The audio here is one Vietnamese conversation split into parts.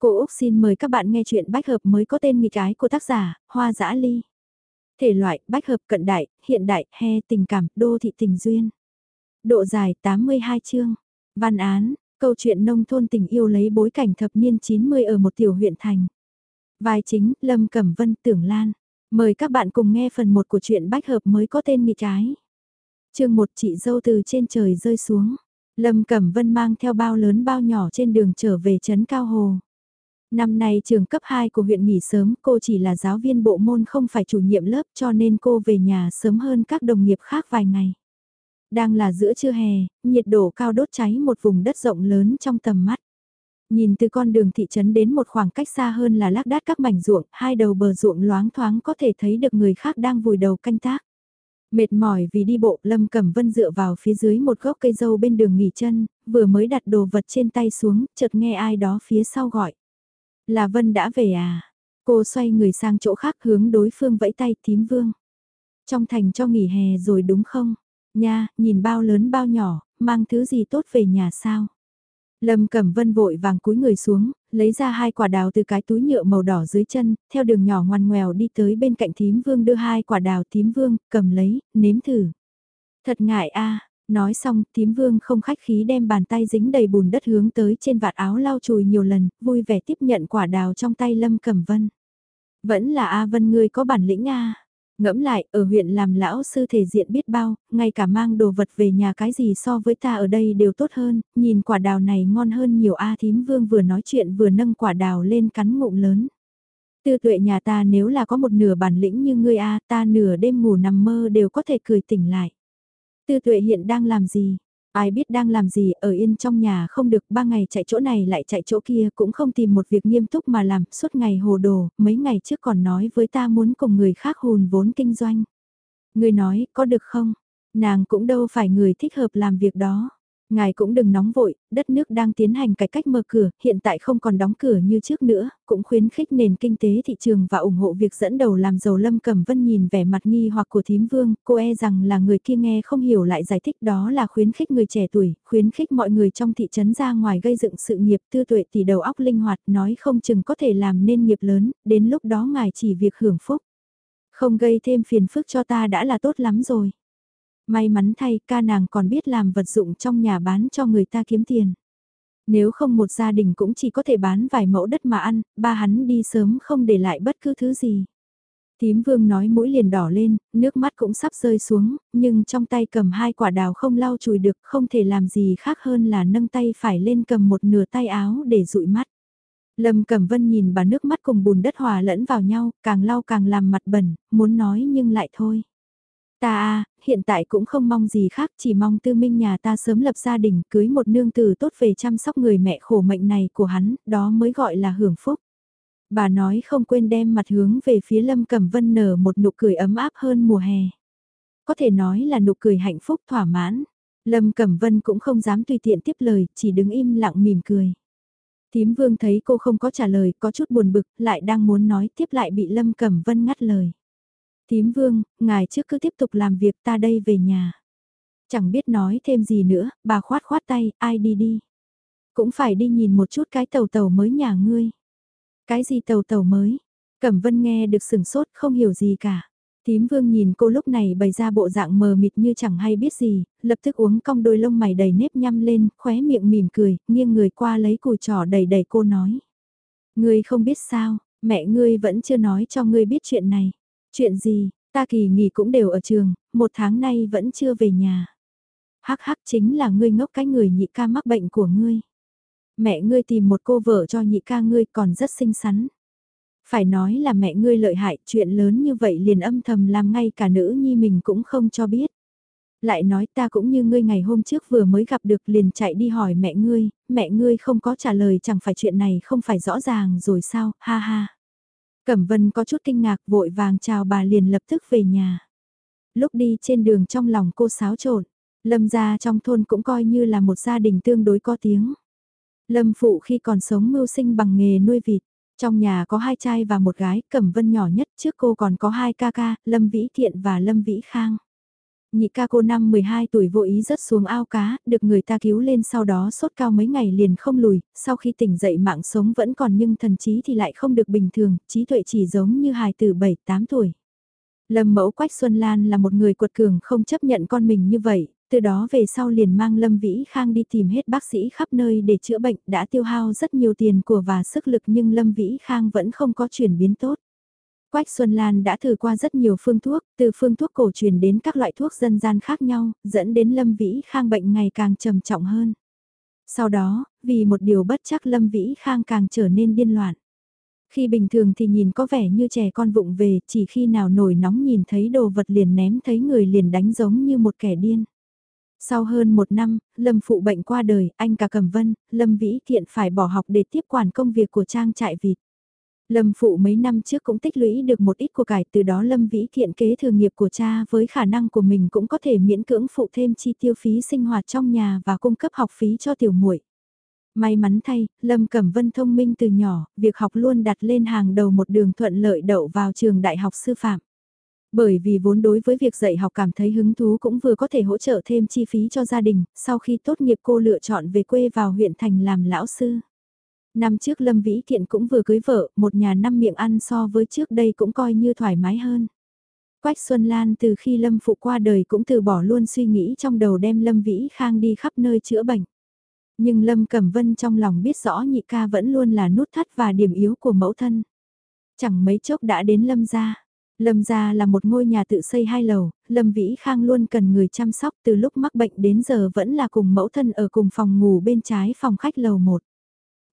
Cô Úc xin mời các bạn nghe chuyện bách hợp mới có tên nghịch cái của tác giả, Hoa Dã Ly. Thể loại, bách hợp cận đại, hiện đại, he tình cảm, đô thị tình duyên. Độ dài 82 chương. Văn án, câu chuyện nông thôn tình yêu lấy bối cảnh thập niên 90 ở một tiểu huyện thành. Vai chính, Lâm Cẩm Vân, Tưởng Lan. Mời các bạn cùng nghe phần 1 của chuyện bách hợp mới có tên nghịch cái. Chương 1 chị dâu từ trên trời rơi xuống. Lâm Cẩm Vân mang theo bao lớn bao nhỏ trên đường trở về trấn Cao Hồ. Năm nay trường cấp 2 của huyện nghỉ sớm, cô chỉ là giáo viên bộ môn không phải chủ nhiệm lớp cho nên cô về nhà sớm hơn các đồng nghiệp khác vài ngày. Đang là giữa trưa hè, nhiệt độ cao đốt cháy một vùng đất rộng lớn trong tầm mắt. Nhìn từ con đường thị trấn đến một khoảng cách xa hơn là lác đác các mảnh ruộng, hai đầu bờ ruộng loáng thoáng có thể thấy được người khác đang vùi đầu canh tác. Mệt mỏi vì đi bộ, Lâm Cẩm Vân dựa vào phía dưới một gốc cây dâu bên đường nghỉ chân, vừa mới đặt đồ vật trên tay xuống, chợt nghe ai đó phía sau gọi. Là Vân đã về à? Cô xoay người sang chỗ khác hướng đối phương vẫy tay tím vương. Trong thành cho nghỉ hè rồi đúng không? Nha, nhìn bao lớn bao nhỏ, mang thứ gì tốt về nhà sao? Lâm Cẩm Vân vội vàng cúi người xuống, lấy ra hai quả đào từ cái túi nhựa màu đỏ dưới chân, theo đường nhỏ ngoằn ngoèo đi tới bên cạnh thím vương đưa hai quả đào thím vương, cầm lấy, nếm thử. Thật ngại a Nói xong, tím vương không khách khí đem bàn tay dính đầy bùn đất hướng tới trên vạt áo lau chùi nhiều lần, vui vẻ tiếp nhận quả đào trong tay Lâm Cẩm Vân. Vẫn là A Vân ngươi có bản lĩnh A. Ngẫm lại, ở huyện làm lão sư thể diện biết bao, ngay cả mang đồ vật về nhà cái gì so với ta ở đây đều tốt hơn, nhìn quả đào này ngon hơn nhiều A thím vương vừa nói chuyện vừa nâng quả đào lên cắn ngụm lớn. Tư tuệ nhà ta nếu là có một nửa bản lĩnh như ngươi A ta nửa đêm ngủ nằm mơ đều có thể cười tỉnh lại. Tư tuệ hiện đang làm gì? Ai biết đang làm gì ở yên trong nhà không được ba ngày chạy chỗ này lại chạy chỗ kia cũng không tìm một việc nghiêm túc mà làm suốt ngày hồ đồ, mấy ngày trước còn nói với ta muốn cùng người khác hùn vốn kinh doanh. Người nói có được không? Nàng cũng đâu phải người thích hợp làm việc đó. Ngài cũng đừng nóng vội, đất nước đang tiến hành cải cách mở cửa, hiện tại không còn đóng cửa như trước nữa, cũng khuyến khích nền kinh tế thị trường và ủng hộ việc dẫn đầu làm giàu Lâm Cẩm Vân nhìn vẻ mặt nghi hoặc của thím vương, cô e rằng là người kia nghe không hiểu lại giải thích đó là khuyến khích người trẻ tuổi, khuyến khích mọi người trong thị trấn ra ngoài gây dựng sự nghiệp tư tuệ tỷ đầu óc linh hoạt nói không chừng có thể làm nên nghiệp lớn, đến lúc đó ngài chỉ việc hưởng phúc. Không gây thêm phiền phức cho ta đã là tốt lắm rồi. May mắn thay ca nàng còn biết làm vật dụng trong nhà bán cho người ta kiếm tiền. Nếu không một gia đình cũng chỉ có thể bán vài mẫu đất mà ăn, ba hắn đi sớm không để lại bất cứ thứ gì. Tím vương nói mũi liền đỏ lên, nước mắt cũng sắp rơi xuống, nhưng trong tay cầm hai quả đào không lau chùi được, không thể làm gì khác hơn là nâng tay phải lên cầm một nửa tay áo để dụi mắt. Lâm Cẩm Vân nhìn bà nước mắt cùng bùn đất hòa lẫn vào nhau, càng lau càng làm mặt bẩn, muốn nói nhưng lại thôi. Ta à, hiện tại cũng không mong gì khác, chỉ mong tư minh nhà ta sớm lập gia đình, cưới một nương tử tốt về chăm sóc người mẹ khổ mệnh này của hắn, đó mới gọi là hưởng phúc. Bà nói không quên đem mặt hướng về phía Lâm Cẩm Vân nở một nụ cười ấm áp hơn mùa hè. Có thể nói là nụ cười hạnh phúc thỏa mãn. Lâm Cẩm Vân cũng không dám tùy tiện tiếp lời, chỉ đứng im lặng mỉm cười. Tím Vương thấy cô không có trả lời, có chút buồn bực, lại đang muốn nói tiếp lại bị Lâm Cẩm Vân ngắt lời. Tím vương, ngài trước cứ tiếp tục làm việc ta đây về nhà. Chẳng biết nói thêm gì nữa, bà khoát khoát tay, ai đi đi. Cũng phải đi nhìn một chút cái tàu tàu mới nhà ngươi. Cái gì tàu tàu mới? Cẩm vân nghe được sừng sốt không hiểu gì cả. Tím vương nhìn cô lúc này bày ra bộ dạng mờ mịt như chẳng hay biết gì, lập tức uống cong đôi lông mày đầy nếp nhăm lên, khóe miệng mỉm cười, nghiêng người qua lấy cùi trỏ đầy đầy cô nói. Ngươi không biết sao, mẹ ngươi vẫn chưa nói cho ngươi biết chuyện này. Chuyện gì, ta kỳ nghỉ cũng đều ở trường, một tháng nay vẫn chưa về nhà. Hắc hắc chính là ngươi ngốc cái người nhị ca mắc bệnh của ngươi. Mẹ ngươi tìm một cô vợ cho nhị ca ngươi còn rất xinh xắn. Phải nói là mẹ ngươi lợi hại, chuyện lớn như vậy liền âm thầm làm ngay cả nữ nhi mình cũng không cho biết. Lại nói ta cũng như ngươi ngày hôm trước vừa mới gặp được liền chạy đi hỏi mẹ ngươi, mẹ ngươi không có trả lời chẳng phải chuyện này không phải rõ ràng rồi sao, ha ha. Cẩm Vân có chút kinh ngạc vội vàng chào bà liền lập tức về nhà. Lúc đi trên đường trong lòng cô xáo trộn, Lâm gia trong thôn cũng coi như là một gia đình tương đối có tiếng. Lâm phụ khi còn sống mưu sinh bằng nghề nuôi vịt. Trong nhà có hai trai và một gái, Cẩm Vân nhỏ nhất trước cô còn có hai ca ca, Lâm Vĩ Thiện và Lâm Vĩ Khang. Nhị ca cô năm 12 tuổi vô ý rớt xuống ao cá, được người ta cứu lên sau đó sốt cao mấy ngày liền không lùi, sau khi tỉnh dậy mạng sống vẫn còn nhưng thần trí thì lại không được bình thường, trí tuệ chỉ giống như hài từ 7-8 tuổi. Lâm mẫu Quách Xuân Lan là một người cuột cường không chấp nhận con mình như vậy, từ đó về sau liền mang Lâm Vĩ Khang đi tìm hết bác sĩ khắp nơi để chữa bệnh đã tiêu hao rất nhiều tiền của và sức lực nhưng Lâm Vĩ Khang vẫn không có chuyển biến tốt. Quách Xuân Lan đã thử qua rất nhiều phương thuốc, từ phương thuốc cổ truyền đến các loại thuốc dân gian khác nhau, dẫn đến Lâm Vĩ Khang bệnh ngày càng trầm trọng hơn. Sau đó, vì một điều bất chắc Lâm Vĩ Khang càng trở nên điên loạn. Khi bình thường thì nhìn có vẻ như trẻ con vụng về, chỉ khi nào nổi nóng nhìn thấy đồ vật liền ném thấy người liền đánh giống như một kẻ điên. Sau hơn một năm, Lâm phụ bệnh qua đời, anh cả cầm vân, Lâm Vĩ thiện phải bỏ học để tiếp quản công việc của trang trại vịt. Lâm phụ mấy năm trước cũng tích lũy được một ít của cải từ đó Lâm Vĩ thiện kế thừa nghiệp của cha với khả năng của mình cũng có thể miễn cưỡng phụ thêm chi tiêu phí sinh hoạt trong nhà và cung cấp học phí cho tiểu muội. May mắn thay, Lâm Cẩm Vân thông minh từ nhỏ, việc học luôn đặt lên hàng đầu một đường thuận lợi đậu vào trường đại học sư phạm. Bởi vì vốn đối với việc dạy học cảm thấy hứng thú cũng vừa có thể hỗ trợ thêm chi phí cho gia đình, sau khi tốt nghiệp cô lựa chọn về quê vào huyện thành làm lão sư. Năm trước Lâm Vĩ Kiện cũng vừa cưới vợ, một nhà năm miệng ăn so với trước đây cũng coi như thoải mái hơn. Quách Xuân Lan từ khi Lâm Phụ qua đời cũng từ bỏ luôn suy nghĩ trong đầu đem Lâm Vĩ Khang đi khắp nơi chữa bệnh. Nhưng Lâm Cẩm Vân trong lòng biết rõ nhị ca vẫn luôn là nút thắt và điểm yếu của mẫu thân. Chẳng mấy chốc đã đến Lâm gia. Lâm gia là một ngôi nhà tự xây hai lầu, Lâm Vĩ Khang luôn cần người chăm sóc từ lúc mắc bệnh đến giờ vẫn là cùng mẫu thân ở cùng phòng ngủ bên trái phòng khách lầu 1.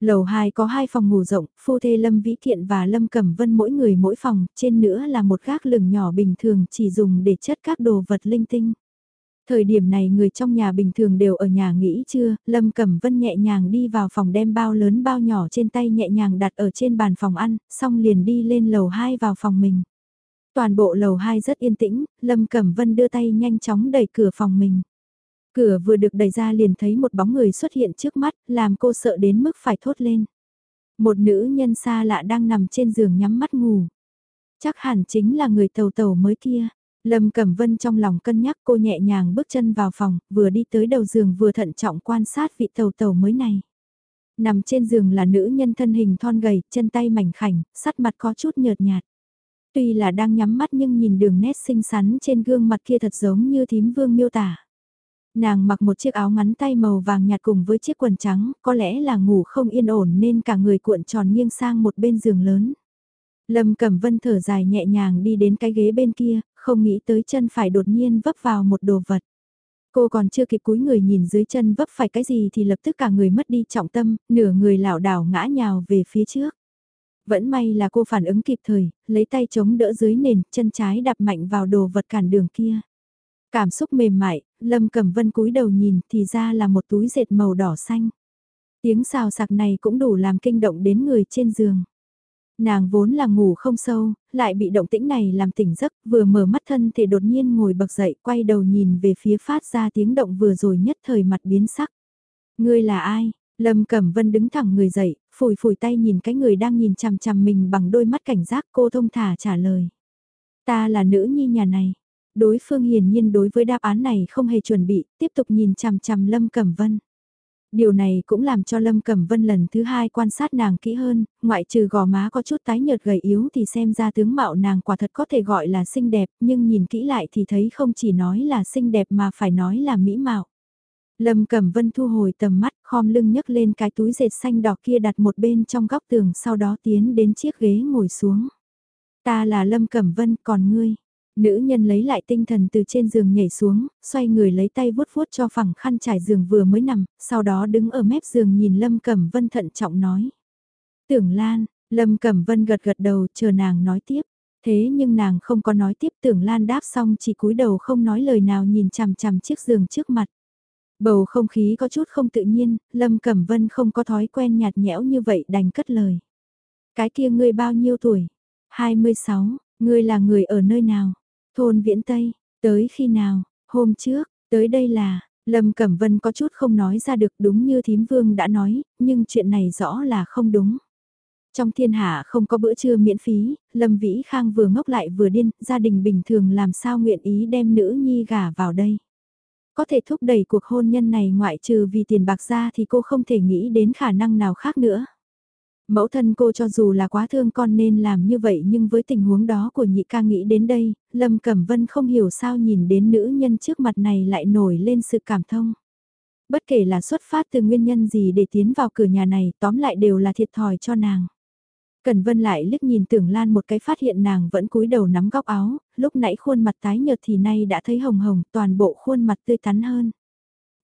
Lầu 2 có hai phòng ngủ rộng, phu thê Lâm Vĩ thiện và Lâm Cẩm Vân mỗi người mỗi phòng, trên nữa là một gác lửng nhỏ bình thường chỉ dùng để chất các đồ vật linh tinh. Thời điểm này người trong nhà bình thường đều ở nhà nghỉ trưa, Lâm Cẩm Vân nhẹ nhàng đi vào phòng đem bao lớn bao nhỏ trên tay nhẹ nhàng đặt ở trên bàn phòng ăn, xong liền đi lên lầu 2 vào phòng mình. Toàn bộ lầu 2 rất yên tĩnh, Lâm Cẩm Vân đưa tay nhanh chóng đẩy cửa phòng mình. Cửa vừa được đẩy ra liền thấy một bóng người xuất hiện trước mắt, làm cô sợ đến mức phải thốt lên. Một nữ nhân xa lạ đang nằm trên giường nhắm mắt ngủ. Chắc hẳn chính là người tàu tàu mới kia. Lâm Cẩm Vân trong lòng cân nhắc cô nhẹ nhàng bước chân vào phòng, vừa đi tới đầu giường vừa thận trọng quan sát vị tàu tàu mới này. Nằm trên giường là nữ nhân thân hình thon gầy, chân tay mảnh khảnh, sắt mặt có chút nhợt nhạt. Tuy là đang nhắm mắt nhưng nhìn đường nét xinh xắn trên gương mặt kia thật giống như thím vương miêu tả. Nàng mặc một chiếc áo ngắn tay màu vàng nhạt cùng với chiếc quần trắng, có lẽ là ngủ không yên ổn nên cả người cuộn tròn nghiêng sang một bên giường lớn. Lâm Cẩm Vân thở dài nhẹ nhàng đi đến cái ghế bên kia, không nghĩ tới chân phải đột nhiên vấp vào một đồ vật. Cô còn chưa kịp cúi người nhìn dưới chân vấp phải cái gì thì lập tức cả người mất đi trọng tâm, nửa người lảo đảo ngã nhào về phía trước. Vẫn may là cô phản ứng kịp thời, lấy tay chống đỡ dưới nền, chân trái đạp mạnh vào đồ vật cản đường kia. Cảm xúc mềm mại, Lâm Cẩm Vân cúi đầu nhìn thì ra là một túi dệt màu đỏ xanh. Tiếng xào sạc này cũng đủ làm kinh động đến người trên giường. Nàng vốn là ngủ không sâu, lại bị động tĩnh này làm tỉnh giấc, vừa mở mắt thân thì đột nhiên ngồi bật dậy, quay đầu nhìn về phía phát ra tiếng động vừa rồi nhất thời mặt biến sắc. Ngươi là ai? Lâm Cẩm Vân đứng thẳng người dậy, phủi phủi tay nhìn cái người đang nhìn chằm chằm mình bằng đôi mắt cảnh giác cô thông thả trả lời. Ta là nữ nhi nhà này. Đối phương hiển nhiên đối với đáp án này không hề chuẩn bị, tiếp tục nhìn chằm chằm Lâm Cẩm Vân. Điều này cũng làm cho Lâm Cẩm Vân lần thứ hai quan sát nàng kỹ hơn, ngoại trừ gò má có chút tái nhợt gầy yếu thì xem ra tướng mạo nàng quả thật có thể gọi là xinh đẹp, nhưng nhìn kỹ lại thì thấy không chỉ nói là xinh đẹp mà phải nói là mỹ mạo. Lâm Cẩm Vân thu hồi tầm mắt, khom lưng nhấc lên cái túi dệt xanh đỏ kia đặt một bên trong góc tường sau đó tiến đến chiếc ghế ngồi xuống. Ta là Lâm Cẩm Vân, còn ngươi? Nữ nhân lấy lại tinh thần từ trên giường nhảy xuống, xoay người lấy tay vuốt vuốt cho phẳng khăn trải giường vừa mới nằm, sau đó đứng ở mép giường nhìn Lâm Cẩm Vân thận trọng nói. Tưởng Lan, Lâm Cẩm Vân gật gật đầu chờ nàng nói tiếp. Thế nhưng nàng không có nói tiếp tưởng Lan đáp xong chỉ cúi đầu không nói lời nào nhìn chằm chằm chiếc giường trước mặt. Bầu không khí có chút không tự nhiên, Lâm Cẩm Vân không có thói quen nhạt nhẽo như vậy đành cất lời. Cái kia ngươi bao nhiêu tuổi? 26, ngươi là người ở nơi nào? Thôn Viễn Tây, tới khi nào? Hôm trước, tới đây là, Lâm Cẩm Vân có chút không nói ra được đúng như thím vương đã nói, nhưng chuyện này rõ là không đúng. Trong thiên hạ không có bữa trưa miễn phí, Lâm Vĩ Khang vừa ngốc lại vừa điên, gia đình bình thường làm sao nguyện ý đem nữ nhi gả vào đây. Có thể thúc đẩy cuộc hôn nhân này ngoại trừ vì tiền bạc ra thì cô không thể nghĩ đến khả năng nào khác nữa. Mẫu thân cô cho dù là quá thương con nên làm như vậy nhưng với tình huống đó của nhị ca nghĩ đến đây, Lâm Cẩm Vân không hiểu sao nhìn đến nữ nhân trước mặt này lại nổi lên sự cảm thông. Bất kể là xuất phát từ nguyên nhân gì để tiến vào cửa nhà này tóm lại đều là thiệt thòi cho nàng. Cẩn Vân lại liếc nhìn Tưởng Lan một cái phát hiện nàng vẫn cúi đầu nắm góc áo, lúc nãy khuôn mặt tái nhợt thì nay đã thấy hồng hồng, toàn bộ khuôn mặt tươi tắn hơn.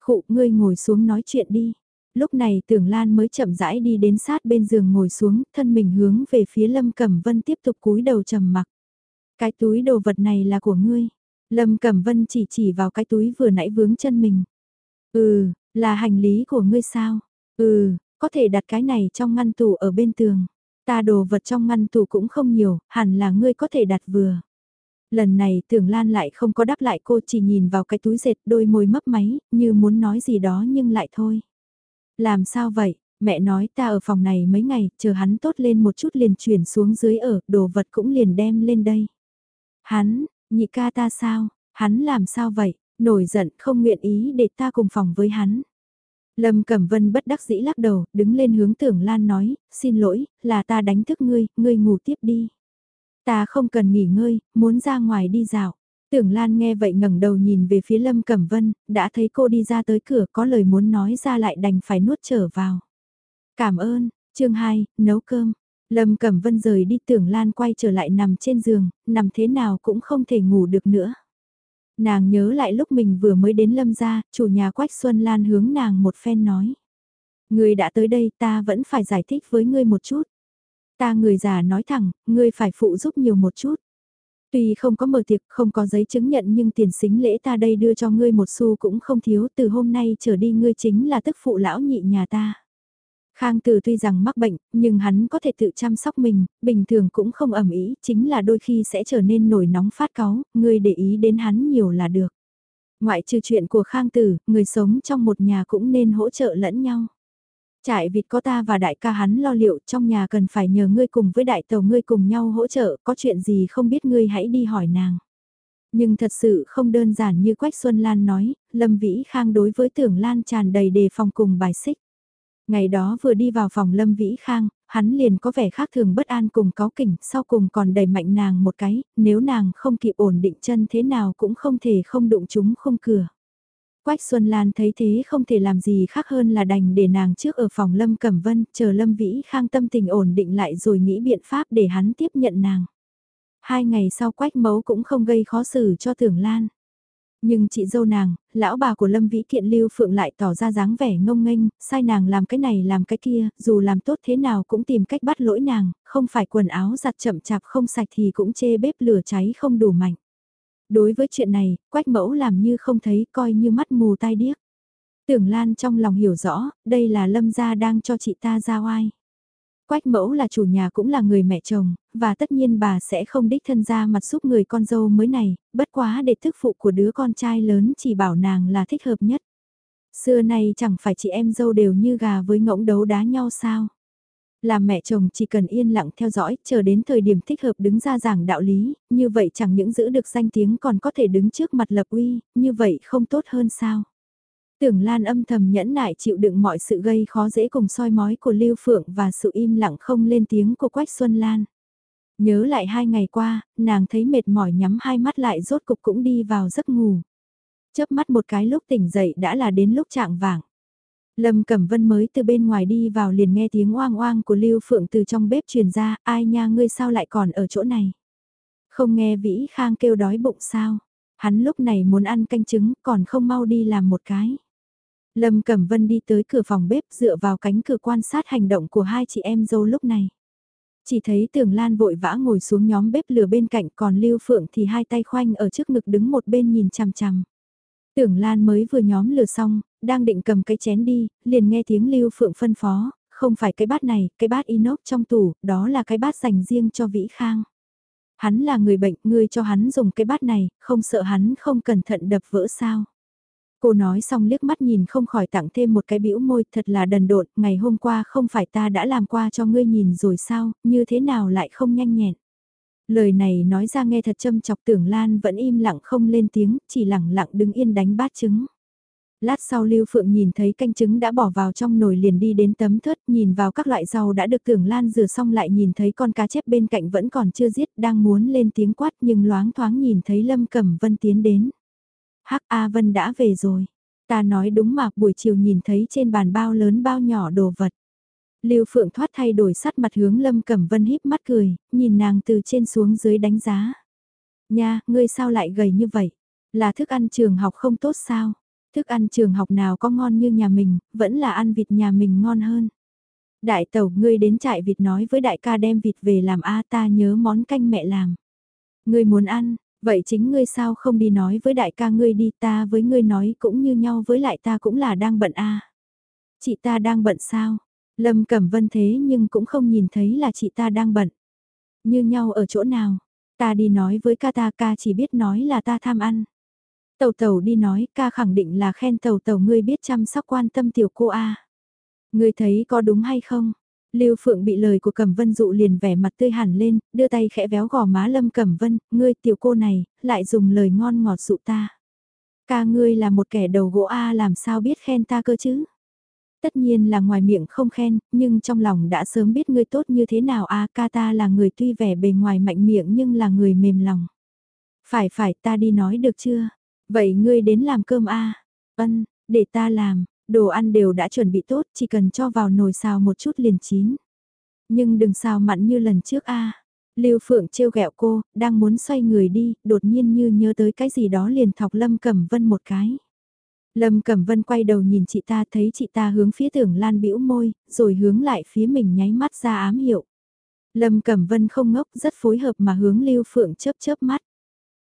Khụ, ngươi ngồi xuống nói chuyện đi. Lúc này Tưởng Lan mới chậm rãi đi đến sát bên giường ngồi xuống, thân mình hướng về phía Lâm Cẩm Vân tiếp tục cúi đầu trầm mặc. Cái túi đồ vật này là của ngươi. Lâm Cẩm Vân chỉ chỉ vào cái túi vừa nãy vướng chân mình. Ừ, là hành lý của ngươi sao? Ừ, có thể đặt cái này trong ngăn tủ ở bên tường. Ta đồ vật trong ngăn tủ cũng không nhiều, hẳn là ngươi có thể đặt vừa. Lần này tưởng Lan lại không có đáp lại cô chỉ nhìn vào cái túi dệt đôi môi mấp máy, như muốn nói gì đó nhưng lại thôi. Làm sao vậy, mẹ nói ta ở phòng này mấy ngày, chờ hắn tốt lên một chút liền chuyển xuống dưới ở, đồ vật cũng liền đem lên đây. Hắn, nhị ca ta sao, hắn làm sao vậy, nổi giận không nguyện ý để ta cùng phòng với hắn. Lâm Cẩm Vân bất đắc dĩ lắc đầu, đứng lên hướng tưởng Lan nói, xin lỗi, là ta đánh thức ngươi, ngươi ngủ tiếp đi. Ta không cần nghỉ ngơi, muốn ra ngoài đi dạo. Tưởng Lan nghe vậy ngẩng đầu nhìn về phía Lâm Cẩm Vân, đã thấy cô đi ra tới cửa có lời muốn nói ra lại đành phải nuốt trở vào. Cảm ơn, chương 2, nấu cơm. Lâm Cẩm Vân rời đi tưởng Lan quay trở lại nằm trên giường, nằm thế nào cũng không thể ngủ được nữa. Nàng nhớ lại lúc mình vừa mới đến Lâm gia, chủ nhà Quách Xuân Lan hướng nàng một phen nói. Người đã tới đây ta vẫn phải giải thích với ngươi một chút. Ta người già nói thẳng, ngươi phải phụ giúp nhiều một chút. Tuy không có mở tiệc, không có giấy chứng nhận nhưng tiền xính lễ ta đây đưa cho ngươi một xu cũng không thiếu, từ hôm nay trở đi ngươi chính là tức phụ lão nhị nhà ta. Khang Tử tuy rằng mắc bệnh, nhưng hắn có thể tự chăm sóc mình, bình thường cũng không ẩm ý, chính là đôi khi sẽ trở nên nổi nóng phát cáu, ngươi để ý đến hắn nhiều là được. Ngoại trừ chuyện của Khang Tử, người sống trong một nhà cũng nên hỗ trợ lẫn nhau. Trại vịt có ta và đại ca hắn lo liệu trong nhà cần phải nhờ ngươi cùng với đại tàu ngươi cùng nhau hỗ trợ, có chuyện gì không biết ngươi hãy đi hỏi nàng. Nhưng thật sự không đơn giản như Quách Xuân Lan nói, Lâm Vĩ Khang đối với tưởng Lan tràn đầy đề phòng cùng bài xích. Ngày đó vừa đi vào phòng Lâm Vĩ Khang, hắn liền có vẻ khác thường bất an cùng cáo kỉnh, sau cùng còn đẩy mạnh nàng một cái, nếu nàng không kịp ổn định chân thế nào cũng không thể không đụng chúng không cửa. Quách Xuân Lan thấy thế không thể làm gì khác hơn là đành để nàng trước ở phòng Lâm Cẩm Vân, chờ Lâm Vĩ Khang tâm tình ổn định lại rồi nghĩ biện pháp để hắn tiếp nhận nàng. Hai ngày sau Quách Mấu cũng không gây khó xử cho Tưởng Lan. Nhưng chị dâu nàng, lão bà của Lâm Vĩ Kiện Lưu Phượng lại tỏ ra dáng vẻ ngông nghênh, sai nàng làm cái này làm cái kia, dù làm tốt thế nào cũng tìm cách bắt lỗi nàng, không phải quần áo giặt chậm chạp không sạch thì cũng chê bếp lửa cháy không đủ mạnh. Đối với chuyện này, quách mẫu làm như không thấy coi như mắt mù tai điếc. Tưởng Lan trong lòng hiểu rõ, đây là Lâm gia đang cho chị ta ra oai. Quách mẫu là chủ nhà cũng là người mẹ chồng, và tất nhiên bà sẽ không đích thân ra mặt giúp người con dâu mới này, bất quá để thức phụ của đứa con trai lớn chỉ bảo nàng là thích hợp nhất. Xưa nay chẳng phải chị em dâu đều như gà với ngỗng đấu đá nhau sao. Làm mẹ chồng chỉ cần yên lặng theo dõi, chờ đến thời điểm thích hợp đứng ra giảng đạo lý, như vậy chẳng những giữ được danh tiếng còn có thể đứng trước mặt lập uy, như vậy không tốt hơn sao. Tưởng Lan âm thầm nhẫn nại chịu đựng mọi sự gây khó dễ cùng soi mói của Lưu Phượng và sự im lặng không lên tiếng của Quách Xuân Lan. Nhớ lại hai ngày qua, nàng thấy mệt mỏi nhắm hai mắt lại rốt cục cũng đi vào giấc ngủ. Chớp mắt một cái lúc tỉnh dậy đã là đến lúc trạng vàng. Lâm Cẩm Vân mới từ bên ngoài đi vào liền nghe tiếng oang oang của Lưu Phượng từ trong bếp truyền ra, ai nha ngươi sao lại còn ở chỗ này. Không nghe Vĩ Khang kêu đói bụng sao, hắn lúc này muốn ăn canh trứng còn không mau đi làm một cái. Lâm Cẩm Vân đi tới cửa phòng bếp dựa vào cánh cửa quan sát hành động của hai chị em dâu lúc này. Chỉ thấy Tường Lan vội vã ngồi xuống nhóm bếp lửa bên cạnh còn Lưu Phượng thì hai tay khoanh ở trước ngực đứng một bên nhìn chằm chằm. Tưởng Lan mới vừa nhóm lửa xong, đang định cầm cái chén đi, liền nghe tiếng Lưu Phượng phân phó, không phải cái bát này, cái bát inox trong tủ, đó là cái bát dành riêng cho Vĩ Khang. Hắn là người bệnh, ngươi cho hắn dùng cái bát này, không sợ hắn không cẩn thận đập vỡ sao. Cô nói xong liếc mắt nhìn không khỏi tặng thêm một cái bĩu môi thật là đần độn, ngày hôm qua không phải ta đã làm qua cho ngươi nhìn rồi sao, như thế nào lại không nhanh nhẹn. Lời này nói ra nghe thật châm chọc tưởng Lan vẫn im lặng không lên tiếng, chỉ lặng lặng đứng yên đánh bát trứng. Lát sau Lưu Phượng nhìn thấy canh trứng đã bỏ vào trong nồi liền đi đến tấm thớt nhìn vào các loại rau đã được tưởng Lan rửa xong lại nhìn thấy con cá chép bên cạnh vẫn còn chưa giết đang muốn lên tiếng quát nhưng loáng thoáng nhìn thấy Lâm Cẩm Vân tiến đến. Hắc A Vân đã về rồi. Ta nói đúng mà buổi chiều nhìn thấy trên bàn bao lớn bao nhỏ đồ vật. Lưu Phượng thoát thay đổi sắt mặt hướng Lâm Cẩm Vân híp mắt cười, nhìn nàng từ trên xuống dưới đánh giá. Nha, ngươi sao lại gầy như vậy? Là thức ăn trường học không tốt sao? Thức ăn trường học nào có ngon như nhà mình, vẫn là ăn vịt nhà mình ngon hơn. Đại tẩu ngươi đến trại vịt nói với đại ca đem vịt về làm a ta nhớ món canh mẹ làm. Ngươi muốn ăn, vậy chính ngươi sao không đi nói với đại ca ngươi đi ta với ngươi nói cũng như nhau với lại ta cũng là đang bận a Chị ta đang bận sao? Lâm Cẩm Vân thế nhưng cũng không nhìn thấy là chị ta đang bận. Như nhau ở chỗ nào? Ta đi nói với ca ta ca chỉ biết nói là ta tham ăn. Tàu tàu đi nói ca khẳng định là khen tàu tàu ngươi biết chăm sóc quan tâm tiểu cô A. Ngươi thấy có đúng hay không? Lưu Phượng bị lời của Cẩm Vân dụ liền vẻ mặt tươi hẳn lên, đưa tay khẽ véo gò má Lâm Cẩm Vân, ngươi tiểu cô này, lại dùng lời ngon ngọt dụ ta. Ca ngươi là một kẻ đầu gỗ A làm sao biết khen ta cơ chứ? Tất nhiên là ngoài miệng không khen, nhưng trong lòng đã sớm biết ngươi tốt như thế nào A ca ta là người tuy vẻ bề ngoài mạnh miệng nhưng là người mềm lòng. Phải phải ta đi nói được chưa? Vậy ngươi đến làm cơm a à? Ân, để ta làm, đồ ăn đều đã chuẩn bị tốt, chỉ cần cho vào nồi xào một chút liền chín. Nhưng đừng xào mặn như lần trước a Lưu Phượng trêu ghẹo cô, đang muốn xoay người đi, đột nhiên như nhớ tới cái gì đó liền thọc Lâm Cẩm Vân một cái. Lâm Cẩm Vân quay đầu nhìn chị ta thấy chị ta hướng phía tưởng Lan bĩu môi, rồi hướng lại phía mình nháy mắt ra ám hiệu. Lâm Cẩm Vân không ngốc rất phối hợp mà hướng Lưu Phượng chớp chớp mắt.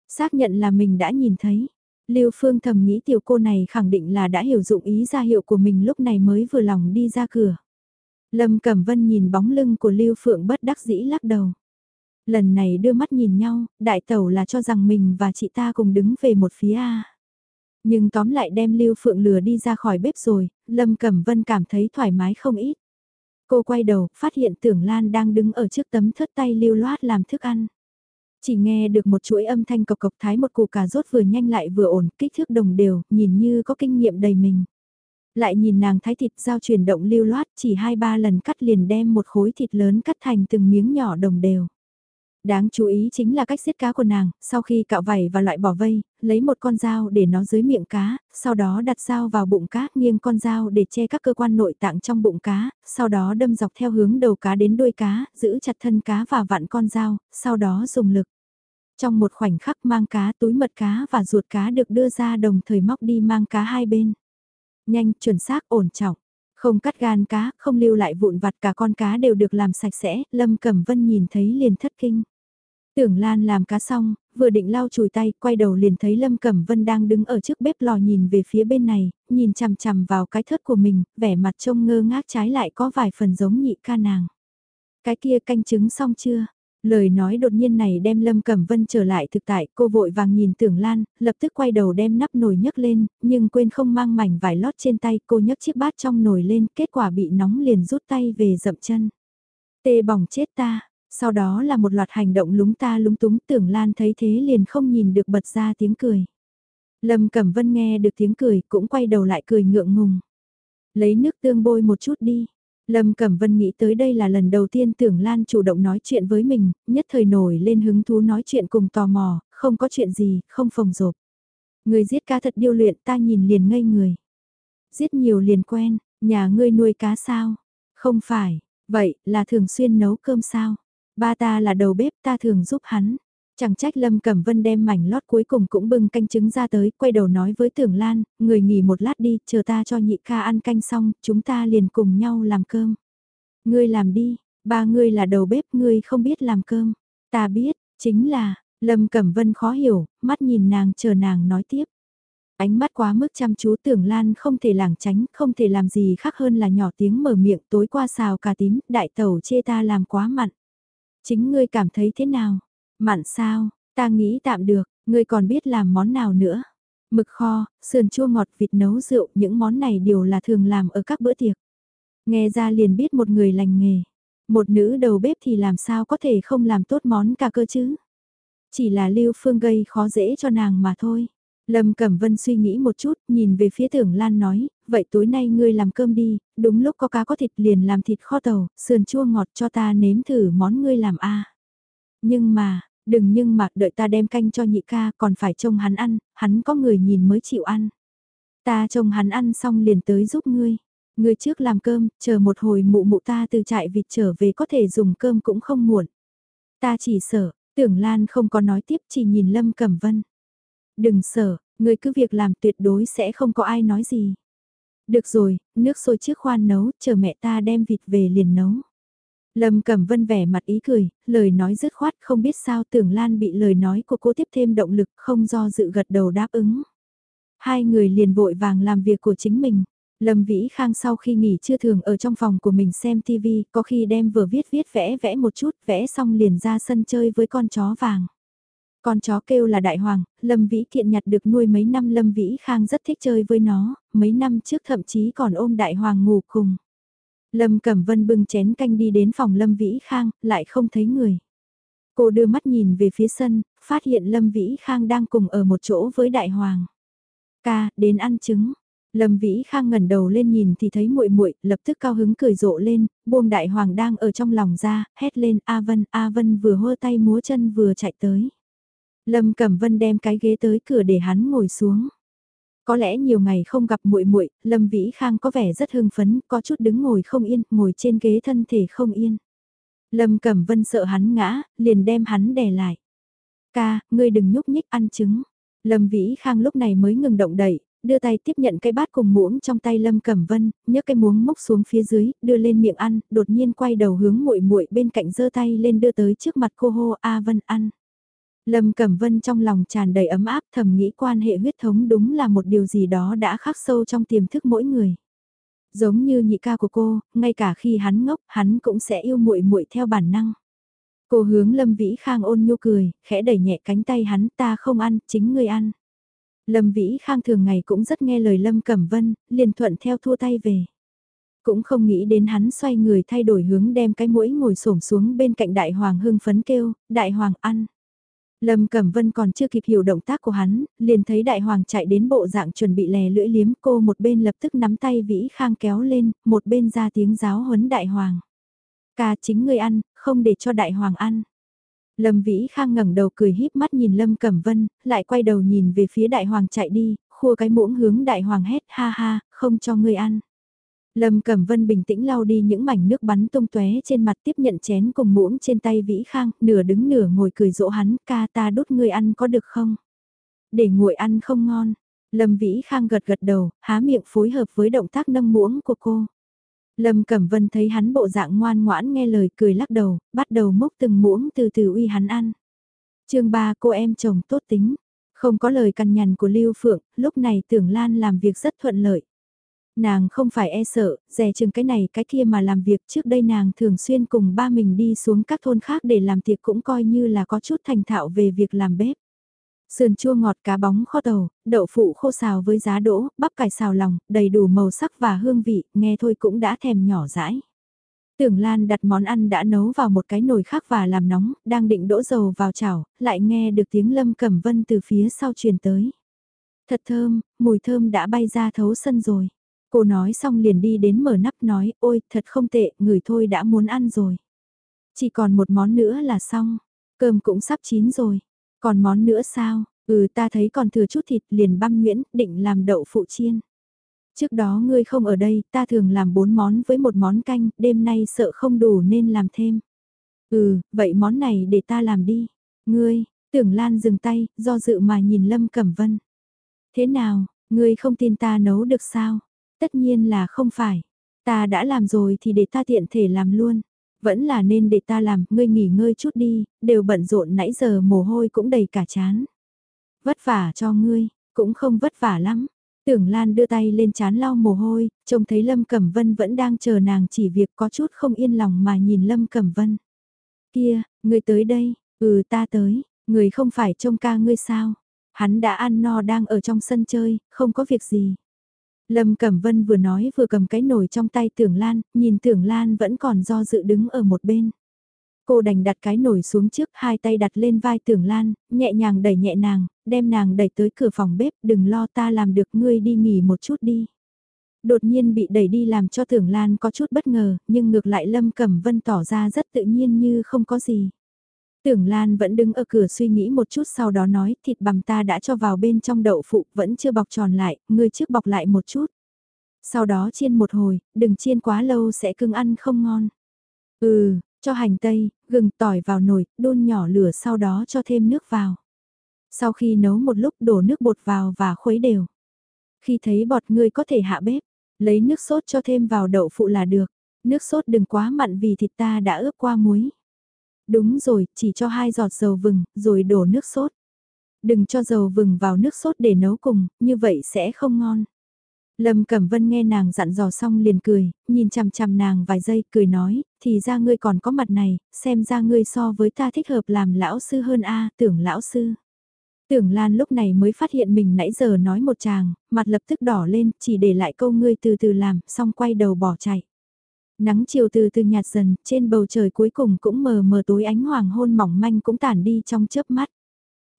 Xác nhận là mình đã nhìn thấy. Lưu Phương thầm nghĩ tiểu cô này khẳng định là đã hiểu dụng ý ra hiệu của mình lúc này mới vừa lòng đi ra cửa. Lâm Cẩm Vân nhìn bóng lưng của Lưu Phượng bất đắc dĩ lắc đầu. Lần này đưa mắt nhìn nhau, đại tẩu là cho rằng mình và chị ta cùng đứng về một phía A. Nhưng tóm lại đem Lưu Phượng lừa đi ra khỏi bếp rồi, Lâm Cẩm Vân cảm thấy thoải mái không ít. Cô quay đầu, phát hiện tưởng Lan đang đứng ở trước tấm thớt tay lưu loát làm thức ăn. Chỉ nghe được một chuỗi âm thanh cộc cộc thái một củ cà rốt vừa nhanh lại vừa ổn, kích thước đồng đều, nhìn như có kinh nghiệm đầy mình. Lại nhìn nàng thái thịt dao chuyển động lưu loát, chỉ hai ba lần cắt liền đem một khối thịt lớn cắt thành từng miếng nhỏ đồng đều. Đáng chú ý chính là cách giết cá của nàng, sau khi cạo vảy và loại bỏ vây, lấy một con dao để nó dưới miệng cá, sau đó đặt dao vào bụng cá, nghiêng con dao để che các cơ quan nội tạng trong bụng cá, sau đó đâm dọc theo hướng đầu cá đến đuôi cá, giữ chặt thân cá và vặn con dao, sau đó dùng lực. Trong một khoảnh khắc mang cá, túi mật cá và ruột cá được đưa ra đồng thời móc đi mang cá hai bên. Nhanh, chuẩn xác, ổn trọng. Không cắt gan cá, không lưu lại vụn vặt cả con cá đều được làm sạch sẽ, Lâm Cẩm Vân nhìn thấy liền thất kinh. Tưởng Lan làm cá xong, vừa định lau chùi tay, quay đầu liền thấy Lâm Cẩm Vân đang đứng ở trước bếp lò nhìn về phía bên này, nhìn chằm chằm vào cái thớt của mình, vẻ mặt trông ngơ ngác trái lại có vài phần giống nhị ca nàng. Cái kia canh trứng xong chưa? Lời nói đột nhiên này đem Lâm Cẩm Vân trở lại thực tại, cô vội vàng nhìn Tưởng Lan, lập tức quay đầu đem nắp nồi nhấc lên, nhưng quên không mang mảnh vải lót trên tay, cô nhấc chiếc bát trong nồi lên, kết quả bị nóng liền rút tay về dậm chân. Tê bỏng chết ta, sau đó là một loạt hành động lúng ta lúng túng tưởng Lan thấy thế liền không nhìn được bật ra tiếng cười. Lâm Cẩm Vân nghe được tiếng cười cũng quay đầu lại cười ngượng ngùng. Lấy nước tương bôi một chút đi. Lâm Cẩm Vân nghĩ tới đây là lần đầu tiên tưởng Lan chủ động nói chuyện với mình, nhất thời nổi lên hứng thú nói chuyện cùng tò mò, không có chuyện gì, không phồng rộp. Người giết cá thật điêu luyện ta nhìn liền ngây người. Giết nhiều liền quen, nhà ngươi nuôi cá sao? Không phải, vậy là thường xuyên nấu cơm sao? Ba ta là đầu bếp ta thường giúp hắn. Chẳng trách Lâm Cẩm Vân đem mảnh lót cuối cùng cũng bưng canh trứng ra tới, quay đầu nói với Tưởng Lan, người nghỉ một lát đi, chờ ta cho nhị ca ăn canh xong, chúng ta liền cùng nhau làm cơm. Ngươi làm đi, ba ngươi là đầu bếp, ngươi không biết làm cơm. Ta biết, chính là, Lâm Cẩm Vân khó hiểu, mắt nhìn nàng chờ nàng nói tiếp. Ánh mắt quá mức chăm chú tưởng Lan không thể lảng tránh, không thể làm gì khác hơn là nhỏ tiếng mở miệng tối qua xào cà tím, đại tẩu chê ta làm quá mặn. Chính ngươi cảm thấy thế nào? Mặn sao? Ta nghĩ tạm được, ngươi còn biết làm món nào nữa? Mực kho, sườn chua ngọt vịt nấu rượu, những món này đều là thường làm ở các bữa tiệc. Nghe ra liền biết một người lành nghề. Một nữ đầu bếp thì làm sao có thể không làm tốt món cà cơ chứ? Chỉ là Lưu Phương gây khó dễ cho nàng mà thôi. Lâm Cẩm Vân suy nghĩ một chút, nhìn về phía tưởng Lan nói, vậy tối nay ngươi làm cơm đi, đúng lúc có cá có thịt liền làm thịt kho tàu, sườn chua ngọt cho ta nếm thử món ngươi làm a. Nhưng mà, đừng nhưng mà đợi ta đem canh cho nhị ca còn phải trông hắn ăn, hắn có người nhìn mới chịu ăn. Ta trông hắn ăn xong liền tới giúp ngươi. Ngươi trước làm cơm, chờ một hồi mụ mụ ta từ trại vịt trở về có thể dùng cơm cũng không muộn. Ta chỉ sợ, tưởng Lan không có nói tiếp chỉ nhìn Lâm Cẩm Vân. Đừng sợ, ngươi cứ việc làm tuyệt đối sẽ không có ai nói gì. Được rồi, nước sôi trước khoan nấu, chờ mẹ ta đem vịt về liền nấu. Lâm Cẩm Vân vẻ mặt ý cười, lời nói dứt khoát không biết sao tưởng Lan bị lời nói của cô tiếp thêm động lực không do dự gật đầu đáp ứng. Hai người liền vội vàng làm việc của chính mình. Lâm Vĩ Khang sau khi nghỉ chưa thường ở trong phòng của mình xem TV, có khi đem vừa viết viết vẽ vẽ một chút, vẽ xong liền ra sân chơi với con chó vàng. Con chó kêu là Đại Hoàng, Lâm Vĩ Thiện nhặt được nuôi mấy năm Lâm Vĩ Khang rất thích chơi với nó, mấy năm trước thậm chí còn ôm Đại Hoàng ngủ cùng. Lâm Cẩm Vân bưng chén canh đi đến phòng Lâm Vĩ Khang, lại không thấy người. Cô đưa mắt nhìn về phía sân, phát hiện Lâm Vĩ Khang đang cùng ở một chỗ với Đại Hoàng. Ca, đến ăn trứng. Lâm Vĩ Khang ngẩng đầu lên nhìn thì thấy muội muội, lập tức cao hứng cười rộ lên, buông Đại Hoàng đang ở trong lòng ra, hét lên A Vân, A Vân vừa hơ tay múa chân vừa chạy tới. Lâm Cẩm Vân đem cái ghế tới cửa để hắn ngồi xuống. Có lẽ nhiều ngày không gặp muội muội, Lâm Vĩ Khang có vẻ rất hưng phấn, có chút đứng ngồi không yên, ngồi trên ghế thân thể không yên. Lâm Cẩm Vân sợ hắn ngã, liền đem hắn đè lại. Ca, ngươi đừng nhúc nhích ăn trứng. Lâm Vĩ Khang lúc này mới ngừng động đậy, đưa tay tiếp nhận cái bát cùng muỗng trong tay Lâm Cẩm Vân, nhấc cái muỗng mốc xuống phía dưới, đưa lên miệng ăn, đột nhiên quay đầu hướng muội muội bên cạnh giơ tay lên đưa tới trước mặt cô hô A Vân ăn. Lâm Cẩm Vân trong lòng tràn đầy ấm áp thầm nghĩ quan hệ huyết thống đúng là một điều gì đó đã khắc sâu trong tiềm thức mỗi người. Giống như nhị ca của cô, ngay cả khi hắn ngốc, hắn cũng sẽ yêu muội muội theo bản năng. Cô hướng Lâm Vĩ Khang ôn nhu cười, khẽ đẩy nhẹ cánh tay hắn, ta không ăn, chính ngươi ăn. Lâm Vĩ Khang thường ngày cũng rất nghe lời Lâm Cẩm Vân, liền thuận theo thua tay về. Cũng không nghĩ đến hắn xoay người thay đổi hướng đem cái mũi ngồi xổm xuống bên cạnh Đại Hoàng hưng phấn kêu, Đại Hoàng ăn. Lâm Cẩm Vân còn chưa kịp hiểu động tác của hắn, liền thấy đại hoàng chạy đến bộ dạng chuẩn bị lè lưỡi liếm cô một bên lập tức nắm tay Vĩ Khang kéo lên, một bên ra tiếng giáo huấn đại hoàng. Ca chính người ăn, không để cho đại hoàng ăn. Lâm Vĩ Khang ngẩng đầu cười híp mắt nhìn Lâm Cẩm Vân, lại quay đầu nhìn về phía đại hoàng chạy đi, khua cái muỗng hướng đại hoàng hét ha ha, không cho ngươi ăn. Lâm Cẩm Vân bình tĩnh lau đi những mảnh nước bắn tung tóe trên mặt tiếp nhận chén cùng muỗng trên tay Vĩ Khang, nửa đứng nửa ngồi cười dỗ hắn, ca ta đút ngươi ăn có được không? Để nguội ăn không ngon. Lâm Vĩ Khang gật gật đầu, há miệng phối hợp với động tác nâng muỗng của cô. Lâm Cẩm Vân thấy hắn bộ dạng ngoan ngoãn nghe lời cười lắc đầu, bắt đầu múc từng muỗng từ từ uy hắn ăn. chương 3 cô em chồng tốt tính, không có lời cằn nhằn của Lưu Phượng, lúc này tưởng Lan làm việc rất thuận lợi. Nàng không phải e sợ, dè chừng cái này cái kia mà làm việc trước đây nàng thường xuyên cùng ba mình đi xuống các thôn khác để làm tiệc cũng coi như là có chút thành thạo về việc làm bếp. Sườn chua ngọt cá bóng kho tàu, đậu phụ khô xào với giá đỗ, bắp cải xào lòng, đầy đủ màu sắc và hương vị, nghe thôi cũng đã thèm nhỏ dãi. Tưởng Lan đặt món ăn đã nấu vào một cái nồi khác và làm nóng, đang định đổ dầu vào chảo, lại nghe được tiếng Lâm Cẩm Vân từ phía sau truyền tới. Thật thơm, mùi thơm đã bay ra thấu sân rồi. Cô nói xong liền đi đến mở nắp nói, ôi, thật không tệ, người thôi đã muốn ăn rồi. Chỉ còn một món nữa là xong, cơm cũng sắp chín rồi. Còn món nữa sao? Ừ ta thấy còn thừa chút thịt liền băm nguyễn, định làm đậu phụ chiên. Trước đó ngươi không ở đây, ta thường làm bốn món với một món canh, đêm nay sợ không đủ nên làm thêm. Ừ, vậy món này để ta làm đi. Ngươi, tưởng Lan dừng tay, do dự mà nhìn Lâm Cẩm Vân. Thế nào, ngươi không tin ta nấu được sao? Tất nhiên là không phải. Ta đã làm rồi thì để ta tiện thể làm luôn. Vẫn là nên để ta làm, ngươi nghỉ ngơi chút đi, đều bận rộn nãy giờ mồ hôi cũng đầy cả chán. Vất vả cho ngươi, cũng không vất vả lắm. Tưởng Lan đưa tay lên chán lau mồ hôi, trông thấy Lâm Cẩm Vân vẫn đang chờ nàng chỉ việc có chút không yên lòng mà nhìn Lâm Cẩm Vân. Kia, ngươi tới đây, ừ ta tới, người không phải trông ca ngươi sao? Hắn đã ăn no đang ở trong sân chơi, không có việc gì. Lâm Cẩm Vân vừa nói vừa cầm cái nồi trong tay Tưởng Lan, nhìn Tưởng Lan vẫn còn do dự đứng ở một bên. Cô đành đặt cái nồi xuống trước, hai tay đặt lên vai Tưởng Lan, nhẹ nhàng đẩy nhẹ nàng, đem nàng đẩy tới cửa phòng bếp, đừng lo ta làm được ngươi đi nghỉ một chút đi. Đột nhiên bị đẩy đi làm cho Tưởng Lan có chút bất ngờ, nhưng ngược lại Lâm Cẩm Vân tỏ ra rất tự nhiên như không có gì. Tưởng Lan vẫn đứng ở cửa suy nghĩ một chút sau đó nói thịt bằm ta đã cho vào bên trong đậu phụ vẫn chưa bọc tròn lại, ngươi trước bọc lại một chút. Sau đó chiên một hồi, đừng chiên quá lâu sẽ cưng ăn không ngon. Ừ, cho hành tây, gừng tỏi vào nồi, đun nhỏ lửa sau đó cho thêm nước vào. Sau khi nấu một lúc đổ nước bột vào và khuấy đều. Khi thấy bọt ngươi có thể hạ bếp, lấy nước sốt cho thêm vào đậu phụ là được. Nước sốt đừng quá mặn vì thịt ta đã ướp qua muối. Đúng rồi, chỉ cho hai giọt dầu vừng, rồi đổ nước sốt. Đừng cho dầu vừng vào nước sốt để nấu cùng, như vậy sẽ không ngon. Lâm Cẩm Vân nghe nàng dặn dò xong liền cười, nhìn chằm chằm nàng vài giây cười nói, thì ra ngươi còn có mặt này, xem ra ngươi so với ta thích hợp làm lão sư hơn a tưởng lão sư. Tưởng Lan lúc này mới phát hiện mình nãy giờ nói một chàng, mặt lập tức đỏ lên, chỉ để lại câu ngươi từ từ làm, xong quay đầu bỏ chạy. Nắng chiều từ từ nhạt dần, trên bầu trời cuối cùng cũng mờ mờ tối ánh hoàng hôn mỏng manh cũng tản đi trong chớp mắt.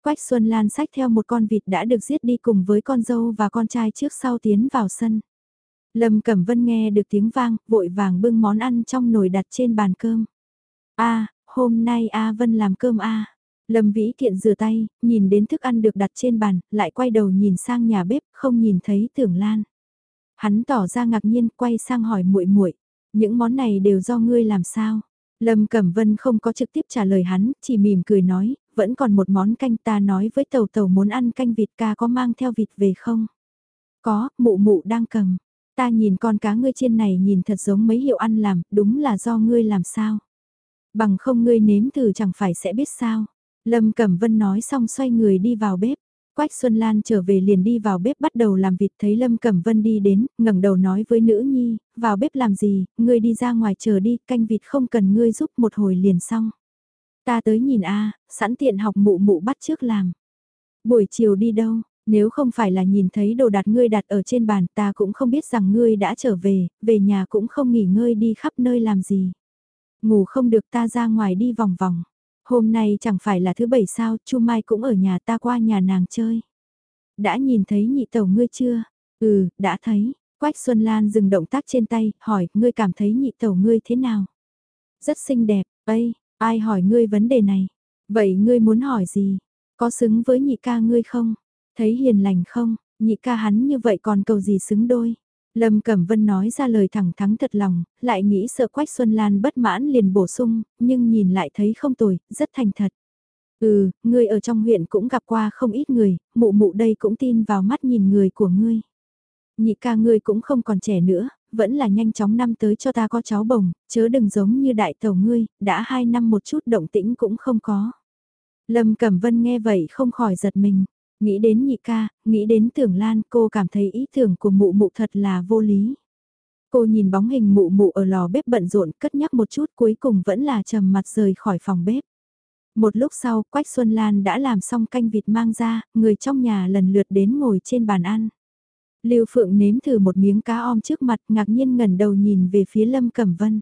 Quách Xuân Lan sách theo một con vịt đã được giết đi cùng với con dâu và con trai trước sau tiến vào sân. Lâm Cẩm Vân nghe được tiếng vang, vội vàng bưng món ăn trong nồi đặt trên bàn cơm. A, hôm nay A Vân làm cơm A. Lâm Vĩ Kiện rửa tay, nhìn đến thức ăn được đặt trên bàn, lại quay đầu nhìn sang nhà bếp, không nhìn thấy Tưởng Lan. Hắn tỏ ra ngạc nhiên, quay sang hỏi muội muội, những món này đều do ngươi làm sao? Lâm Cẩm Vân không có trực tiếp trả lời hắn, chỉ mỉm cười nói, vẫn còn một món canh ta nói với tàu tàu muốn ăn canh vịt ca có mang theo vịt về không? Có, mụ mụ đang cầm. Ta nhìn con cá ngươi trên này nhìn thật giống mấy hiệu ăn làm, đúng là do ngươi làm sao? Bằng không ngươi nếm thử chẳng phải sẽ biết sao? Lâm Cẩm Vân nói xong xoay người đi vào bếp. Quách Xuân Lan trở về liền đi vào bếp bắt đầu làm vịt thấy Lâm Cẩm Vân đi đến, ngẩng đầu nói với nữ nhi, vào bếp làm gì, ngươi đi ra ngoài chờ đi, canh vịt không cần ngươi giúp một hồi liền xong. Ta tới nhìn a, sẵn tiện học mụ mụ bắt trước làm. Buổi chiều đi đâu, nếu không phải là nhìn thấy đồ đặt ngươi đặt ở trên bàn ta cũng không biết rằng ngươi đã trở về, về nhà cũng không nghỉ ngơi đi khắp nơi làm gì. Ngủ không được ta ra ngoài đi vòng vòng. Hôm nay chẳng phải là thứ bảy sao, Chu Mai cũng ở nhà ta qua nhà nàng chơi. Đã nhìn thấy nhị tẩu ngươi chưa? Ừ, đã thấy. Quách Xuân Lan dừng động tác trên tay, hỏi, ngươi cảm thấy nhị tẩu ngươi thế nào? Rất xinh đẹp, ấy, ai hỏi ngươi vấn đề này? Vậy ngươi muốn hỏi gì? Có xứng với nhị ca ngươi không? Thấy hiền lành không? Nhị ca hắn như vậy còn cầu gì xứng đôi? Lâm Cẩm Vân nói ra lời thẳng thắn thật lòng, lại nghĩ sợ Quách Xuân Lan bất mãn liền bổ sung, nhưng nhìn lại thấy không tồi, rất thành thật. Ừ, ngươi ở trong huyện cũng gặp qua không ít người, mụ mụ đây cũng tin vào mắt nhìn người của ngươi. Nhị ca ngươi cũng không còn trẻ nữa, vẫn là nhanh chóng năm tới cho ta có cháu bồng, chớ đừng giống như đại tàu ngươi, đã hai năm một chút động tĩnh cũng không có. Lâm Cẩm Vân nghe vậy không khỏi giật mình. Nghĩ đến nhị ca, nghĩ đến tưởng lan cô cảm thấy ý tưởng của mụ mụ thật là vô lý. Cô nhìn bóng hình mụ mụ ở lò bếp bận rộn cất nhắc một chút cuối cùng vẫn là trầm mặt rời khỏi phòng bếp. Một lúc sau, Quách Xuân Lan đã làm xong canh vịt mang ra, người trong nhà lần lượt đến ngồi trên bàn ăn. Lưu Phượng nếm thử một miếng cá om trước mặt ngạc nhiên ngẩn đầu nhìn về phía Lâm Cẩm Vân.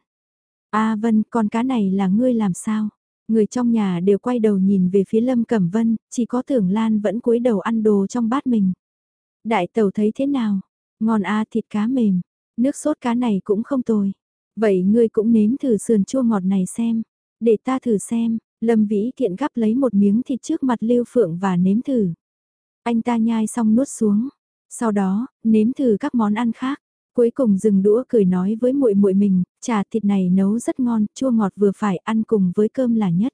A Vân, con cá này là ngươi làm sao? Người trong nhà đều quay đầu nhìn về phía Lâm Cẩm Vân, chỉ có tưởng Lan vẫn cúi đầu ăn đồ trong bát mình. Đại tàu thấy thế nào? Ngon a thịt cá mềm, nước sốt cá này cũng không tồi. Vậy ngươi cũng nếm thử sườn chua ngọt này xem. Để ta thử xem, Lâm Vĩ Kiện gắp lấy một miếng thịt trước mặt Lưu Phượng và nếm thử. Anh ta nhai xong nuốt xuống. Sau đó, nếm thử các món ăn khác. Cuối cùng dừng đũa cười nói với muội muội mình, trà thịt này nấu rất ngon, chua ngọt vừa phải ăn cùng với cơm là nhất.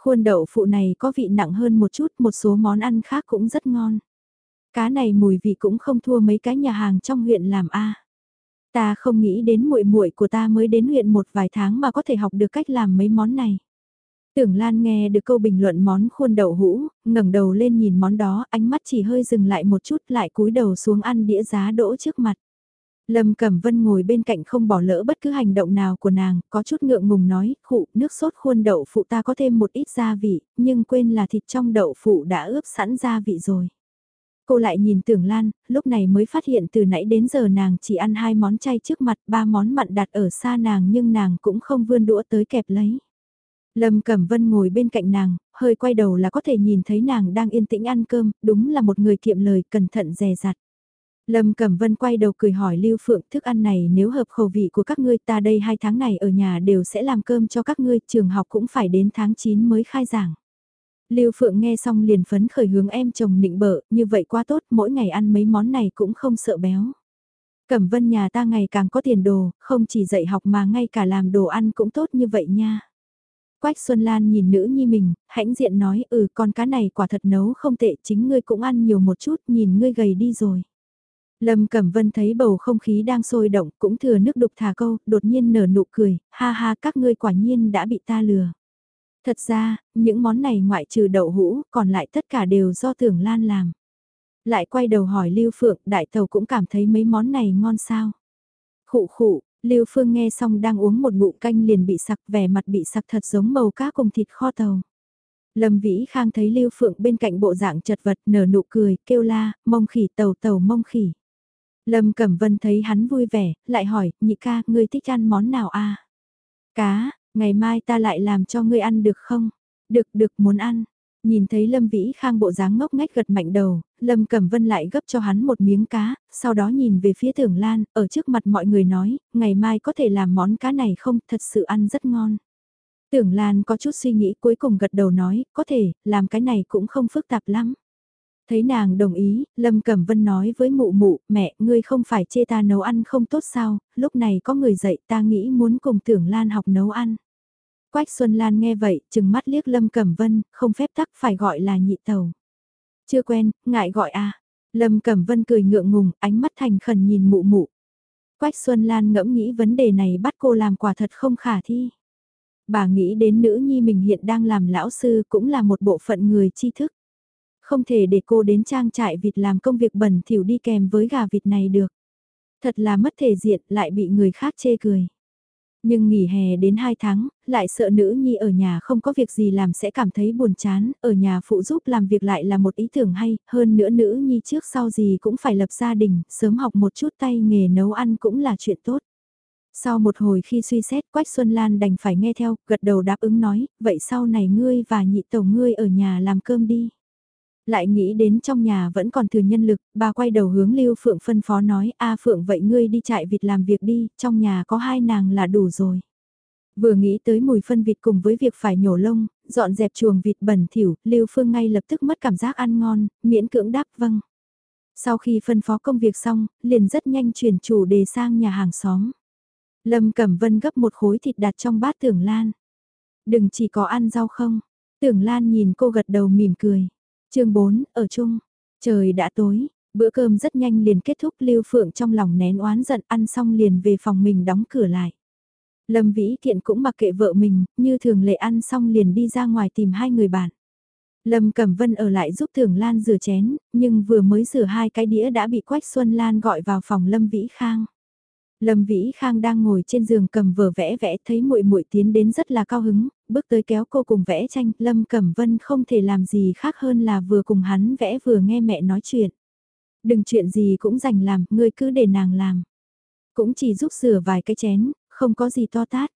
Khuôn đậu phụ này có vị nặng hơn một chút, một số món ăn khác cũng rất ngon. Cá này mùi vị cũng không thua mấy cái nhà hàng trong huyện làm a. Ta không nghĩ đến muội muội của ta mới đến huyện một vài tháng mà có thể học được cách làm mấy món này. Tưởng Lan nghe được câu bình luận món khuôn đậu hũ, ngẩng đầu lên nhìn món đó, ánh mắt chỉ hơi dừng lại một chút lại cúi đầu xuống ăn đĩa giá đỗ trước mặt. Lâm Cẩm Vân ngồi bên cạnh không bỏ lỡ bất cứ hành động nào của nàng, có chút ngượng ngùng nói, khụ, nước sốt khuôn đậu phụ ta có thêm một ít gia vị, nhưng quên là thịt trong đậu phụ đã ướp sẵn gia vị rồi. Cô lại nhìn Tưởng Lan, lúc này mới phát hiện từ nãy đến giờ nàng chỉ ăn hai món chay trước mặt, ba món mặn đặt ở xa nàng nhưng nàng cũng không vươn đũa tới kẹp lấy. Lâm Cẩm Vân ngồi bên cạnh nàng, hơi quay đầu là có thể nhìn thấy nàng đang yên tĩnh ăn cơm, đúng là một người kiệm lời cẩn thận dè dặt. Lâm Cẩm Vân quay đầu cười hỏi Lưu Phượng thức ăn này nếu hợp khẩu vị của các ngươi ta đây hai tháng này ở nhà đều sẽ làm cơm cho các ngươi, trường học cũng phải đến tháng 9 mới khai giảng. Lưu Phượng nghe xong liền phấn khởi hướng em chồng nịnh bợ, như vậy quá tốt, mỗi ngày ăn mấy món này cũng không sợ béo. Cẩm Vân nhà ta ngày càng có tiền đồ, không chỉ dạy học mà ngay cả làm đồ ăn cũng tốt như vậy nha. Quách Xuân Lan nhìn nữ nhi mình, hãnh diện nói ừ con cá này quả thật nấu không tệ chính ngươi cũng ăn nhiều một chút nhìn ngươi gầy đi rồi. Lâm Cẩm Vân thấy bầu không khí đang sôi động cũng thừa nước đục thả câu, đột nhiên nở nụ cười, ha ha các ngươi quả nhiên đã bị ta lừa. Thật ra, những món này ngoại trừ đậu hũ, còn lại tất cả đều do tưởng lan làm. Lại quay đầu hỏi Lưu Phượng, đại tàu cũng cảm thấy mấy món này ngon sao. Khụ khụ, Lưu Phương nghe xong đang uống một ngụm canh liền bị sặc vẻ mặt bị sặc thật giống màu cá cùng thịt kho tàu. Lâm Vĩ Khang thấy Lưu Phượng bên cạnh bộ dạng chật vật nở nụ cười, kêu la, mông khỉ tàu tàu mông khỉ. Lâm Cẩm Vân thấy hắn vui vẻ, lại hỏi, nhị ca, ngươi thích ăn món nào a? Cá, ngày mai ta lại làm cho ngươi ăn được không? Được, được, muốn ăn. Nhìn thấy Lâm Vĩ Khang bộ dáng ngốc ngách gật mạnh đầu, Lâm Cẩm Vân lại gấp cho hắn một miếng cá, sau đó nhìn về phía Tưởng Lan, ở trước mặt mọi người nói, ngày mai có thể làm món cá này không, thật sự ăn rất ngon. Tưởng Lan có chút suy nghĩ cuối cùng gật đầu nói, có thể, làm cái này cũng không phức tạp lắm. Thấy nàng đồng ý, Lâm Cẩm Vân nói với mụ mụ, mẹ, ngươi không phải chê ta nấu ăn không tốt sao, lúc này có người dạy ta nghĩ muốn cùng Tưởng Lan học nấu ăn. Quách Xuân Lan nghe vậy, chừng mắt liếc Lâm Cẩm Vân, không phép tắc phải gọi là nhị tàu. Chưa quen, ngại gọi à. Lâm Cẩm Vân cười ngượng ngùng, ánh mắt thành khẩn nhìn mụ mụ. Quách Xuân Lan ngẫm nghĩ vấn đề này bắt cô làm quả thật không khả thi. Bà nghĩ đến nữ nhi mình hiện đang làm lão sư cũng là một bộ phận người tri thức. Không thể để cô đến trang trại vịt làm công việc bẩn thỉu đi kèm với gà vịt này được. Thật là mất thể diện lại bị người khác chê cười. Nhưng nghỉ hè đến 2 tháng, lại sợ nữ nhi ở nhà không có việc gì làm sẽ cảm thấy buồn chán, ở nhà phụ giúp làm việc lại là một ý tưởng hay, hơn nữa nữ nhi trước sau gì cũng phải lập gia đình, sớm học một chút tay nghề nấu ăn cũng là chuyện tốt. Sau một hồi khi suy xét Quách Xuân Lan đành phải nghe theo, gật đầu đáp ứng nói, vậy sau này ngươi và nhị tẩu ngươi ở nhà làm cơm đi. Lại nghĩ đến trong nhà vẫn còn thừa nhân lực, bà quay đầu hướng Lưu Phượng phân phó nói, a Phượng vậy ngươi đi chạy vịt làm việc đi, trong nhà có hai nàng là đủ rồi. Vừa nghĩ tới mùi phân vịt cùng với việc phải nhổ lông, dọn dẹp chuồng vịt bẩn thỉu, Lưu Phương ngay lập tức mất cảm giác ăn ngon, miễn cưỡng đáp vâng. Sau khi phân phó công việc xong, liền rất nhanh chuyển chủ đề sang nhà hàng xóm. Lâm Cẩm Vân gấp một khối thịt đặt trong bát tưởng lan. Đừng chỉ có ăn rau không. Tưởng lan nhìn cô gật đầu mỉm cười chương 4, ở chung. Trời đã tối, bữa cơm rất nhanh liền kết thúc Lưu Phượng trong lòng nén oán giận ăn xong liền về phòng mình đóng cửa lại. Lâm Vĩ thiện cũng mặc kệ vợ mình, như thường lệ ăn xong liền đi ra ngoài tìm hai người bạn. Lâm Cẩm Vân ở lại giúp Thường Lan rửa chén, nhưng vừa mới rửa hai cái đĩa đã bị Quách Xuân Lan gọi vào phòng Lâm Vĩ Khang. Lâm Vĩ Khang đang ngồi trên giường cầm vở vẽ vẽ thấy muội muội tiến đến rất là cao hứng, bước tới kéo cô cùng vẽ tranh, Lâm Cẩm Vân không thể làm gì khác hơn là vừa cùng hắn vẽ vừa nghe mẹ nói chuyện. Đừng chuyện gì cũng dành làm, ngươi cứ để nàng làm. Cũng chỉ giúp sửa vài cái chén, không có gì to tát.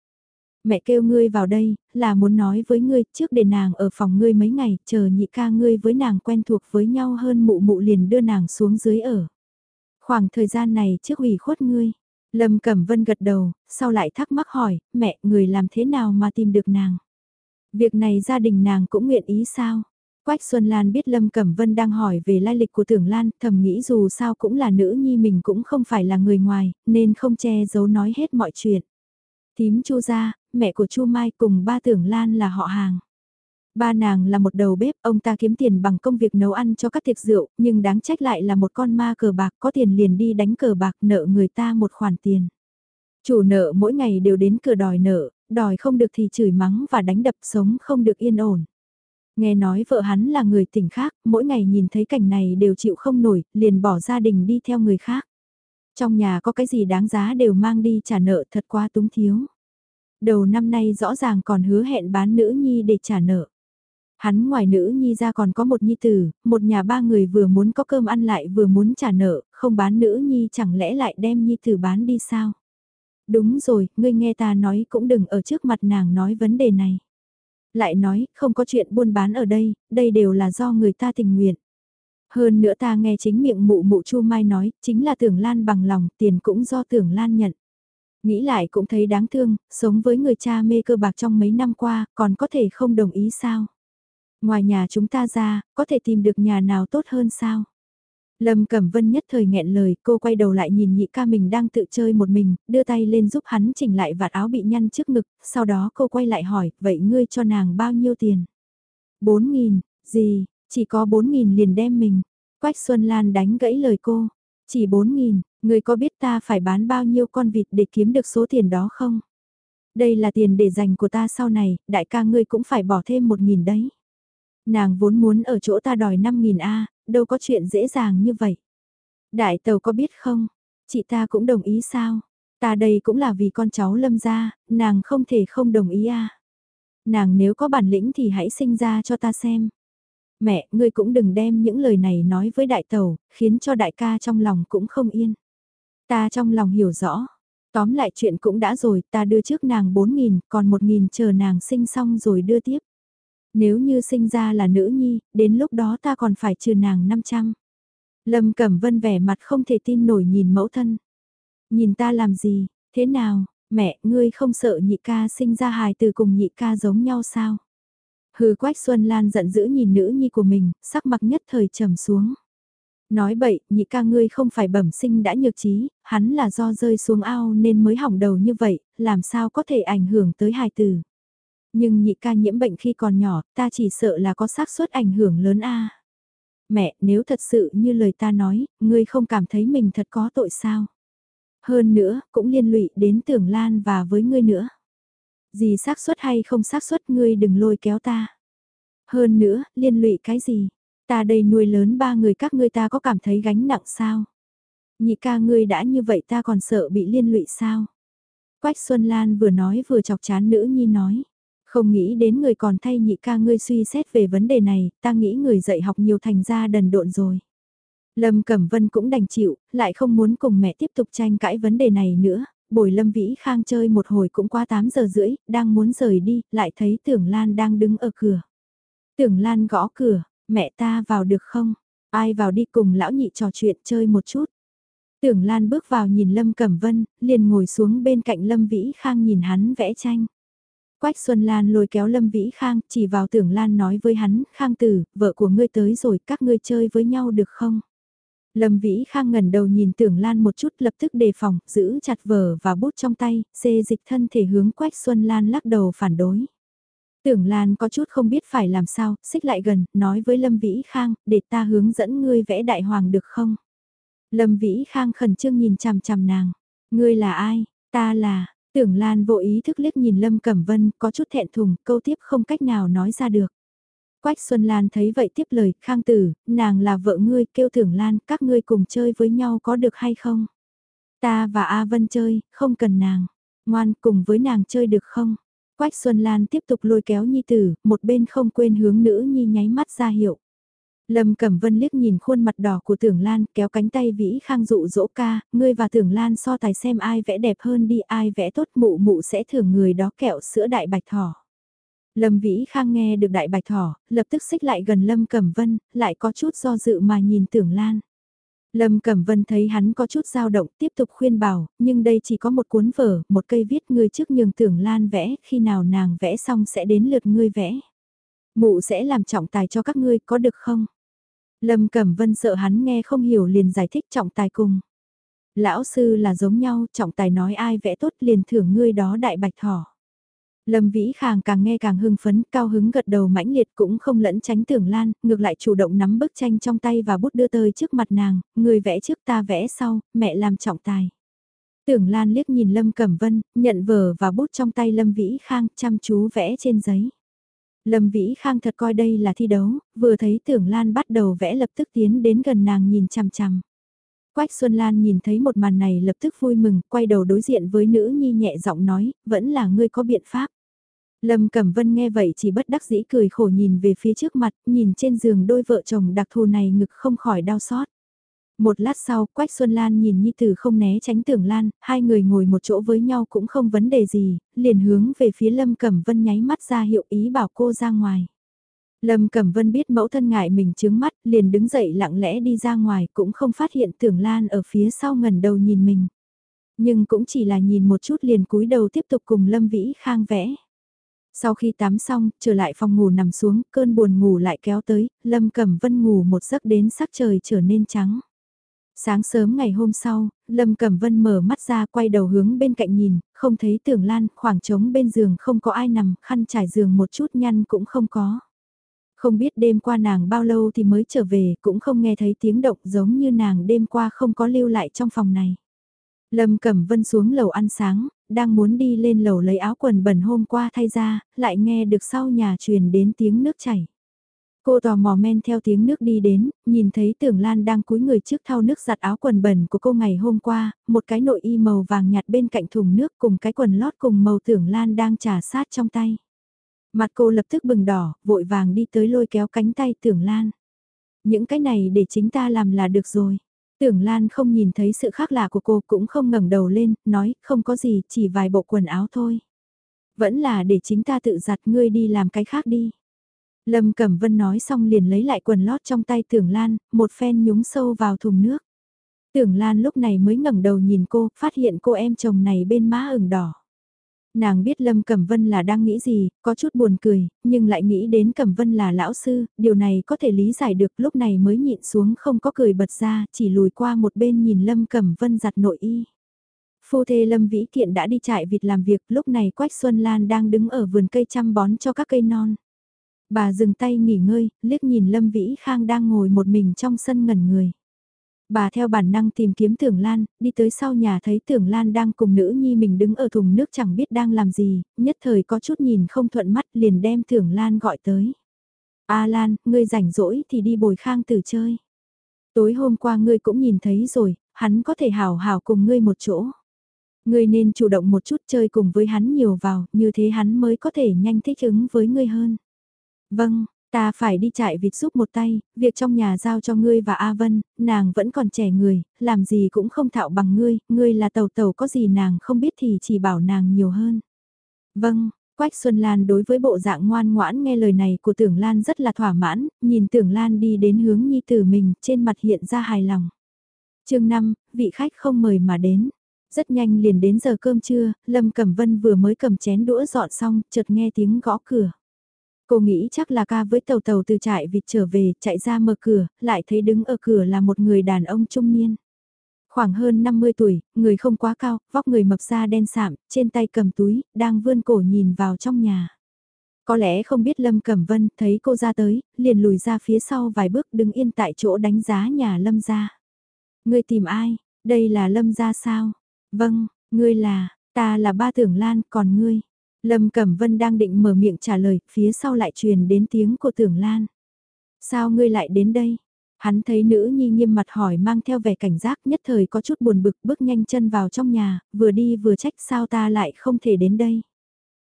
Mẹ kêu ngươi vào đây, là muốn nói với ngươi trước để nàng ở phòng ngươi mấy ngày, chờ nhị ca ngươi với nàng quen thuộc với nhau hơn mụ mụ liền đưa nàng xuống dưới ở. Khoảng thời gian này trước ủy khuất ngươi Lâm Cẩm Vân gật đầu, sau lại thắc mắc hỏi, mẹ, người làm thế nào mà tìm được nàng? Việc này gia đình nàng cũng nguyện ý sao? Quách Xuân Lan biết Lâm Cẩm Vân đang hỏi về lai lịch của Tưởng Lan, thầm nghĩ dù sao cũng là nữ nhi mình cũng không phải là người ngoài, nên không che giấu nói hết mọi chuyện. Tím Chu gia, mẹ của Chu Mai cùng ba Tưởng Lan là họ hàng. Ba nàng là một đầu bếp, ông ta kiếm tiền bằng công việc nấu ăn cho các tiệc rượu, nhưng đáng trách lại là một con ma cờ bạc có tiền liền đi đánh cờ bạc nợ người ta một khoản tiền. Chủ nợ mỗi ngày đều đến cửa đòi nợ, đòi không được thì chửi mắng và đánh đập sống không được yên ổn. Nghe nói vợ hắn là người tỉnh khác, mỗi ngày nhìn thấy cảnh này đều chịu không nổi, liền bỏ gia đình đi theo người khác. Trong nhà có cái gì đáng giá đều mang đi trả nợ thật quá túng thiếu. Đầu năm nay rõ ràng còn hứa hẹn bán nữ nhi để trả nợ. Hắn ngoài nữ nhi ra còn có một nhi tử, một nhà ba người vừa muốn có cơm ăn lại vừa muốn trả nợ, không bán nữ nhi chẳng lẽ lại đem nhi tử bán đi sao? Đúng rồi, ngươi nghe ta nói cũng đừng ở trước mặt nàng nói vấn đề này. Lại nói, không có chuyện buôn bán ở đây, đây đều là do người ta tình nguyện. Hơn nữa ta nghe chính miệng mụ mụ Chu Mai nói, chính là tưởng Lan bằng lòng, tiền cũng do tưởng Lan nhận. Nghĩ lại cũng thấy đáng thương, sống với người cha mê cơ bạc trong mấy năm qua, còn có thể không đồng ý sao? Ngoài nhà chúng ta ra, có thể tìm được nhà nào tốt hơn sao? Lâm Cẩm Vân nhất thời nghẹn lời, cô quay đầu lại nhìn nhị ca mình đang tự chơi một mình, đưa tay lên giúp hắn chỉnh lại vạt áo bị nhăn trước ngực, sau đó cô quay lại hỏi, vậy ngươi cho nàng bao nhiêu tiền? Bốn nghìn, gì, chỉ có bốn nghìn liền đem mình. Quách Xuân Lan đánh gãy lời cô, chỉ bốn nghìn, ngươi có biết ta phải bán bao nhiêu con vịt để kiếm được số tiền đó không? Đây là tiền để dành của ta sau này, đại ca ngươi cũng phải bỏ thêm một nghìn đấy. Nàng vốn muốn ở chỗ ta đòi 5.000 A, đâu có chuyện dễ dàng như vậy. Đại tàu có biết không? Chị ta cũng đồng ý sao? Ta đây cũng là vì con cháu lâm gia, nàng không thể không đồng ý a. Nàng nếu có bản lĩnh thì hãy sinh ra cho ta xem. Mẹ, ngươi cũng đừng đem những lời này nói với đại tàu, khiến cho đại ca trong lòng cũng không yên. Ta trong lòng hiểu rõ. Tóm lại chuyện cũng đã rồi, ta đưa trước nàng 4.000, còn 1.000 chờ nàng sinh xong rồi đưa tiếp. Nếu như sinh ra là nữ nhi, đến lúc đó ta còn phải trừ nàng 500. Lâm Cẩm Vân vẻ mặt không thể tin nổi nhìn mẫu thân. Nhìn ta làm gì, thế nào, mẹ, ngươi không sợ nhị ca sinh ra hài từ cùng nhị ca giống nhau sao? Hừ Quách Xuân Lan giận dữ nhìn nữ nhi của mình, sắc mặt nhất thời trầm xuống. Nói bậy, nhị ca ngươi không phải bẩm sinh đã nhược trí, hắn là do rơi xuống ao nên mới hỏng đầu như vậy, làm sao có thể ảnh hưởng tới hài tử. Nhưng nhị ca nhiễm bệnh khi còn nhỏ, ta chỉ sợ là có xác suất ảnh hưởng lớn a. Mẹ, nếu thật sự như lời ta nói, ngươi không cảm thấy mình thật có tội sao? Hơn nữa, cũng liên lụy đến tưởng Lan và với ngươi nữa. Gì xác suất hay không xác suất ngươi đừng lôi kéo ta. Hơn nữa, liên lụy cái gì? Ta đây nuôi lớn ba người các ngươi ta có cảm thấy gánh nặng sao? Nhị ca ngươi đã như vậy ta còn sợ bị liên lụy sao? Quách Xuân Lan vừa nói vừa chọc chán nữ nhi nói. Không nghĩ đến người còn thay nhị ca ngươi suy xét về vấn đề này, ta nghĩ người dạy học nhiều thành ra đần độn rồi. Lâm Cẩm Vân cũng đành chịu, lại không muốn cùng mẹ tiếp tục tranh cãi vấn đề này nữa, bồi Lâm Vĩ Khang chơi một hồi cũng qua 8 giờ rưỡi, đang muốn rời đi, lại thấy Tưởng Lan đang đứng ở cửa. Tưởng Lan gõ cửa, mẹ ta vào được không? Ai vào đi cùng lão nhị trò chuyện chơi một chút. Tưởng Lan bước vào nhìn Lâm Cẩm Vân, liền ngồi xuống bên cạnh Lâm Vĩ Khang nhìn hắn vẽ tranh. Quách Xuân Lan lôi kéo Lâm Vĩ Khang, chỉ vào tưởng Lan nói với hắn, Khang tử, vợ của ngươi tới rồi, các ngươi chơi với nhau được không? Lâm Vĩ Khang ngẩn đầu nhìn tưởng Lan một chút lập tức đề phòng, giữ chặt vở và bút trong tay, xê dịch thân thể hướng Quách Xuân Lan lắc đầu phản đối. Tưởng Lan có chút không biết phải làm sao, xích lại gần, nói với Lâm Vĩ Khang, để ta hướng dẫn ngươi vẽ đại hoàng được không? Lâm Vĩ Khang khẩn trương nhìn chằm chằm nàng. Ngươi là ai? Ta là, Tưởng Lan vô ý thức liếc nhìn Lâm Cẩm Vân, có chút thẹn thùng, câu tiếp không cách nào nói ra được. Quách Xuân Lan thấy vậy tiếp lời, Khang Tử, nàng là vợ ngươi, kêu Tưởng Lan, các ngươi cùng chơi với nhau có được hay không? Ta và A Vân chơi, không cần nàng. Ngoan, cùng với nàng chơi được không? Quách Xuân Lan tiếp tục lôi kéo Nhi Tử, một bên không quên hướng nữ Nhi nháy mắt ra hiệu. Lâm Cẩm Vân liếc nhìn khuôn mặt đỏ của Tưởng Lan, kéo cánh tay Vĩ Khang dụ dỗ ca, ngươi và Tưởng Lan so tài xem ai vẽ đẹp hơn đi, ai vẽ tốt mụ mụ sẽ thưởng người đó kẹo sữa đại bạch thỏ. Lâm Vĩ Khang nghe được đại bạch thỏ, lập tức xích lại gần Lâm Cẩm Vân, lại có chút do dự mà nhìn Tưởng Lan. Lâm Cẩm Vân thấy hắn có chút dao động tiếp tục khuyên bảo, nhưng đây chỉ có một cuốn vở, một cây viết ngươi trước nhường Tưởng Lan vẽ, khi nào nàng vẽ xong sẽ đến lượt ngươi vẽ. Mụ sẽ làm trọng tài cho các ngươi có được không? Lâm Cẩm Vân sợ hắn nghe không hiểu liền giải thích trọng tài cùng. Lão sư là giống nhau, trọng tài nói ai vẽ tốt liền thưởng ngươi đó đại bạch thỏ. Lâm Vĩ Khang càng nghe càng hưng phấn, cao hứng gật đầu mãnh liệt cũng không lẫn tránh tưởng lan, ngược lại chủ động nắm bức tranh trong tay và bút đưa tới trước mặt nàng, người vẽ trước ta vẽ sau, mẹ làm trọng tài. Tưởng Lan liếc nhìn Lâm Cẩm Vân, nhận vở và bút trong tay Lâm Vĩ Khang, chăm chú vẽ trên giấy. Lâm Vĩ Khang thật coi đây là thi đấu, vừa thấy Tưởng Lan bắt đầu vẽ lập tức tiến đến gần nàng nhìn chằm chằm. Quách Xuân Lan nhìn thấy một màn này lập tức vui mừng, quay đầu đối diện với nữ nhi nhẹ giọng nói, vẫn là ngươi có biện pháp. Lâm Cẩm Vân nghe vậy chỉ bất đắc dĩ cười khổ nhìn về phía trước mặt, nhìn trên giường đôi vợ chồng đặc thù này ngực không khỏi đau xót. Một lát sau, Quách Xuân Lan nhìn Nhi Tử không né tránh tưởng Lan, hai người ngồi một chỗ với nhau cũng không vấn đề gì, liền hướng về phía Lâm Cẩm Vân nháy mắt ra hiệu ý bảo cô ra ngoài. Lâm Cẩm Vân biết mẫu thân ngại mình chướng mắt, liền đứng dậy lặng lẽ đi ra ngoài cũng không phát hiện tưởng Lan ở phía sau ngẩn đầu nhìn mình. Nhưng cũng chỉ là nhìn một chút liền cúi đầu tiếp tục cùng Lâm Vĩ Khang vẽ. Sau khi tắm xong, trở lại phòng ngủ nằm xuống, cơn buồn ngủ lại kéo tới, Lâm Cẩm Vân ngủ một giấc đến sắc trời trở nên trắng. Sáng sớm ngày hôm sau, Lâm Cẩm Vân mở mắt ra quay đầu hướng bên cạnh nhìn, không thấy tưởng lan, khoảng trống bên giường không có ai nằm, khăn trải giường một chút nhăn cũng không có. Không biết đêm qua nàng bao lâu thì mới trở về, cũng không nghe thấy tiếng động giống như nàng đêm qua không có lưu lại trong phòng này. Lâm Cẩm Vân xuống lầu ăn sáng, đang muốn đi lên lầu lấy áo quần bẩn hôm qua thay ra, lại nghe được sau nhà truyền đến tiếng nước chảy. Cô tò mò men theo tiếng nước đi đến, nhìn thấy tưởng Lan đang cúi người trước thau nước giặt áo quần bẩn của cô ngày hôm qua, một cái nội y màu vàng nhạt bên cạnh thùng nước cùng cái quần lót cùng màu tưởng Lan đang trả sát trong tay. Mặt cô lập tức bừng đỏ, vội vàng đi tới lôi kéo cánh tay tưởng Lan. Những cái này để chính ta làm là được rồi. Tưởng Lan không nhìn thấy sự khác lạ của cô cũng không ngẩng đầu lên, nói không có gì, chỉ vài bộ quần áo thôi. Vẫn là để chính ta tự giặt ngươi đi làm cái khác đi. Lâm Cẩm Vân nói xong liền lấy lại quần lót trong tay Tưởng Lan, một phen nhúng sâu vào thùng nước. Tưởng Lan lúc này mới ngẩng đầu nhìn cô, phát hiện cô em chồng này bên má ửng đỏ. Nàng biết Lâm Cẩm Vân là đang nghĩ gì, có chút buồn cười, nhưng lại nghĩ đến Cẩm Vân là lão sư, điều này có thể lý giải được lúc này mới nhịn xuống không có cười bật ra, chỉ lùi qua một bên nhìn Lâm Cẩm Vân giặt nội y. Phu thê Lâm Vĩ Kiện đã đi trại vịt làm việc, lúc này Quách Xuân Lan đang đứng ở vườn cây chăm bón cho các cây non. Bà dừng tay nghỉ ngơi, liếc nhìn Lâm Vĩ Khang đang ngồi một mình trong sân ngẩn người. Bà theo bản năng tìm kiếm Tưởng Lan, đi tới sau nhà thấy Tưởng Lan đang cùng nữ nhi mình đứng ở thùng nước chẳng biết đang làm gì, nhất thời có chút nhìn không thuận mắt liền đem Tưởng Lan gọi tới. A Lan, ngươi rảnh rỗi thì đi bồi khang tử chơi. Tối hôm qua ngươi cũng nhìn thấy rồi, hắn có thể hào hào cùng ngươi một chỗ. Ngươi nên chủ động một chút chơi cùng với hắn nhiều vào, như thế hắn mới có thể nhanh thích ứng với ngươi hơn. Vâng, Ta phải đi chạy vịt giúp một tay, việc trong nhà giao cho ngươi và A Vân, nàng vẫn còn trẻ người, làm gì cũng không thạo bằng ngươi, ngươi là tàu tàu có gì nàng không biết thì chỉ bảo nàng nhiều hơn. Vâng, Quách Xuân Lan đối với bộ dạng ngoan ngoãn nghe lời này của Tưởng Lan rất là thỏa mãn, nhìn Tưởng Lan đi đến hướng nhi tử mình, trên mặt hiện ra hài lòng. chương 5, vị khách không mời mà đến. Rất nhanh liền đến giờ cơm trưa, Lâm Cẩm Vân vừa mới cầm chén đũa dọn xong, chợt nghe tiếng gõ cửa. Cô nghĩ chắc là ca với tàu tàu từ trại vịt trở về, chạy ra mở cửa, lại thấy đứng ở cửa là một người đàn ông trung niên. Khoảng hơn 50 tuổi, người không quá cao, vóc người mập da đen sạm, trên tay cầm túi, đang vươn cổ nhìn vào trong nhà. Có lẽ không biết Lâm Cẩm Vân thấy cô ra tới, liền lùi ra phía sau vài bước đứng yên tại chỗ đánh giá nhà Lâm ra. Ngươi tìm ai? Đây là Lâm ra sao? Vâng, ngươi là, ta là ba tưởng Lan, còn ngươi? Lâm Cẩm Vân đang định mở miệng trả lời, phía sau lại truyền đến tiếng của Tưởng Lan. Sao ngươi lại đến đây? Hắn thấy nữ nhi nghiêm mặt hỏi mang theo vẻ cảnh giác nhất thời có chút buồn bực bước nhanh chân vào trong nhà, vừa đi vừa trách sao ta lại không thể đến đây.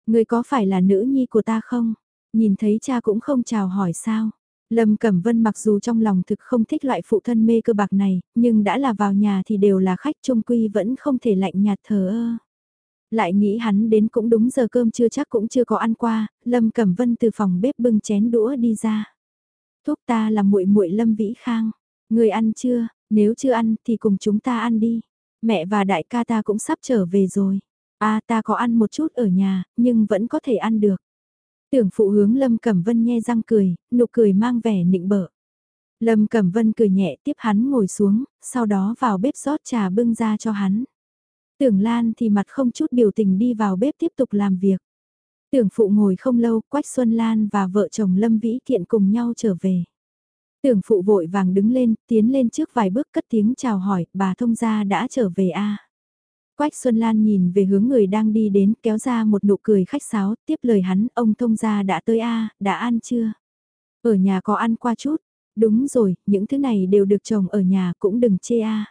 Ngươi có phải là nữ nhi của ta không? Nhìn thấy cha cũng không chào hỏi sao? Lâm Cẩm Vân mặc dù trong lòng thực không thích loại phụ thân mê cơ bạc này, nhưng đã là vào nhà thì đều là khách trung quy vẫn không thể lạnh nhạt thờ ơ. Lại nghĩ hắn đến cũng đúng giờ cơm chưa chắc cũng chưa có ăn qua, Lâm Cẩm Vân từ phòng bếp bưng chén đũa đi ra. Thúc ta là muội muội Lâm Vĩ Khang, người ăn chưa, nếu chưa ăn thì cùng chúng ta ăn đi. Mẹ và đại ca ta cũng sắp trở về rồi. a à, ta có ăn một chút ở nhà, nhưng vẫn có thể ăn được. Tưởng phụ hướng Lâm Cẩm Vân nhe răng cười, nụ cười mang vẻ nịnh bợ. Lâm Cẩm Vân cười nhẹ tiếp hắn ngồi xuống, sau đó vào bếp rót trà bưng ra cho hắn. Tưởng Lan thì mặt không chút biểu tình đi vào bếp tiếp tục làm việc. Tưởng phụ ngồi không lâu, Quách Xuân Lan và vợ chồng Lâm Vĩ Thiện cùng nhau trở về. Tưởng phụ vội vàng đứng lên, tiến lên trước vài bước cất tiếng chào hỏi, bà thông gia đã trở về a à? Quách Xuân Lan nhìn về hướng người đang đi đến, kéo ra một nụ cười khách sáo, tiếp lời hắn, ông thông gia đã tới a đã ăn chưa? Ở nhà có ăn qua chút, đúng rồi, những thứ này đều được trồng ở nhà cũng đừng chê a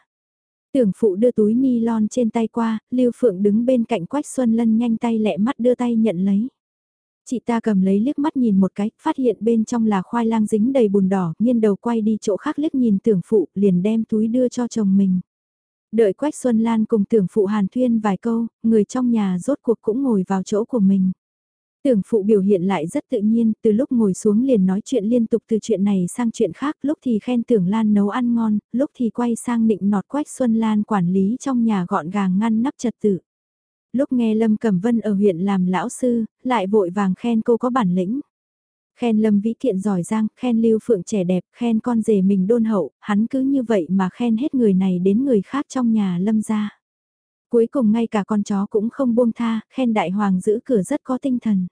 Tưởng phụ đưa túi ni lon trên tay qua, Lưu Phượng đứng bên cạnh Quách Xuân Lân nhanh tay lẹ mắt đưa tay nhận lấy. Chị ta cầm lấy liếc mắt nhìn một cái, phát hiện bên trong là khoai lang dính đầy bùn đỏ, nghiêng đầu quay đi chỗ khác liếc nhìn tưởng phụ, liền đem túi đưa cho chồng mình. Đợi Quách Xuân Lan cùng tưởng phụ Hàn Thuyên vài câu, người trong nhà rốt cuộc cũng ngồi vào chỗ của mình. Tưởng phụ biểu hiện lại rất tự nhiên, từ lúc ngồi xuống liền nói chuyện liên tục từ chuyện này sang chuyện khác, lúc thì khen tưởng Lan nấu ăn ngon, lúc thì quay sang nịnh nọt Quách Xuân Lan quản lý trong nhà gọn gàng ngăn nắp trật tự. Lúc nghe Lâm Cẩm Vân ở huyện làm lão sư, lại vội vàng khen cô có bản lĩnh. Khen Lâm Vĩ Kiện giỏi giang, khen Lưu Phượng trẻ đẹp, khen con rể mình đôn hậu, hắn cứ như vậy mà khen hết người này đến người khác trong nhà Lâm gia. Cuối cùng ngay cả con chó cũng không buông tha, khen đại hoàng giữ cửa rất có tinh thần.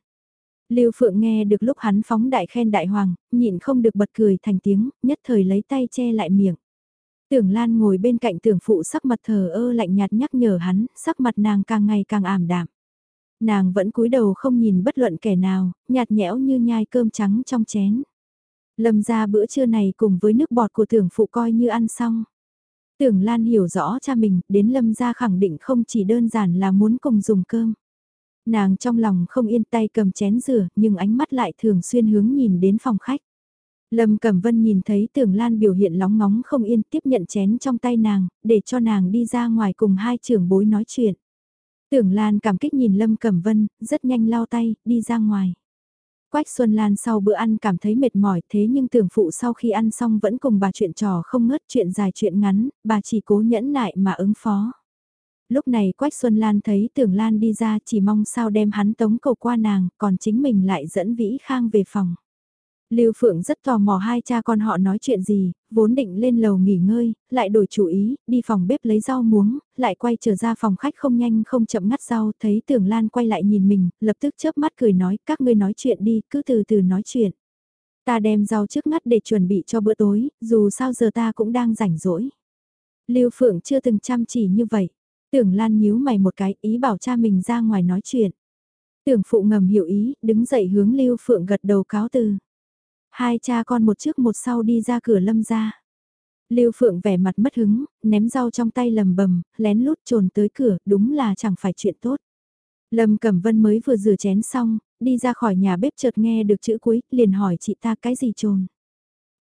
Lưu Phượng nghe được lúc hắn phóng đại khen đại hoàng, nhịn không được bật cười thành tiếng, nhất thời lấy tay che lại miệng. Tưởng Lan ngồi bên cạnh tưởng phụ sắc mặt thờ ơ lạnh nhạt nhắc nhở hắn, sắc mặt nàng càng ngày càng ảm đạm. Nàng vẫn cúi đầu không nhìn bất luận kẻ nào, nhạt nhẽo như nhai cơm trắng trong chén. Lâm ra bữa trưa này cùng với nước bọt của tưởng phụ coi như ăn xong. Tưởng Lan hiểu rõ cha mình, đến lâm gia khẳng định không chỉ đơn giản là muốn cùng dùng cơm. Nàng trong lòng không yên tay cầm chén rửa, nhưng ánh mắt lại thường xuyên hướng nhìn đến phòng khách. Lâm Cẩm Vân nhìn thấy Tưởng Lan biểu hiện lóng ngóng không yên tiếp nhận chén trong tay nàng, để cho nàng đi ra ngoài cùng hai trưởng bối nói chuyện. Tưởng Lan cảm kích nhìn Lâm Cẩm Vân, rất nhanh lao tay, đi ra ngoài. Quách Xuân Lan sau bữa ăn cảm thấy mệt mỏi thế nhưng tưởng phụ sau khi ăn xong vẫn cùng bà chuyện trò không ngớt chuyện dài chuyện ngắn, bà chỉ cố nhẫn nại mà ứng phó. Lúc này Quách Xuân Lan thấy tưởng Lan đi ra chỉ mong sao đem hắn tống cầu qua nàng, còn chính mình lại dẫn Vĩ Khang về phòng. Lưu Phượng rất tò mò hai cha con họ nói chuyện gì, vốn định lên lầu nghỉ ngơi, lại đổi chủ ý, đi phòng bếp lấy rau muống, lại quay trở ra phòng khách không nhanh không chậm ngắt rau, thấy Tưởng Lan quay lại nhìn mình, lập tức chớp mắt cười nói, các ngươi nói chuyện đi, cứ từ từ nói chuyện. Ta đem rau trước ngắt để chuẩn bị cho bữa tối, dù sao giờ ta cũng đang rảnh rỗi. Lưu Phượng chưa từng chăm chỉ như vậy. Tưởng Lan nhíu mày một cái, ý bảo cha mình ra ngoài nói chuyện. Tưởng phụ ngầm hiểu ý, đứng dậy hướng Lưu Phượng gật đầu cáo từ. Hai cha con một trước một sau đi ra cửa lâm ra. Lưu Phượng vẻ mặt mất hứng, ném rau trong tay lầm bầm, lén lút trồn tới cửa, đúng là chẳng phải chuyện tốt. Lâm Cẩm Vân mới vừa rửa chén xong, đi ra khỏi nhà bếp chợt nghe được chữ cuối, liền hỏi chị ta cái gì trồn.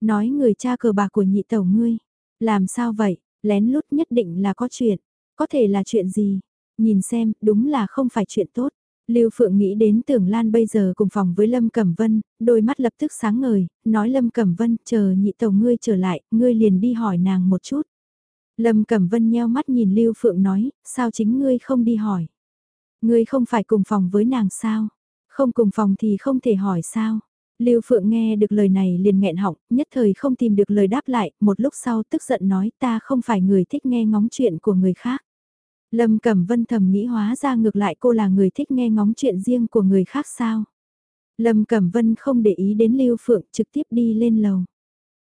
Nói người cha cờ bạc của nhị tẩu ngươi. Làm sao vậy, lén lút nhất định là có chuyện. Có thể là chuyện gì? Nhìn xem, đúng là không phải chuyện tốt. Lưu Phượng nghĩ đến tưởng Lan bây giờ cùng phòng với Lâm Cẩm Vân, đôi mắt lập tức sáng ngời, nói Lâm Cẩm Vân chờ nhị tàu ngươi trở lại, ngươi liền đi hỏi nàng một chút. Lâm Cẩm Vân nheo mắt nhìn Lưu Phượng nói, sao chính ngươi không đi hỏi? Ngươi không phải cùng phòng với nàng sao? Không cùng phòng thì không thể hỏi sao? Lưu Phượng nghe được lời này liền nghẹn họng, nhất thời không tìm được lời đáp lại, một lúc sau tức giận nói ta không phải người thích nghe ngóng chuyện của người khác. Lâm Cẩm Vân thầm nghĩ hóa ra ngược lại cô là người thích nghe ngóng chuyện riêng của người khác sao. Lâm Cẩm Vân không để ý đến Lưu Phượng, trực tiếp đi lên lầu.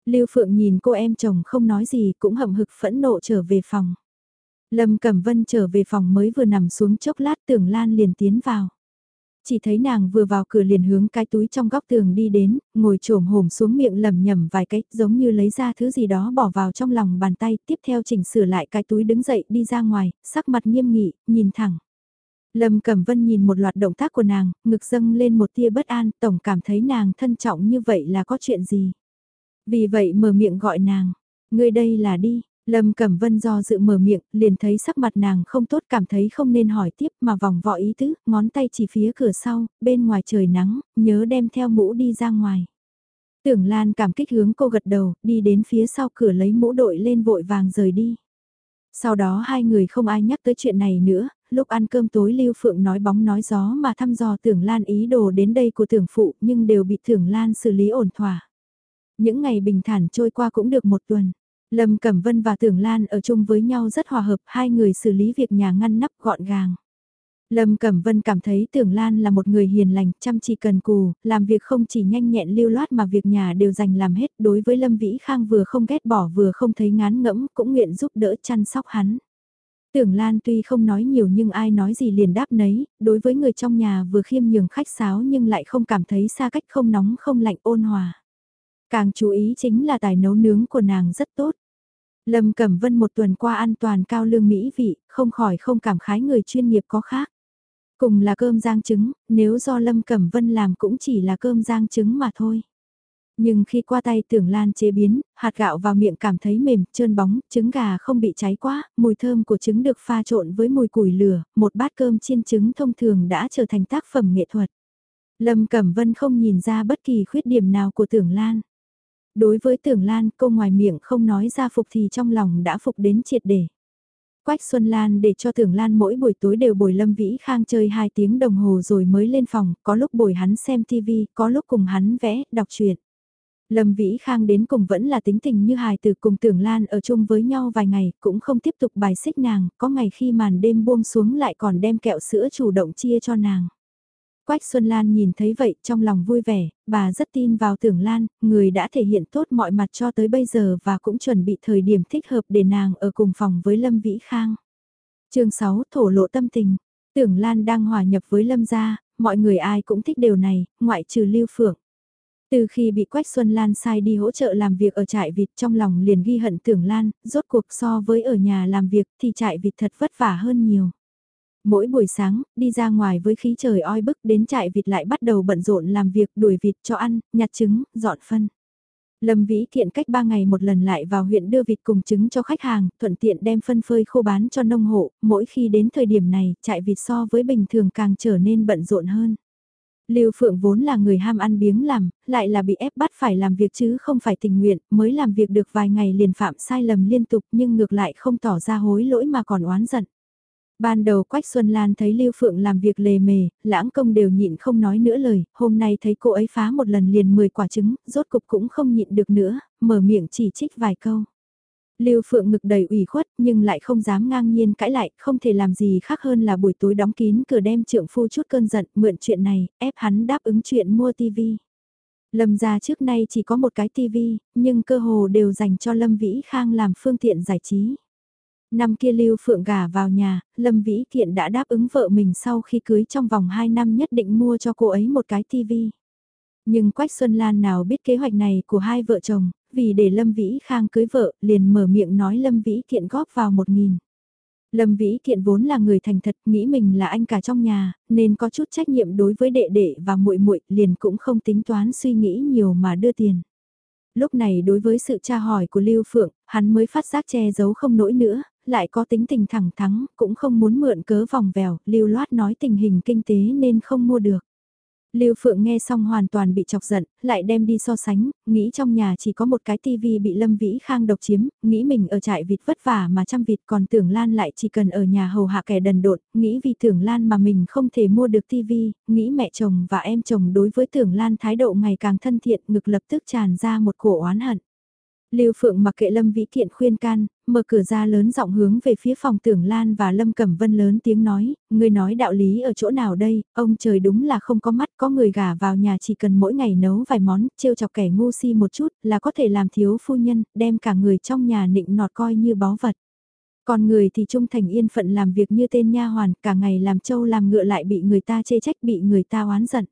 Lưu Phượng nhìn cô em chồng không nói gì, cũng hậm hực phẫn nộ trở về phòng. Lâm Cẩm Vân trở về phòng mới vừa nằm xuống chốc lát tưởng Lan liền tiến vào. Chỉ thấy nàng vừa vào cửa liền hướng cái túi trong góc tường đi đến, ngồi trồm hổm xuống miệng lầm nhầm vài cái, giống như lấy ra thứ gì đó bỏ vào trong lòng bàn tay, tiếp theo chỉnh sửa lại cái túi đứng dậy đi ra ngoài, sắc mặt nghiêm nghị, nhìn thẳng. Lâm Cẩm Vân nhìn một loạt động tác của nàng, ngực dâng lên một tia bất an, tổng cảm thấy nàng thân trọng như vậy là có chuyện gì. Vì vậy mở miệng gọi nàng, người đây là đi, Lâm Cẩm Vân do dự mở miệng, liền thấy sắc mặt nàng không tốt cảm thấy không nên hỏi tiếp mà vòng vọ ý tứ, ngón tay chỉ phía cửa sau, bên ngoài trời nắng, nhớ đem theo mũ đi ra ngoài. Tưởng Lan cảm kích hướng cô gật đầu, đi đến phía sau cửa lấy mũ đội lên vội vàng rời đi. Sau đó hai người không ai nhắc tới chuyện này nữa, lúc ăn cơm tối Lưu Phượng nói bóng nói gió mà thăm dò Tưởng Lan ý đồ đến đây của Tưởng Phụ nhưng đều bị Tưởng Lan xử lý ổn thỏa. Những ngày bình thản trôi qua cũng được một tuần. Lâm Cẩm Vân và Tưởng Lan ở chung với nhau rất hòa hợp, hai người xử lý việc nhà ngăn nắp gọn gàng. Lâm Cẩm Vân cảm thấy Tưởng Lan là một người hiền lành, chăm chỉ cần cù, làm việc không chỉ nhanh nhẹn lưu loát mà việc nhà đều dành làm hết. Đối với Lâm Vĩ Khang vừa không ghét bỏ vừa không thấy ngán ngẫm, cũng nguyện giúp đỡ chăm sóc hắn. Tưởng Lan tuy không nói nhiều nhưng ai nói gì liền đáp nấy, đối với người trong nhà vừa khiêm nhường khách sáo nhưng lại không cảm thấy xa cách không nóng không lạnh ôn hòa. Càng chú ý chính là tài nấu nướng của nàng rất tốt. Lâm Cẩm Vân một tuần qua ăn toàn cao lương mỹ vị, không khỏi không cảm khái người chuyên nghiệp có khác. Cùng là cơm rang trứng, nếu do Lâm Cẩm Vân làm cũng chỉ là cơm rang trứng mà thôi. Nhưng khi qua tay tưởng lan chế biến, hạt gạo vào miệng cảm thấy mềm, trơn bóng, trứng gà không bị cháy quá, mùi thơm của trứng được pha trộn với mùi củi lửa, một bát cơm chiên trứng thông thường đã trở thành tác phẩm nghệ thuật. Lâm Cẩm Vân không nhìn ra bất kỳ khuyết điểm nào của tưởng lan. Đối với tưởng lan, cô ngoài miệng không nói ra phục thì trong lòng đã phục đến triệt để. Quách Xuân Lan để cho Tưởng Lan mỗi buổi tối đều bồi Lâm Vĩ Khang chơi 2 tiếng đồng hồ rồi mới lên phòng, có lúc bồi hắn xem TV, có lúc cùng hắn vẽ, đọc truyện. Lâm Vĩ Khang đến cùng vẫn là tính tình như hài từ cùng Tưởng Lan ở chung với nhau vài ngày, cũng không tiếp tục bài xích nàng, có ngày khi màn đêm buông xuống lại còn đem kẹo sữa chủ động chia cho nàng. Quách Xuân Lan nhìn thấy vậy trong lòng vui vẻ, bà rất tin vào Tưởng Lan, người đã thể hiện tốt mọi mặt cho tới bây giờ và cũng chuẩn bị thời điểm thích hợp để nàng ở cùng phòng với Lâm Vĩ Khang. chương 6 Thổ lộ tâm tình, Tưởng Lan đang hòa nhập với Lâm gia, mọi người ai cũng thích điều này, ngoại trừ Lưu Phượng. Từ khi bị Quách Xuân Lan sai đi hỗ trợ làm việc ở trại vịt trong lòng liền ghi hận Tưởng Lan, rốt cuộc so với ở nhà làm việc thì trại vịt thật vất vả hơn nhiều. Mỗi buổi sáng, đi ra ngoài với khí trời oi bức đến trại vịt lại bắt đầu bận rộn làm việc đuổi vịt cho ăn, nhặt trứng, dọn phân. Lâm Vĩ Kiện cách 3 ngày một lần lại vào huyện đưa vịt cùng trứng cho khách hàng, thuận tiện đem phân phơi khô bán cho nông hộ, mỗi khi đến thời điểm này, trại vịt so với bình thường càng trở nên bận rộn hơn. Lưu Phượng vốn là người ham ăn biếng làm, lại là bị ép bắt phải làm việc chứ không phải tình nguyện, mới làm việc được vài ngày liền phạm sai lầm liên tục nhưng ngược lại không tỏ ra hối lỗi mà còn oán giận. Ban đầu Quách Xuân Lan thấy Lưu Phượng làm việc lề mề, lãng công đều nhịn không nói nữa lời, hôm nay thấy cô ấy phá một lần liền 10 quả trứng, rốt cục cũng không nhịn được nữa, mở miệng chỉ trích vài câu. Lưu Phượng ngực đầy ủy khuất nhưng lại không dám ngang nhiên cãi lại, không thể làm gì khác hơn là buổi tối đóng kín cửa đem trượng phu chút cơn giận, mượn chuyện này, ép hắn đáp ứng chuyện mua tivi. Lâm gia trước nay chỉ có một cái tivi, nhưng cơ hồ đều dành cho Lâm Vĩ Khang làm phương tiện giải trí. Năm kia Lưu Phượng gả vào nhà, Lâm Vĩ Kiện đã đáp ứng vợ mình sau khi cưới trong vòng 2 năm nhất định mua cho cô ấy một cái tivi. Nhưng Quách Xuân Lan nào biết kế hoạch này của hai vợ chồng, vì để Lâm Vĩ Khang cưới vợ, liền mở miệng nói Lâm Vĩ Kiện góp vào một nghìn. Lâm Vĩ Kiện vốn là người thành thật, nghĩ mình là anh cả trong nhà, nên có chút trách nhiệm đối với đệ đệ và muội muội, liền cũng không tính toán suy nghĩ nhiều mà đưa tiền. Lúc này đối với sự tra hỏi của Lưu Phượng, hắn mới phát giác che giấu không nổi nữa, lại có tính tình thẳng thắng, cũng không muốn mượn cớ vòng vèo, lưu loát nói tình hình kinh tế nên không mua được. Lưu Phượng nghe xong hoàn toàn bị chọc giận, lại đem đi so sánh, nghĩ trong nhà chỉ có một cái tivi bị Lâm Vĩ Khang độc chiếm, nghĩ mình ở trại vịt vất vả mà chăm vịt còn tưởng Lan lại chỉ cần ở nhà hầu hạ kẻ đần độn, nghĩ vì tưởng Lan mà mình không thể mua được tivi, nghĩ mẹ chồng và em chồng đối với tưởng Lan thái độ ngày càng thân thiện ngực lập tức tràn ra một cổ oán hận. Lưu Phượng mặc kệ Lâm Vĩ Kiện khuyên can, mở cửa ra lớn giọng hướng về phía phòng Tưởng Lan và Lâm Cẩm Vân lớn tiếng nói, người nói đạo lý ở chỗ nào đây, ông trời đúng là không có mắt, có người gả vào nhà chỉ cần mỗi ngày nấu vài món, trêu chọc kẻ ngu si một chút là có thể làm thiếu phu nhân, đem cả người trong nhà nịnh nọt coi như báu vật. Còn người thì trung thành yên phận làm việc như tên nha hoàn, cả ngày làm trâu làm ngựa lại bị người ta chê trách bị người ta oán giận.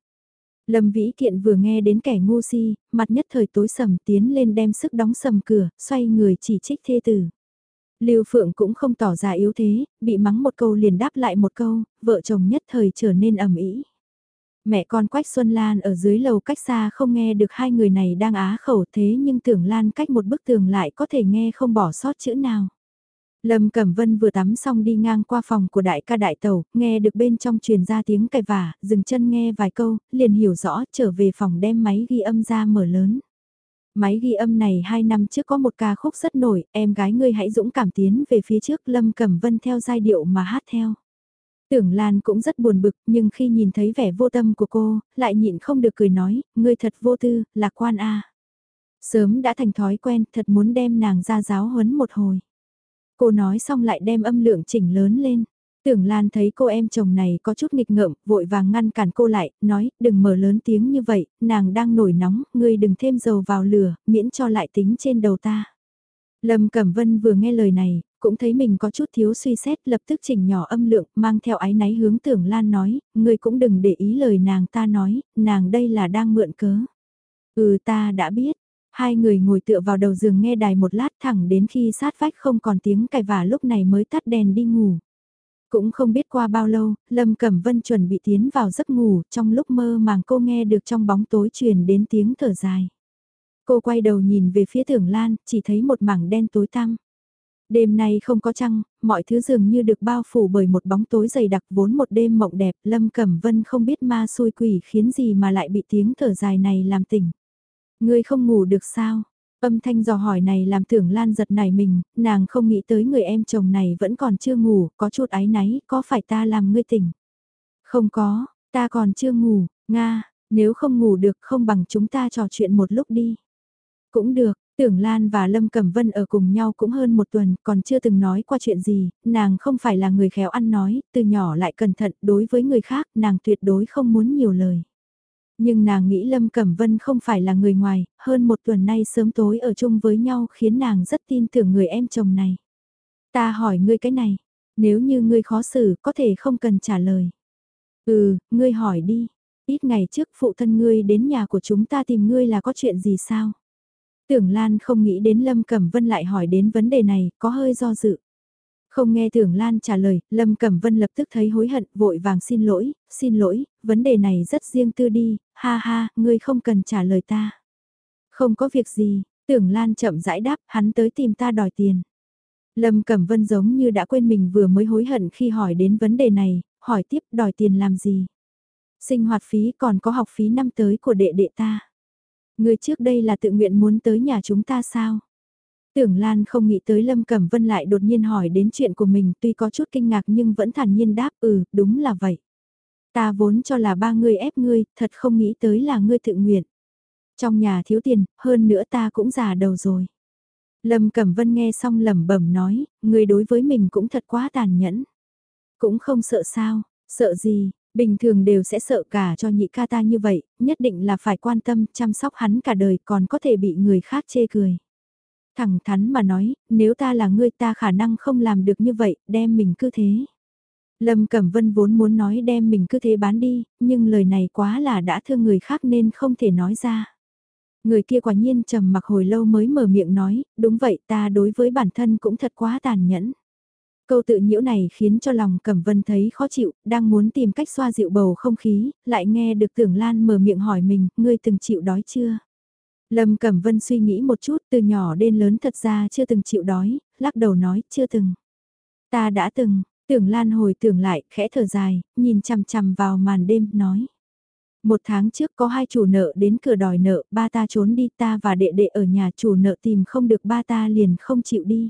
Lâm Vĩ Kiện vừa nghe đến kẻ ngu si, mặt nhất thời tối sầm tiến lên đem sức đóng sầm cửa, xoay người chỉ trích thê tử. Lưu Phượng cũng không tỏ ra yếu thế, bị mắng một câu liền đáp lại một câu, vợ chồng nhất thời trở nên ầm ĩ. Mẹ con Quách Xuân Lan ở dưới lầu cách xa không nghe được hai người này đang á khẩu thế nhưng tưởng Lan cách một bức tường lại có thể nghe không bỏ sót chữ nào. Lâm Cẩm Vân vừa tắm xong đi ngang qua phòng của đại ca đại tàu, nghe được bên trong truyền ra tiếng cài vả, dừng chân nghe vài câu, liền hiểu rõ, trở về phòng đem máy ghi âm ra mở lớn. Máy ghi âm này hai năm trước có một ca khúc rất nổi, em gái ngươi hãy dũng cảm tiến về phía trước Lâm Cẩm Vân theo giai điệu mà hát theo. Tưởng Lan cũng rất buồn bực, nhưng khi nhìn thấy vẻ vô tâm của cô, lại nhịn không được cười nói, ngươi thật vô tư, lạc quan a. Sớm đã thành thói quen, thật muốn đem nàng ra giáo huấn một hồi. Cô nói xong lại đem âm lượng chỉnh lớn lên. Tưởng Lan thấy cô em chồng này có chút nghịch ngợm, vội vàng ngăn cản cô lại, nói, đừng mở lớn tiếng như vậy, nàng đang nổi nóng, ngươi đừng thêm dầu vào lửa, miễn cho lại tính trên đầu ta. Lâm Cẩm Vân vừa nghe lời này, cũng thấy mình có chút thiếu suy xét, lập tức chỉnh nhỏ âm lượng, mang theo ái náy hướng Tưởng Lan nói, ngươi cũng đừng để ý lời nàng ta nói, nàng đây là đang mượn cớ. Ừ ta đã biết, Hai người ngồi tựa vào đầu giường nghe đài một lát thẳng đến khi sát vách không còn tiếng cài vả lúc này mới tắt đèn đi ngủ. Cũng không biết qua bao lâu, Lâm Cẩm Vân chuẩn bị tiến vào giấc ngủ, trong lúc mơ màng cô nghe được trong bóng tối truyền đến tiếng thở dài. Cô quay đầu nhìn về phía tưởng lan, chỉ thấy một mảng đen tối tăm. Đêm nay không có trăng, mọi thứ dường như được bao phủ bởi một bóng tối dày đặc vốn một đêm mộng đẹp, Lâm Cẩm Vân không biết ma xui quỷ khiến gì mà lại bị tiếng thở dài này làm tỉnh. Ngươi không ngủ được sao? Âm thanh dò hỏi này làm tưởng Lan giật nảy mình, nàng không nghĩ tới người em chồng này vẫn còn chưa ngủ, có chút ái náy, có phải ta làm ngươi tỉnh? Không có, ta còn chưa ngủ, Nga, nếu không ngủ được không bằng chúng ta trò chuyện một lúc đi. Cũng được, Tưởng Lan và Lâm Cẩm Vân ở cùng nhau cũng hơn một tuần, còn chưa từng nói qua chuyện gì, nàng không phải là người khéo ăn nói, từ nhỏ lại cẩn thận, đối với người khác, nàng tuyệt đối không muốn nhiều lời. Nhưng nàng nghĩ Lâm Cẩm Vân không phải là người ngoài, hơn một tuần nay sớm tối ở chung với nhau khiến nàng rất tin tưởng người em chồng này. Ta hỏi ngươi cái này, nếu như ngươi khó xử có thể không cần trả lời. Ừ, ngươi hỏi đi, ít ngày trước phụ thân ngươi đến nhà của chúng ta tìm ngươi là có chuyện gì sao? Tưởng Lan không nghĩ đến Lâm Cẩm Vân lại hỏi đến vấn đề này, có hơi do dự. Không nghe Tưởng Lan trả lời, Lâm Cẩm Vân lập tức thấy hối hận, vội vàng xin lỗi, xin lỗi, vấn đề này rất riêng tư đi, ha ha, ngươi không cần trả lời ta. Không có việc gì, Tưởng Lan chậm rãi đáp, hắn tới tìm ta đòi tiền. Lâm Cẩm Vân giống như đã quên mình vừa mới hối hận khi hỏi đến vấn đề này, hỏi tiếp đòi tiền làm gì. Sinh hoạt phí còn có học phí năm tới của đệ đệ ta. Người trước đây là tự nguyện muốn tới nhà chúng ta sao? Tưởng Lan không nghĩ tới Lâm Cẩm Vân lại đột nhiên hỏi đến chuyện của mình tuy có chút kinh ngạc nhưng vẫn thản nhiên đáp ừ, đúng là vậy. Ta vốn cho là ba người ép ngươi, thật không nghĩ tới là ngươi tự nguyện. Trong nhà thiếu tiền, hơn nữa ta cũng già đầu rồi. Lâm Cẩm Vân nghe xong lẩm bẩm nói, người đối với mình cũng thật quá tàn nhẫn. Cũng không sợ sao, sợ gì, bình thường đều sẽ sợ cả cho nhị ca ta như vậy, nhất định là phải quan tâm chăm sóc hắn cả đời còn có thể bị người khác chê cười. Thẳng thắn mà nói, nếu ta là ngươi ta khả năng không làm được như vậy, đem mình cứ thế. Lâm Cẩm Vân vốn muốn nói đem mình cứ thế bán đi, nhưng lời này quá là đã thương người khác nên không thể nói ra. Người kia quả nhiên trầm mặc hồi lâu mới mở miệng nói, đúng vậy ta đối với bản thân cũng thật quá tàn nhẫn. Câu tự nhiễu này khiến cho lòng Cẩm Vân thấy khó chịu, đang muốn tìm cách xoa dịu bầu không khí, lại nghe được tưởng Lan mở miệng hỏi mình, ngươi từng chịu đói chưa? Lâm Cẩm Vân suy nghĩ một chút từ nhỏ đến lớn thật ra chưa từng chịu đói, lắc đầu nói chưa từng. Ta đã từng, tưởng Lan hồi tưởng lại, khẽ thở dài, nhìn chằm chằm vào màn đêm, nói. Một tháng trước có hai chủ nợ đến cửa đòi nợ, ba ta trốn đi ta và đệ đệ ở nhà chủ nợ tìm không được ba ta liền không chịu đi.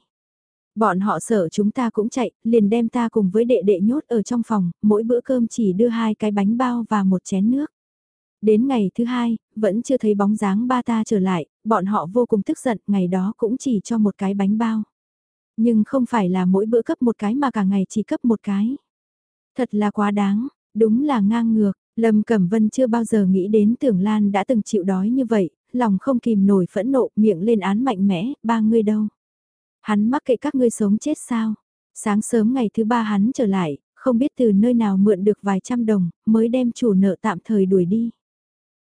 Bọn họ sợ chúng ta cũng chạy, liền đem ta cùng với đệ đệ nhốt ở trong phòng, mỗi bữa cơm chỉ đưa hai cái bánh bao và một chén nước. Đến ngày thứ hai, vẫn chưa thấy bóng dáng ba ta trở lại, bọn họ vô cùng tức giận, ngày đó cũng chỉ cho một cái bánh bao. Nhưng không phải là mỗi bữa cấp một cái mà cả ngày chỉ cấp một cái. Thật là quá đáng, đúng là ngang ngược, Lâm Cẩm Vân chưa bao giờ nghĩ đến tưởng Lan đã từng chịu đói như vậy, lòng không kìm nổi phẫn nộ, miệng lên án mạnh mẽ, ba người đâu. Hắn mắc kệ các ngươi sống chết sao. Sáng sớm ngày thứ ba hắn trở lại, không biết từ nơi nào mượn được vài trăm đồng, mới đem chủ nợ tạm thời đuổi đi.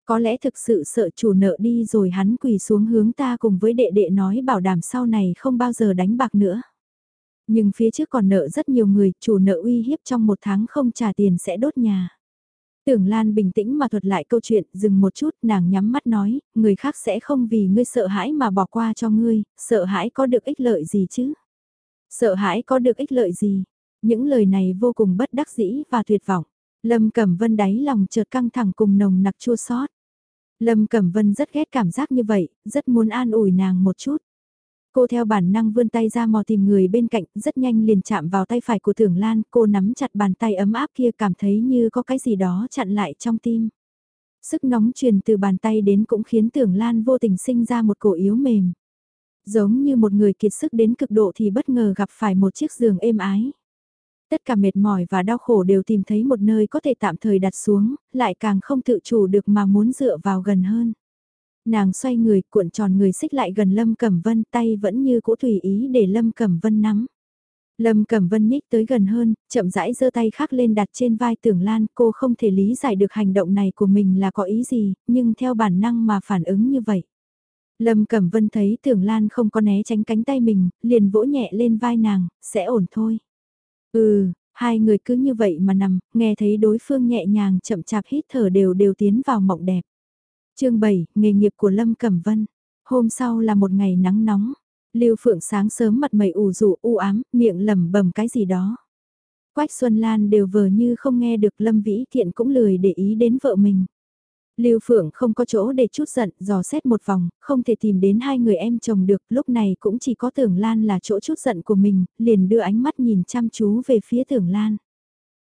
Có lẽ thực sự sợ chủ nợ đi rồi hắn quỳ xuống hướng ta cùng với đệ đệ nói bảo đảm sau này không bao giờ đánh bạc nữa. Nhưng phía trước còn nợ rất nhiều người, chủ nợ uy hiếp trong một tháng không trả tiền sẽ đốt nhà. Tưởng Lan bình tĩnh mà thuật lại câu chuyện, dừng một chút, nàng nhắm mắt nói, người khác sẽ không vì ngươi sợ hãi mà bỏ qua cho ngươi, sợ hãi có được ích lợi gì chứ? Sợ hãi có được ích lợi gì? Những lời này vô cùng bất đắc dĩ và tuyệt vọng. Lâm Cẩm Vân đáy lòng chợt căng thẳng cùng nồng nặc chua xót. Lâm Cẩm Vân rất ghét cảm giác như vậy, rất muốn an ủi nàng một chút. Cô theo bản năng vươn tay ra mò tìm người bên cạnh, rất nhanh liền chạm vào tay phải của Tưởng Lan, cô nắm chặt bàn tay ấm áp kia cảm thấy như có cái gì đó chặn lại trong tim. Sức nóng truyền từ bàn tay đến cũng khiến Tưởng Lan vô tình sinh ra một cổ yếu mềm. Giống như một người kiệt sức đến cực độ thì bất ngờ gặp phải một chiếc giường êm ái. Tất cả mệt mỏi và đau khổ đều tìm thấy một nơi có thể tạm thời đặt xuống, lại càng không tự chủ được mà muốn dựa vào gần hơn. Nàng xoay người, cuộn tròn người xích lại gần Lâm Cẩm Vân, tay vẫn như cũ tùy ý để Lâm Cẩm Vân nắm. Lâm Cẩm Vân nhích tới gần hơn, chậm rãi giơ tay khác lên đặt trên vai Tưởng Lan, cô không thể lý giải được hành động này của mình là có ý gì, nhưng theo bản năng mà phản ứng như vậy. Lâm Cẩm Vân thấy Tưởng Lan không có né tránh cánh tay mình, liền vỗ nhẹ lên vai nàng, sẽ ổn thôi. Ừ, hai người cứ như vậy mà nằm, nghe thấy đối phương nhẹ nhàng chậm chạp hít thở đều đều tiến vào mộng đẹp. chương 7, nghề nghiệp của Lâm Cẩm Vân. Hôm sau là một ngày nắng nóng. Lưu Phượng sáng sớm mặt mày ủ rũ u ám, miệng lẩm bẩm cái gì đó. Quách Xuân Lan đều vờ như không nghe được Lâm Vĩ Thiện cũng lười để ý đến vợ mình. Lưu Phượng không có chỗ để chút giận, dò xét một vòng, không thể tìm đến hai người em chồng được, lúc này cũng chỉ có Tưởng Lan là chỗ chút giận của mình, liền đưa ánh mắt nhìn chăm chú về phía Tưởng Lan.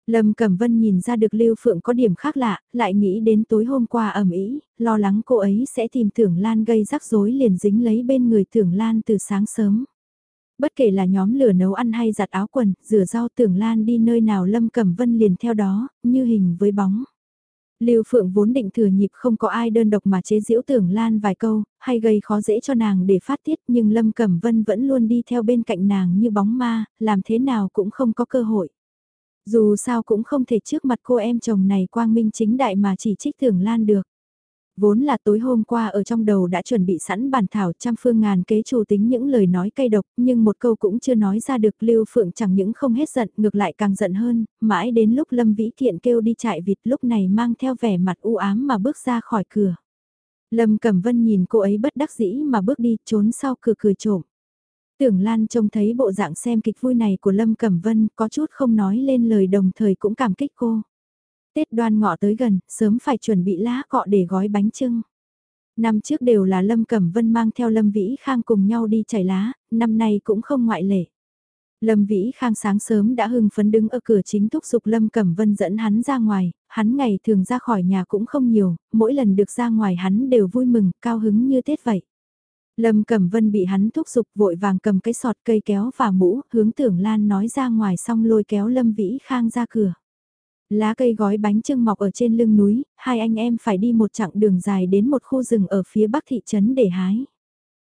Lâm Cẩm Vân nhìn ra được Lưu Phượng có điểm khác lạ, lại nghĩ đến tối hôm qua ẩm ý, lo lắng cô ấy sẽ tìm Tưởng Lan gây rắc rối liền dính lấy bên người Tưởng Lan từ sáng sớm. Bất kể là nhóm lửa nấu ăn hay giặt áo quần, rửa rau Tưởng Lan đi nơi nào Lâm Cẩm Vân liền theo đó, như hình với bóng. Lưu Phượng vốn định thừa nhịp không có ai đơn độc mà chế giễu tưởng Lan vài câu, hay gây khó dễ cho nàng để phát tiết nhưng Lâm Cẩm Vân vẫn luôn đi theo bên cạnh nàng như bóng ma, làm thế nào cũng không có cơ hội. Dù sao cũng không thể trước mặt cô em chồng này quang minh chính đại mà chỉ trích tưởng Lan được. Vốn là tối hôm qua ở trong đầu đã chuẩn bị sẵn bản thảo trăm phương ngàn kế chủ tính những lời nói cay độc, nhưng một câu cũng chưa nói ra được Lưu Phượng chẳng những không hết giận, ngược lại càng giận hơn, mãi đến lúc Lâm Vĩ Kiện kêu đi chạy vịt lúc này mang theo vẻ mặt u ám mà bước ra khỏi cửa. Lâm Cẩm Vân nhìn cô ấy bất đắc dĩ mà bước đi trốn sau cửa cười trộm. Tưởng Lan trông thấy bộ dạng xem kịch vui này của Lâm Cẩm Vân có chút không nói lên lời đồng thời cũng cảm kích cô. Tết đoan ngọ tới gần, sớm phải chuẩn bị lá cọ để gói bánh trưng. Năm trước đều là Lâm Cẩm Vân mang theo Lâm Vĩ Khang cùng nhau đi chảy lá, năm nay cũng không ngoại lệ. Lâm Vĩ Khang sáng sớm đã hưng phấn đứng ở cửa chính thúc giục Lâm Cẩm Vân dẫn hắn ra ngoài, hắn ngày thường ra khỏi nhà cũng không nhiều, mỗi lần được ra ngoài hắn đều vui mừng, cao hứng như Tết vậy. Lâm Cẩm Vân bị hắn thúc giục vội vàng cầm cái sọt cây kéo và mũ, hướng tưởng Lan nói ra ngoài xong lôi kéo Lâm Vĩ Khang ra cửa. Lá cây gói bánh trưng mọc ở trên lưng núi, hai anh em phải đi một chặng đường dài đến một khu rừng ở phía bắc thị trấn để hái.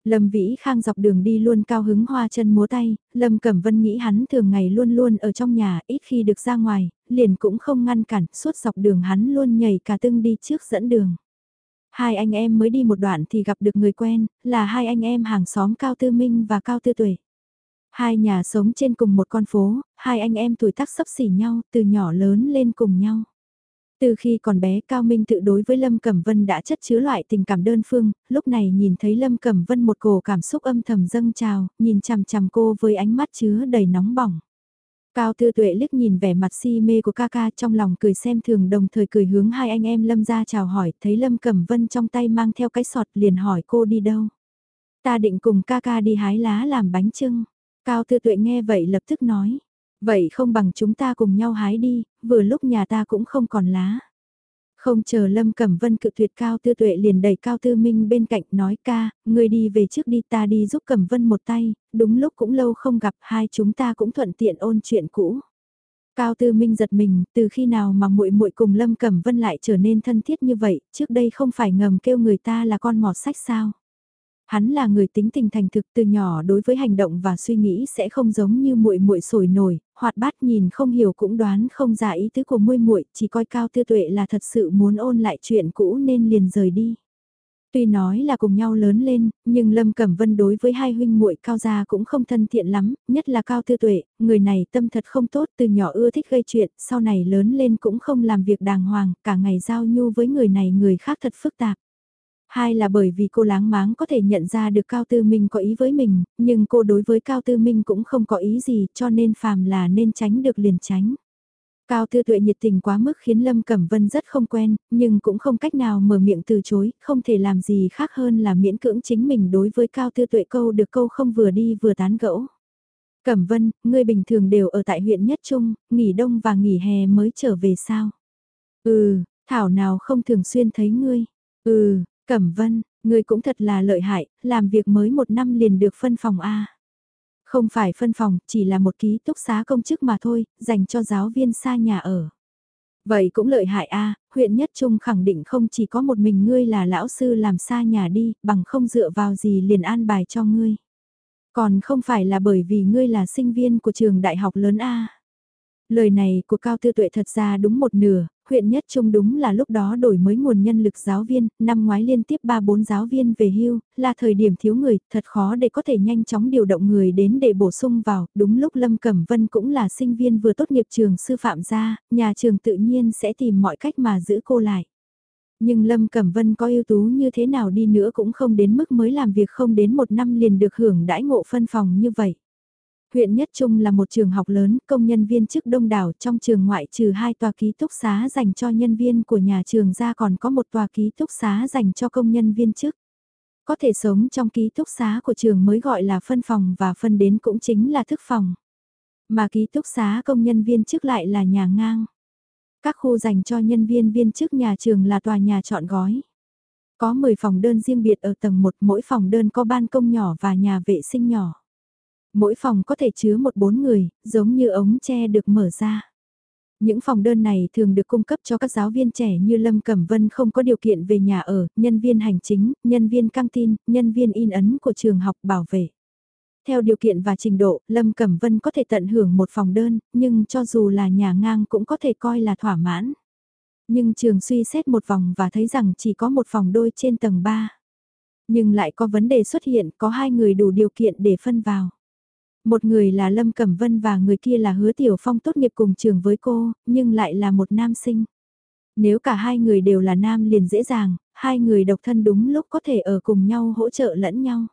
Lâm Vĩ Khang dọc đường đi luôn cao hứng hoa chân múa tay, Lâm Cẩm Vân nghĩ hắn thường ngày luôn luôn ở trong nhà, ít khi được ra ngoài, liền cũng không ngăn cản, suốt dọc đường hắn luôn nhảy cả tưng đi trước dẫn đường. Hai anh em mới đi một đoạn thì gặp được người quen, là hai anh em hàng xóm Cao Tư Minh và Cao Tư Tuệ. Hai nhà sống trên cùng một con phố, hai anh em tuổi tác sấp xỉ nhau, từ nhỏ lớn lên cùng nhau. Từ khi còn bé Cao Minh tự đối với Lâm Cẩm Vân đã chất chứa loại tình cảm đơn phương, lúc này nhìn thấy Lâm Cẩm Vân một cổ cảm xúc âm thầm dâng trào, nhìn chằm chằm cô với ánh mắt chứa đầy nóng bỏng. Cao Tư Tuệ liếc nhìn vẻ mặt si mê của ca ca trong lòng cười xem thường đồng thời cười hướng hai anh em Lâm ra chào hỏi, thấy Lâm Cẩm Vân trong tay mang theo cái sọt liền hỏi cô đi đâu. Ta định cùng ca ca đi hái lá làm bánh trưng. Cao Tư Tuệ nghe vậy lập tức nói. Vậy không bằng chúng ta cùng nhau hái đi, vừa lúc nhà ta cũng không còn lá. Không chờ Lâm Cẩm Vân cự tuyệt Cao Tư Tuệ liền đẩy Cao Tư Minh bên cạnh nói ca, người đi về trước đi ta đi giúp Cẩm Vân một tay, đúng lúc cũng lâu không gặp hai chúng ta cũng thuận tiện ôn chuyện cũ. Cao Tư Minh giật mình, từ khi nào mà muội muội cùng Lâm Cẩm Vân lại trở nên thân thiết như vậy, trước đây không phải ngầm kêu người ta là con mọt sách sao? Hắn là người tính tình thành thực từ nhỏ đối với hành động và suy nghĩ sẽ không giống như muội muội sổi nổi, hoạt bát nhìn không hiểu cũng đoán không ra ý tứ của muội muội, chỉ coi cao tư tuệ là thật sự muốn ôn lại chuyện cũ nên liền rời đi. Tuy nói là cùng nhau lớn lên, nhưng Lâm Cẩm Vân đối với hai huynh muội cao gia cũng không thân thiện lắm, nhất là cao tư tuệ, người này tâm thật không tốt từ nhỏ ưa thích gây chuyện, sau này lớn lên cũng không làm việc đàng hoàng, cả ngày giao nhu với người này người khác thật phức tạp. Hai là bởi vì cô láng máng có thể nhận ra được Cao Tư Minh có ý với mình, nhưng cô đối với Cao Tư Minh cũng không có ý gì cho nên phàm là nên tránh được liền tránh. Cao Tư Tuệ nhiệt tình quá mức khiến Lâm Cẩm Vân rất không quen, nhưng cũng không cách nào mở miệng từ chối, không thể làm gì khác hơn là miễn cưỡng chính mình đối với Cao Tư Tuệ câu được câu không vừa đi vừa tán gẫu. Cẩm Vân, ngươi bình thường đều ở tại huyện Nhất Trung, nghỉ đông và nghỉ hè mới trở về sao? Ừ, Thảo nào không thường xuyên thấy ngươi? Ừ, Cẩm Vân, ngươi cũng thật là lợi hại, làm việc mới một năm liền được phân phòng A. Không phải phân phòng, chỉ là một ký túc xá công chức mà thôi, dành cho giáo viên xa nhà ở. Vậy cũng lợi hại A, huyện Nhất Trung khẳng định không chỉ có một mình ngươi là lão sư làm xa nhà đi, bằng không dựa vào gì liền an bài cho ngươi. Còn không phải là bởi vì ngươi là sinh viên của trường đại học lớn A. Lời này của Cao Tư Tuệ thật ra đúng một nửa, huyện nhất trung đúng là lúc đó đổi mới nguồn nhân lực giáo viên, năm ngoái liên tiếp 3-4 giáo viên về hưu, là thời điểm thiếu người, thật khó để có thể nhanh chóng điều động người đến để bổ sung vào, đúng lúc Lâm Cẩm Vân cũng là sinh viên vừa tốt nghiệp trường sư phạm ra, nhà trường tự nhiên sẽ tìm mọi cách mà giữ cô lại. Nhưng Lâm Cẩm Vân có ưu tú như thế nào đi nữa cũng không đến mức mới làm việc không đến một năm liền được hưởng đãi ngộ phân phòng như vậy. Huyện Nhất Trung là một trường học lớn, công nhân viên chức đông đảo trong trường ngoại trừ hai tòa ký túc xá dành cho nhân viên của nhà trường ra còn có một tòa ký túc xá dành cho công nhân viên chức. Có thể sống trong ký túc xá của trường mới gọi là phân phòng và phân đến cũng chính là thức phòng. Mà ký túc xá công nhân viên chức lại là nhà ngang. Các khu dành cho nhân viên viên chức nhà trường là tòa nhà chọn gói. Có 10 phòng đơn riêng biệt ở tầng 1, mỗi phòng đơn có ban công nhỏ và nhà vệ sinh nhỏ. Mỗi phòng có thể chứa một bốn người, giống như ống tre được mở ra. Những phòng đơn này thường được cung cấp cho các giáo viên trẻ như Lâm Cẩm Vân không có điều kiện về nhà ở, nhân viên hành chính, nhân viên căng tin, nhân viên in ấn của trường học bảo vệ. Theo điều kiện và trình độ, Lâm Cẩm Vân có thể tận hưởng một phòng đơn, nhưng cho dù là nhà ngang cũng có thể coi là thỏa mãn. Nhưng trường suy xét một vòng và thấy rằng chỉ có một phòng đôi trên tầng 3. Nhưng lại có vấn đề xuất hiện, có hai người đủ điều kiện để phân vào. Một người là Lâm Cẩm Vân và người kia là Hứa Tiểu Phong tốt nghiệp cùng trường với cô, nhưng lại là một nam sinh. Nếu cả hai người đều là nam liền dễ dàng, hai người độc thân đúng lúc có thể ở cùng nhau hỗ trợ lẫn nhau.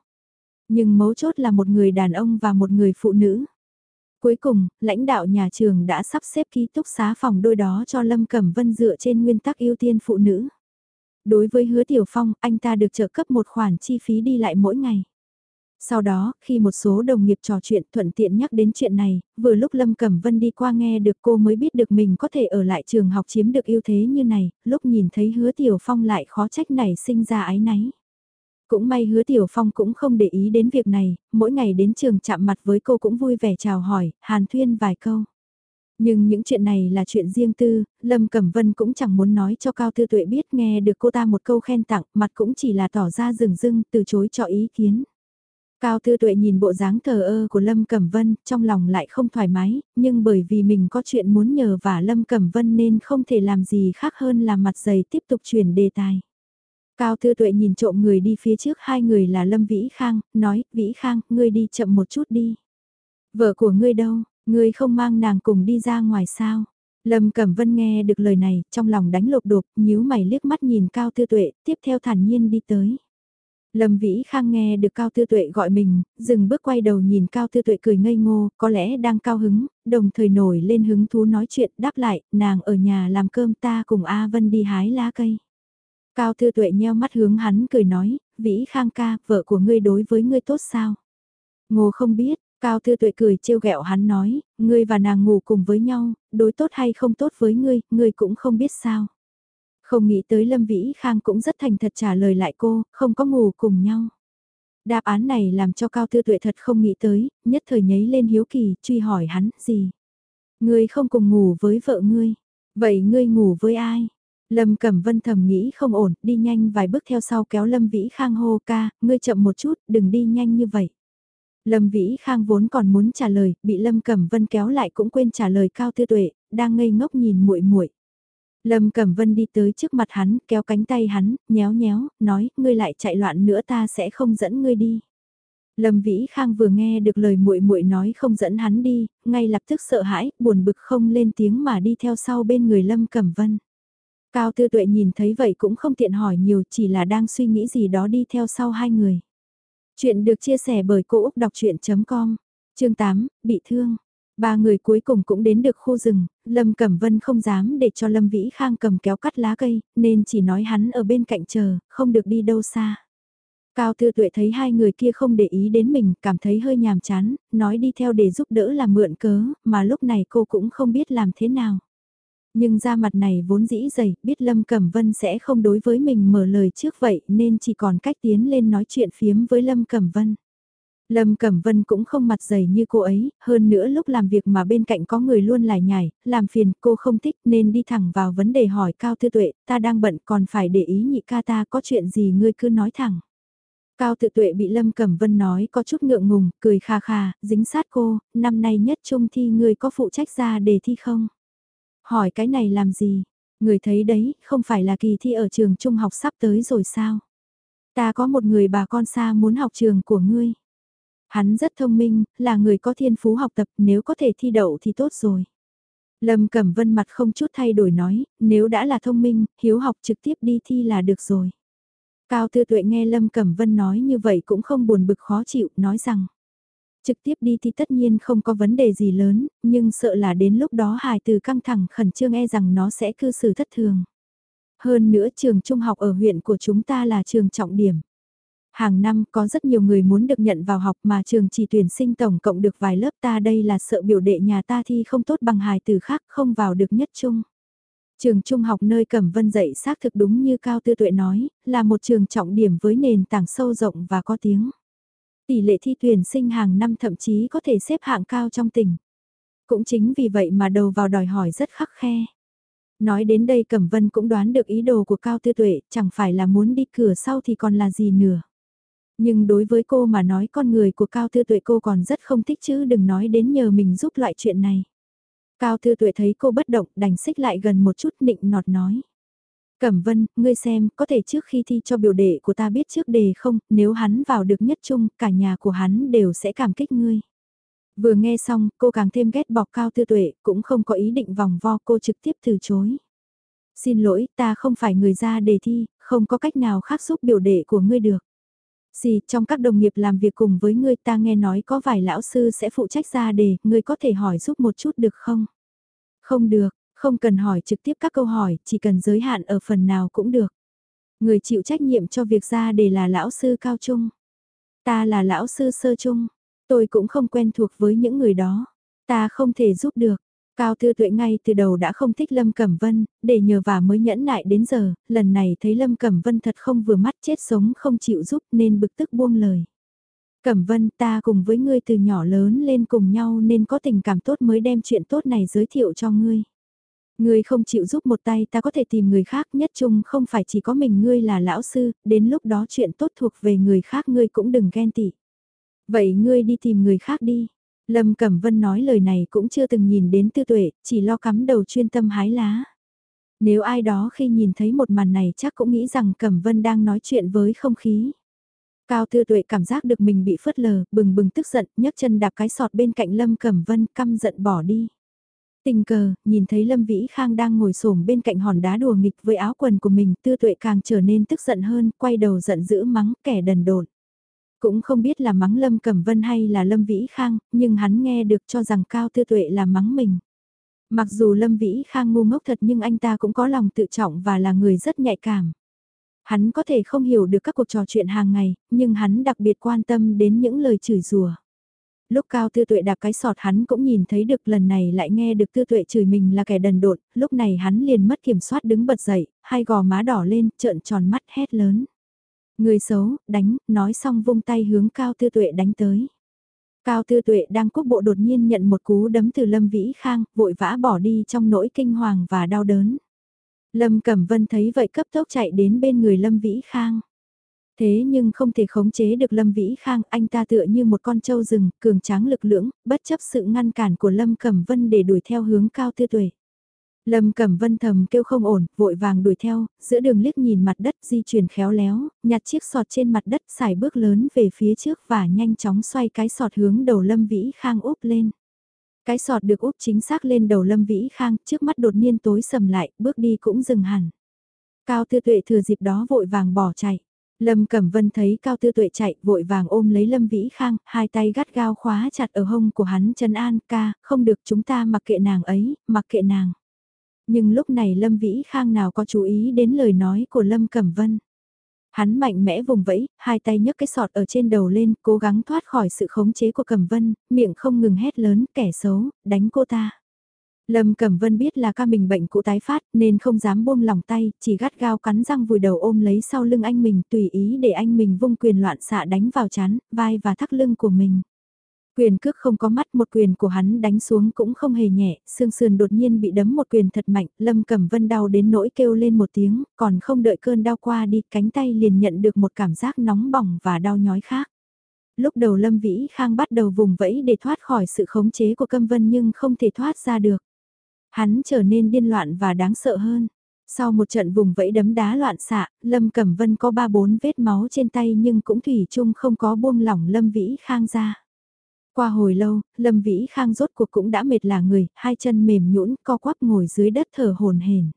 Nhưng mấu chốt là một người đàn ông và một người phụ nữ. Cuối cùng, lãnh đạo nhà trường đã sắp xếp ký túc xá phòng đôi đó cho Lâm Cẩm Vân dựa trên nguyên tắc ưu tiên phụ nữ. Đối với hứa Tiểu Phong, anh ta được trợ cấp một khoản chi phí đi lại mỗi ngày. Sau đó, khi một số đồng nghiệp trò chuyện thuận tiện nhắc đến chuyện này, vừa lúc Lâm Cẩm Vân đi qua nghe được cô mới biết được mình có thể ở lại trường học chiếm được ưu thế như này, lúc nhìn thấy hứa Tiểu Phong lại khó trách này sinh ra ái náy. Cũng may hứa Tiểu Phong cũng không để ý đến việc này, mỗi ngày đến trường chạm mặt với cô cũng vui vẻ chào hỏi, hàn thuyên vài câu. Nhưng những chuyện này là chuyện riêng tư, Lâm Cẩm Vân cũng chẳng muốn nói cho Cao Tư Tuệ biết nghe được cô ta một câu khen tặng, mặt cũng chỉ là tỏ ra rừng rưng, từ chối cho ý kiến. Cao Tư Tuệ nhìn bộ dáng thờ ơ của Lâm Cẩm Vân, trong lòng lại không thoải mái, nhưng bởi vì mình có chuyện muốn nhờ và Lâm Cẩm Vân nên không thể làm gì khác hơn là mặt dày tiếp tục chuyển đề tài. Cao Tư Tuệ nhìn trộm người đi phía trước hai người là Lâm Vĩ Khang, nói, Vĩ Khang, ngươi đi chậm một chút đi. Vợ của ngươi đâu, ngươi không mang nàng cùng đi ra ngoài sao? Lâm Cẩm Vân nghe được lời này, trong lòng đánh lộp đột, nhíu mày liếc mắt nhìn Cao Tư Tuệ, tiếp theo thản nhiên đi tới. Lâm Vĩ Khang nghe được Cao Tư Tuệ gọi mình, dừng bước quay đầu nhìn Cao Tư Tuệ cười ngây ngô, có lẽ đang cao hứng, đồng thời nổi lên hứng thú nói chuyện đáp lại, nàng ở nhà làm cơm ta cùng A Vân đi hái lá cây. Cao Tư Tuệ nheo mắt hướng hắn cười nói, Vĩ Khang ca, vợ của ngươi đối với ngươi tốt sao? Ngô không biết, Cao Tư Tuệ cười trêu ghẹo hắn nói, ngươi và nàng ngủ cùng với nhau, đối tốt hay không tốt với ngươi, ngươi cũng không biết sao. Không nghĩ tới Lâm Vĩ Khang cũng rất thành thật trả lời lại cô, không có ngủ cùng nhau. Đáp án này làm cho Cao Tư Tuệ thật không nghĩ tới, nhất thời nháy lên hiếu kỳ, truy hỏi hắn, gì? Ngươi không cùng ngủ với vợ ngươi, vậy ngươi ngủ với ai? Lâm Cẩm Vân thầm nghĩ không ổn, đi nhanh vài bước theo sau kéo Lâm Vĩ Khang hô ca, ngươi chậm một chút, đừng đi nhanh như vậy. Lâm Vĩ Khang vốn còn muốn trả lời, bị Lâm Cẩm Vân kéo lại cũng quên trả lời Cao Tư Tuệ, đang ngây ngốc nhìn muội muội. Lâm Cẩm Vân đi tới trước mặt hắn, kéo cánh tay hắn, nhéo nhéo, nói, ngươi lại chạy loạn nữa ta sẽ không dẫn ngươi đi. Lâm Vĩ Khang vừa nghe được lời muội muội nói không dẫn hắn đi, ngay lập tức sợ hãi, buồn bực không lên tiếng mà đi theo sau bên người Lâm Cẩm Vân. Cao Tư Tuệ nhìn thấy vậy cũng không tiện hỏi nhiều, chỉ là đang suy nghĩ gì đó đi theo sau hai người. Chuyện được chia sẻ bởi Cô Úc Đọc Chuyện.com, chương 8, bị thương. Ba người cuối cùng cũng đến được khu rừng, Lâm Cẩm Vân không dám để cho Lâm Vĩ Khang cầm kéo cắt lá cây, nên chỉ nói hắn ở bên cạnh chờ, không được đi đâu xa. Cao Thư Tuệ thấy hai người kia không để ý đến mình, cảm thấy hơi nhàm chán, nói đi theo để giúp đỡ là mượn cớ, mà lúc này cô cũng không biết làm thế nào. Nhưng da mặt này vốn dĩ dày, biết Lâm Cẩm Vân sẽ không đối với mình mở lời trước vậy nên chỉ còn cách tiến lên nói chuyện phiếm với Lâm Cẩm Vân. Lâm Cẩm Vân cũng không mặt dày như cô ấy, hơn nữa lúc làm việc mà bên cạnh có người luôn lải nhải, làm phiền cô không thích nên đi thẳng vào vấn đề hỏi Cao Tư Tuệ, ta đang bận còn phải để ý nhị ca ta có chuyện gì ngươi cứ nói thẳng. Cao Tự Tuệ bị Lâm Cẩm Vân nói có chút ngượng ngùng, cười kha kha, dính sát cô, năm nay nhất trung thi ngươi có phụ trách ra đề thi không? Hỏi cái này làm gì? Người thấy đấy, không phải là kỳ thi ở trường trung học sắp tới rồi sao? Ta có một người bà con xa muốn học trường của ngươi. Hắn rất thông minh, là người có thiên phú học tập, nếu có thể thi đậu thì tốt rồi. Lâm Cẩm Vân mặt không chút thay đổi nói, nếu đã là thông minh, hiếu học trực tiếp đi thi là được rồi. Cao Tư Tuệ nghe Lâm Cẩm Vân nói như vậy cũng không buồn bực khó chịu, nói rằng trực tiếp đi thì tất nhiên không có vấn đề gì lớn, nhưng sợ là đến lúc đó hài từ căng thẳng khẩn trương e rằng nó sẽ cư xử thất thường. Hơn nữa trường trung học ở huyện của chúng ta là trường trọng điểm. Hàng năm có rất nhiều người muốn được nhận vào học mà trường chỉ tuyển sinh tổng cộng được vài lớp ta đây là sợ biểu đệ nhà ta thi không tốt bằng hài từ khác không vào được nhất trung. Trường trung học nơi Cẩm Vân dạy xác thực đúng như Cao Tư Tuệ nói, là một trường trọng điểm với nền tảng sâu rộng và có tiếng. Tỷ lệ thi tuyển sinh hàng năm thậm chí có thể xếp hạng cao trong tỉnh. Cũng chính vì vậy mà đầu vào đòi hỏi rất khắc khe. Nói đến đây Cẩm Vân cũng đoán được ý đồ của Cao Tư Tuệ, chẳng phải là muốn đi cửa sau thì còn là gì nữa. Nhưng đối với cô mà nói con người của Cao thư Tuệ cô còn rất không thích chứ đừng nói đến nhờ mình giúp loại chuyện này. Cao thư Tuệ thấy cô bất động đành xích lại gần một chút nịnh nọt nói. Cẩm Vân, ngươi xem, có thể trước khi thi cho biểu đệ của ta biết trước đề không, nếu hắn vào được nhất chung, cả nhà của hắn đều sẽ cảm kích ngươi. Vừa nghe xong, cô càng thêm ghét bọc Cao Tư Tuệ, cũng không có ý định vòng vo cô trực tiếp từ chối. Xin lỗi, ta không phải người ra đề thi, không có cách nào khác giúp biểu đệ của ngươi được. Gì, trong các đồng nghiệp làm việc cùng với ngươi ta nghe nói có vài lão sư sẽ phụ trách ra đề, ngươi có thể hỏi giúp một chút được không? Không được, không cần hỏi trực tiếp các câu hỏi, chỉ cần giới hạn ở phần nào cũng được. Người chịu trách nhiệm cho việc ra đề là lão sư cao trung. Ta là lão sư sơ trung, tôi cũng không quen thuộc với những người đó. Ta không thể giúp được, Cao Tư Tuệ ngay từ đầu đã không thích Lâm Cẩm Vân, để nhờ và mới nhẫn nại đến giờ, lần này thấy Lâm Cẩm Vân thật không vừa mắt chết sống không chịu giúp nên bực tức buông lời. Cẩm Vân ta cùng với ngươi từ nhỏ lớn lên cùng nhau nên có tình cảm tốt mới đem chuyện tốt này giới thiệu cho ngươi. Ngươi không chịu giúp một tay ta có thể tìm người khác nhất chung không phải chỉ có mình ngươi là lão sư, đến lúc đó chuyện tốt thuộc về người khác ngươi cũng đừng ghen tị. Vậy ngươi đi tìm người khác đi. Lâm Cẩm Vân nói lời này cũng chưa từng nhìn đến tư tuệ, chỉ lo cắm đầu chuyên tâm hái lá. Nếu ai đó khi nhìn thấy một màn này chắc cũng nghĩ rằng Cẩm Vân đang nói chuyện với không khí. Cao Tư Tuệ cảm giác được mình bị phớt lờ, bừng bừng tức giận, nhấc chân đạp cái sọt bên cạnh Lâm Cẩm Vân, căm giận bỏ đi. Tình cờ, nhìn thấy Lâm Vĩ Khang đang ngồi xổm bên cạnh hòn đá đùa nghịch với áo quần của mình, Tư Tuệ càng trở nên tức giận hơn, quay đầu giận dữ mắng kẻ đần độn. Cũng không biết là mắng Lâm Cẩm Vân hay là Lâm Vĩ Khang, nhưng hắn nghe được cho rằng Cao Tư Tuệ là mắng mình. Mặc dù Lâm Vĩ Khang ngu ngốc thật nhưng anh ta cũng có lòng tự trọng và là người rất nhạy cảm. Hắn có thể không hiểu được các cuộc trò chuyện hàng ngày, nhưng hắn đặc biệt quan tâm đến những lời chửi rủa. Lúc Cao Tư Tuệ đạp cái sọt hắn cũng nhìn thấy được lần này lại nghe được Tư Tuệ chửi mình là kẻ đần độn, lúc này hắn liền mất kiểm soát đứng bật dậy, hai gò má đỏ lên, trợn tròn mắt hét lớn. Người xấu, đánh, nói xong vung tay hướng Cao Tư Tuệ đánh tới. Cao Tư Tuệ đang quốc bộ đột nhiên nhận một cú đấm từ Lâm Vĩ Khang, vội vã bỏ đi trong nỗi kinh hoàng và đau đớn. Lâm Cẩm Vân thấy vậy cấp tốc chạy đến bên người Lâm Vĩ Khang. Thế nhưng không thể khống chế được Lâm Vĩ Khang, anh ta tựa như một con trâu rừng, cường tráng lực lưỡng, bất chấp sự ngăn cản của Lâm Cẩm Vân để đuổi theo hướng Cao Tư Tuệ. Lâm Cẩm Vân thầm kêu không ổn, vội vàng đuổi theo, giữa đường liếc nhìn mặt đất di chuyển khéo léo, nhặt chiếc sọt trên mặt đất xài bước lớn về phía trước và nhanh chóng xoay cái sọt hướng đầu Lâm Vĩ Khang úp lên. Cái sọt được úp chính xác lên đầu Lâm Vĩ Khang, trước mắt đột nhiên tối sầm lại, bước đi cũng dừng hẳn. Cao Tư Tuệ thừa dịp đó vội vàng bỏ chạy. Lâm Cẩm Vân thấy Cao Tư Tuệ chạy, vội vàng ôm lấy Lâm Vĩ Khang, hai tay gắt gao khóa chặt ở hông của hắn chân an ca, không được chúng ta mặc kệ nàng ấy, mặc kệ nàng. Nhưng lúc này Lâm Vĩ Khang nào có chú ý đến lời nói của Lâm Cẩm Vân. Hắn mạnh mẽ vùng vẫy, hai tay nhấc cái sọt ở trên đầu lên, cố gắng thoát khỏi sự khống chế của Cẩm Vân, miệng không ngừng hét lớn, kẻ xấu, đánh cô ta. Lâm Cẩm Vân biết là ca mình bệnh cũ tái phát nên không dám buông lòng tay, chỉ gắt gao cắn răng vùi đầu ôm lấy sau lưng anh mình tùy ý để anh mình vung quyền loạn xạ đánh vào chán, vai và thắt lưng của mình. Quyền cước không có mắt một quyền của hắn đánh xuống cũng không hề nhẹ, xương sườn đột nhiên bị đấm một quyền thật mạnh, Lâm Cẩm Vân đau đến nỗi kêu lên một tiếng, còn không đợi cơn đau qua đi, cánh tay liền nhận được một cảm giác nóng bỏng và đau nhói khác. Lúc đầu Lâm Vĩ Khang bắt đầu vùng vẫy để thoát khỏi sự khống chế của Cẩm Vân nhưng không thể thoát ra được. Hắn trở nên điên loạn và đáng sợ hơn. Sau một trận vùng vẫy đấm đá loạn xạ, Lâm Cẩm Vân có ba bốn vết máu trên tay nhưng cũng thủy chung không có buông lỏng Lâm Vĩ Khang ra. Qua hồi lâu, Lâm Vĩ Khang rốt cuộc cũng đã mệt là người, hai chân mềm nhũn co quắp ngồi dưới đất thở hồn hển.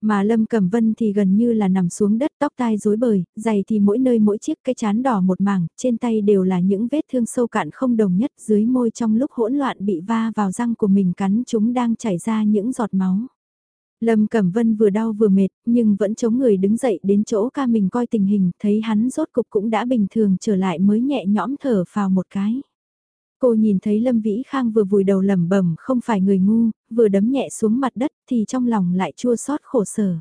Mà Lâm Cẩm Vân thì gần như là nằm xuống đất tóc tai rối bời, giày thì mỗi nơi mỗi chiếc cái chán đỏ một mảng, trên tay đều là những vết thương sâu cạn không đồng nhất dưới môi trong lúc hỗn loạn bị va vào răng của mình cắn chúng đang chảy ra những giọt máu. Lâm Cẩm Vân vừa đau vừa mệt, nhưng vẫn chống người đứng dậy đến chỗ ca mình coi tình hình, thấy hắn rốt cục cũng đã bình thường trở lại mới nhẹ nhõm thở vào một cái. Cô nhìn thấy Lâm Vĩ Khang vừa vùi đầu lẩm bẩm không phải người ngu, vừa đấm nhẹ xuống mặt đất thì trong lòng lại chua xót khổ sở.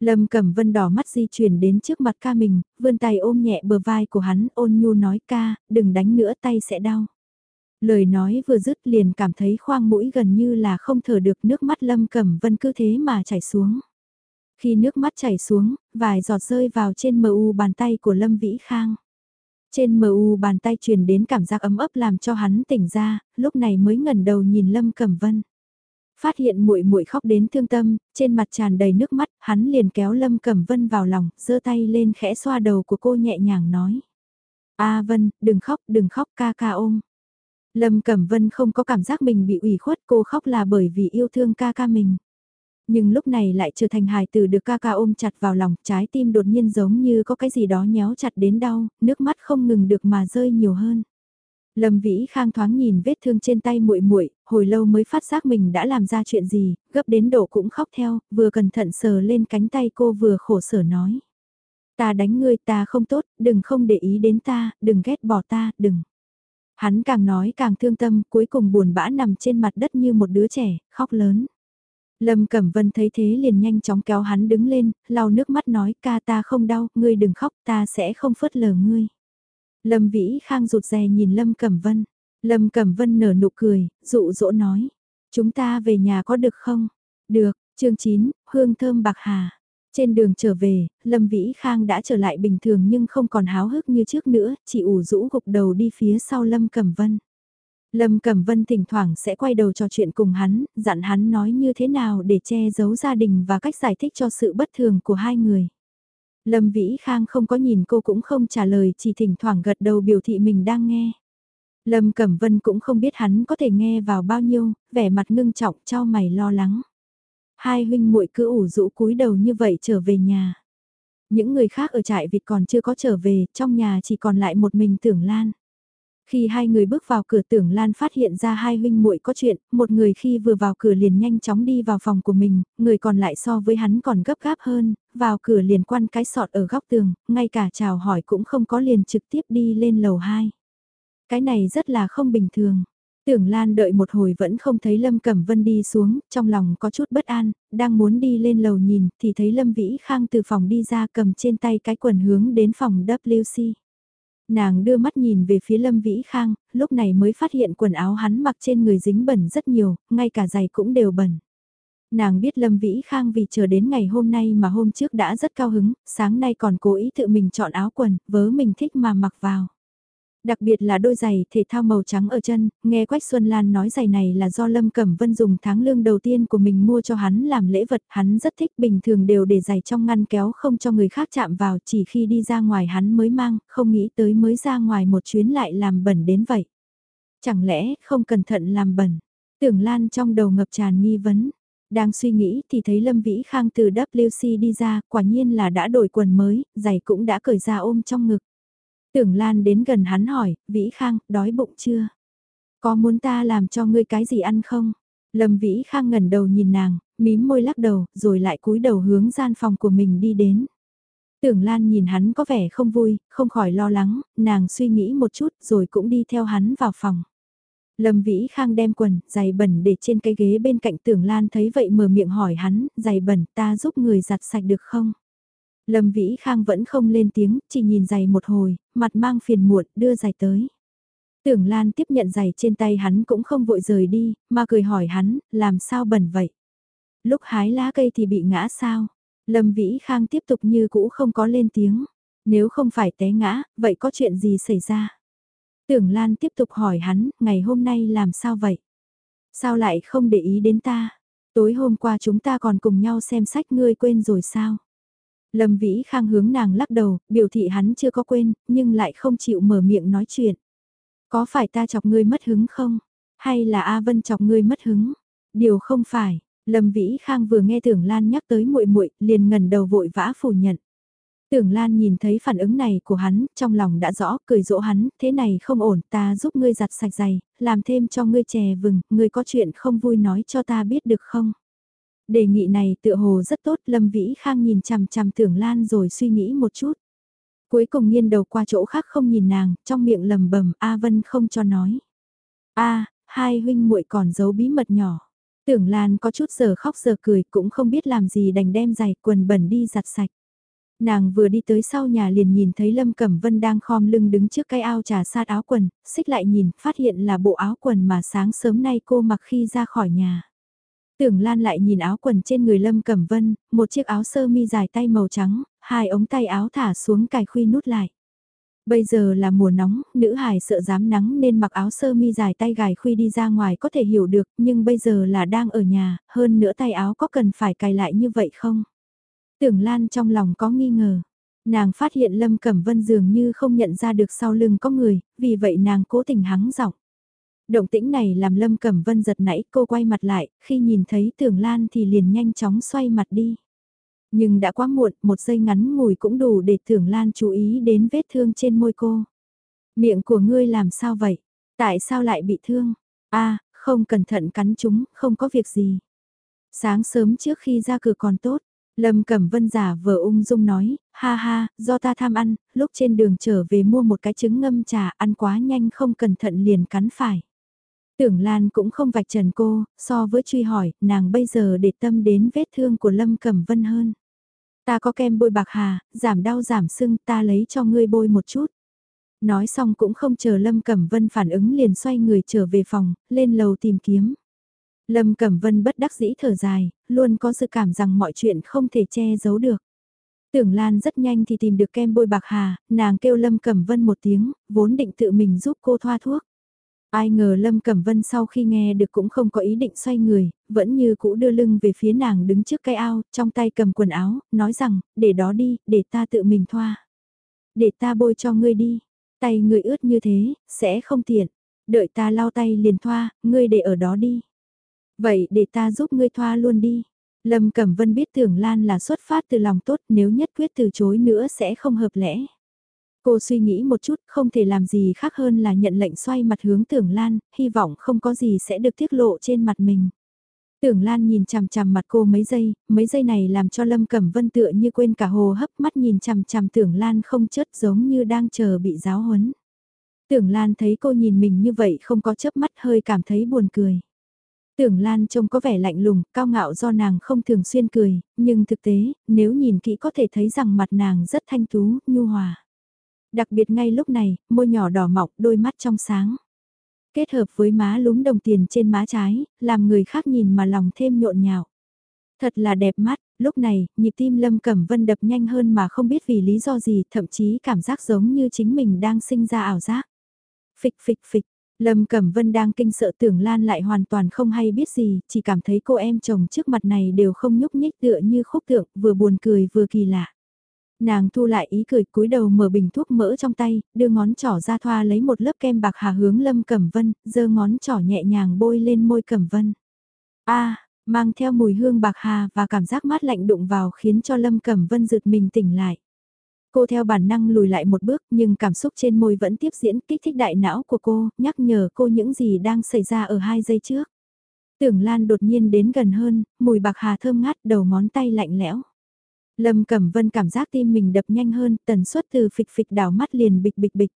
Lâm Cẩm Vân đỏ mắt di chuyển đến trước mặt ca mình, vươn tay ôm nhẹ bờ vai của hắn ôn nhu nói ca, đừng đánh nữa tay sẽ đau. Lời nói vừa dứt liền cảm thấy khoang mũi gần như là không thở được nước mắt Lâm Cẩm Vân cứ thế mà chảy xuống. Khi nước mắt chảy xuống, vài giọt rơi vào trên mờ u bàn tay của Lâm Vĩ Khang. Trên mờ u bàn tay truyền đến cảm giác ấm ấp làm cho hắn tỉnh ra, lúc này mới ngẩn đầu nhìn Lâm Cẩm Vân. Phát hiện muội muội khóc đến thương tâm, trên mặt tràn đầy nước mắt, hắn liền kéo Lâm Cẩm Vân vào lòng, giơ tay lên khẽ xoa đầu của cô nhẹ nhàng nói. A Vân, đừng khóc, đừng khóc ca ca ôm. Lâm Cẩm Vân không có cảm giác mình bị ủy khuất cô khóc là bởi vì yêu thương ca ca mình. Nhưng lúc này lại trở thành hài tử được ca ca ôm chặt vào lòng, trái tim đột nhiên giống như có cái gì đó nhéo chặt đến đau, nước mắt không ngừng được mà rơi nhiều hơn. Lâm Vĩ Khang thoáng nhìn vết thương trên tay muội muội, hồi lâu mới phát giác mình đã làm ra chuyện gì, gấp đến độ cũng khóc theo, vừa cẩn thận sờ lên cánh tay cô vừa khổ sở nói. Ta đánh ngươi ta không tốt, đừng không để ý đến ta, đừng ghét bỏ ta, đừng. Hắn càng nói càng thương tâm, cuối cùng buồn bã nằm trên mặt đất như một đứa trẻ, khóc lớn. Lâm Cẩm Vân thấy thế liền nhanh chóng kéo hắn đứng lên, lau nước mắt nói ca ta không đau, ngươi đừng khóc, ta sẽ không phớt lờ ngươi. Lâm Vĩ Khang rụt rè nhìn Lâm Cẩm Vân. Lâm Cẩm Vân nở nụ cười, dụ dỗ nói. Chúng ta về nhà có được không? Được, chương 9, hương thơm bạc hà. Trên đường trở về, Lâm Vĩ Khang đã trở lại bình thường nhưng không còn háo hức như trước nữa, chỉ ủ rũ gục đầu đi phía sau Lâm Cẩm Vân. Lâm Cẩm Vân thỉnh thoảng sẽ quay đầu trò chuyện cùng hắn, dặn hắn nói như thế nào để che giấu gia đình và cách giải thích cho sự bất thường của hai người. Lâm Vĩ Khang không có nhìn cô cũng không trả lời chỉ thỉnh thoảng gật đầu biểu thị mình đang nghe. Lâm Cẩm Vân cũng không biết hắn có thể nghe vào bao nhiêu, vẻ mặt ngưng trọng cho mày lo lắng. Hai huynh muội cứ ủ rũ cúi đầu như vậy trở về nhà. Những người khác ở trại vịt còn chưa có trở về, trong nhà chỉ còn lại một mình tưởng lan. Khi hai người bước vào cửa tưởng Lan phát hiện ra hai huynh muội có chuyện, một người khi vừa vào cửa liền nhanh chóng đi vào phòng của mình, người còn lại so với hắn còn gấp gáp hơn, vào cửa liền quan cái sọt ở góc tường, ngay cả chào hỏi cũng không có liền trực tiếp đi lên lầu 2. Cái này rất là không bình thường. Tưởng Lan đợi một hồi vẫn không thấy Lâm Cẩm Vân đi xuống, trong lòng có chút bất an, đang muốn đi lên lầu nhìn thì thấy Lâm Vĩ Khang từ phòng đi ra cầm trên tay cái quần hướng đến phòng WC. Nàng đưa mắt nhìn về phía Lâm Vĩ Khang, lúc này mới phát hiện quần áo hắn mặc trên người dính bẩn rất nhiều, ngay cả giày cũng đều bẩn. Nàng biết Lâm Vĩ Khang vì chờ đến ngày hôm nay mà hôm trước đã rất cao hứng, sáng nay còn cố ý tự mình chọn áo quần, vớ mình thích mà mặc vào. Đặc biệt là đôi giày thể thao màu trắng ở chân, nghe Quách Xuân Lan nói giày này là do Lâm Cẩm Vân dùng tháng lương đầu tiên của mình mua cho hắn làm lễ vật, hắn rất thích bình thường đều để giày trong ngăn kéo không cho người khác chạm vào, chỉ khi đi ra ngoài hắn mới mang, không nghĩ tới mới ra ngoài một chuyến lại làm bẩn đến vậy. Chẳng lẽ không cẩn thận làm bẩn, tưởng Lan trong đầu ngập tràn nghi vấn. Đang suy nghĩ thì thấy Lâm Vĩ Khang từ WC đi ra, quả nhiên là đã đổi quần mới, giày cũng đã cởi ra ôm trong ngực. Tưởng Lan đến gần hắn hỏi, Vĩ Khang, đói bụng chưa? Có muốn ta làm cho ngươi cái gì ăn không? Lâm Vĩ Khang ngẩn đầu nhìn nàng, mím môi lắc đầu, rồi lại cúi đầu hướng gian phòng của mình đi đến. Tưởng Lan nhìn hắn có vẻ không vui, không khỏi lo lắng, nàng suy nghĩ một chút rồi cũng đi theo hắn vào phòng. Lâm Vĩ Khang đem quần, giày bẩn để trên cái ghế bên cạnh Tưởng Lan thấy vậy mở miệng hỏi hắn, giày bẩn ta giúp người giặt sạch được không? Lâm Vĩ Khang vẫn không lên tiếng, chỉ nhìn giày một hồi, mặt mang phiền muộn, đưa giày tới. Tưởng Lan tiếp nhận giày trên tay hắn cũng không vội rời đi, mà cười hỏi hắn, làm sao bẩn vậy? Lúc hái lá cây thì bị ngã sao? Lâm Vĩ Khang tiếp tục như cũ không có lên tiếng. Nếu không phải té ngã, vậy có chuyện gì xảy ra? Tưởng Lan tiếp tục hỏi hắn, ngày hôm nay làm sao vậy? Sao lại không để ý đến ta? Tối hôm qua chúng ta còn cùng nhau xem sách ngươi quên rồi sao? Lâm Vĩ Khang hướng nàng lắc đầu, biểu thị hắn chưa có quên, nhưng lại không chịu mở miệng nói chuyện. Có phải ta chọc ngươi mất hứng không? Hay là A Vân chọc ngươi mất hứng? Điều không phải, Lâm Vĩ Khang vừa nghe Tưởng Lan nhắc tới muội muội, liền ngẩn đầu vội vã phủ nhận. Tưởng Lan nhìn thấy phản ứng này của hắn, trong lòng đã rõ, cười dỗ hắn, thế này không ổn, ta giúp ngươi giặt sạch giày, làm thêm cho ngươi chè vừng, ngươi có chuyện không vui nói cho ta biết được không? Đề nghị này tựa hồ rất tốt, Lâm Vĩ Khang nhìn chằm chằm Tưởng Lan rồi suy nghĩ một chút. Cuối cùng nghiêng đầu qua chỗ khác không nhìn nàng, trong miệng lầm bầm A Vân không cho nói. A, hai huynh muội còn giấu bí mật nhỏ. Tưởng Lan có chút giờ khóc giờ cười cũng không biết làm gì đành đem giày quần bẩn đi giặt sạch. Nàng vừa đi tới sau nhà liền nhìn thấy Lâm Cẩm Vân đang khom lưng đứng trước cái ao trà sát áo quần, xích lại nhìn, phát hiện là bộ áo quần mà sáng sớm nay cô mặc khi ra khỏi nhà. Tưởng Lan lại nhìn áo quần trên người Lâm Cẩm Vân, một chiếc áo sơ mi dài tay màu trắng, hai ống tay áo thả xuống cài khuy nút lại. Bây giờ là mùa nóng, nữ hài sợ dám nắng nên mặc áo sơ mi dài tay gài khuy đi ra ngoài có thể hiểu được, nhưng bây giờ là đang ở nhà, hơn nữa tay áo có cần phải cài lại như vậy không? Tưởng Lan trong lòng có nghi ngờ. Nàng phát hiện Lâm Cẩm Vân dường như không nhận ra được sau lưng có người, vì vậy nàng cố tình hắng giọng. Động tĩnh này làm Lâm Cẩm Vân giật nãy cô quay mặt lại, khi nhìn thấy Tưởng Lan thì liền nhanh chóng xoay mặt đi. Nhưng đã quá muộn, một giây ngắn ngủi cũng đủ để Tưởng Lan chú ý đến vết thương trên môi cô. Miệng của ngươi làm sao vậy? Tại sao lại bị thương? a không cẩn thận cắn chúng, không có việc gì. Sáng sớm trước khi ra cửa còn tốt, Lâm Cẩm Vân giả vờ ung dung nói, ha ha, do ta tham ăn, lúc trên đường trở về mua một cái trứng ngâm trà ăn quá nhanh không cẩn thận liền cắn phải. Tưởng Lan cũng không vạch trần cô, so với truy hỏi, nàng bây giờ để tâm đến vết thương của Lâm Cẩm Vân hơn. Ta có kem bôi bạc hà, giảm đau giảm sưng, ta lấy cho ngươi bôi một chút. Nói xong cũng không chờ Lâm Cẩm Vân phản ứng liền xoay người trở về phòng, lên lầu tìm kiếm. Lâm Cẩm Vân bất đắc dĩ thở dài, luôn có sự cảm rằng mọi chuyện không thể che giấu được. Tưởng Lan rất nhanh thì tìm được kem bôi bạc hà, nàng kêu Lâm Cẩm Vân một tiếng, vốn định tự mình giúp cô thoa thuốc. Ai ngờ Lâm Cẩm Vân sau khi nghe được cũng không có ý định xoay người, vẫn như cũ đưa lưng về phía nàng đứng trước cái ao, trong tay cầm quần áo, nói rằng, để đó đi, để ta tự mình thoa. Để ta bôi cho ngươi đi, tay ngươi ướt như thế, sẽ không tiện. Đợi ta lau tay liền thoa, ngươi để ở đó đi. Vậy để ta giúp ngươi thoa luôn đi. Lâm Cẩm Vân biết Tưởng Lan là xuất phát từ lòng tốt nếu nhất quyết từ chối nữa sẽ không hợp lẽ. Cô suy nghĩ một chút không thể làm gì khác hơn là nhận lệnh xoay mặt hướng Tưởng Lan, hy vọng không có gì sẽ được tiết lộ trên mặt mình. Tưởng Lan nhìn chằm chằm mặt cô mấy giây, mấy giây này làm cho Lâm Cẩm Vân tựa như quên cả hồ hấp mắt nhìn chằm chằm Tưởng Lan không chớt giống như đang chờ bị giáo huấn. Tưởng Lan thấy cô nhìn mình như vậy không có chớp mắt hơi cảm thấy buồn cười. Tưởng Lan trông có vẻ lạnh lùng, cao ngạo do nàng không thường xuyên cười, nhưng thực tế, nếu nhìn kỹ có thể thấy rằng mặt nàng rất thanh tú, nhu hòa. Đặc biệt ngay lúc này, môi nhỏ đỏ mọng, đôi mắt trong sáng. Kết hợp với má lúm đồng tiền trên má trái, làm người khác nhìn mà lòng thêm nhộn nhạo. Thật là đẹp mắt, lúc này, nhịp tim Lâm Cẩm Vân đập nhanh hơn mà không biết vì lý do gì, thậm chí cảm giác giống như chính mình đang sinh ra ảo giác. Phịch phịch phịch, Lâm Cẩm Vân đang kinh sợ tưởng Lan lại hoàn toàn không hay biết gì, chỉ cảm thấy cô em chồng trước mặt này đều không nhúc nhích tựa như khúc tượng, vừa buồn cười vừa kỳ lạ. Nàng thu lại ý cười cúi đầu mở bình thuốc mỡ trong tay, đưa ngón trỏ ra thoa lấy một lớp kem bạc hà hướng Lâm Cẩm Vân, giơ ngón trỏ nhẹ nhàng bôi lên môi Cẩm Vân. a mang theo mùi hương bạc hà và cảm giác mát lạnh đụng vào khiến cho Lâm Cẩm Vân giật mình tỉnh lại. Cô theo bản năng lùi lại một bước nhưng cảm xúc trên môi vẫn tiếp diễn kích thích đại não của cô, nhắc nhở cô những gì đang xảy ra ở hai giây trước. Tưởng Lan đột nhiên đến gần hơn, mùi bạc hà thơm ngát đầu ngón tay lạnh lẽo. Lâm Cẩm Vân cảm giác tim mình đập nhanh hơn, tần suất từ phịch phịch đảo mắt liền bịch bịch bịch.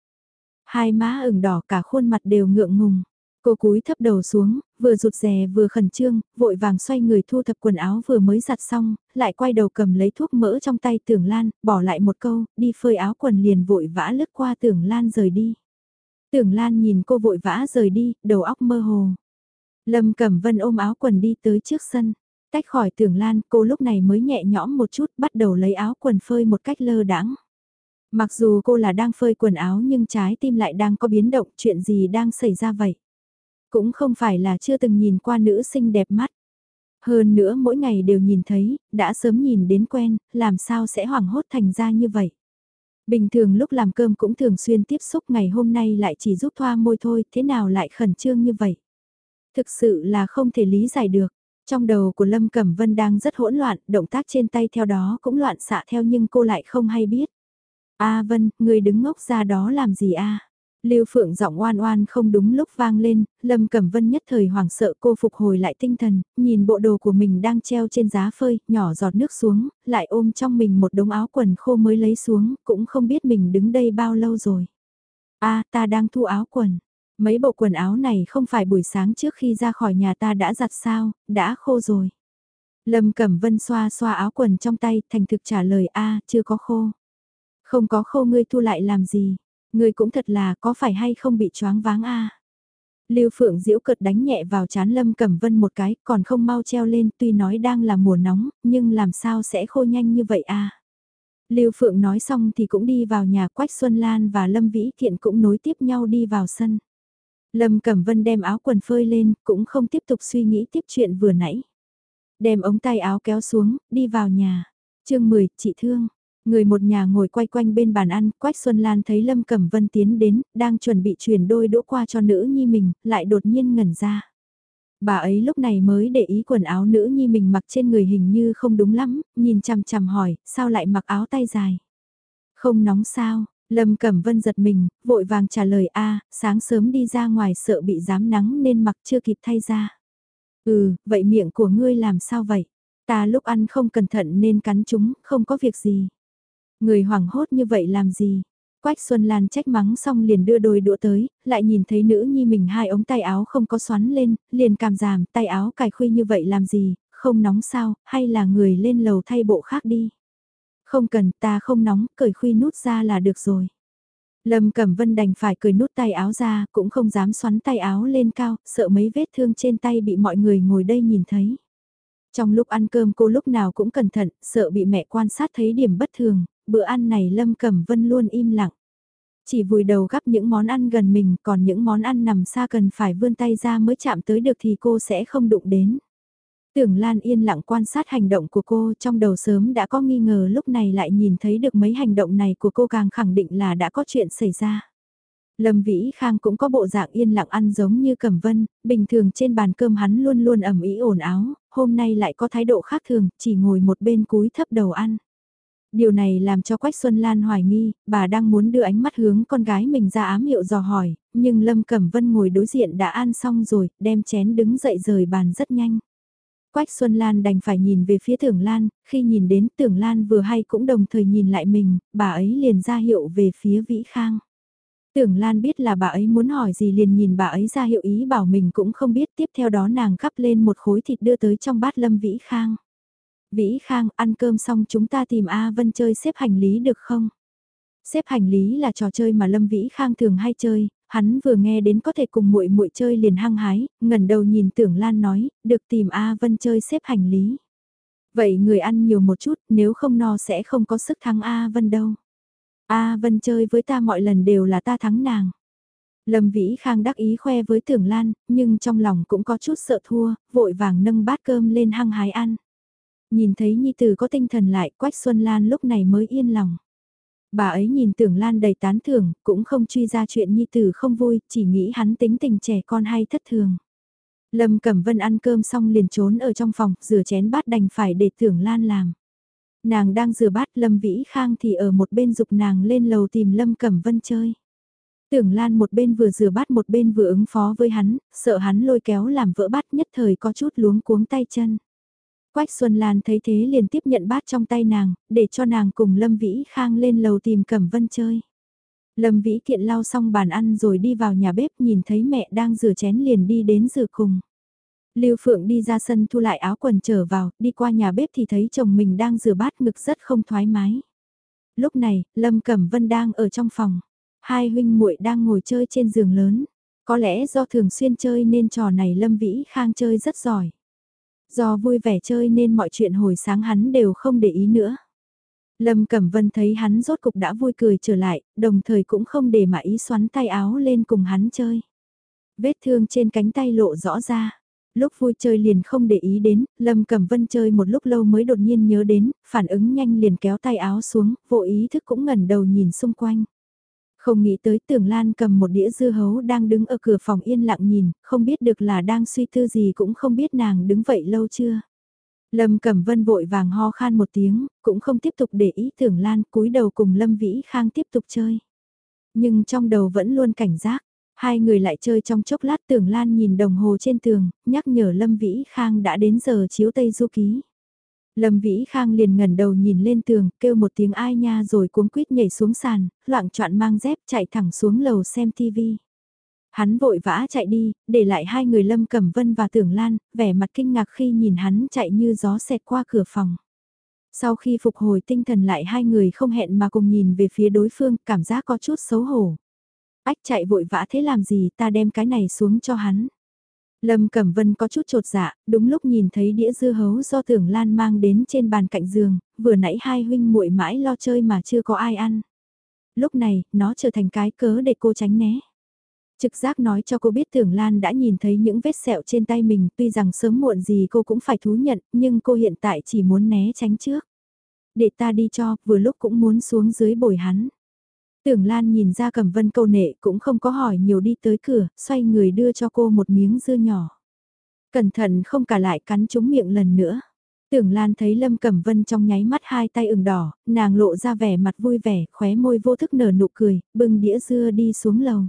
Hai má ửng đỏ cả khuôn mặt đều ngượng ngùng. Cô cúi thấp đầu xuống, vừa rụt rè vừa khẩn trương, vội vàng xoay người thu thập quần áo vừa mới giặt xong, lại quay đầu cầm lấy thuốc mỡ trong tay tưởng lan, bỏ lại một câu, đi phơi áo quần liền vội vã lướt qua tưởng lan rời đi. Tưởng lan nhìn cô vội vã rời đi, đầu óc mơ hồ. Lâm Cẩm Vân ôm áo quần đi tới trước sân. Tách khỏi tưởng lan, cô lúc này mới nhẹ nhõm một chút, bắt đầu lấy áo quần phơi một cách lơ đãng. Mặc dù cô là đang phơi quần áo nhưng trái tim lại đang có biến động, chuyện gì đang xảy ra vậy? Cũng không phải là chưa từng nhìn qua nữ sinh đẹp mắt. Hơn nữa mỗi ngày đều nhìn thấy, đã sớm nhìn đến quen, làm sao sẽ hoảng hốt thành ra như vậy. Bình thường lúc làm cơm cũng thường xuyên tiếp xúc ngày hôm nay lại chỉ giúp thoa môi thôi, thế nào lại khẩn trương như vậy? Thực sự là không thể lý giải được. Trong đầu của Lâm Cẩm Vân đang rất hỗn loạn, động tác trên tay theo đó cũng loạn xạ theo nhưng cô lại không hay biết. A à, Vân, người đứng ngốc ra đó làm gì a? Lưu Phượng giọng oan oan không đúng lúc vang lên, Lâm Cẩm Vân nhất thời hoảng sợ cô phục hồi lại tinh thần, nhìn bộ đồ của mình đang treo trên giá phơi, nhỏ giọt nước xuống, lại ôm trong mình một đống áo quần khô mới lấy xuống, cũng không biết mình đứng đây bao lâu rồi. a ta đang thu áo quần. Mấy bộ quần áo này không phải buổi sáng trước khi ra khỏi nhà ta đã giặt sao, đã khô rồi. Lâm Cẩm Vân xoa xoa áo quần trong tay, thành thực trả lời a chưa có khô. Không có khô ngươi thu lại làm gì, ngươi cũng thật là có phải hay không bị choáng váng a Lưu Phượng Diễu cợt đánh nhẹ vào chán Lâm Cẩm Vân một cái, còn không mau treo lên, tuy nói đang là mùa nóng, nhưng làm sao sẽ khô nhanh như vậy a? Lưu Phượng nói xong thì cũng đi vào nhà Quách Xuân Lan và Lâm Vĩ Thiện cũng nối tiếp nhau đi vào sân. Lâm Cẩm Vân đem áo quần phơi lên, cũng không tiếp tục suy nghĩ tiếp chuyện vừa nãy. Đem ống tay áo kéo xuống, đi vào nhà. chương 10, chị thương. Người một nhà ngồi quay quanh bên bàn ăn, Quách Xuân Lan thấy Lâm Cẩm Vân tiến đến, đang chuẩn bị chuyển đôi đũa qua cho nữ nhi mình, lại đột nhiên ngẩn ra. Bà ấy lúc này mới để ý quần áo nữ nhi mình mặc trên người hình như không đúng lắm, nhìn chằm chằm hỏi, sao lại mặc áo tay dài? Không nóng sao, Lâm Cẩm Vân giật mình, vội vàng trả lời a, sáng sớm đi ra ngoài sợ bị dám nắng nên mặc chưa kịp thay ra. Ừ, vậy miệng của ngươi làm sao vậy? Ta lúc ăn không cẩn thận nên cắn chúng, không có việc gì. Người hoảng hốt như vậy làm gì? Quách Xuân Lan trách mắng xong liền đưa đôi đũa tới, lại nhìn thấy nữ nhi mình hai ống tay áo không có xoắn lên, liền cảm giảm tay áo cài khuy như vậy làm gì, không nóng sao, hay là người lên lầu thay bộ khác đi. Không cần, ta không nóng, cởi khuy nút ra là được rồi. Lâm Cẩm Vân đành phải cười nút tay áo ra, cũng không dám xoắn tay áo lên cao, sợ mấy vết thương trên tay bị mọi người ngồi đây nhìn thấy. Trong lúc ăn cơm cô lúc nào cũng cẩn thận, sợ bị mẹ quan sát thấy điểm bất thường, bữa ăn này Lâm Cẩm Vân luôn im lặng. Chỉ vùi đầu gắp những món ăn gần mình, còn những món ăn nằm xa cần phải vươn tay ra mới chạm tới được thì cô sẽ không đụng đến. Tưởng Lan yên lặng quan sát hành động của cô trong đầu sớm đã có nghi ngờ lúc này lại nhìn thấy được mấy hành động này của cô càng khẳng định là đã có chuyện xảy ra. Lâm Vĩ Khang cũng có bộ dạng yên lặng ăn giống như Cẩm Vân, bình thường trên bàn cơm hắn luôn luôn ẩm ý ồn áo, hôm nay lại có thái độ khác thường, chỉ ngồi một bên cúi thấp đầu ăn. Điều này làm cho Quách Xuân Lan hoài nghi, bà đang muốn đưa ánh mắt hướng con gái mình ra ám hiệu dò hỏi, nhưng Lâm Cẩm Vân ngồi đối diện đã ăn xong rồi, đem chén đứng dậy rời bàn rất nhanh. Quách Xuân Lan đành phải nhìn về phía Tưởng Lan, khi nhìn đến Tưởng Lan vừa hay cũng đồng thời nhìn lại mình, bà ấy liền ra hiệu về phía Vĩ Khang. Tưởng Lan biết là bà ấy muốn hỏi gì liền nhìn bà ấy ra hiệu ý bảo mình cũng không biết tiếp theo đó nàng cắp lên một khối thịt đưa tới trong bát Lâm Vĩ Khang. Vĩ Khang, ăn cơm xong chúng ta tìm A Vân chơi xếp hành lý được không? Xếp hành lý là trò chơi mà Lâm Vĩ Khang thường hay chơi, hắn vừa nghe đến có thể cùng muội muội chơi liền hăng hái, ngẩn đầu nhìn Tưởng Lan nói, được tìm A Vân chơi xếp hành lý. Vậy người ăn nhiều một chút, nếu không no sẽ không có sức thắng A Vân đâu. A Vân chơi với ta mọi lần đều là ta thắng nàng. Lâm Vĩ Khang đắc ý khoe với Tưởng Lan, nhưng trong lòng cũng có chút sợ thua, vội vàng nâng bát cơm lên hăng hái ăn. Nhìn thấy Nhi Tử có tinh thần lại, Quách Xuân Lan lúc này mới yên lòng. Bà ấy nhìn tưởng Lan đầy tán thưởng, cũng không truy ra chuyện Nhi Tử không vui, chỉ nghĩ hắn tính tình trẻ con hay thất thường. Lâm Cẩm Vân ăn cơm xong liền trốn ở trong phòng, rửa chén bát đành phải để tưởng Lan làm. Nàng đang rửa bát Lâm Vĩ Khang thì ở một bên dục nàng lên lầu tìm Lâm Cẩm Vân chơi. Tưởng Lan một bên vừa rửa bát một bên vừa ứng phó với hắn, sợ hắn lôi kéo làm vỡ bát nhất thời có chút luống cuống tay chân. Quách Xuân Lan thấy thế liền tiếp nhận bát trong tay nàng, để cho nàng cùng Lâm Vĩ Khang lên lầu tìm Cẩm Vân chơi. Lâm Vĩ Kiện lau xong bàn ăn rồi đi vào nhà bếp nhìn thấy mẹ đang rửa chén liền đi đến rửa cùng. Lưu Phượng đi ra sân thu lại áo quần trở vào, đi qua nhà bếp thì thấy chồng mình đang rửa bát ngực rất không thoải mái. Lúc này, Lâm Cẩm Vân đang ở trong phòng. Hai huynh muội đang ngồi chơi trên giường lớn. Có lẽ do thường xuyên chơi nên trò này Lâm Vĩ Khang chơi rất giỏi. Do vui vẻ chơi nên mọi chuyện hồi sáng hắn đều không để ý nữa. Lâm Cẩm Vân thấy hắn rốt cục đã vui cười trở lại, đồng thời cũng không để mà ý xoắn tay áo lên cùng hắn chơi. Vết thương trên cánh tay lộ rõ ra. Lúc vui chơi liền không để ý đến, Lâm Cẩm Vân chơi một lúc lâu mới đột nhiên nhớ đến, phản ứng nhanh liền kéo tay áo xuống, vô ý thức cũng ngẩn đầu nhìn xung quanh. Không nghĩ tới tưởng Lan cầm một đĩa dưa hấu đang đứng ở cửa phòng yên lặng nhìn, không biết được là đang suy tư gì cũng không biết nàng đứng vậy lâu chưa. Lâm Cẩm Vân vội vàng ho khan một tiếng, cũng không tiếp tục để ý tưởng Lan cúi đầu cùng Lâm Vĩ Khang tiếp tục chơi. Nhưng trong đầu vẫn luôn cảnh giác, hai người lại chơi trong chốc lát tưởng Lan nhìn đồng hồ trên tường, nhắc nhở Lâm Vĩ Khang đã đến giờ chiếu Tây Du Ký. Lâm Vĩ Khang liền ngẩn đầu nhìn lên tường, kêu một tiếng ai nha rồi cuống quýt nhảy xuống sàn, loạn trọn mang dép chạy thẳng xuống lầu xem tivi. Hắn vội vã chạy đi, để lại hai người Lâm Cẩm Vân và Tưởng Lan, vẻ mặt kinh ngạc khi nhìn hắn chạy như gió xẹt qua cửa phòng. Sau khi phục hồi tinh thần lại hai người không hẹn mà cùng nhìn về phía đối phương, cảm giác có chút xấu hổ. Ách chạy vội vã thế làm gì ta đem cái này xuống cho hắn. Lâm Cẩm Vân có chút trột dạ, đúng lúc nhìn thấy đĩa dưa hấu do Tưởng Lan mang đến trên bàn cạnh giường, vừa nãy hai huynh muội mãi lo chơi mà chưa có ai ăn. Lúc này, nó trở thành cái cớ để cô tránh né. Trực giác nói cho cô biết Tưởng Lan đã nhìn thấy những vết sẹo trên tay mình, tuy rằng sớm muộn gì cô cũng phải thú nhận, nhưng cô hiện tại chỉ muốn né tránh trước. Để ta đi cho, vừa lúc cũng muốn xuống dưới bồi hắn. Tưởng Lan nhìn ra cầm vân câu nệ cũng không có hỏi nhiều đi tới cửa, xoay người đưa cho cô một miếng dưa nhỏ. Cẩn thận không cả lại cắn trúng miệng lần nữa. Tưởng Lan thấy Lâm Cẩm Vân trong nháy mắt hai tay ửng đỏ, nàng lộ ra vẻ mặt vui vẻ, khóe môi vô thức nở nụ cười, bưng đĩa dưa đi xuống lầu.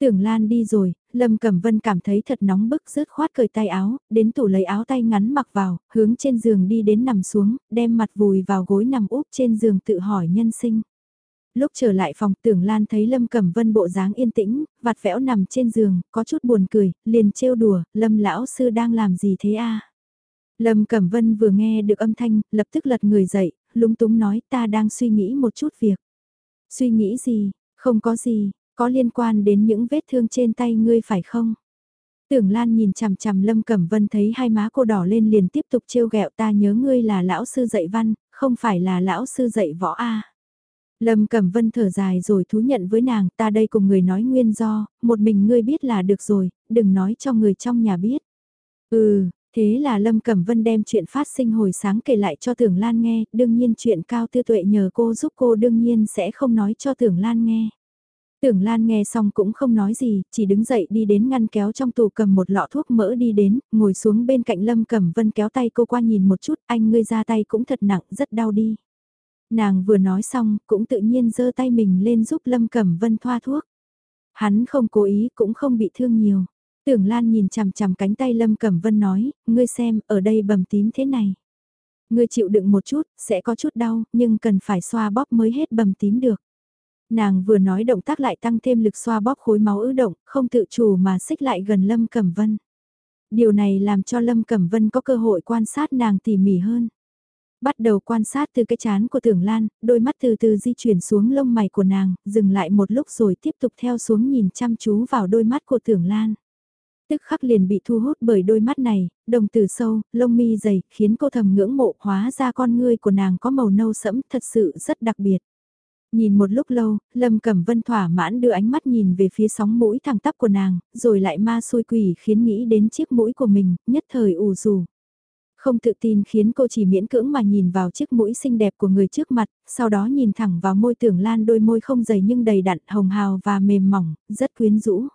Tưởng Lan đi rồi, Lâm Cẩm Vân cảm thấy thật nóng bức rớt khoát cởi tay áo, đến tủ lấy áo tay ngắn mặc vào, hướng trên giường đi đến nằm xuống, đem mặt vùi vào gối nằm úp trên giường tự hỏi nhân sinh. Lúc trở lại phòng tưởng Lan thấy Lâm Cẩm Vân bộ dáng yên tĩnh, vạt vẽo nằm trên giường, có chút buồn cười, liền trêu đùa, Lâm lão sư đang làm gì thế a? Lâm Cẩm Vân vừa nghe được âm thanh, lập tức lật người dậy, lúng túng nói ta đang suy nghĩ một chút việc. Suy nghĩ gì, không có gì, có liên quan đến những vết thương trên tay ngươi phải không? Tưởng Lan nhìn chằm chằm Lâm Cẩm Vân thấy hai má cô đỏ lên liền tiếp tục trêu ghẹo ta nhớ ngươi là lão sư dạy văn, không phải là lão sư dạy võ a. Lâm Cẩm Vân thở dài rồi thú nhận với nàng ta đây cùng người nói nguyên do, một mình ngươi biết là được rồi, đừng nói cho người trong nhà biết. Ừ, thế là Lâm Cẩm Vân đem chuyện phát sinh hồi sáng kể lại cho Tưởng Lan nghe, đương nhiên chuyện cao tư tuệ nhờ cô giúp cô đương nhiên sẽ không nói cho Tưởng Lan nghe. Tưởng Lan nghe xong cũng không nói gì, chỉ đứng dậy đi đến ngăn kéo trong tủ cầm một lọ thuốc mỡ đi đến, ngồi xuống bên cạnh Lâm Cẩm Vân kéo tay cô qua nhìn một chút, anh ngươi ra tay cũng thật nặng, rất đau đi. Nàng vừa nói xong, cũng tự nhiên giơ tay mình lên giúp Lâm Cẩm Vân thoa thuốc. Hắn không cố ý cũng không bị thương nhiều. Tưởng Lan nhìn chằm chằm cánh tay Lâm Cẩm Vân nói, ngươi xem, ở đây bầm tím thế này. Ngươi chịu đựng một chút, sẽ có chút đau, nhưng cần phải xoa bóp mới hết bầm tím được. Nàng vừa nói động tác lại tăng thêm lực xoa bóp khối máu ứ động, không tự chủ mà xích lại gần Lâm Cẩm Vân. Điều này làm cho Lâm Cẩm Vân có cơ hội quan sát nàng tỉ mỉ hơn. Bắt đầu quan sát từ cái chán của tưởng lan, đôi mắt từ từ di chuyển xuống lông mày của nàng, dừng lại một lúc rồi tiếp tục theo xuống nhìn chăm chú vào đôi mắt của tưởng lan. Tức khắc liền bị thu hút bởi đôi mắt này, đồng tử sâu, lông mi dày, khiến cô thầm ngưỡng mộ hóa ra con ngươi của nàng có màu nâu sẫm thật sự rất đặc biệt. Nhìn một lúc lâu, Lâm Cẩm Vân thỏa mãn đưa ánh mắt nhìn về phía sóng mũi thẳng tắp của nàng, rồi lại ma xôi quỷ khiến nghĩ đến chiếc mũi của mình, nhất thời ủ rù. Không tự tin khiến cô chỉ miễn cưỡng mà nhìn vào chiếc mũi xinh đẹp của người trước mặt, sau đó nhìn thẳng vào môi tưởng lan đôi môi không dày nhưng đầy đặn hồng hào và mềm mỏng, rất quyến rũ.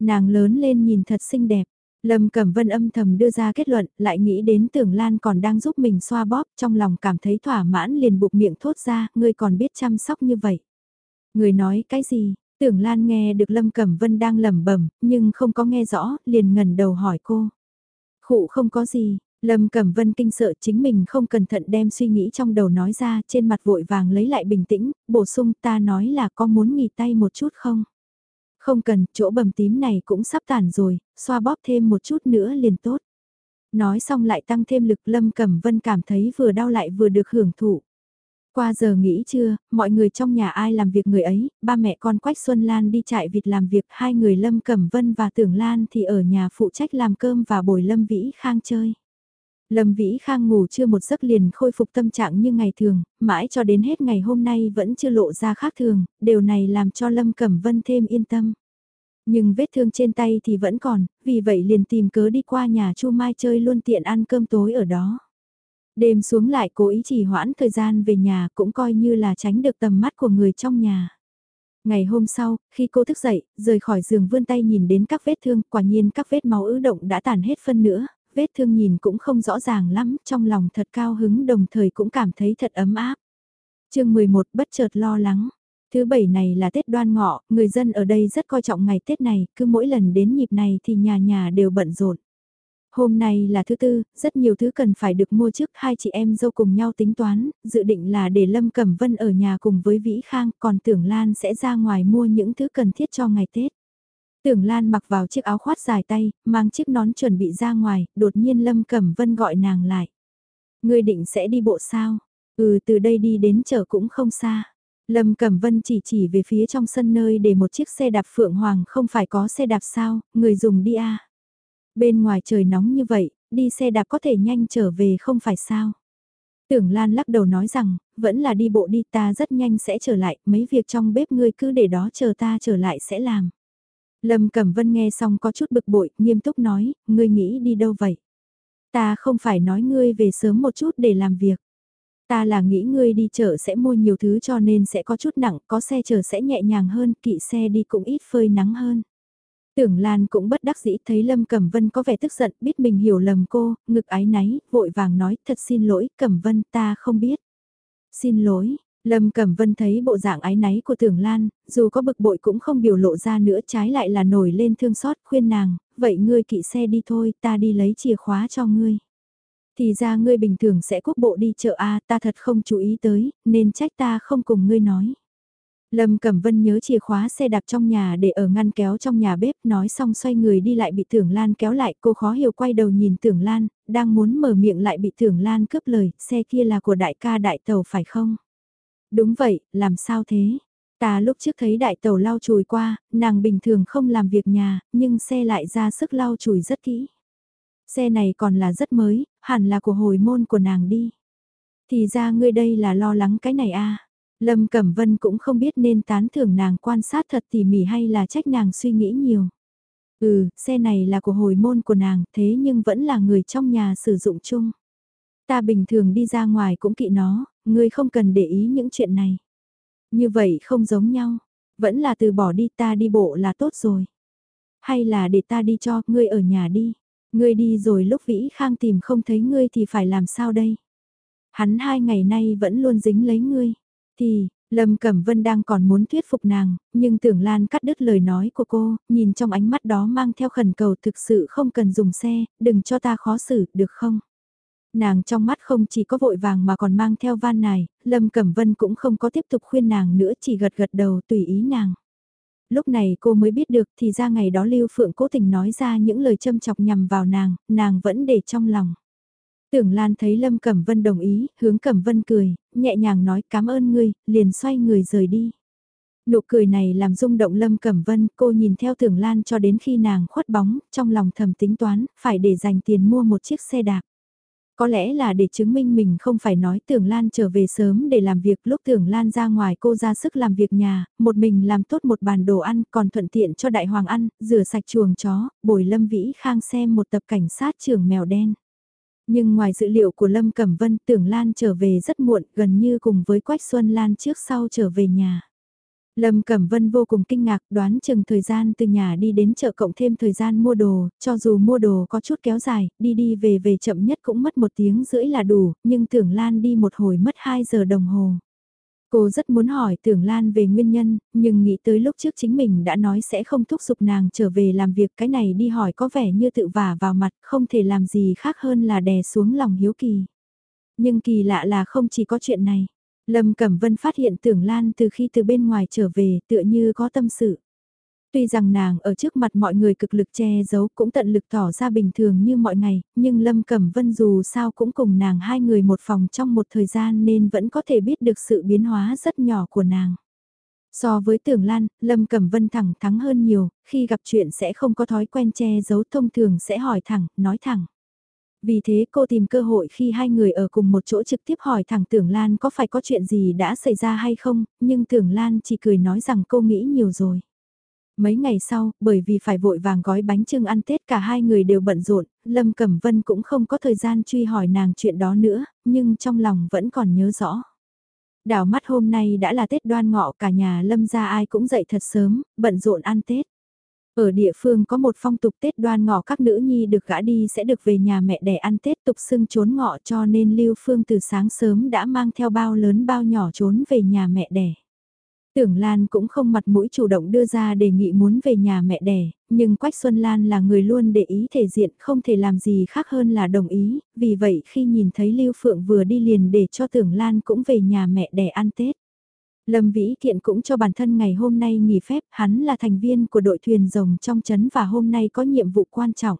Nàng lớn lên nhìn thật xinh đẹp. Lâm Cẩm Vân âm thầm đưa ra kết luận, lại nghĩ đến tưởng Lan còn đang giúp mình xoa bóp, trong lòng cảm thấy thỏa mãn liền buộc miệng thốt ra, ngươi còn biết chăm sóc như vậy. Người nói cái gì? Tưởng Lan nghe được Lâm Cẩm Vân đang lẩm bẩm, nhưng không có nghe rõ, liền ngẩn đầu hỏi cô. Khụ không có gì, Lâm Cẩm Vân kinh sợ chính mình không cẩn thận đem suy nghĩ trong đầu nói ra, trên mặt vội vàng lấy lại bình tĩnh, bổ sung ta nói là có muốn nghỉ tay một chút không? Không cần, chỗ bầm tím này cũng sắp tàn rồi, xoa bóp thêm một chút nữa liền tốt. Nói xong lại tăng thêm lực Lâm Cẩm Vân cảm thấy vừa đau lại vừa được hưởng thụ. Qua giờ nghỉ chưa mọi người trong nhà ai làm việc người ấy, ba mẹ con Quách Xuân Lan đi chạy vịt làm việc, hai người Lâm Cẩm Vân và Tưởng Lan thì ở nhà phụ trách làm cơm và bồi Lâm Vĩ Khang chơi. Lâm Vĩ Khang ngủ chưa một giấc liền khôi phục tâm trạng như ngày thường, mãi cho đến hết ngày hôm nay vẫn chưa lộ ra khác thường, điều này làm cho Lâm Cẩm Vân thêm yên tâm. Nhưng vết thương trên tay thì vẫn còn, vì vậy liền tìm cớ đi qua nhà Chu Mai chơi luôn tiện ăn cơm tối ở đó. Đêm xuống lại cố ý chỉ hoãn thời gian về nhà cũng coi như là tránh được tầm mắt của người trong nhà. Ngày hôm sau, khi cô thức dậy, rời khỏi giường vươn tay nhìn đến các vết thương, quả nhiên các vết máu ứ động đã tàn hết phân nữa, vết thương nhìn cũng không rõ ràng lắm, trong lòng thật cao hứng đồng thời cũng cảm thấy thật ấm áp. chương 11 bất chợt lo lắng. Thứ bảy này là Tết đoan ngọ, người dân ở đây rất coi trọng ngày Tết này, cứ mỗi lần đến nhịp này thì nhà nhà đều bận rộn. Hôm nay là thứ tư, rất nhiều thứ cần phải được mua trước, hai chị em dâu cùng nhau tính toán, dự định là để Lâm Cẩm Vân ở nhà cùng với Vĩ Khang, còn Tưởng Lan sẽ ra ngoài mua những thứ cần thiết cho ngày Tết. Tưởng Lan mặc vào chiếc áo khoát dài tay, mang chiếc nón chuẩn bị ra ngoài, đột nhiên Lâm Cẩm Vân gọi nàng lại. Ngươi định sẽ đi bộ sao? Ừ từ đây đi đến chợ cũng không xa. Lâm Cẩm Vân chỉ chỉ về phía trong sân nơi để một chiếc xe đạp Phượng Hoàng không phải có xe đạp sao, người dùng đi à. Bên ngoài trời nóng như vậy, đi xe đạp có thể nhanh trở về không phải sao. Tưởng Lan lắc đầu nói rằng, vẫn là đi bộ đi ta rất nhanh sẽ trở lại, mấy việc trong bếp ngươi cứ để đó chờ ta trở lại sẽ làm. Lâm Cẩm Vân nghe xong có chút bực bội, nghiêm túc nói, ngươi nghĩ đi đâu vậy? Ta không phải nói ngươi về sớm một chút để làm việc. Ta là nghĩ ngươi đi chợ sẽ mua nhiều thứ cho nên sẽ có chút nặng, có xe chở sẽ nhẹ nhàng hơn, kỵ xe đi cũng ít phơi nắng hơn. Tưởng Lan cũng bất đắc dĩ thấy Lâm Cẩm Vân có vẻ tức giận, biết mình hiểu lầm cô, ngực ái náy, vội vàng nói, thật xin lỗi, Cẩm Vân, ta không biết. Xin lỗi, Lâm Cẩm Vân thấy bộ dạng ái náy của Tưởng Lan, dù có bực bội cũng không biểu lộ ra nữa trái lại là nổi lên thương xót khuyên nàng, vậy ngươi kỵ xe đi thôi, ta đi lấy chìa khóa cho ngươi. Thì ra ngươi bình thường sẽ quốc bộ đi chợ A ta thật không chú ý tới, nên trách ta không cùng ngươi nói. Lâm Cẩm Vân nhớ chìa khóa xe đạp trong nhà để ở ngăn kéo trong nhà bếp nói xong xoay người đi lại bị Tưởng Lan kéo lại cô khó hiểu quay đầu nhìn Tưởng Lan, đang muốn mở miệng lại bị Tưởng Lan cướp lời, xe kia là của đại ca đại tàu phải không? Đúng vậy, làm sao thế? Ta lúc trước thấy đại tàu lau chùi qua, nàng bình thường không làm việc nhà, nhưng xe lại ra sức lau chùi rất kỹ. Xe này còn là rất mới, hẳn là của hồi môn của nàng đi. Thì ra ngươi đây là lo lắng cái này à. Lâm Cẩm Vân cũng không biết nên tán thưởng nàng quan sát thật tỉ mỉ hay là trách nàng suy nghĩ nhiều. Ừ, xe này là của hồi môn của nàng, thế nhưng vẫn là người trong nhà sử dụng chung. Ta bình thường đi ra ngoài cũng kỵ nó, ngươi không cần để ý những chuyện này. Như vậy không giống nhau, vẫn là từ bỏ đi ta đi bộ là tốt rồi. Hay là để ta đi cho, ngươi ở nhà đi. Ngươi đi rồi lúc Vĩ Khang tìm không thấy ngươi thì phải làm sao đây? Hắn hai ngày nay vẫn luôn dính lấy ngươi. Thì, Lâm Cẩm Vân đang còn muốn thuyết phục nàng, nhưng tưởng Lan cắt đứt lời nói của cô, nhìn trong ánh mắt đó mang theo khẩn cầu thực sự không cần dùng xe, đừng cho ta khó xử, được không? Nàng trong mắt không chỉ có vội vàng mà còn mang theo van này, Lâm Cẩm Vân cũng không có tiếp tục khuyên nàng nữa chỉ gật gật đầu tùy ý nàng. Lúc này cô mới biết được thì ra ngày đó Lưu Phượng cố tình nói ra những lời châm chọc nhằm vào nàng, nàng vẫn để trong lòng. Tưởng Lan thấy Lâm Cẩm Vân đồng ý, hướng Cẩm Vân cười, nhẹ nhàng nói cảm ơn ngươi, liền xoay người rời đi. Nụ cười này làm rung động Lâm Cẩm Vân, cô nhìn theo Tưởng Lan cho đến khi nàng khuất bóng, trong lòng thầm tính toán, phải để dành tiền mua một chiếc xe đạp. Có lẽ là để chứng minh mình không phải nói Tưởng Lan trở về sớm để làm việc lúc Tưởng Lan ra ngoài cô ra sức làm việc nhà, một mình làm tốt một bàn đồ ăn còn thuận tiện cho đại hoàng ăn, rửa sạch chuồng chó, bồi Lâm Vĩ Khang xem một tập cảnh sát trưởng mèo đen. Nhưng ngoài dữ liệu của Lâm Cẩm Vân Tưởng Lan trở về rất muộn gần như cùng với Quách Xuân Lan trước sau trở về nhà. Lâm Cẩm Vân vô cùng kinh ngạc đoán chừng thời gian từ nhà đi đến chợ cộng thêm thời gian mua đồ, cho dù mua đồ có chút kéo dài, đi đi về về chậm nhất cũng mất một tiếng rưỡi là đủ, nhưng Tưởng Lan đi một hồi mất 2 giờ đồng hồ. Cô rất muốn hỏi Tưởng Lan về nguyên nhân, nhưng nghĩ tới lúc trước chính mình đã nói sẽ không thúc giục nàng trở về làm việc cái này đi hỏi có vẻ như tự vả vào mặt, không thể làm gì khác hơn là đè xuống lòng hiếu kỳ. Nhưng kỳ lạ là không chỉ có chuyện này. Lâm Cẩm Vân phát hiện Tưởng Lan từ khi từ bên ngoài trở về tựa như có tâm sự. Tuy rằng nàng ở trước mặt mọi người cực lực che giấu cũng tận lực tỏ ra bình thường như mọi ngày, nhưng Lâm Cẩm Vân dù sao cũng cùng nàng hai người một phòng trong một thời gian nên vẫn có thể biết được sự biến hóa rất nhỏ của nàng. So với Tưởng Lan, Lâm Cẩm Vân thẳng thắng hơn nhiều, khi gặp chuyện sẽ không có thói quen che giấu thông thường sẽ hỏi thẳng, nói thẳng. Vì thế cô tìm cơ hội khi hai người ở cùng một chỗ trực tiếp hỏi thẳng Tưởng Lan có phải có chuyện gì đã xảy ra hay không, nhưng Tưởng Lan chỉ cười nói rằng cô nghĩ nhiều rồi. Mấy ngày sau, bởi vì phải vội vàng gói bánh trưng ăn Tết cả hai người đều bận rộn, Lâm Cẩm Vân cũng không có thời gian truy hỏi nàng chuyện đó nữa, nhưng trong lòng vẫn còn nhớ rõ. Đảo mắt hôm nay đã là Tết đoan ngọ cả nhà Lâm ra ai cũng dậy thật sớm, bận rộn ăn Tết. Ở địa phương có một phong tục Tết đoan ngọ các nữ nhi được gã đi sẽ được về nhà mẹ đẻ ăn Tết tục xưng trốn ngọ cho nên Lưu Phương từ sáng sớm đã mang theo bao lớn bao nhỏ trốn về nhà mẹ đẻ. Tưởng Lan cũng không mặt mũi chủ động đưa ra đề nghị muốn về nhà mẹ đẻ, nhưng Quách Xuân Lan là người luôn để ý thể diện không thể làm gì khác hơn là đồng ý, vì vậy khi nhìn thấy Lưu Phượng vừa đi liền để cho Tưởng Lan cũng về nhà mẹ đẻ ăn Tết. Lâm Vĩ Thiện cũng cho bản thân ngày hôm nay nghỉ phép, hắn là thành viên của đội thuyền rồng trong chấn và hôm nay có nhiệm vụ quan trọng.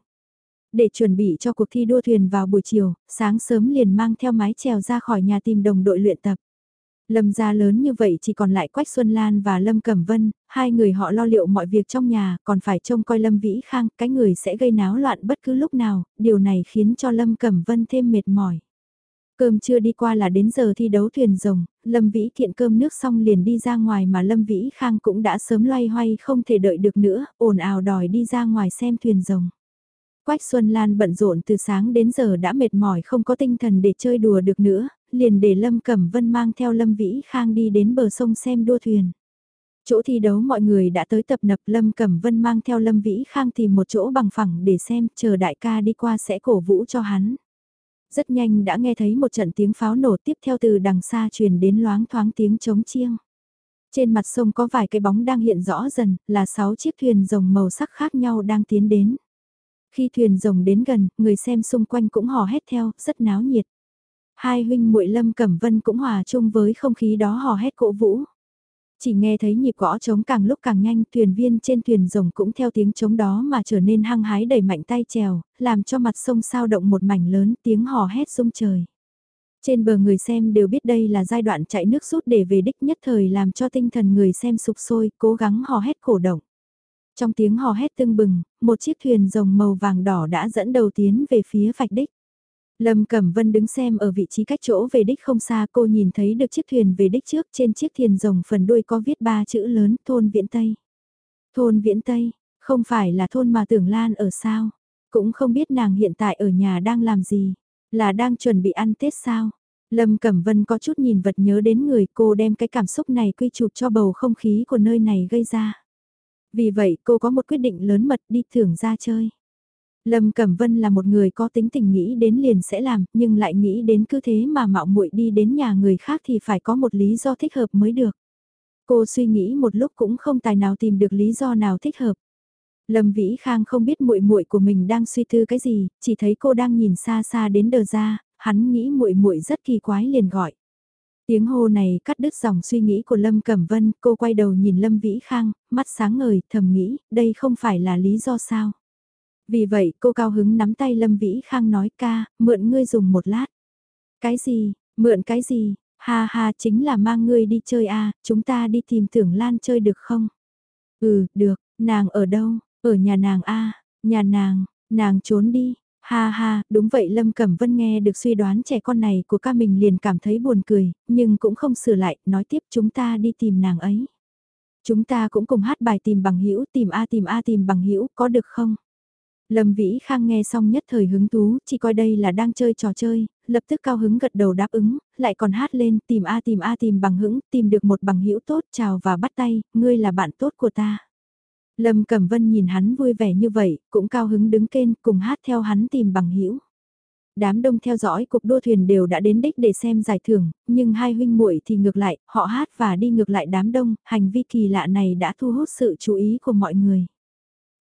Để chuẩn bị cho cuộc thi đua thuyền vào buổi chiều, sáng sớm liền mang theo mái chèo ra khỏi nhà tìm đồng đội luyện tập. Lâm gia lớn như vậy chỉ còn lại Quách Xuân Lan và Lâm Cẩm Vân, hai người họ lo liệu mọi việc trong nhà, còn phải trông coi Lâm Vĩ Khang, cái người sẽ gây náo loạn bất cứ lúc nào, điều này khiến cho Lâm Cẩm Vân thêm mệt mỏi. Cơm chưa đi qua là đến giờ thi đấu thuyền rồng, Lâm Vĩ kiện cơm nước xong liền đi ra ngoài mà Lâm Vĩ Khang cũng đã sớm loay hoay không thể đợi được nữa, ồn ào đòi đi ra ngoài xem thuyền rồng. Quách Xuân Lan bận rộn từ sáng đến giờ đã mệt mỏi không có tinh thần để chơi đùa được nữa, liền để Lâm Cẩm Vân mang theo Lâm Vĩ Khang đi đến bờ sông xem đua thuyền. Chỗ thi đấu mọi người đã tới tập nập Lâm Cẩm Vân mang theo Lâm Vĩ Khang tìm một chỗ bằng phẳng để xem, chờ đại ca đi qua sẽ cổ vũ cho hắn. Rất nhanh đã nghe thấy một trận tiếng pháo nổ tiếp theo từ đằng xa truyền đến loáng thoáng tiếng trống chiêng. Trên mặt sông có vài cái bóng đang hiện rõ dần, là sáu chiếc thuyền rồng màu sắc khác nhau đang tiến đến. Khi thuyền rồng đến gần, người xem xung quanh cũng hò hét theo, rất náo nhiệt. Hai huynh muội Lâm Cẩm Vân cũng hòa chung với không khí đó hò hét cổ vũ. Chỉ nghe thấy nhịp gõ trống càng lúc càng nhanh, thuyền viên trên thuyền rồng cũng theo tiếng trống đó mà trở nên hăng hái đẩy mạnh tay chèo, làm cho mặt sông sao động một mảnh lớn tiếng hò hét rung trời. Trên bờ người xem đều biết đây là giai đoạn chạy nước rút để về đích nhất thời làm cho tinh thần người xem sụp sôi, cố gắng hò hét cổ động. Trong tiếng hò hét tưng bừng, một chiếc thuyền rồng màu vàng đỏ đã dẫn đầu tiến về phía vạch đích. Lâm Cẩm Vân đứng xem ở vị trí cách chỗ về đích không xa cô nhìn thấy được chiếc thuyền về đích trước trên chiếc thuyền rồng phần đuôi có viết ba chữ lớn thôn Viễn Tây. Thôn Viễn Tây, không phải là thôn mà tưởng Lan ở sao, cũng không biết nàng hiện tại ở nhà đang làm gì, là đang chuẩn bị ăn Tết sao. Lâm Cẩm Vân có chút nhìn vật nhớ đến người cô đem cái cảm xúc này quy chụp cho bầu không khí của nơi này gây ra. Vì vậy cô có một quyết định lớn mật đi thưởng ra chơi. Lâm Cẩm Vân là một người có tính tình nghĩ đến liền sẽ làm, nhưng lại nghĩ đến cứ thế mà mạo muội đi đến nhà người khác thì phải có một lý do thích hợp mới được. Cô suy nghĩ một lúc cũng không tài nào tìm được lý do nào thích hợp. Lâm Vĩ Khang không biết muội muội của mình đang suy tư cái gì, chỉ thấy cô đang nhìn xa xa đến đờ ra, hắn nghĩ muội muội rất kỳ quái liền gọi. Tiếng hô này cắt đứt dòng suy nghĩ của Lâm Cẩm Vân, cô quay đầu nhìn Lâm Vĩ Khang, mắt sáng ngời, thầm nghĩ, đây không phải là lý do sao. Vì vậy cô cao hứng nắm tay Lâm Vĩ Khang nói ca, mượn ngươi dùng một lát. Cái gì, mượn cái gì, ha ha chính là mang ngươi đi chơi à, chúng ta đi tìm tưởng Lan chơi được không? Ừ, được, nàng ở đâu, ở nhà nàng a nhà nàng, nàng trốn đi. Ha ha, đúng vậy Lâm Cẩm Vân nghe được suy đoán trẻ con này của ca mình liền cảm thấy buồn cười, nhưng cũng không sửa lại, nói tiếp chúng ta đi tìm nàng ấy. Chúng ta cũng cùng hát bài tìm bằng hữu tìm A tìm A tìm bằng hữu có được không? Lâm Vĩ Khang nghe xong nhất thời hứng thú, chỉ coi đây là đang chơi trò chơi, lập tức cao hứng gật đầu đáp ứng, lại còn hát lên tìm A tìm A tìm bằng hữu tìm được một bằng hữu tốt chào và bắt tay, ngươi là bạn tốt của ta. Lâm Cẩm Vân nhìn hắn vui vẻ như vậy, cũng cao hứng đứng kên cùng hát theo hắn tìm bằng hữu Đám đông theo dõi cuộc đua thuyền đều đã đến đích để xem giải thưởng, nhưng hai huynh muội thì ngược lại, họ hát và đi ngược lại đám đông, hành vi kỳ lạ này đã thu hút sự chú ý của mọi người.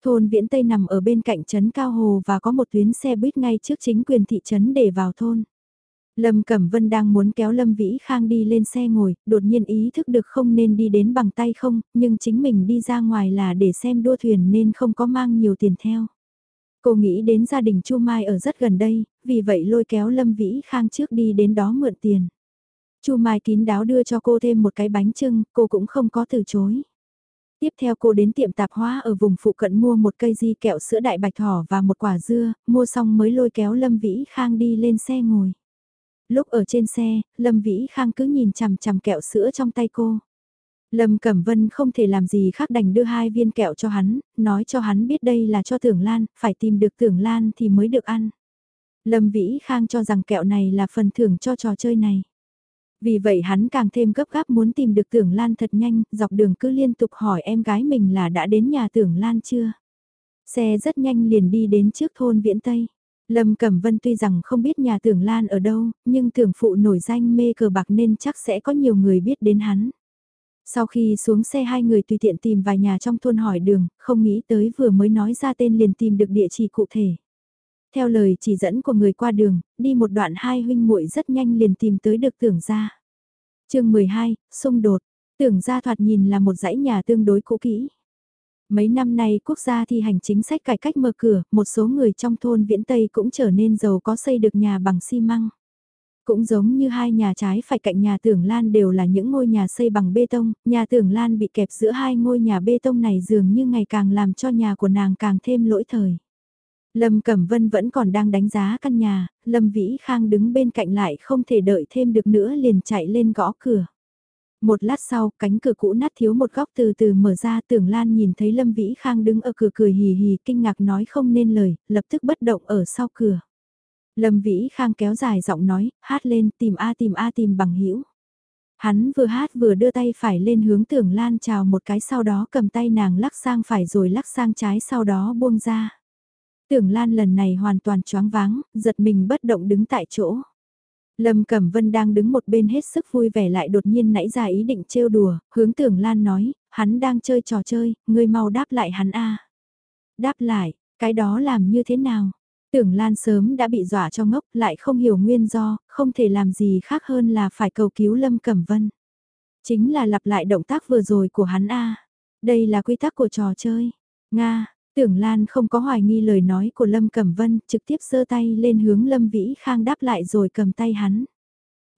Thôn Viễn Tây nằm ở bên cạnh trấn Cao Hồ và có một tuyến xe buýt ngay trước chính quyền thị trấn để vào thôn. Lâm Cẩm Vân đang muốn kéo Lâm Vĩ Khang đi lên xe ngồi, đột nhiên ý thức được không nên đi đến bằng tay không, nhưng chính mình đi ra ngoài là để xem đua thuyền nên không có mang nhiều tiền theo. Cô nghĩ đến gia đình Chu Mai ở rất gần đây, vì vậy lôi kéo Lâm Vĩ Khang trước đi đến đó mượn tiền. Chu Mai kín đáo đưa cho cô thêm một cái bánh trưng, cô cũng không có từ chối. Tiếp theo cô đến tiệm tạp hóa ở vùng phụ cận mua một cây di kẹo sữa đại bạch thỏ và một quả dưa, mua xong mới lôi kéo Lâm Vĩ Khang đi lên xe ngồi. Lúc ở trên xe, Lâm Vĩ Khang cứ nhìn chằm chằm kẹo sữa trong tay cô. Lâm Cẩm Vân không thể làm gì khác đành đưa hai viên kẹo cho hắn, nói cho hắn biết đây là cho Tưởng Lan, phải tìm được Tưởng Lan thì mới được ăn. Lâm Vĩ Khang cho rằng kẹo này là phần thưởng cho trò chơi này. Vì vậy hắn càng thêm gấp gáp muốn tìm được Tưởng Lan thật nhanh, dọc đường cứ liên tục hỏi em gái mình là đã đến nhà Tưởng Lan chưa. Xe rất nhanh liền đi đến trước thôn Viễn Tây. Lâm Cẩm Vân tuy rằng không biết nhà Tưởng Lan ở đâu, nhưng tưởng phụ nổi danh mê cờ bạc nên chắc sẽ có nhiều người biết đến hắn. Sau khi xuống xe hai người tùy tiện tìm vài nhà trong thôn hỏi đường, không nghĩ tới vừa mới nói ra tên liền tìm được địa chỉ cụ thể. Theo lời chỉ dẫn của người qua đường, đi một đoạn hai huynh muội rất nhanh liền tìm tới được tưởng gia chương 12, xung đột. Tưởng gia thoạt nhìn là một dãy nhà tương đối cũ kỹ. Mấy năm nay quốc gia thi hành chính sách cải cách mở cửa, một số người trong thôn Viễn Tây cũng trở nên giàu có xây được nhà bằng xi măng. Cũng giống như hai nhà trái phải cạnh nhà tưởng Lan đều là những ngôi nhà xây bằng bê tông, nhà tưởng Lan bị kẹp giữa hai ngôi nhà bê tông này dường như ngày càng làm cho nhà của nàng càng thêm lỗi thời. Lâm Cẩm Vân vẫn còn đang đánh giá căn nhà, Lâm Vĩ Khang đứng bên cạnh lại không thể đợi thêm được nữa liền chạy lên gõ cửa. Một lát sau, cánh cửa cũ nát thiếu một góc từ từ mở ra tưởng Lan nhìn thấy Lâm Vĩ Khang đứng ở cửa cười hì hì kinh ngạc nói không nên lời, lập tức bất động ở sau cửa. Lâm Vĩ Khang kéo dài giọng nói, hát lên tìm A tìm A tìm bằng hữu Hắn vừa hát vừa đưa tay phải lên hướng tưởng Lan chào một cái sau đó cầm tay nàng lắc sang phải rồi lắc sang trái sau đó buông ra. Tưởng Lan lần này hoàn toàn choáng váng, giật mình bất động đứng tại chỗ. Lâm Cẩm Vân đang đứng một bên hết sức vui vẻ lại đột nhiên nãy ra ý định trêu đùa, hướng tưởng Lan nói, hắn đang chơi trò chơi, ngươi mau đáp lại hắn a Đáp lại, cái đó làm như thế nào? Tưởng Lan sớm đã bị dọa cho ngốc lại không hiểu nguyên do, không thể làm gì khác hơn là phải cầu cứu Lâm Cẩm Vân. Chính là lặp lại động tác vừa rồi của hắn A. Đây là quy tắc của trò chơi. Nga, tưởng Lan không có hoài nghi lời nói của Lâm Cẩm Vân, trực tiếp giơ tay lên hướng Lâm Vĩ Khang đáp lại rồi cầm tay hắn.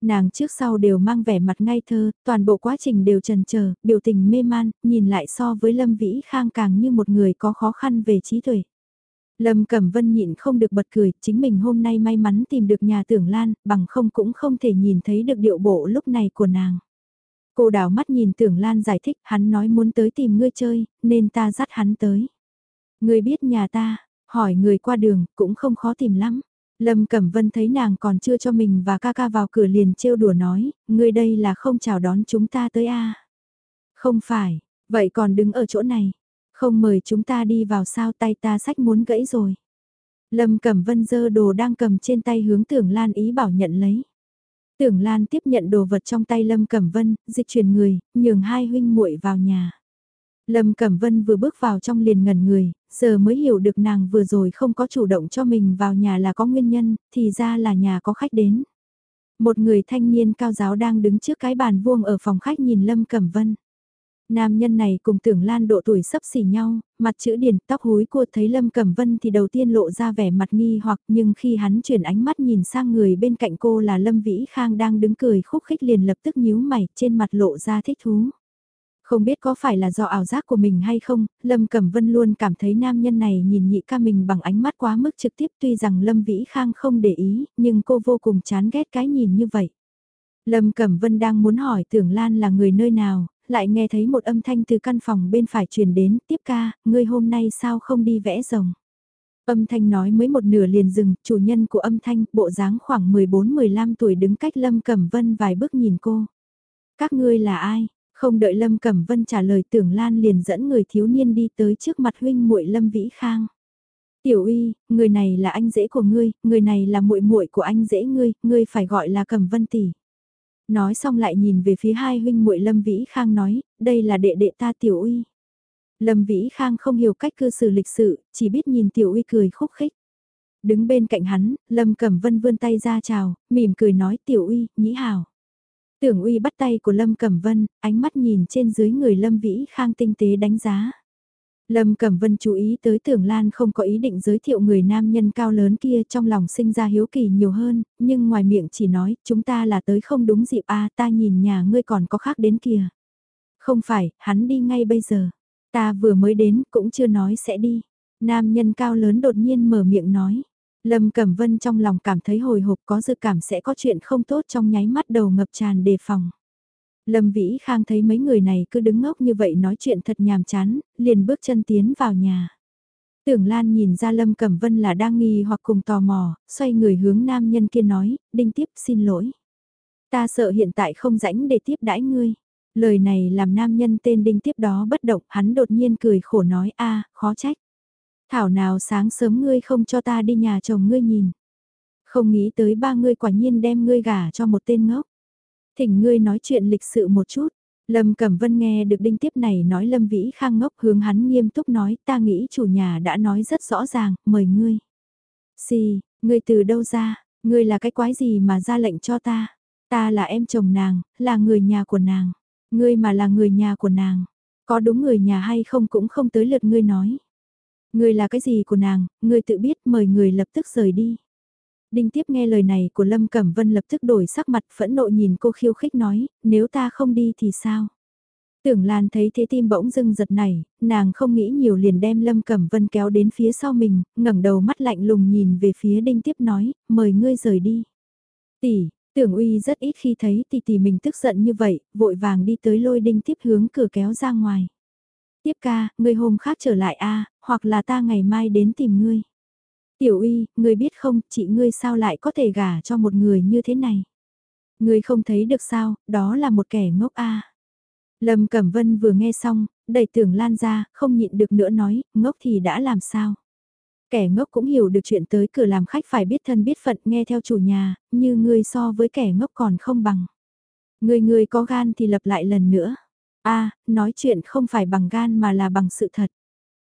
Nàng trước sau đều mang vẻ mặt ngây thơ, toàn bộ quá trình đều trần chờ biểu tình mê man, nhìn lại so với Lâm Vĩ Khang càng như một người có khó khăn về trí tuệ. Lâm Cẩm Vân nhịn không được bật cười, chính mình hôm nay may mắn tìm được nhà tưởng Lan, bằng không cũng không thể nhìn thấy được điệu bộ lúc này của nàng. Cô đảo mắt nhìn tưởng Lan giải thích, hắn nói muốn tới tìm ngươi chơi, nên ta dắt hắn tới người biết nhà ta, hỏi người qua đường, cũng không khó tìm lắm. Lâm Cẩm Vân thấy nàng còn chưa cho mình và ca ca vào cửa liền trêu đùa nói, ngươi đây là không chào đón chúng ta tới a Không phải, vậy còn đứng ở chỗ này, không mời chúng ta đi vào sao tay ta sách muốn gãy rồi. Lâm Cẩm Vân dơ đồ đang cầm trên tay hướng Tưởng Lan ý bảo nhận lấy. Tưởng Lan tiếp nhận đồ vật trong tay Lâm Cẩm Vân, dịch chuyển người, nhường hai huynh muội vào nhà. Lâm Cẩm Vân vừa bước vào trong liền ngẩn người, giờ mới hiểu được nàng vừa rồi không có chủ động cho mình vào nhà là có nguyên nhân, thì ra là nhà có khách đến. Một người thanh niên cao giáo đang đứng trước cái bàn vuông ở phòng khách nhìn Lâm Cẩm Vân. Nam nhân này cùng tưởng lan độ tuổi sấp xỉ nhau, mặt chữ điển, tóc húi cua thấy Lâm Cẩm Vân thì đầu tiên lộ ra vẻ mặt nghi hoặc nhưng khi hắn chuyển ánh mắt nhìn sang người bên cạnh cô là Lâm Vĩ Khang đang đứng cười khúc khích liền lập tức nhíu mày trên mặt lộ ra thích thú. Không biết có phải là do ảo giác của mình hay không, Lâm Cẩm Vân luôn cảm thấy nam nhân này nhìn nhị ca mình bằng ánh mắt quá mức trực tiếp tuy rằng Lâm Vĩ Khang không để ý, nhưng cô vô cùng chán ghét cái nhìn như vậy. Lâm Cẩm Vân đang muốn hỏi Tưởng Lan là người nơi nào, lại nghe thấy một âm thanh từ căn phòng bên phải truyền đến, tiếp ca, ngươi hôm nay sao không đi vẽ rồng. Âm thanh nói mới một nửa liền dừng, chủ nhân của âm thanh, bộ dáng khoảng 14-15 tuổi đứng cách Lâm Cẩm Vân vài bước nhìn cô. Các ngươi là ai? Không đợi Lâm Cẩm Vân trả lời tưởng Lan liền dẫn người thiếu niên đi tới trước mặt huynh muội Lâm Vĩ Khang. Tiểu uy, người này là anh rể của ngươi, người này là muội muội của anh rể ngươi, ngươi phải gọi là Cẩm Vân tỷ. Nói xong lại nhìn về phía hai huynh muội Lâm Vĩ Khang nói, đây là đệ đệ ta Tiểu Uy. Lâm Vĩ Khang không hiểu cách cư xử lịch sự, chỉ biết nhìn Tiểu Uy cười khúc khích. Đứng bên cạnh hắn, Lâm Cẩm Vân vươn tay ra chào, mỉm cười nói Tiểu Uy, nhĩ hào. Tưởng Uy bắt tay của Lâm Cẩm Vân, ánh mắt nhìn trên dưới người Lâm Vĩ Khang tinh tế đánh giá. Lâm Cẩm Vân chú ý tới Tưởng Lan không có ý định giới thiệu người nam nhân cao lớn kia trong lòng sinh ra hiếu kỳ nhiều hơn, nhưng ngoài miệng chỉ nói, chúng ta là tới không đúng dịp a ta nhìn nhà ngươi còn có khác đến kìa. Không phải, hắn đi ngay bây giờ. Ta vừa mới đến, cũng chưa nói sẽ đi. Nam nhân cao lớn đột nhiên mở miệng nói. Lâm Cẩm Vân trong lòng cảm thấy hồi hộp có dự cảm sẽ có chuyện không tốt trong nháy mắt đầu ngập tràn đề phòng. Lâm Vĩ Khang thấy mấy người này cứ đứng ngốc như vậy nói chuyện thật nhàm chán, liền bước chân tiến vào nhà. Tưởng Lan nhìn ra Lâm Cẩm Vân là đang nghi hoặc cùng tò mò, xoay người hướng nam nhân kia nói, đinh tiếp xin lỗi. Ta sợ hiện tại không rãnh để tiếp đãi ngươi. Lời này làm nam nhân tên đinh tiếp đó bất động, hắn đột nhiên cười khổ nói a khó trách. Thảo nào sáng sớm ngươi không cho ta đi nhà chồng ngươi nhìn. Không nghĩ tới ba ngươi quả nhiên đem ngươi gả cho một tên ngốc. Thỉnh ngươi nói chuyện lịch sự một chút. Lâm Cẩm Vân nghe được đinh tiếp này nói Lâm Vĩ Khang ngốc hướng hắn nghiêm túc nói ta nghĩ chủ nhà đã nói rất rõ ràng, mời ngươi. Xì, ngươi từ đâu ra, ngươi là cái quái gì mà ra lệnh cho ta? Ta là em chồng nàng, là người nhà của nàng. Ngươi mà là người nhà của nàng. Có đúng người nhà hay không cũng không tới lượt ngươi nói người là cái gì của nàng, người tự biết mời người lập tức rời đi. Đinh tiếp nghe lời này của Lâm Cẩm Vân lập tức đổi sắc mặt phẫn nộ nhìn cô khiêu khích nói, nếu ta không đi thì sao? Tưởng Lan thấy thế tim bỗng dưng giật này, nàng không nghĩ nhiều liền đem Lâm Cẩm Vân kéo đến phía sau mình, ngẩng đầu mắt lạnh lùng nhìn về phía Đinh Tiếp nói, mời ngươi rời đi. Tỷ, tưởng uy rất ít khi thấy tỷ tỷ mình tức giận như vậy, vội vàng đi tới lôi Đinh Tiếp hướng cửa kéo ra ngoài. Tiếp ca, ngươi hôm khác trở lại a hoặc là ta ngày mai đến tìm ngươi. Tiểu uy, ngươi biết không, chị ngươi sao lại có thể gả cho một người như thế này? Ngươi không thấy được sao, đó là một kẻ ngốc a. Lâm Cẩm Vân vừa nghe xong, đẩy tưởng lan ra, không nhịn được nữa nói, ngốc thì đã làm sao? Kẻ ngốc cũng hiểu được chuyện tới cửa làm khách phải biết thân biết phận nghe theo chủ nhà, như ngươi so với kẻ ngốc còn không bằng. Ngươi ngươi có gan thì lập lại lần nữa. a nói chuyện không phải bằng gan mà là bằng sự thật.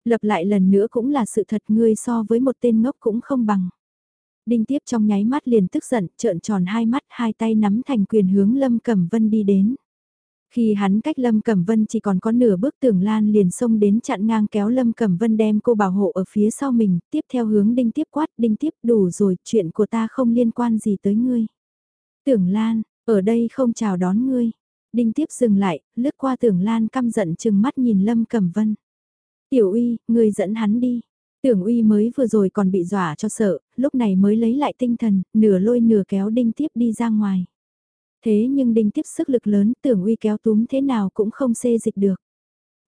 Lập lại lần nữa cũng là sự thật ngươi so với một tên ngốc cũng không bằng. Đinh tiếp trong nháy mắt liền tức giận, trợn tròn hai mắt, hai tay nắm thành quyền hướng Lâm Cẩm Vân đi đến. Khi hắn cách Lâm Cẩm Vân chỉ còn có nửa bước tưởng lan liền xông đến chặn ngang kéo Lâm Cẩm Vân đem cô bảo hộ ở phía sau mình, tiếp theo hướng đinh tiếp quát, đinh tiếp đủ rồi, chuyện của ta không liên quan gì tới ngươi. Tưởng lan, ở đây không chào đón ngươi. Đinh tiếp dừng lại, lướt qua tưởng lan căm giận chừng mắt nhìn Lâm Cẩm Vân. Tiểu uy, người dẫn hắn đi. Tưởng uy mới vừa rồi còn bị dọa cho sợ, lúc này mới lấy lại tinh thần, nửa lôi nửa kéo đinh tiếp đi ra ngoài. Thế nhưng đinh tiếp sức lực lớn, tưởng uy kéo túm thế nào cũng không xê dịch được.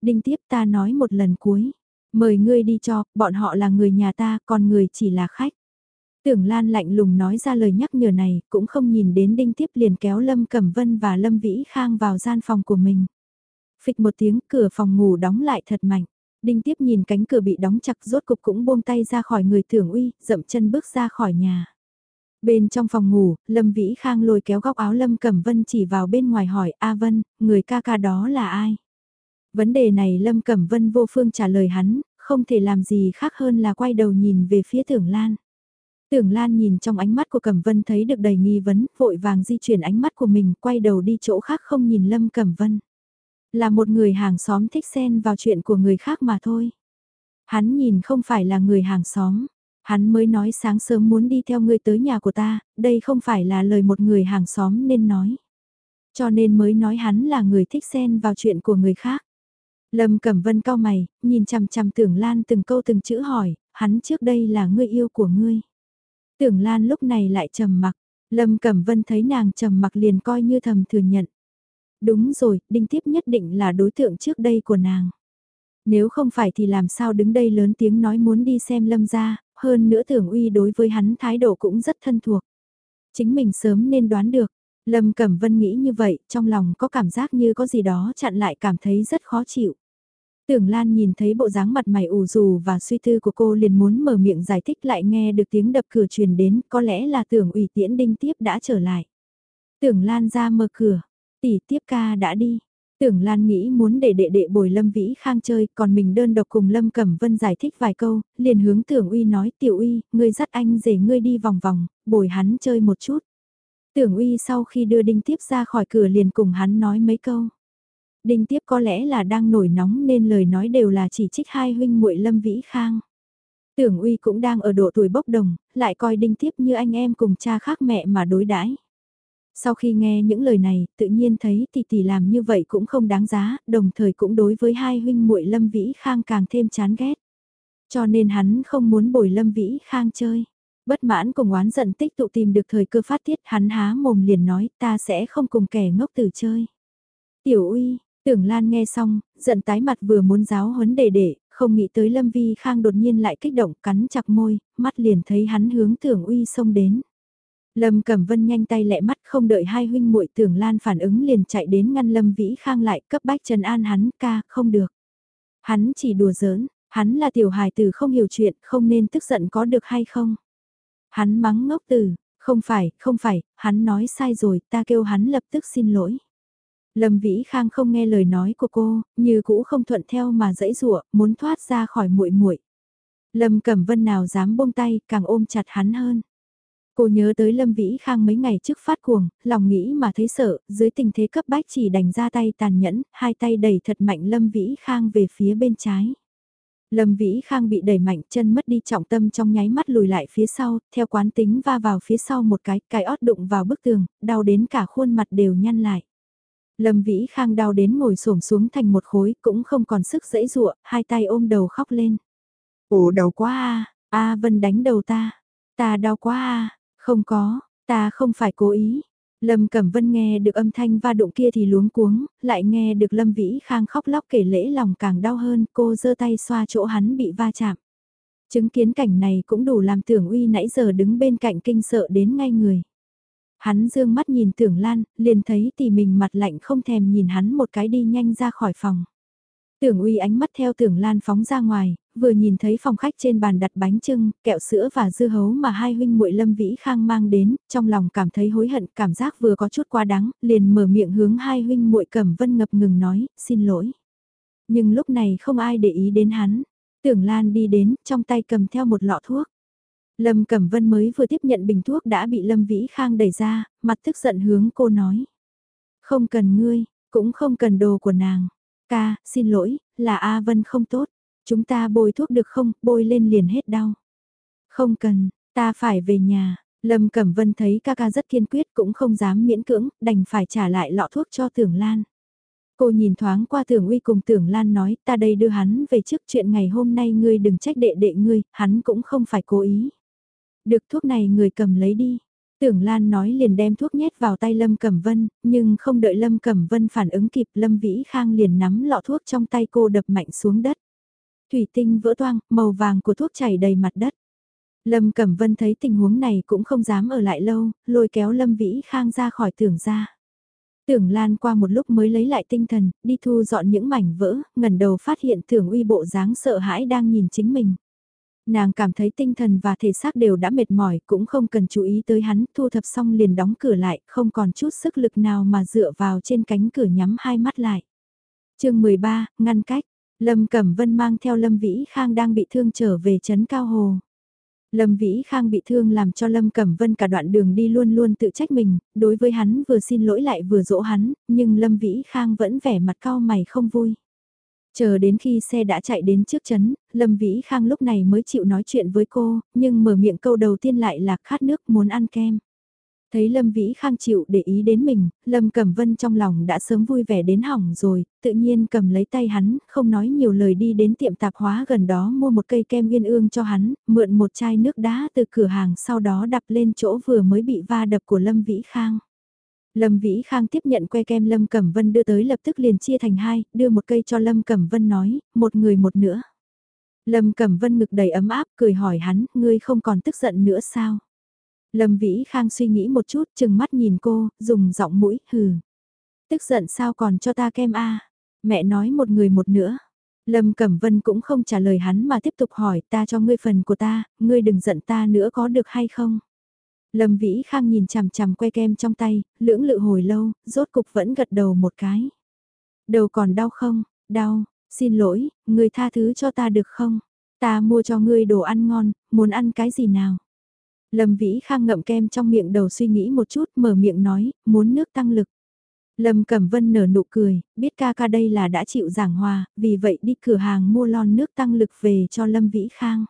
Đinh tiếp ta nói một lần cuối, mời ngươi đi cho, bọn họ là người nhà ta, còn người chỉ là khách. Tưởng Lan lạnh lùng nói ra lời nhắc nhở này, cũng không nhìn đến đinh tiếp liền kéo Lâm Cẩm Vân và Lâm Vĩ Khang vào gian phòng của mình. Phịch một tiếng cửa phòng ngủ đóng lại thật mạnh. Đinh tiếp nhìn cánh cửa bị đóng chặt rốt cục cũng buông tay ra khỏi người thưởng uy, dậm chân bước ra khỏi nhà. Bên trong phòng ngủ, Lâm Vĩ Khang lôi kéo góc áo Lâm Cẩm Vân chỉ vào bên ngoài hỏi A Vân, người ca ca đó là ai? Vấn đề này Lâm Cẩm Vân vô phương trả lời hắn, không thể làm gì khác hơn là quay đầu nhìn về phía Tưởng Lan. Tưởng Lan nhìn trong ánh mắt của Cẩm Vân thấy được đầy nghi vấn, vội vàng di chuyển ánh mắt của mình, quay đầu đi chỗ khác không nhìn Lâm Cẩm Vân. Là một người hàng xóm thích xen vào chuyện của người khác mà thôi. Hắn nhìn không phải là người hàng xóm. Hắn mới nói sáng sớm muốn đi theo ngươi tới nhà của ta, đây không phải là lời một người hàng xóm nên nói. Cho nên mới nói hắn là người thích xen vào chuyện của người khác. Lâm Cẩm Vân cao mày, nhìn chằm chằm Tưởng Lan từng câu từng chữ hỏi, hắn trước đây là người yêu của ngươi. Tưởng Lan lúc này lại trầm mặc, Lâm Cẩm Vân thấy nàng trầm mặc liền coi như thầm thừa nhận. Đúng rồi, đinh tiếp nhất định là đối tượng trước đây của nàng. Nếu không phải thì làm sao đứng đây lớn tiếng nói muốn đi xem lâm gia, hơn nữa tưởng uy đối với hắn thái độ cũng rất thân thuộc. Chính mình sớm nên đoán được, Lâm Cẩm Vân nghĩ như vậy, trong lòng có cảm giác như có gì đó chặn lại cảm thấy rất khó chịu. Tưởng Lan nhìn thấy bộ dáng mặt mày ủ rù và suy tư của cô liền muốn mở miệng giải thích lại nghe được tiếng đập cửa truyền đến, có lẽ là tưởng ủy tiễn đinh tiếp đã trở lại. Tưởng Lan ra mở cửa, Tỷ tiếp ca đã đi. Tưởng Lan nghĩ muốn để đệ đệ bồi Lâm Vĩ Khang chơi, còn mình đơn độc cùng Lâm Cẩm Vân giải thích vài câu, liền hướng Tưởng Uy nói, "Tiểu Uy, ngươi dắt anh rể ngươi đi vòng vòng, bồi hắn chơi một chút." Tưởng Uy sau khi đưa Đinh Tiếp ra khỏi cửa liền cùng hắn nói mấy câu. Đinh Tiếp có lẽ là đang nổi nóng nên lời nói đều là chỉ trích hai huynh muội Lâm Vĩ Khang. Tưởng Uy cũng đang ở độ tuổi bốc đồng, lại coi Đinh Tiếp như anh em cùng cha khác mẹ mà đối đãi. Sau khi nghe những lời này, tự nhiên thấy tỷ tỷ làm như vậy cũng không đáng giá, đồng thời cũng đối với hai huynh muội Lâm Vĩ Khang càng thêm chán ghét. Cho nên hắn không muốn bồi Lâm Vĩ Khang chơi. Bất mãn cùng oán giận tích tụ tìm được thời cơ phát tiết hắn há mồm liền nói ta sẽ không cùng kẻ ngốc tử chơi. Tiểu uy, tưởng Lan nghe xong, giận tái mặt vừa muốn giáo huấn đề để, không nghĩ tới Lâm Vi Khang đột nhiên lại kích động cắn chặt môi, mắt liền thấy hắn hướng tưởng uy xông đến. Lâm Cẩm Vân nhanh tay lẹ mắt không đợi hai huynh muội tưởng Lan phản ứng liền chạy đến ngăn Lâm Vĩ Khang lại cấp bách trần an hắn ca không được. Hắn chỉ đùa giỡn, hắn là tiểu hài tử không hiểu chuyện không nên tức giận có được hay không. Hắn mắng ngốc tử, không phải, không phải, hắn nói sai rồi, ta kêu hắn lập tức xin lỗi. Lâm Vĩ Khang không nghe lời nói của cô, như cũ không thuận theo mà dãy rủa, muốn thoát ra khỏi muội muội. Lâm Cẩm Vân nào dám buông tay, càng ôm chặt hắn hơn. Cô nhớ tới Lâm Vĩ Khang mấy ngày trước phát cuồng, lòng nghĩ mà thấy sợ, dưới tình thế cấp bách chỉ đành ra tay tàn nhẫn, hai tay đẩy thật mạnh Lâm Vĩ Khang về phía bên trái. Lâm Vĩ Khang bị đẩy mạnh chân mất đi trọng tâm trong nháy mắt lùi lại phía sau, theo quán tính va vào phía sau một cái, cái ót đụng vào bức tường, đau đến cả khuôn mặt đều nhăn lại. Lâm Vĩ Khang đau đến ngồi xổm xuống thành một khối, cũng không còn sức dẫy dụa, hai tay ôm đầu khóc lên. Ồ đau quá a, a Vân đánh đầu ta, ta đau quá a, không có, ta không phải cố ý. Lâm Cẩm Vân nghe được âm thanh va đụng kia thì luống cuống, lại nghe được Lâm Vĩ Khang khóc lóc kể lễ lòng càng đau hơn, cô giơ tay xoa chỗ hắn bị va chạm. Chứng kiến cảnh này cũng đủ làm tưởng uy nãy giờ đứng bên cạnh kinh sợ đến ngay người. Hắn dương mắt nhìn tưởng lan, liền thấy tỷ mình mặt lạnh không thèm nhìn hắn một cái đi nhanh ra khỏi phòng. Tưởng uy ánh mắt theo tưởng lan phóng ra ngoài, vừa nhìn thấy phòng khách trên bàn đặt bánh trưng, kẹo sữa và dưa hấu mà hai huynh muội Lâm Vĩ Khang mang đến, trong lòng cảm thấy hối hận, cảm giác vừa có chút quá đắng, liền mở miệng hướng hai huynh muội Cẩm Vân ngập ngừng nói, xin lỗi. Nhưng lúc này không ai để ý đến hắn. Tưởng Lan đi đến, trong tay cầm theo một lọ thuốc. Lâm Cẩm Vân mới vừa tiếp nhận bình thuốc đã bị Lâm Vĩ Khang đẩy ra, mặt tức giận hướng cô nói. Không cần ngươi, cũng không cần đồ của nàng. Ca, xin lỗi, là A Vân không tốt. Chúng ta bôi thuốc được không, bôi lên liền hết đau. Không cần, ta phải về nhà. Lâm Cẩm Vân thấy ca ca rất kiên quyết cũng không dám miễn cưỡng, đành phải trả lại lọ thuốc cho Tưởng Lan. Cô nhìn thoáng qua Tưởng Uy cùng Tưởng Lan nói, ta đây đưa hắn về trước chuyện ngày hôm nay ngươi đừng trách đệ đệ ngươi, hắn cũng không phải cố ý. Được thuốc này người cầm lấy đi. Tưởng Lan nói liền đem thuốc nhét vào tay Lâm Cẩm Vân, nhưng không đợi Lâm Cẩm Vân phản ứng kịp Lâm Vĩ Khang liền nắm lọ thuốc trong tay cô đập mạnh xuống đất. Thủy tinh vỡ toang, màu vàng của thuốc chảy đầy mặt đất. Lâm Cẩm Vân thấy tình huống này cũng không dám ở lại lâu, lôi kéo Lâm Vĩ Khang ra khỏi tưởng ra. Tưởng Lan qua một lúc mới lấy lại tinh thần, đi thu dọn những mảnh vỡ, ngẩn đầu phát hiện tưởng uy bộ dáng sợ hãi đang nhìn chính mình. Nàng cảm thấy tinh thần và thể xác đều đã mệt mỏi, cũng không cần chú ý tới hắn, thu thập xong liền đóng cửa lại, không còn chút sức lực nào mà dựa vào trên cánh cửa nhắm hai mắt lại. chương 13, ngăn cách, Lâm Cẩm Vân mang theo Lâm Vĩ Khang đang bị thương trở về Trấn Cao Hồ. Lâm Vĩ Khang bị thương làm cho Lâm Cẩm Vân cả đoạn đường đi luôn luôn tự trách mình, đối với hắn vừa xin lỗi lại vừa dỗ hắn, nhưng Lâm Vĩ Khang vẫn vẻ mặt cao mày không vui. Chờ đến khi xe đã chạy đến trước chấn, Lâm Vĩ Khang lúc này mới chịu nói chuyện với cô, nhưng mở miệng câu đầu tiên lại là khát nước muốn ăn kem. Thấy Lâm Vĩ Khang chịu để ý đến mình, Lâm Cẩm Vân trong lòng đã sớm vui vẻ đến hỏng rồi, tự nhiên cầm lấy tay hắn, không nói nhiều lời đi đến tiệm tạp hóa gần đó mua một cây kem viên ương cho hắn, mượn một chai nước đá từ cửa hàng sau đó đập lên chỗ vừa mới bị va đập của Lâm Vĩ Khang. Lâm Vĩ Khang tiếp nhận que kem Lâm Cẩm Vân đưa tới lập tức liền chia thành hai, đưa một cây cho Lâm Cẩm Vân nói, một người một nữa. Lâm Cẩm Vân ngực đầy ấm áp cười hỏi hắn, ngươi không còn tức giận nữa sao? Lâm Vĩ Khang suy nghĩ một chút, chừng mắt nhìn cô, dùng giọng mũi, hừ. Tức giận sao còn cho ta kem a? Mẹ nói một người một nữa. Lâm Cẩm Vân cũng không trả lời hắn mà tiếp tục hỏi ta cho ngươi phần của ta, ngươi đừng giận ta nữa có được hay không? Lâm Vĩ Khang nhìn chằm chằm que kem trong tay, lưỡng lự hồi lâu, rốt cục vẫn gật đầu một cái. Đầu còn đau không? Đau, xin lỗi, người tha thứ cho ta được không? Ta mua cho ngươi đồ ăn ngon, muốn ăn cái gì nào? Lâm Vĩ Khang ngậm kem trong miệng đầu suy nghĩ một chút mở miệng nói, muốn nước tăng lực. Lâm Cẩm Vân nở nụ cười, biết ca ca đây là đã chịu giảng hòa, vì vậy đi cửa hàng mua lon nước tăng lực về cho Lâm Vĩ Khang.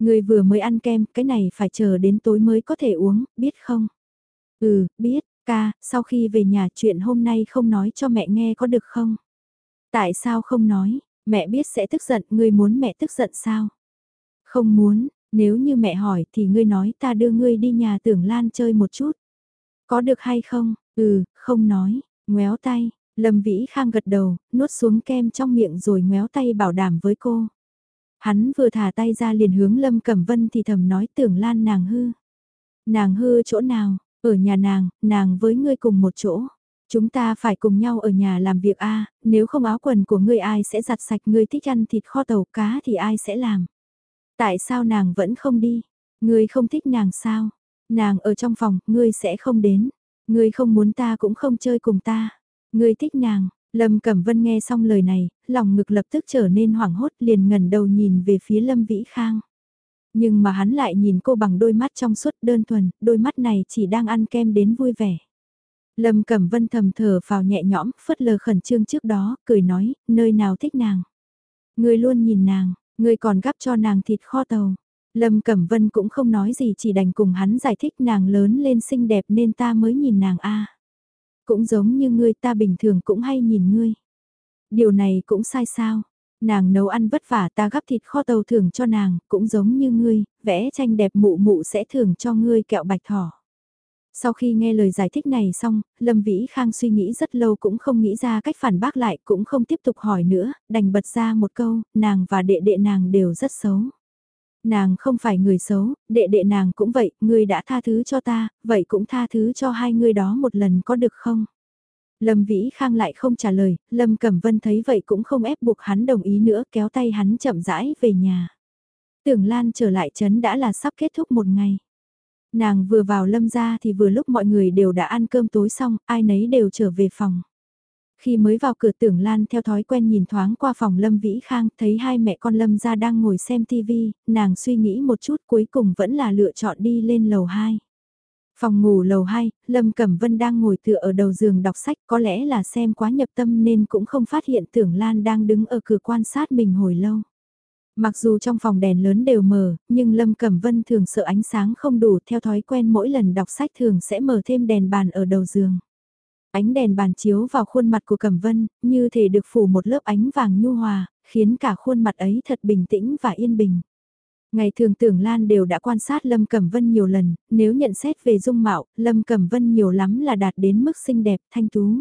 Người vừa mới ăn kem, cái này phải chờ đến tối mới có thể uống, biết không? Ừ, biết, ca, sau khi về nhà chuyện hôm nay không nói cho mẹ nghe có được không? Tại sao không nói, mẹ biết sẽ tức giận, ngươi muốn mẹ tức giận sao? Không muốn, nếu như mẹ hỏi thì ngươi nói ta đưa ngươi đi nhà tưởng Lan chơi một chút. Có được hay không? Ừ, không nói, ngoéo tay, Lâm Vĩ Khang gật đầu, nuốt xuống kem trong miệng rồi ngoéo tay bảo đảm với cô. Hắn vừa thả tay ra liền hướng Lâm Cẩm Vân thì thầm nói tưởng lan nàng hư. Nàng hư chỗ nào, ở nhà nàng, nàng với ngươi cùng một chỗ. Chúng ta phải cùng nhau ở nhà làm việc a nếu không áo quần của ngươi ai sẽ giặt sạch ngươi thích ăn thịt kho tàu cá thì ai sẽ làm. Tại sao nàng vẫn không đi? Ngươi không thích nàng sao? Nàng ở trong phòng, ngươi sẽ không đến. Ngươi không muốn ta cũng không chơi cùng ta. Ngươi thích nàng, Lâm Cẩm Vân nghe xong lời này, lòng ngực lập tức trở nên hoảng hốt liền ngẩn đầu nhìn về phía Lâm Vĩ Khang. Nhưng mà hắn lại nhìn cô bằng đôi mắt trong suốt đơn thuần, đôi mắt này chỉ đang ăn kem đến vui vẻ. Lâm Cẩm Vân thầm thở vào nhẹ nhõm, phất lờ khẩn trương trước đó, cười nói, nơi nào thích nàng. Người luôn nhìn nàng, người còn gắp cho nàng thịt kho tàu. Lâm Cẩm Vân cũng không nói gì chỉ đành cùng hắn giải thích nàng lớn lên xinh đẹp nên ta mới nhìn nàng a. Cũng giống như ngươi ta bình thường cũng hay nhìn ngươi. Điều này cũng sai sao. Nàng nấu ăn vất vả ta gắp thịt kho tàu thưởng cho nàng, cũng giống như ngươi, vẽ tranh đẹp mụ mụ sẽ thưởng cho ngươi kẹo bạch thỏ. Sau khi nghe lời giải thích này xong, Lâm Vĩ Khang suy nghĩ rất lâu cũng không nghĩ ra cách phản bác lại cũng không tiếp tục hỏi nữa, đành bật ra một câu, nàng và đệ đệ nàng đều rất xấu. Nàng không phải người xấu, đệ đệ nàng cũng vậy, ngươi đã tha thứ cho ta, vậy cũng tha thứ cho hai người đó một lần có được không? Lâm Vĩ Khang lại không trả lời, Lâm Cẩm Vân thấy vậy cũng không ép buộc hắn đồng ý nữa kéo tay hắn chậm rãi về nhà. Tưởng Lan trở lại trấn đã là sắp kết thúc một ngày. Nàng vừa vào lâm ra thì vừa lúc mọi người đều đã ăn cơm tối xong, ai nấy đều trở về phòng. Khi mới vào cửa tưởng Lan theo thói quen nhìn thoáng qua phòng Lâm Vĩ Khang, thấy hai mẹ con Lâm ra đang ngồi xem TV, nàng suy nghĩ một chút cuối cùng vẫn là lựa chọn đi lên lầu 2. Phòng ngủ lầu 2, Lâm Cẩm Vân đang ngồi tựa ở đầu giường đọc sách có lẽ là xem quá nhập tâm nên cũng không phát hiện tưởng Lan đang đứng ở cửa quan sát mình hồi lâu. Mặc dù trong phòng đèn lớn đều mờ, nhưng Lâm Cẩm Vân thường sợ ánh sáng không đủ theo thói quen mỗi lần đọc sách thường sẽ mở thêm đèn bàn ở đầu giường. Ánh đèn bàn chiếu vào khuôn mặt của Cẩm Vân, như thể được phủ một lớp ánh vàng nhu hòa, khiến cả khuôn mặt ấy thật bình tĩnh và yên bình. Ngày thường tưởng Lan đều đã quan sát Lâm Cẩm Vân nhiều lần, nếu nhận xét về dung mạo, Lâm Cẩm Vân nhiều lắm là đạt đến mức xinh đẹp, thanh tú.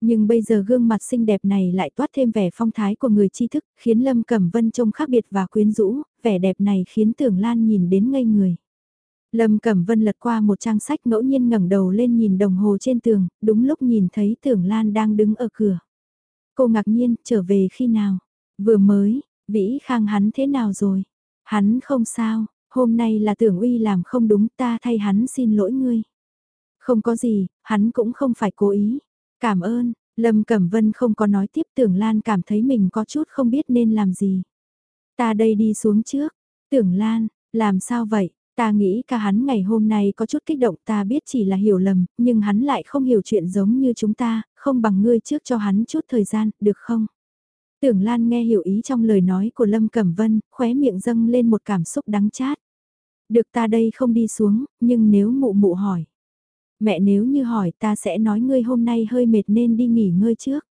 Nhưng bây giờ gương mặt xinh đẹp này lại toát thêm vẻ phong thái của người tri thức, khiến Lâm Cẩm Vân trông khác biệt và quyến rũ, vẻ đẹp này khiến Tưởng Lan nhìn đến ngây người. Lâm Cẩm Vân lật qua một trang sách ngẫu nhiên ngẩng đầu lên nhìn đồng hồ trên tường, đúng lúc nhìn thấy Tưởng Lan đang đứng ở cửa. Cô ngạc nhiên, trở về khi nào? Vừa mới, Vĩ Khang hắn thế nào rồi? Hắn không sao, hôm nay là Tưởng Uy làm không đúng ta thay hắn xin lỗi ngươi. Không có gì, hắn cũng không phải cố ý. Cảm ơn, Lâm Cẩm Vân không có nói tiếp Tưởng Lan cảm thấy mình có chút không biết nên làm gì. Ta đây đi xuống trước. Tưởng Lan, làm sao vậy? Ta nghĩ ca hắn ngày hôm nay có chút kích động ta biết chỉ là hiểu lầm, nhưng hắn lại không hiểu chuyện giống như chúng ta, không bằng ngươi trước cho hắn chút thời gian, được không? Tưởng Lan nghe hiểu ý trong lời nói của Lâm Cẩm Vân, khóe miệng dâng lên một cảm xúc đắng chát. Được ta đây không đi xuống, nhưng nếu mụ mụ hỏi. Mẹ nếu như hỏi ta sẽ nói ngươi hôm nay hơi mệt nên đi nghỉ ngơi trước.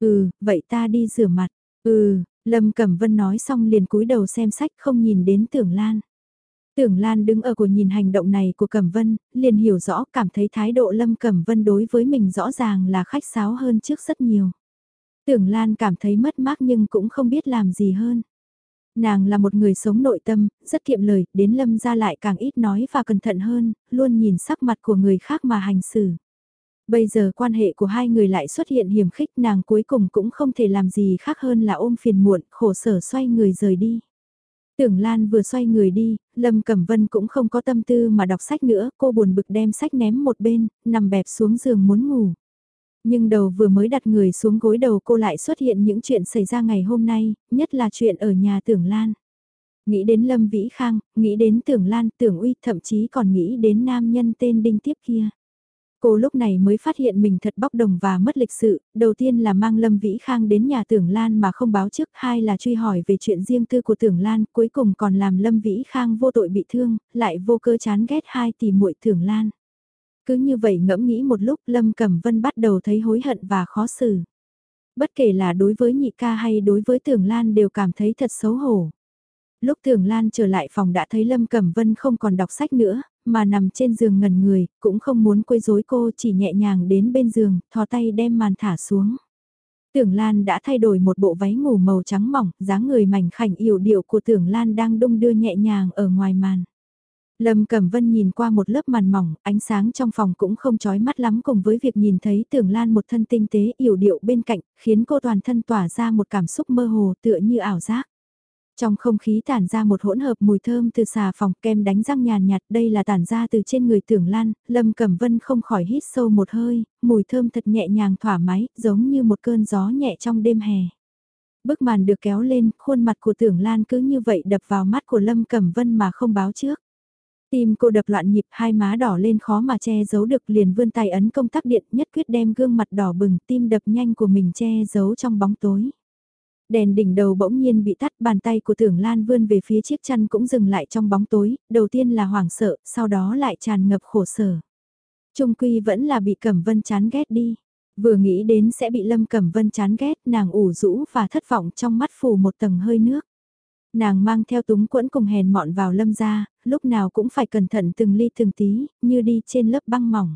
Ừ, vậy ta đi rửa mặt. Ừ, Lâm Cẩm Vân nói xong liền cúi đầu xem sách không nhìn đến Tưởng Lan. Tưởng Lan đứng ở của nhìn hành động này của Cẩm Vân, liền hiểu rõ cảm thấy thái độ Lâm Cẩm Vân đối với mình rõ ràng là khách sáo hơn trước rất nhiều. Tưởng Lan cảm thấy mất mát nhưng cũng không biết làm gì hơn. Nàng là một người sống nội tâm, rất kiệm lời, đến lâm ra lại càng ít nói và cẩn thận hơn, luôn nhìn sắc mặt của người khác mà hành xử. Bây giờ quan hệ của hai người lại xuất hiện hiểm khích nàng cuối cùng cũng không thể làm gì khác hơn là ôm phiền muộn, khổ sở xoay người rời đi. Tưởng Lan vừa xoay người đi, Lâm Cẩm Vân cũng không có tâm tư mà đọc sách nữa, cô buồn bực đem sách ném một bên, nằm bẹp xuống giường muốn ngủ. Nhưng đầu vừa mới đặt người xuống gối đầu cô lại xuất hiện những chuyện xảy ra ngày hôm nay, nhất là chuyện ở nhà Tưởng Lan. Nghĩ đến Lâm Vĩ Khang, nghĩ đến Tưởng Lan, Tưởng Uy, thậm chí còn nghĩ đến nam nhân tên Đinh Tiếp kia. Cô lúc này mới phát hiện mình thật bóc đồng và mất lịch sự, đầu tiên là mang Lâm Vĩ Khang đến nhà Tưởng Lan mà không báo trước, hai là truy hỏi về chuyện riêng tư của Tưởng Lan, cuối cùng còn làm Lâm Vĩ Khang vô tội bị thương, lại vô cơ chán ghét hai tỷ muội Tưởng Lan. Cứ như vậy ngẫm nghĩ một lúc Lâm Cẩm Vân bắt đầu thấy hối hận và khó xử. Bất kể là đối với nhị ca hay đối với Tưởng Lan đều cảm thấy thật xấu hổ. Lúc Tưởng Lan trở lại phòng đã thấy Lâm Cẩm Vân không còn đọc sách nữa, mà nằm trên giường ngẩn người, cũng không muốn quấy rối cô chỉ nhẹ nhàng đến bên giường, thò tay đem màn thả xuống. Tưởng Lan đã thay đổi một bộ váy ngủ màu trắng mỏng, dáng người mảnh khảnh yểu điệu của Tưởng Lan đang đung đưa nhẹ nhàng ở ngoài màn. Lâm Cẩm Vân nhìn qua một lớp màn mỏng, ánh sáng trong phòng cũng không chói mắt lắm cùng với việc nhìn thấy Tưởng Lan một thân tinh tế yểu điệu bên cạnh, khiến cô toàn thân tỏa ra một cảm xúc mơ hồ tựa như ảo giác. Trong không khí tản ra một hỗn hợp mùi thơm từ xà phòng kem đánh răng nhàn nhạt đây là tản ra từ trên người tưởng lan, Lâm Cẩm Vân không khỏi hít sâu một hơi, mùi thơm thật nhẹ nhàng thoải mái, giống như một cơn gió nhẹ trong đêm hè. Bức màn được kéo lên, khuôn mặt của tưởng lan cứ như vậy đập vào mắt của Lâm Cẩm Vân mà không báo trước. Tim cô đập loạn nhịp hai má đỏ lên khó mà che giấu được liền vươn tay ấn công tắc điện nhất quyết đem gương mặt đỏ bừng tim đập nhanh của mình che giấu trong bóng tối. Đèn đỉnh đầu bỗng nhiên bị tắt bàn tay của tưởng lan vươn về phía chiếc chăn cũng dừng lại trong bóng tối, đầu tiên là hoảng sợ, sau đó lại tràn ngập khổ sở. Trung quy vẫn là bị Cẩm Vân chán ghét đi. Vừa nghĩ đến sẽ bị Lâm Cẩm Vân chán ghét, nàng ủ rũ và thất vọng trong mắt phủ một tầng hơi nước. Nàng mang theo túng quẫn cùng hèn mọn vào Lâm ra, lúc nào cũng phải cẩn thận từng ly từng tí, như đi trên lớp băng mỏng.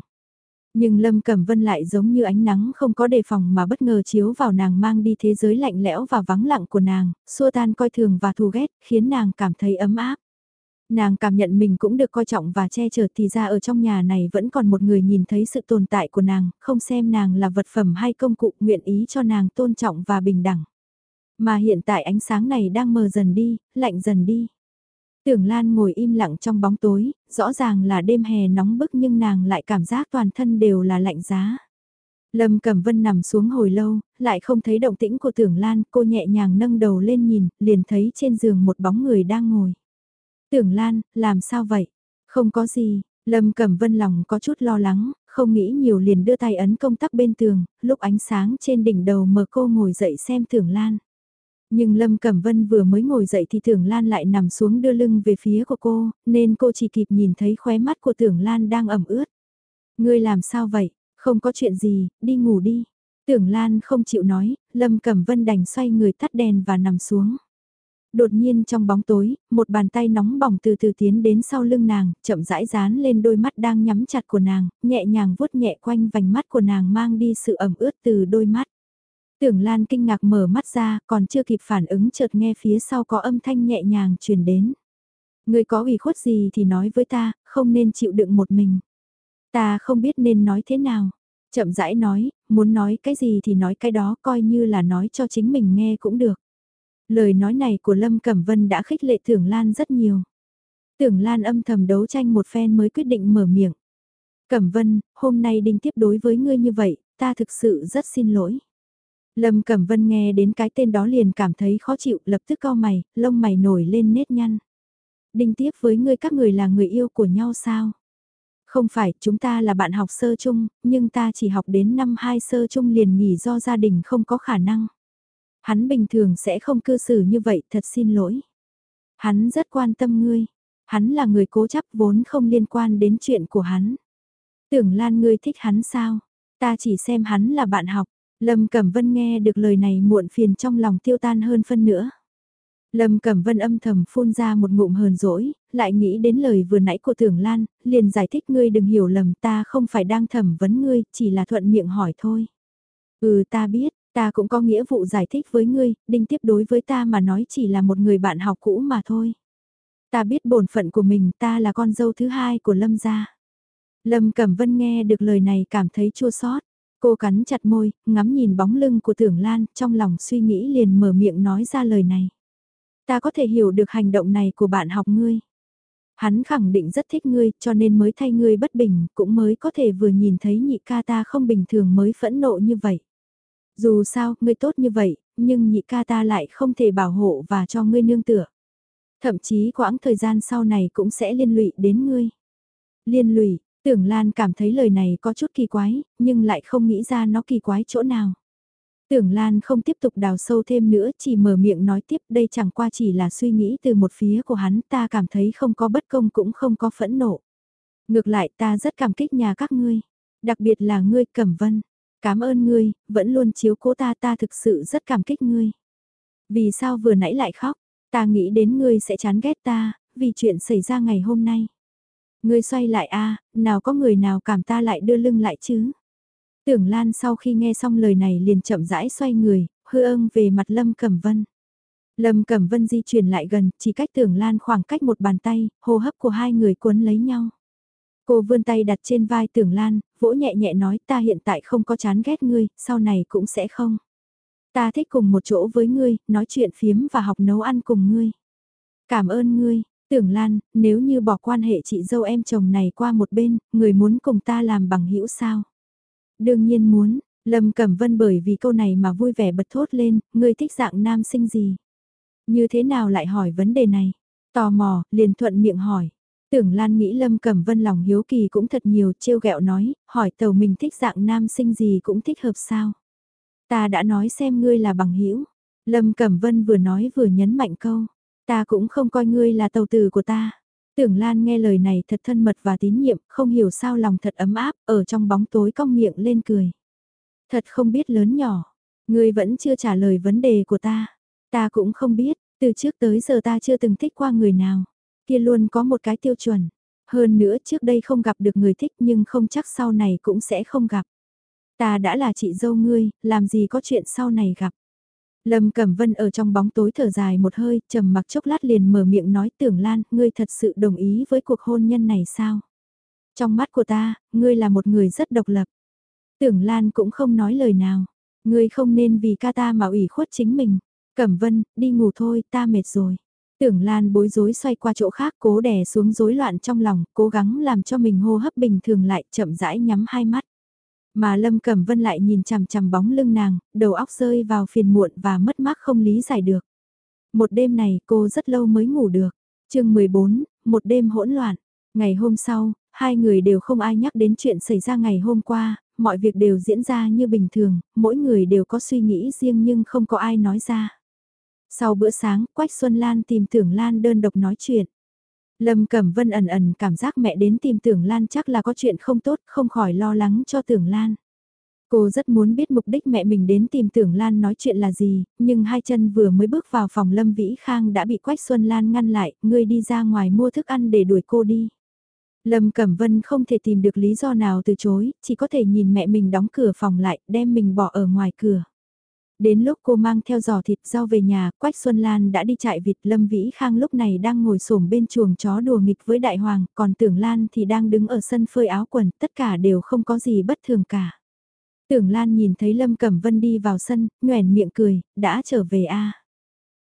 Nhưng Lâm Cẩm Vân lại giống như ánh nắng không có đề phòng mà bất ngờ chiếu vào nàng mang đi thế giới lạnh lẽo và vắng lặng của nàng, xua tan coi thường và thù ghét, khiến nàng cảm thấy ấm áp. Nàng cảm nhận mình cũng được coi trọng và che chở thì ra ở trong nhà này vẫn còn một người nhìn thấy sự tồn tại của nàng, không xem nàng là vật phẩm hay công cụ nguyện ý cho nàng tôn trọng và bình đẳng. Mà hiện tại ánh sáng này đang mờ dần đi, lạnh dần đi. Tưởng Lan ngồi im lặng trong bóng tối, rõ ràng là đêm hè nóng bức nhưng nàng lại cảm giác toàn thân đều là lạnh giá. Lâm Cẩm Vân nằm xuống hồi lâu, lại không thấy động tĩnh của Tưởng Lan, cô nhẹ nhàng nâng đầu lên nhìn, liền thấy trên giường một bóng người đang ngồi. Tưởng Lan, làm sao vậy? Không có gì, Lâm Cẩm Vân lòng có chút lo lắng, không nghĩ nhiều liền đưa tay ấn công tắc bên tường, lúc ánh sáng trên đỉnh đầu mờ, cô ngồi dậy xem Tưởng Lan. Nhưng Lâm Cẩm Vân vừa mới ngồi dậy thì Tưởng Lan lại nằm xuống đưa lưng về phía của cô, nên cô chỉ kịp nhìn thấy khóe mắt của Tưởng Lan đang ẩm ướt. Ngươi làm sao vậy? Không có chuyện gì, đi ngủ đi. Tưởng Lan không chịu nói, Lâm Cẩm Vân đành xoay người tắt đèn và nằm xuống. Đột nhiên trong bóng tối, một bàn tay nóng bỏng từ từ tiến đến sau lưng nàng, chậm rãi dán lên đôi mắt đang nhắm chặt của nàng, nhẹ nhàng vuốt nhẹ quanh vành mắt của nàng mang đi sự ẩm ướt từ đôi mắt. Tưởng Lan kinh ngạc mở mắt ra, còn chưa kịp phản ứng chợt nghe phía sau có âm thanh nhẹ nhàng truyền đến. Người có ủy khuất gì thì nói với ta, không nên chịu đựng một mình. Ta không biết nên nói thế nào. Chậm rãi nói, muốn nói cái gì thì nói cái đó coi như là nói cho chính mình nghe cũng được. Lời nói này của Lâm Cẩm Vân đã khích lệ Tưởng Lan rất nhiều. Tưởng Lan âm thầm đấu tranh một phen mới quyết định mở miệng. Cẩm Vân, hôm nay đinh tiếp đối với ngươi như vậy, ta thực sự rất xin lỗi. Lâm Cẩm Vân nghe đến cái tên đó liền cảm thấy khó chịu, lập tức cau mày, lông mày nổi lên nét nhăn. Đinh tiếp với ngươi các người là người yêu của nhau sao? Không phải, chúng ta là bạn học sơ chung, nhưng ta chỉ học đến năm 2 sơ chung liền nghỉ do gia đình không có khả năng. Hắn bình thường sẽ không cư xử như vậy, thật xin lỗi. Hắn rất quan tâm ngươi. Hắn là người cố chấp vốn không liên quan đến chuyện của hắn. Tưởng Lan ngươi thích hắn sao? Ta chỉ xem hắn là bạn học. Lâm Cẩm Vân nghe được lời này muộn phiền trong lòng tiêu tan hơn phân nữa. Lâm Cẩm Vân âm thầm phun ra một ngụm hờn dỗi, lại nghĩ đến lời vừa nãy của Tưởng Lan, liền giải thích ngươi đừng hiểu lầm ta không phải đang thẩm vấn ngươi, chỉ là thuận miệng hỏi thôi. Ừ ta biết, ta cũng có nghĩa vụ giải thích với ngươi, đinh tiếp đối với ta mà nói chỉ là một người bạn học cũ mà thôi. Ta biết bổn phận của mình ta là con dâu thứ hai của Lâm gia. Lâm Cẩm Vân nghe được lời này cảm thấy chua xót. Cô cắn chặt môi, ngắm nhìn bóng lưng của tưởng Lan, trong lòng suy nghĩ liền mở miệng nói ra lời này. Ta có thể hiểu được hành động này của bạn học ngươi. Hắn khẳng định rất thích ngươi, cho nên mới thay ngươi bất bình, cũng mới có thể vừa nhìn thấy nhị ca ta không bình thường mới phẫn nộ như vậy. Dù sao, ngươi tốt như vậy, nhưng nhị ca ta lại không thể bảo hộ và cho ngươi nương tựa. Thậm chí quãng thời gian sau này cũng sẽ liên lụy đến ngươi. Liên lụy, Tưởng Lan cảm thấy lời này có chút kỳ quái, nhưng lại không nghĩ ra nó kỳ quái chỗ nào. Tưởng Lan không tiếp tục đào sâu thêm nữa, chỉ mở miệng nói tiếp đây chẳng qua chỉ là suy nghĩ từ một phía của hắn ta cảm thấy không có bất công cũng không có phẫn nộ. Ngược lại ta rất cảm kích nhà các ngươi, đặc biệt là ngươi Cẩm Vân. Cảm ơn ngươi, vẫn luôn chiếu cố ta ta thực sự rất cảm kích ngươi. Vì sao vừa nãy lại khóc, ta nghĩ đến ngươi sẽ chán ghét ta, vì chuyện xảy ra ngày hôm nay. Ngươi xoay lại a nào có người nào cảm ta lại đưa lưng lại chứ. Tưởng Lan sau khi nghe xong lời này liền chậm rãi xoay người, hư âng về mặt Lâm Cẩm Vân. Lâm Cẩm Vân di chuyển lại gần, chỉ cách Tưởng Lan khoảng cách một bàn tay, hô hấp của hai người cuốn lấy nhau. Cô vươn tay đặt trên vai Tưởng Lan, vỗ nhẹ nhẹ nói ta hiện tại không có chán ghét ngươi, sau này cũng sẽ không. Ta thích cùng một chỗ với ngươi, nói chuyện phiếm và học nấu ăn cùng ngươi. Cảm ơn ngươi, Tưởng Lan, nếu như bỏ quan hệ chị dâu em chồng này qua một bên, người muốn cùng ta làm bằng hữu sao? Đương nhiên muốn, Lâm Cẩm Vân bởi vì câu này mà vui vẻ bật thốt lên, người thích dạng nam sinh gì? Như thế nào lại hỏi vấn đề này? Tò mò, liền thuận miệng hỏi. Tưởng Lan nghĩ Lâm Cẩm Vân lòng hiếu kỳ cũng thật nhiều, trêu ghẹo nói, hỏi tàu mình thích dạng nam sinh gì cũng thích hợp sao? Ta đã nói xem ngươi là bằng hữu Lâm Cẩm Vân vừa nói vừa nhấn mạnh câu. Ta cũng không coi ngươi là tàu tử của ta. Tưởng Lan nghe lời này thật thân mật và tín nhiệm, không hiểu sao lòng thật ấm áp, ở trong bóng tối cong miệng lên cười. Thật không biết lớn nhỏ, ngươi vẫn chưa trả lời vấn đề của ta. Ta cũng không biết, từ trước tới giờ ta chưa từng thích qua người nào. Kia luôn có một cái tiêu chuẩn. Hơn nữa trước đây không gặp được người thích nhưng không chắc sau này cũng sẽ không gặp. Ta đã là chị dâu ngươi, làm gì có chuyện sau này gặp. Lâm Cẩm Vân ở trong bóng tối thở dài một hơi, trầm mặc chốc lát liền mở miệng nói tưởng Lan, ngươi thật sự đồng ý với cuộc hôn nhân này sao? Trong mắt của ta, ngươi là một người rất độc lập. Tưởng Lan cũng không nói lời nào. Ngươi không nên vì ca ta mà ủy khuất chính mình. Cẩm Vân, đi ngủ thôi, ta mệt rồi. Tưởng Lan bối rối xoay qua chỗ khác cố đè xuống rối loạn trong lòng, cố gắng làm cho mình hô hấp bình thường lại chậm rãi nhắm hai mắt. Mà Lâm Cẩm Vân lại nhìn chằm chằm bóng lưng nàng, đầu óc rơi vào phiền muộn và mất mát không lý giải được. Một đêm này cô rất lâu mới ngủ được. chương 14, một đêm hỗn loạn. Ngày hôm sau, hai người đều không ai nhắc đến chuyện xảy ra ngày hôm qua, mọi việc đều diễn ra như bình thường, mỗi người đều có suy nghĩ riêng nhưng không có ai nói ra. Sau bữa sáng, Quách Xuân Lan tìm Tưởng Lan đơn độc nói chuyện. Lâm Cẩm Vân ẩn ẩn cảm giác mẹ đến tìm Tưởng Lan chắc là có chuyện không tốt, không khỏi lo lắng cho Tưởng Lan. Cô rất muốn biết mục đích mẹ mình đến tìm Tưởng Lan nói chuyện là gì, nhưng hai chân vừa mới bước vào phòng Lâm Vĩ Khang đã bị Quách Xuân Lan ngăn lại, ngươi đi ra ngoài mua thức ăn để đuổi cô đi. Lâm Cẩm Vân không thể tìm được lý do nào từ chối, chỉ có thể nhìn mẹ mình đóng cửa phòng lại, đem mình bỏ ở ngoài cửa. Đến lúc cô mang theo giò thịt rau về nhà, Quách Xuân Lan đã đi chạy vịt Lâm Vĩ Khang lúc này đang ngồi xổm bên chuồng chó đùa nghịch với Đại Hoàng, còn Tưởng Lan thì đang đứng ở sân phơi áo quần, tất cả đều không có gì bất thường cả. Tưởng Lan nhìn thấy Lâm Cẩm Vân đi vào sân, nhoẻn miệng cười, đã trở về a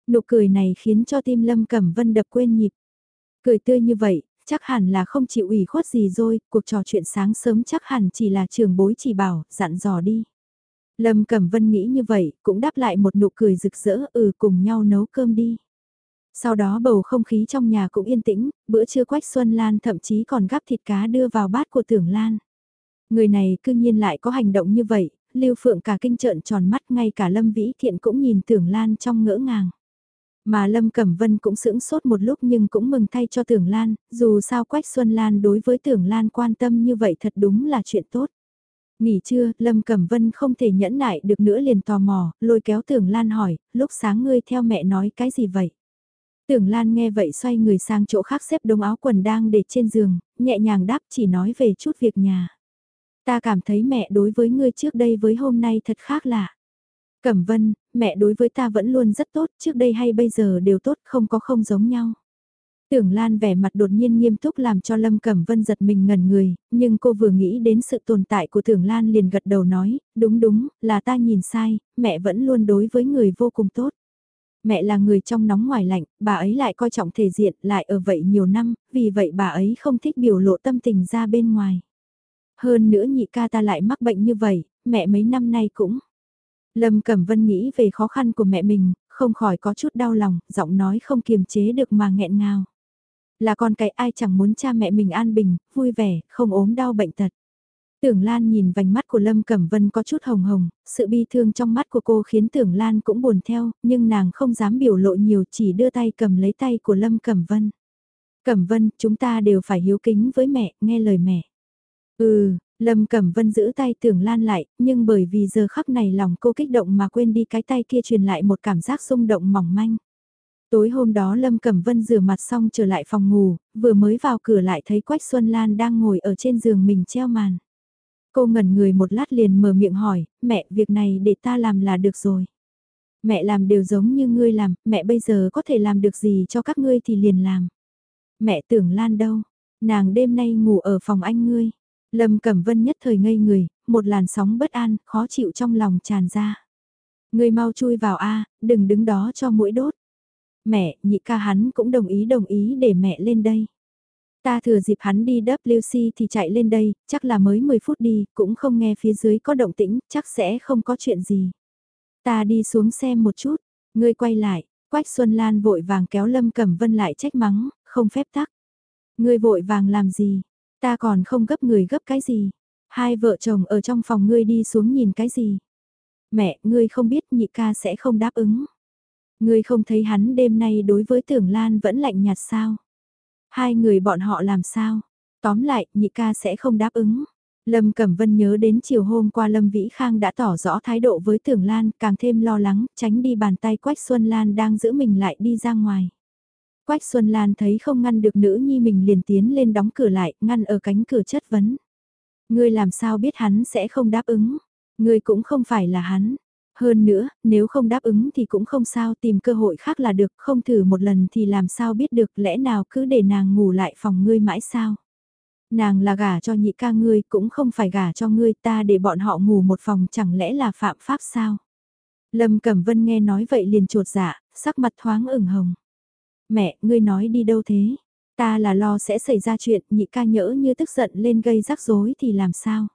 Nụ cười này khiến cho tim Lâm Cẩm Vân đập quên nhịp. Cười tươi như vậy, chắc hẳn là không chịu ủy khuất gì rồi, cuộc trò chuyện sáng sớm chắc hẳn chỉ là trường bối chỉ bảo, dặn dò đi. Lâm Cẩm Vân nghĩ như vậy, cũng đáp lại một nụ cười rực rỡ, ừ cùng nhau nấu cơm đi. Sau đó bầu không khí trong nhà cũng yên tĩnh, bữa trưa Quách Xuân Lan thậm chí còn gắp thịt cá đưa vào bát của Tưởng Lan. Người này cư nhiên lại có hành động như vậy, Lưu Phượng cả kinh trợn tròn mắt ngay cả Lâm Vĩ Thiện cũng nhìn Tưởng Lan trong ngỡ ngàng. Mà Lâm Cẩm Vân cũng sững sốt một lúc nhưng cũng mừng thay cho Tưởng Lan, dù sao Quách Xuân Lan đối với Tưởng Lan quan tâm như vậy thật đúng là chuyện tốt. Nghỉ trưa, Lâm Cẩm Vân không thể nhẫn nại được nữa liền tò mò, lôi kéo Tưởng Lan hỏi, lúc sáng ngươi theo mẹ nói cái gì vậy? Tưởng Lan nghe vậy xoay người sang chỗ khác xếp đống áo quần đang để trên giường, nhẹ nhàng đáp chỉ nói về chút việc nhà. Ta cảm thấy mẹ đối với ngươi trước đây với hôm nay thật khác lạ. Cẩm Vân, mẹ đối với ta vẫn luôn rất tốt, trước đây hay bây giờ đều tốt, không có không giống nhau. Tưởng Lan vẻ mặt đột nhiên nghiêm túc làm cho Lâm Cẩm Vân giật mình ngẩn người, nhưng cô vừa nghĩ đến sự tồn tại của Tưởng Lan liền gật đầu nói, đúng đúng, là ta nhìn sai, mẹ vẫn luôn đối với người vô cùng tốt. Mẹ là người trong nóng ngoài lạnh, bà ấy lại coi trọng thể diện, lại ở vậy nhiều năm, vì vậy bà ấy không thích biểu lộ tâm tình ra bên ngoài. Hơn nữa nhị ca ta lại mắc bệnh như vậy, mẹ mấy năm nay cũng. Lâm Cẩm Vân nghĩ về khó khăn của mẹ mình, không khỏi có chút đau lòng, giọng nói không kiềm chế được mà nghẹn ngào. Là con cái ai chẳng muốn cha mẹ mình an bình, vui vẻ, không ốm đau bệnh tật. Tưởng Lan nhìn vành mắt của Lâm Cẩm Vân có chút hồng hồng, sự bi thương trong mắt của cô khiến Tưởng Lan cũng buồn theo, nhưng nàng không dám biểu lộ nhiều chỉ đưa tay cầm lấy tay của Lâm Cẩm Vân. Cẩm Vân, chúng ta đều phải hiếu kính với mẹ, nghe lời mẹ. Ừ, Lâm Cẩm Vân giữ tay Tưởng Lan lại, nhưng bởi vì giờ khắc này lòng cô kích động mà quên đi cái tay kia truyền lại một cảm giác rung động mỏng manh. Tối hôm đó Lâm Cẩm Vân rửa mặt xong trở lại phòng ngủ, vừa mới vào cửa lại thấy Quách Xuân Lan đang ngồi ở trên giường mình treo màn. Cô ngẩn người một lát liền mở miệng hỏi, mẹ việc này để ta làm là được rồi. Mẹ làm đều giống như ngươi làm, mẹ bây giờ có thể làm được gì cho các ngươi thì liền làm. Mẹ tưởng Lan đâu, nàng đêm nay ngủ ở phòng anh ngươi. Lâm Cẩm Vân nhất thời ngây người, một làn sóng bất an, khó chịu trong lòng tràn ra. Ngươi mau chui vào a, đừng đứng đó cho mũi đốt. Mẹ, nhị ca hắn cũng đồng ý đồng ý để mẹ lên đây. Ta thừa dịp hắn đi WC thì chạy lên đây, chắc là mới 10 phút đi, cũng không nghe phía dưới có động tĩnh, chắc sẽ không có chuyện gì. Ta đi xuống xem một chút, ngươi quay lại, Quách Xuân Lan vội vàng kéo Lâm Cẩm Vân lại trách mắng, không phép tắc. Ngươi vội vàng làm gì, ta còn không gấp người gấp cái gì. Hai vợ chồng ở trong phòng ngươi đi xuống nhìn cái gì. Mẹ, ngươi không biết nhị ca sẽ không đáp ứng. Ngươi không thấy hắn đêm nay đối với tưởng Lan vẫn lạnh nhạt sao? Hai người bọn họ làm sao? Tóm lại, nhị ca sẽ không đáp ứng. Lâm Cẩm Vân nhớ đến chiều hôm qua Lâm Vĩ Khang đã tỏ rõ thái độ với Tưởng Lan, càng thêm lo lắng, tránh đi bàn tay Quách Xuân Lan đang giữ mình lại đi ra ngoài. Quách Xuân Lan thấy không ngăn được nữ nhi mình liền tiến lên đóng cửa lại, ngăn ở cánh cửa chất vấn. Ngươi làm sao biết hắn sẽ không đáp ứng? Ngươi cũng không phải là hắn. Hơn nữa, nếu không đáp ứng thì cũng không sao tìm cơ hội khác là được, không thử một lần thì làm sao biết được lẽ nào cứ để nàng ngủ lại phòng ngươi mãi sao. Nàng là gả cho nhị ca ngươi cũng không phải gả cho ngươi ta để bọn họ ngủ một phòng chẳng lẽ là phạm pháp sao. Lâm Cẩm Vân nghe nói vậy liền trột dạ, sắc mặt thoáng ửng hồng. Mẹ, ngươi nói đi đâu thế? Ta là lo sẽ xảy ra chuyện, nhị ca nhỡ như tức giận lên gây rắc rối thì làm sao?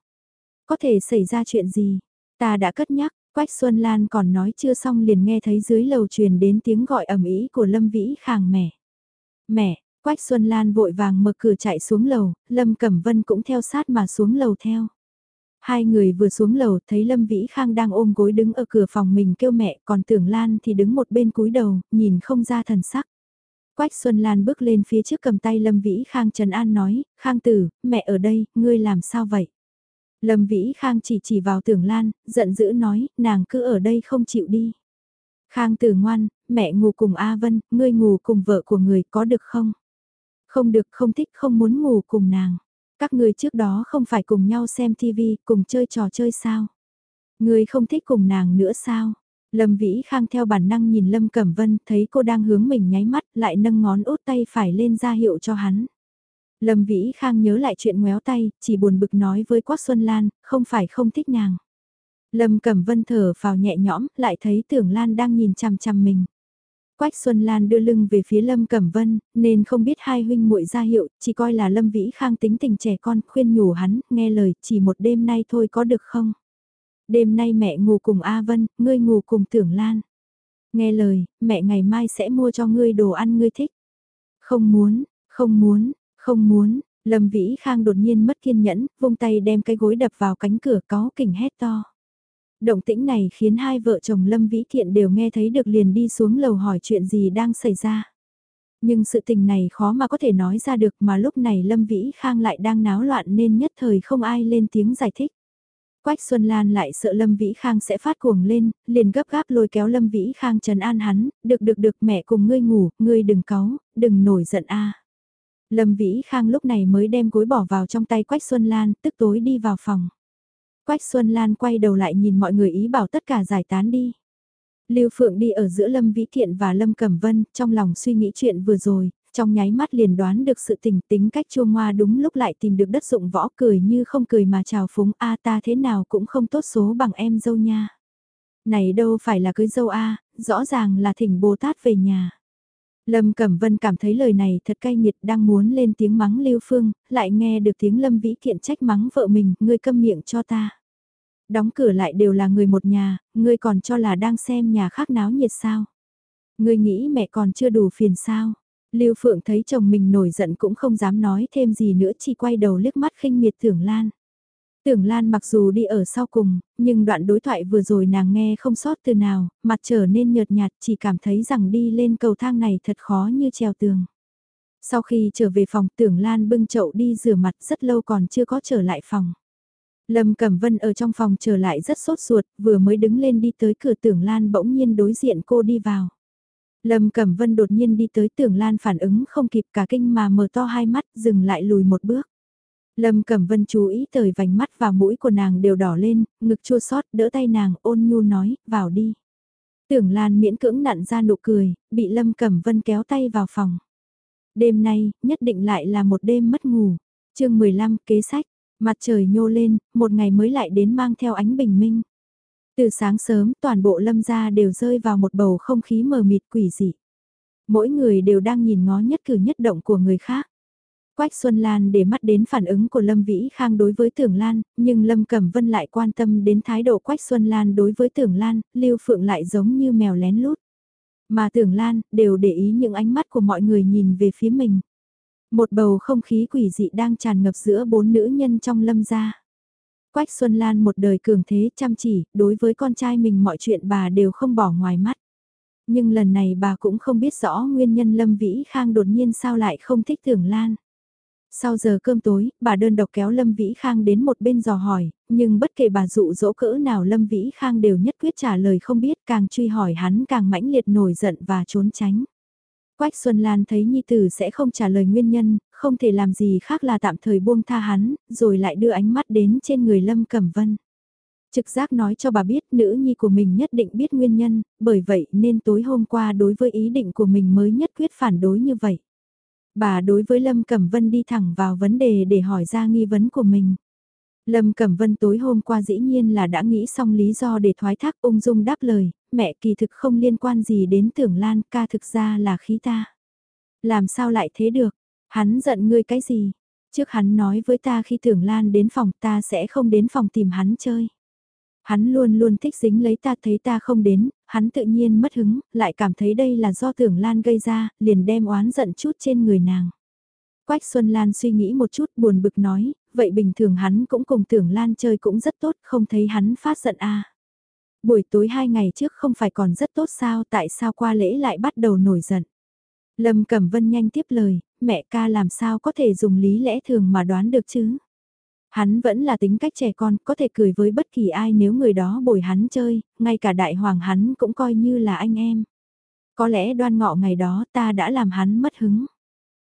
Có thể xảy ra chuyện gì? Ta đã cất nhắc, Quách Xuân Lan còn nói chưa xong liền nghe thấy dưới lầu truyền đến tiếng gọi ầm ĩ của Lâm Vĩ Khang mẹ. Mẹ, Quách Xuân Lan vội vàng mở cửa chạy xuống lầu, Lâm Cẩm Vân cũng theo sát mà xuống lầu theo. Hai người vừa xuống lầu thấy Lâm Vĩ Khang đang ôm gối đứng ở cửa phòng mình kêu mẹ còn tưởng Lan thì đứng một bên cúi đầu, nhìn không ra thần sắc. Quách Xuân Lan bước lên phía trước cầm tay Lâm Vĩ Khang Trần An nói, Khang tử, mẹ ở đây, ngươi làm sao vậy? Lâm Vĩ Khang chỉ chỉ vào tưởng Lan, giận dữ nói, nàng cứ ở đây không chịu đi. Khang tử ngoan, mẹ ngủ cùng A Vân, ngươi ngủ cùng vợ của người có được không? Không được không thích không muốn ngủ cùng nàng. Các người trước đó không phải cùng nhau xem TV, cùng chơi trò chơi sao? Ngươi không thích cùng nàng nữa sao? Lâm Vĩ Khang theo bản năng nhìn Lâm Cẩm Vân, thấy cô đang hướng mình nháy mắt, lại nâng ngón út tay phải lên ra hiệu cho hắn. Lâm Vĩ Khang nhớ lại chuyện ngoéo tay, chỉ buồn bực nói với Quách Xuân Lan, không phải không thích nàng. Lâm Cẩm Vân thở vào nhẹ nhõm, lại thấy Tưởng Lan đang nhìn chằm chằm mình. Quách Xuân Lan đưa lưng về phía Lâm Cẩm Vân, nên không biết hai huynh muội ra hiệu, chỉ coi là Lâm Vĩ Khang tính tình trẻ con, khuyên nhủ hắn, nghe lời, chỉ một đêm nay thôi có được không? Đêm nay mẹ ngủ cùng A Vân, ngươi ngủ cùng Tưởng Lan. Nghe lời, mẹ ngày mai sẽ mua cho ngươi đồ ăn ngươi thích. Không muốn, không muốn, không muốn, Lâm Vĩ Khang đột nhiên mất kiên nhẫn, vung tay đem cái gối đập vào cánh cửa có kỉnh hét to. Động tĩnh này khiến hai vợ chồng Lâm Vĩ Thiện đều nghe thấy được liền đi xuống lầu hỏi chuyện gì đang xảy ra. Nhưng sự tình này khó mà có thể nói ra được mà lúc này Lâm Vĩ Khang lại đang náo loạn nên nhất thời không ai lên tiếng giải thích. Quách Xuân Lan lại sợ Lâm Vĩ Khang sẽ phát cuồng lên, liền gấp gáp lôi kéo Lâm Vĩ Khang trần an hắn, được được được mẹ cùng ngươi ngủ, ngươi đừng cáu, đừng nổi giận a. Lâm Vĩ Khang lúc này mới đem gối bỏ vào trong tay Quách Xuân Lan, tức tối đi vào phòng. Quách Xuân Lan quay đầu lại nhìn mọi người ý bảo tất cả giải tán đi. Lưu Phượng đi ở giữa Lâm Vĩ Thiện và Lâm Cẩm Vân, trong lòng suy nghĩ chuyện vừa rồi, trong nháy mắt liền đoán được sự tình tính cách chua ngoa đúng lúc lại tìm được đất dụng võ cười như không cười mà chào phúng a ta thế nào cũng không tốt số bằng em dâu nha. Này đâu phải là cưới dâu a rõ ràng là thỉnh Bồ Tát về nhà. Lâm Cẩm Vân cảm thấy lời này thật cay nghiệt đang muốn lên tiếng mắng Lưu Phương, lại nghe được tiếng Lâm Vĩ Kiện trách mắng vợ mình, ngươi câm miệng cho ta. Đóng cửa lại đều là người một nhà, ngươi còn cho là đang xem nhà khác náo nhiệt sao. Ngươi nghĩ mẹ còn chưa đủ phiền sao. Lưu Phượng thấy chồng mình nổi giận cũng không dám nói thêm gì nữa chỉ quay đầu liếc mắt khinh miệt Tưởng Lan. Tưởng Lan mặc dù đi ở sau cùng, nhưng đoạn đối thoại vừa rồi nàng nghe không sót từ nào, mặt trở nên nhợt nhạt chỉ cảm thấy rằng đi lên cầu thang này thật khó như treo tường. Sau khi trở về phòng Tưởng Lan bưng chậu đi rửa mặt rất lâu còn chưa có trở lại phòng. Lâm Cẩm Vân ở trong phòng trở lại rất sốt ruột, vừa mới đứng lên đi tới cửa Tưởng Lan bỗng nhiên đối diện cô đi vào. Lâm Cẩm Vân đột nhiên đi tới tưởng Lan phản ứng không kịp cả kinh mà mở to hai mắt dừng lại lùi một bước. Lâm Cẩm Vân chú ý tới vành mắt và mũi của nàng đều đỏ lên, ngực chua xót đỡ tay nàng ôn nhu nói, vào đi. Tưởng Lan miễn cưỡng nặn ra nụ cười, bị Lâm Cẩm Vân kéo tay vào phòng. Đêm nay, nhất định lại là một đêm mất ngủ. chương 15, kế sách, mặt trời nhô lên, một ngày mới lại đến mang theo ánh bình minh. Từ sáng sớm, toàn bộ lâm gia đều rơi vào một bầu không khí mờ mịt quỷ dị. Mỗi người đều đang nhìn ngó nhất cử nhất động của người khác. Quách Xuân Lan để mắt đến phản ứng của Lâm Vĩ Khang đối với Tưởng Lan, nhưng Lâm Cẩm Vân lại quan tâm đến thái độ Quách Xuân Lan đối với Tưởng Lan, Lưu Phượng lại giống như mèo lén lút. Mà Tưởng Lan đều để ý những ánh mắt của mọi người nhìn về phía mình. Một bầu không khí quỷ dị đang tràn ngập giữa bốn nữ nhân trong lâm gia. Quách Xuân Lan một đời cường thế chăm chỉ, đối với con trai mình mọi chuyện bà đều không bỏ ngoài mắt. Nhưng lần này bà cũng không biết rõ nguyên nhân Lâm Vĩ Khang đột nhiên sao lại không thích Tưởng Lan. Sau giờ cơm tối, bà đơn độc kéo Lâm Vĩ Khang đến một bên dò hỏi, nhưng bất kể bà dụ dỗ cỡ nào Lâm Vĩ Khang đều nhất quyết trả lời không biết càng truy hỏi hắn càng mãnh liệt nổi giận và trốn tránh. Quách Xuân Lan thấy Nhi Tử sẽ không trả lời nguyên nhân, không thể làm gì khác là tạm thời buông tha hắn, rồi lại đưa ánh mắt đến trên người Lâm Cẩm Vân. Trực giác nói cho bà biết nữ nhi của mình nhất định biết nguyên nhân, bởi vậy nên tối hôm qua đối với ý định của mình mới nhất quyết phản đối như vậy. Bà đối với Lâm Cẩm Vân đi thẳng vào vấn đề để hỏi ra nghi vấn của mình. Lâm Cẩm Vân tối hôm qua dĩ nhiên là đã nghĩ xong lý do để thoái thác ung dung đáp lời, mẹ kỳ thực không liên quan gì đến tưởng lan ca thực ra là khí ta. Làm sao lại thế được, hắn giận ngươi cái gì? Trước hắn nói với ta khi tưởng lan đến phòng ta sẽ không đến phòng tìm hắn chơi. Hắn luôn luôn thích dính lấy ta thấy ta không đến, hắn tự nhiên mất hứng, lại cảm thấy đây là do tưởng Lan gây ra, liền đem oán giận chút trên người nàng. Quách Xuân Lan suy nghĩ một chút buồn bực nói, vậy bình thường hắn cũng cùng tưởng Lan chơi cũng rất tốt, không thấy hắn phát giận à. Buổi tối hai ngày trước không phải còn rất tốt sao, tại sao qua lễ lại bắt đầu nổi giận. Lâm Cẩm Vân nhanh tiếp lời, mẹ ca làm sao có thể dùng lý lẽ thường mà đoán được chứ. Hắn vẫn là tính cách trẻ con, có thể cười với bất kỳ ai nếu người đó bồi hắn chơi, ngay cả đại hoàng hắn cũng coi như là anh em. Có lẽ đoan ngọ ngày đó ta đã làm hắn mất hứng.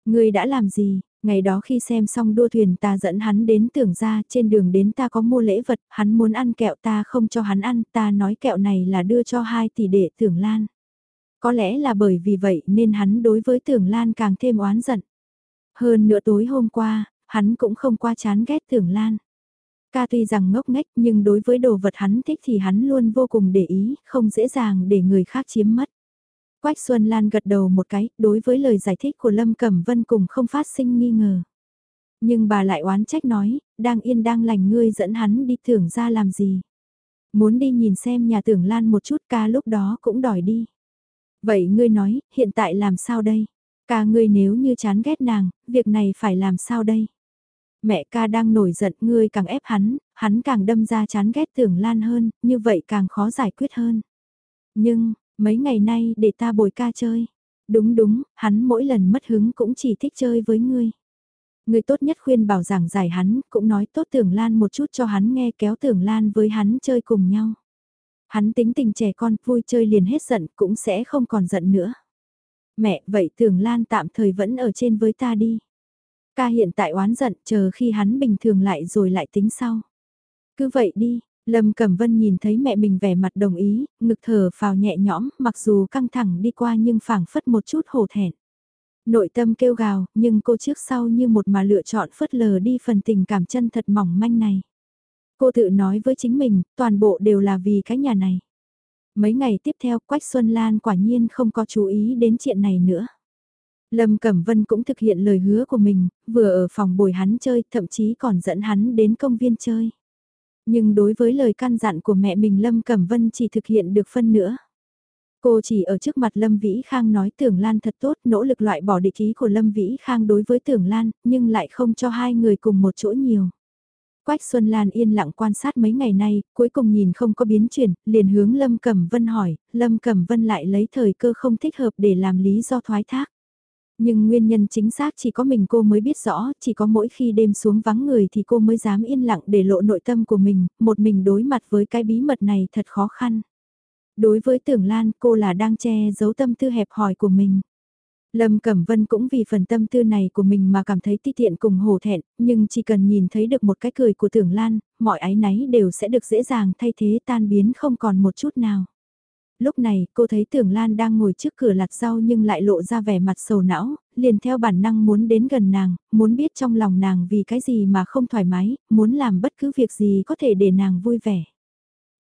Người đã làm gì, ngày đó khi xem xong đua thuyền ta dẫn hắn đến tưởng ra trên đường đến ta có mua lễ vật, hắn muốn ăn kẹo ta không cho hắn ăn, ta nói kẹo này là đưa cho hai tỷ đệ tưởng lan. Có lẽ là bởi vì vậy nên hắn đối với tưởng lan càng thêm oán giận. Hơn nữa tối hôm qua, hắn cũng không qua chán ghét tưởng lan. Ca tuy rằng ngốc nghếch nhưng đối với đồ vật hắn thích thì hắn luôn vô cùng để ý, không dễ dàng để người khác chiếm mất. Quách Xuân Lan gật đầu một cái, đối với lời giải thích của Lâm Cẩm Vân cùng không phát sinh nghi ngờ. Nhưng bà lại oán trách nói, đang yên đang lành ngươi dẫn hắn đi thưởng ra làm gì. Muốn đi nhìn xem nhà tưởng Lan một chút ca lúc đó cũng đòi đi. Vậy ngươi nói, hiện tại làm sao đây? Ca ngươi nếu như chán ghét nàng, việc này phải làm sao đây? Mẹ ca đang nổi giận ngươi càng ép hắn, hắn càng đâm ra chán ghét tưởng lan hơn, như vậy càng khó giải quyết hơn. Nhưng, mấy ngày nay để ta bồi ca chơi. Đúng đúng, hắn mỗi lần mất hứng cũng chỉ thích chơi với ngươi. Người tốt nhất khuyên bảo giảng giải hắn, cũng nói tốt tưởng lan một chút cho hắn nghe kéo tưởng lan với hắn chơi cùng nhau. Hắn tính tình trẻ con, vui chơi liền hết giận, cũng sẽ không còn giận nữa. Mẹ, vậy tưởng lan tạm thời vẫn ở trên với ta đi. Ca hiện tại oán giận chờ khi hắn bình thường lại rồi lại tính sau. Cứ vậy đi, Lâm Cẩm Vân nhìn thấy mẹ mình vẻ mặt đồng ý, ngực thở phào nhẹ nhõm, mặc dù căng thẳng đi qua nhưng phảng phất một chút hổ thẹn. Nội tâm kêu gào, nhưng cô trước sau như một mà lựa chọn phớt lờ đi phần tình cảm chân thật mỏng manh này. Cô tự nói với chính mình, toàn bộ đều là vì cái nhà này. Mấy ngày tiếp theo Quách Xuân Lan quả nhiên không có chú ý đến chuyện này nữa. Lâm Cẩm Vân cũng thực hiện lời hứa của mình, vừa ở phòng bồi hắn chơi, thậm chí còn dẫn hắn đến công viên chơi. Nhưng đối với lời căn dặn của mẹ mình Lâm Cẩm Vân chỉ thực hiện được phân nữa. Cô chỉ ở trước mặt Lâm Vĩ Khang nói Tưởng Lan thật tốt, nỗ lực loại bỏ địch ý của Lâm Vĩ Khang đối với Tưởng Lan, nhưng lại không cho hai người cùng một chỗ nhiều. Quách Xuân Lan yên lặng quan sát mấy ngày nay, cuối cùng nhìn không có biến chuyển, liền hướng Lâm Cẩm Vân hỏi, Lâm Cẩm Vân lại lấy thời cơ không thích hợp để làm lý do thoái thác. Nhưng nguyên nhân chính xác chỉ có mình cô mới biết rõ, chỉ có mỗi khi đêm xuống vắng người thì cô mới dám yên lặng để lộ nội tâm của mình, một mình đối mặt với cái bí mật này thật khó khăn. Đối với tưởng Lan cô là đang che giấu tâm tư hẹp hòi của mình. Lâm Cẩm Vân cũng vì phần tâm tư này của mình mà cảm thấy ti tiện cùng hổ thẹn, nhưng chỉ cần nhìn thấy được một cái cười của tưởng Lan, mọi ái náy đều sẽ được dễ dàng thay thế tan biến không còn một chút nào. Lúc này, cô thấy tưởng Lan đang ngồi trước cửa lặt rau nhưng lại lộ ra vẻ mặt sầu não, liền theo bản năng muốn đến gần nàng, muốn biết trong lòng nàng vì cái gì mà không thoải mái, muốn làm bất cứ việc gì có thể để nàng vui vẻ.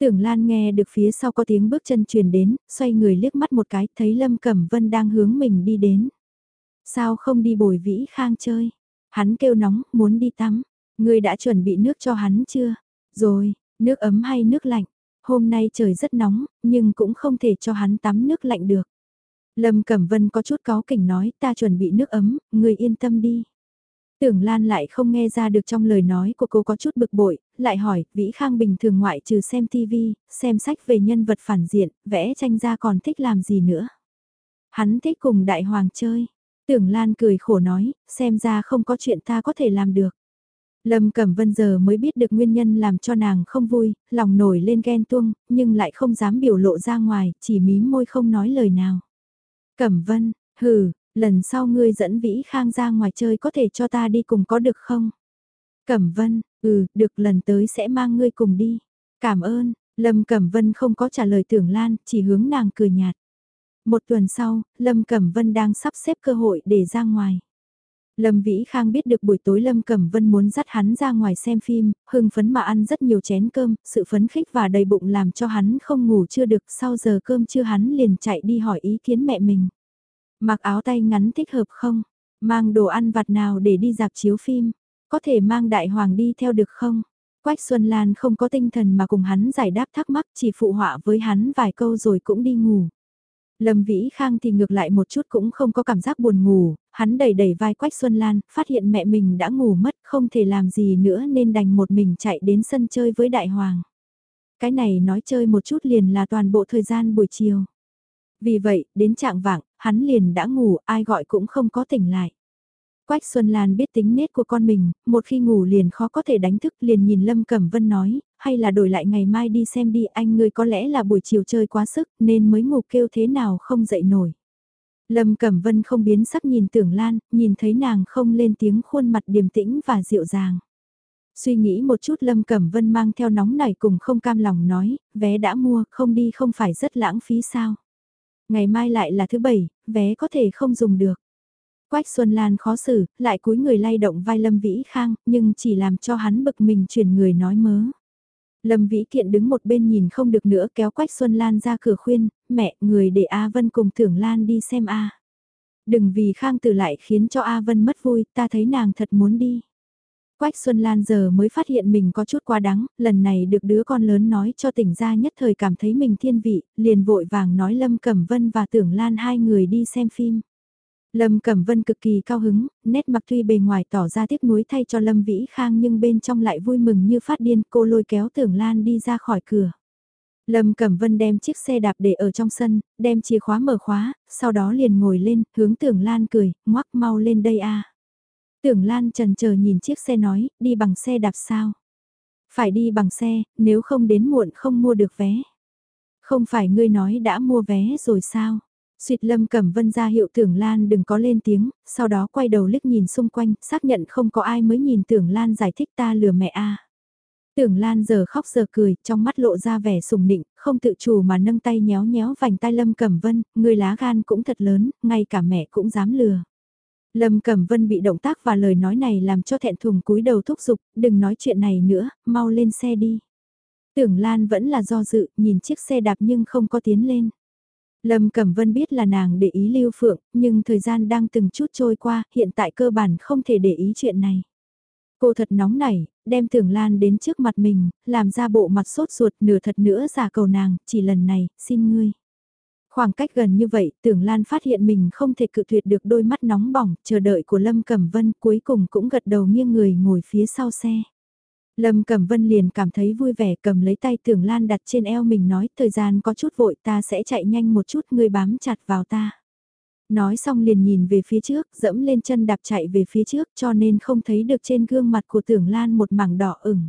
Tưởng Lan nghe được phía sau có tiếng bước chân truyền đến, xoay người liếc mắt một cái, thấy Lâm Cẩm Vân đang hướng mình đi đến. Sao không đi bồi vĩ khang chơi? Hắn kêu nóng, muốn đi tắm. Người đã chuẩn bị nước cho hắn chưa? Rồi, nước ấm hay nước lạnh? Hôm nay trời rất nóng, nhưng cũng không thể cho hắn tắm nước lạnh được. Lâm Cẩm Vân có chút có kỉnh nói ta chuẩn bị nước ấm, người yên tâm đi. Tưởng Lan lại không nghe ra được trong lời nói của cô có chút bực bội, lại hỏi, Vĩ Khang bình thường ngoại trừ xem TV, xem sách về nhân vật phản diện, vẽ tranh ra còn thích làm gì nữa. Hắn thích cùng Đại Hoàng chơi. Tưởng Lan cười khổ nói, xem ra không có chuyện ta có thể làm được. Lâm Cẩm Vân giờ mới biết được nguyên nhân làm cho nàng không vui, lòng nổi lên ghen tuông, nhưng lại không dám biểu lộ ra ngoài, chỉ mím môi không nói lời nào. Cẩm Vân, hừ, lần sau ngươi dẫn Vĩ Khang ra ngoài chơi có thể cho ta đi cùng có được không? Cẩm Vân, ừ, được lần tới sẽ mang ngươi cùng đi. Cảm ơn, Lâm Cẩm Vân không có trả lời tưởng Lan, chỉ hướng nàng cười nhạt. Một tuần sau, Lâm Cẩm Vân đang sắp xếp cơ hội để ra ngoài. Lâm Vĩ Khang biết được buổi tối Lâm Cẩm Vân muốn dắt hắn ra ngoài xem phim, hưng phấn mà ăn rất nhiều chén cơm, sự phấn khích và đầy bụng làm cho hắn không ngủ chưa được sau giờ cơm chưa hắn liền chạy đi hỏi ý kiến mẹ mình. Mặc áo tay ngắn thích hợp không? Mang đồ ăn vặt nào để đi dạp chiếu phim? Có thể mang đại hoàng đi theo được không? Quách Xuân Lan không có tinh thần mà cùng hắn giải đáp thắc mắc chỉ phụ họa với hắn vài câu rồi cũng đi ngủ. Lâm Vĩ Khang thì ngược lại một chút cũng không có cảm giác buồn ngủ, hắn đẩy đẩy vai Quách Xuân Lan, phát hiện mẹ mình đã ngủ mất không thể làm gì nữa nên đành một mình chạy đến sân chơi với Đại Hoàng. Cái này nói chơi một chút liền là toàn bộ thời gian buổi chiều. Vì vậy, đến trạng vạng, hắn liền đã ngủ, ai gọi cũng không có tỉnh lại. Quách Xuân Lan biết tính nết của con mình, một khi ngủ liền khó có thể đánh thức liền nhìn Lâm Cẩm Vân nói, hay là đổi lại ngày mai đi xem đi anh người có lẽ là buổi chiều chơi quá sức nên mới ngủ kêu thế nào không dậy nổi. Lâm Cẩm Vân không biến sắc nhìn Tưởng Lan, nhìn thấy nàng không lên tiếng khuôn mặt điềm tĩnh và dịu dàng. Suy nghĩ một chút Lâm Cẩm Vân mang theo nóng nảy cùng không cam lòng nói, vé đã mua, không đi không phải rất lãng phí sao. Ngày mai lại là thứ bảy, vé có thể không dùng được. Quách Xuân Lan khó xử, lại cúi người lay động vai Lâm Vĩ Khang, nhưng chỉ làm cho hắn bực mình chuyển người nói mớ. Lâm Vĩ Kiện đứng một bên nhìn không được nữa kéo Quách Xuân Lan ra cửa khuyên, mẹ, người để A Vân cùng Thưởng Lan đi xem A. Đừng vì Khang Tử lại khiến cho A Vân mất vui, ta thấy nàng thật muốn đi. Quách Xuân Lan giờ mới phát hiện mình có chút quá đắng, lần này được đứa con lớn nói cho tỉnh ra nhất thời cảm thấy mình thiên vị, liền vội vàng nói Lâm Cẩm Vân và Tưởng Lan hai người đi xem phim. Lâm Cẩm Vân cực kỳ cao hứng, nét mặt tuy bề ngoài tỏ ra tiếc nuối thay cho Lâm Vĩ Khang nhưng bên trong lại vui mừng như phát điên cô lôi kéo Tưởng Lan đi ra khỏi cửa. Lâm Cẩm Vân đem chiếc xe đạp để ở trong sân, đem chìa khóa mở khóa, sau đó liền ngồi lên, hướng Tưởng Lan cười, ngoắc mau lên đây a. Tưởng Lan trần chờ nhìn chiếc xe nói, đi bằng xe đạp sao? Phải đi bằng xe, nếu không đến muộn không mua được vé. Không phải ngươi nói đã mua vé rồi sao? Xuyệt lâm cẩm vân ra hiệu tưởng Lan đừng có lên tiếng, sau đó quay đầu liếc nhìn xung quanh, xác nhận không có ai mới nhìn tưởng Lan giải thích ta lừa mẹ a. Tưởng Lan giờ khóc giờ cười, trong mắt lộ ra vẻ sùng nịnh, không tự chủ mà nâng tay nhéo nhéo vành tay Lâm Cẩm Vân, người lá gan cũng thật lớn, ngay cả mẹ cũng dám lừa. Lâm Cẩm Vân bị động tác và lời nói này làm cho thẹn thùng cúi đầu thúc giục, đừng nói chuyện này nữa, mau lên xe đi. Tưởng Lan vẫn là do dự, nhìn chiếc xe đạp nhưng không có tiến lên. Lâm Cẩm Vân biết là nàng để ý Lưu Phượng, nhưng thời gian đang từng chút trôi qua, hiện tại cơ bản không thể để ý chuyện này. Cô thật nóng nảy, đem Thường Lan đến trước mặt mình, làm ra bộ mặt sốt ruột nửa thật nữa giả cầu nàng, chỉ lần này, xin ngươi. Khoảng cách gần như vậy, Tưởng Lan phát hiện mình không thể cự tuyệt được đôi mắt nóng bỏng, chờ đợi của Lâm Cẩm Vân cuối cùng cũng gật đầu nghiêng người ngồi phía sau xe. Lâm Cẩm Vân liền cảm thấy vui vẻ cầm lấy tay Tưởng Lan đặt trên eo mình nói thời gian có chút vội ta sẽ chạy nhanh một chút ngươi bám chặt vào ta. Nói xong liền nhìn về phía trước, dẫm lên chân đạp chạy về phía trước cho nên không thấy được trên gương mặt của Tưởng Lan một mảng đỏ ửng.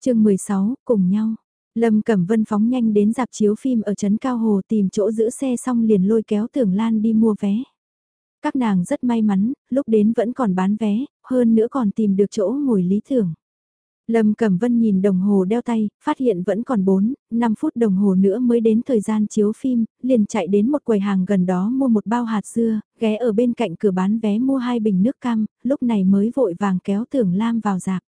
chương 16, cùng nhau. Lâm Cẩm Vân phóng nhanh đến dạp chiếu phim ở Trấn Cao Hồ tìm chỗ giữ xe xong liền lôi kéo Tưởng Lan đi mua vé. Các nàng rất may mắn, lúc đến vẫn còn bán vé, hơn nữa còn tìm được chỗ ngồi lý tưởng. Lâm Cẩm Vân nhìn đồng hồ đeo tay, phát hiện vẫn còn 4, 5 phút đồng hồ nữa mới đến thời gian chiếu phim, liền chạy đến một quầy hàng gần đó mua một bao hạt dưa, ghé ở bên cạnh cửa bán vé mua hai bình nước cam, lúc này mới vội vàng kéo Tưởng Lam vào dạp.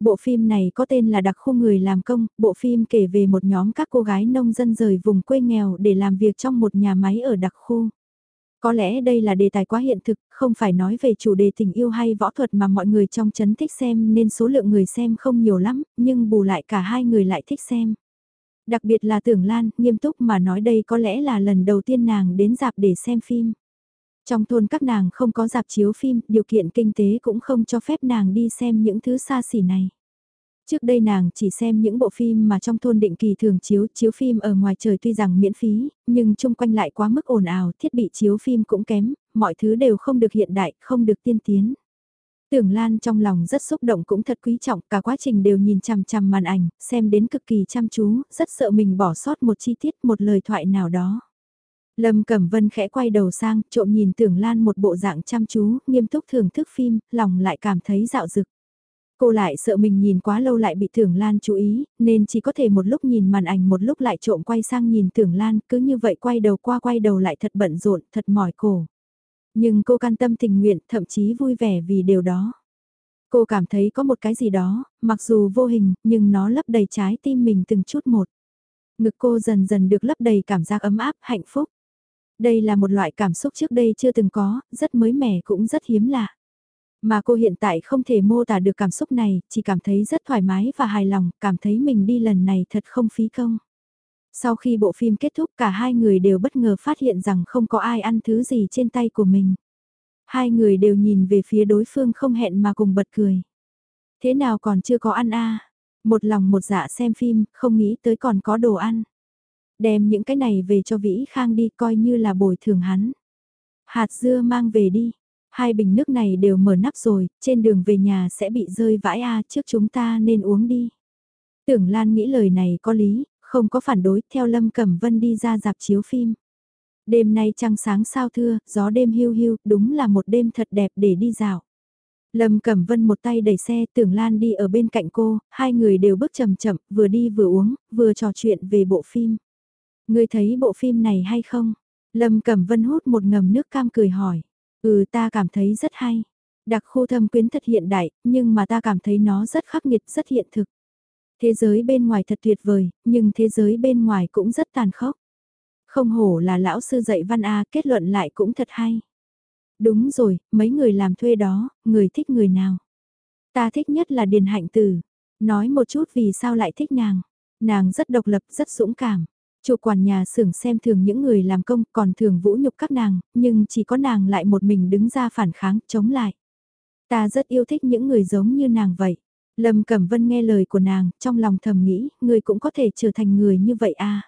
Bộ phim này có tên là Đặc khu người làm công, bộ phim kể về một nhóm các cô gái nông dân rời vùng quê nghèo để làm việc trong một nhà máy ở đặc khu. Có lẽ đây là đề tài quá hiện thực, không phải nói về chủ đề tình yêu hay võ thuật mà mọi người trong chấn thích xem nên số lượng người xem không nhiều lắm, nhưng bù lại cả hai người lại thích xem. Đặc biệt là Tưởng Lan, nghiêm túc mà nói đây có lẽ là lần đầu tiên nàng đến dạp để xem phim. Trong thôn các nàng không có dạp chiếu phim, điều kiện kinh tế cũng không cho phép nàng đi xem những thứ xa xỉ này. Trước đây nàng chỉ xem những bộ phim mà trong thôn định kỳ thường chiếu, chiếu phim ở ngoài trời tuy rằng miễn phí, nhưng chung quanh lại quá mức ồn ào, thiết bị chiếu phim cũng kém, mọi thứ đều không được hiện đại, không được tiên tiến. Tưởng Lan trong lòng rất xúc động cũng thật quý trọng, cả quá trình đều nhìn chằm chằm màn ảnh, xem đến cực kỳ chăm chú, rất sợ mình bỏ sót một chi tiết, một lời thoại nào đó. Lâm Cẩm Vân khẽ quay đầu sang, trộm nhìn Tưởng Lan một bộ dạng chăm chú, nghiêm túc thưởng thức phim, lòng lại cảm thấy dạo dực. Cô lại sợ mình nhìn quá lâu lại bị Thưởng Lan chú ý, nên chỉ có thể một lúc nhìn màn ảnh một lúc lại trộm quay sang nhìn Thưởng Lan, cứ như vậy quay đầu qua quay đầu lại thật bận rộn, thật mỏi cổ. Nhưng cô can tâm tình nguyện, thậm chí vui vẻ vì điều đó. Cô cảm thấy có một cái gì đó, mặc dù vô hình, nhưng nó lấp đầy trái tim mình từng chút một. Ngực cô dần dần được lấp đầy cảm giác ấm áp, hạnh phúc. Đây là một loại cảm xúc trước đây chưa từng có, rất mới mẻ cũng rất hiếm lạ. Mà cô hiện tại không thể mô tả được cảm xúc này, chỉ cảm thấy rất thoải mái và hài lòng, cảm thấy mình đi lần này thật không phí công. Sau khi bộ phim kết thúc cả hai người đều bất ngờ phát hiện rằng không có ai ăn thứ gì trên tay của mình. Hai người đều nhìn về phía đối phương không hẹn mà cùng bật cười. Thế nào còn chưa có ăn a Một lòng một dạ xem phim, không nghĩ tới còn có đồ ăn. Đem những cái này về cho Vĩ Khang đi coi như là bồi thường hắn. Hạt dưa mang về đi. Hai bình nước này đều mở nắp rồi, trên đường về nhà sẽ bị rơi vãi a trước chúng ta nên uống đi. Tưởng Lan nghĩ lời này có lý, không có phản đối, theo Lâm Cẩm Vân đi ra dạp chiếu phim. Đêm nay trăng sáng sao thưa, gió đêm hiu hiu, đúng là một đêm thật đẹp để đi dạo. Lâm Cẩm Vân một tay đẩy xe, Tưởng Lan đi ở bên cạnh cô, hai người đều bước chậm chậm, vừa đi vừa uống, vừa trò chuyện về bộ phim. Người thấy bộ phim này hay không? Lâm Cẩm Vân hút một ngầm nước cam cười hỏi. Ừ ta cảm thấy rất hay. Đặc khu thâm quyến thật hiện đại, nhưng mà ta cảm thấy nó rất khắc nghiệt, rất hiện thực. Thế giới bên ngoài thật tuyệt vời, nhưng thế giới bên ngoài cũng rất tàn khốc. Không hổ là lão sư dạy văn A kết luận lại cũng thật hay. Đúng rồi, mấy người làm thuê đó, người thích người nào? Ta thích nhất là Điền Hạnh Tử. Nói một chút vì sao lại thích nàng. Nàng rất độc lập, rất dũng cảm. Chủ quản nhà xưởng xem thường những người làm công còn thường vũ nhục các nàng, nhưng chỉ có nàng lại một mình đứng ra phản kháng, chống lại. Ta rất yêu thích những người giống như nàng vậy. Lâm Cẩm Vân nghe lời của nàng, trong lòng thầm nghĩ, người cũng có thể trở thành người như vậy à.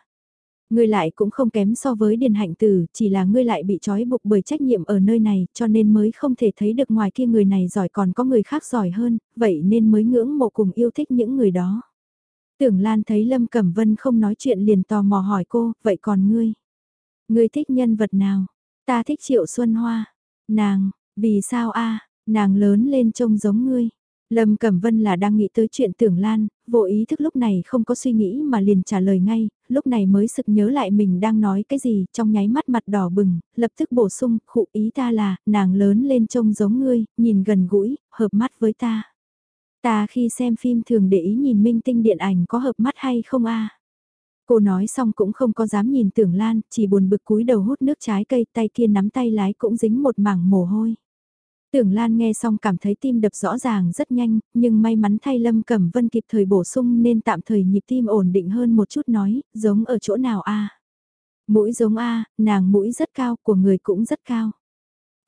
Ngươi lại cũng không kém so với Điền Hạnh Tử, chỉ là ngươi lại bị trói buộc bởi trách nhiệm ở nơi này, cho nên mới không thể thấy được ngoài kia người này giỏi còn có người khác giỏi hơn, vậy nên mới ngưỡng mộ cùng yêu thích những người đó. Tưởng Lan thấy Lâm Cẩm Vân không nói chuyện liền tò mò hỏi cô, vậy còn ngươi? Ngươi thích nhân vật nào? Ta thích Triệu Xuân Hoa. Nàng, vì sao a? nàng lớn lên trông giống ngươi. Lâm Cẩm Vân là đang nghĩ tới chuyện Tưởng Lan, vô ý thức lúc này không có suy nghĩ mà liền trả lời ngay, lúc này mới sực nhớ lại mình đang nói cái gì, trong nháy mắt mặt đỏ bừng, lập tức bổ sung, khụ ý ta là, nàng lớn lên trông giống ngươi, nhìn gần gũi, hợp mắt với ta. Ta khi xem phim thường để ý nhìn minh tinh điện ảnh có hợp mắt hay không a. Cô nói xong cũng không có dám nhìn tưởng lan, chỉ buồn bực cúi đầu hút nước trái cây tay kia nắm tay lái cũng dính một mảng mồ hôi. Tưởng Lan nghe xong cảm thấy tim đập rõ ràng rất nhanh, nhưng may mắn thay Lâm Cẩm Vân kịp thời bổ sung nên tạm thời nhịp tim ổn định hơn một chút nói, giống ở chỗ nào a? Mũi giống a, nàng mũi rất cao, của người cũng rất cao.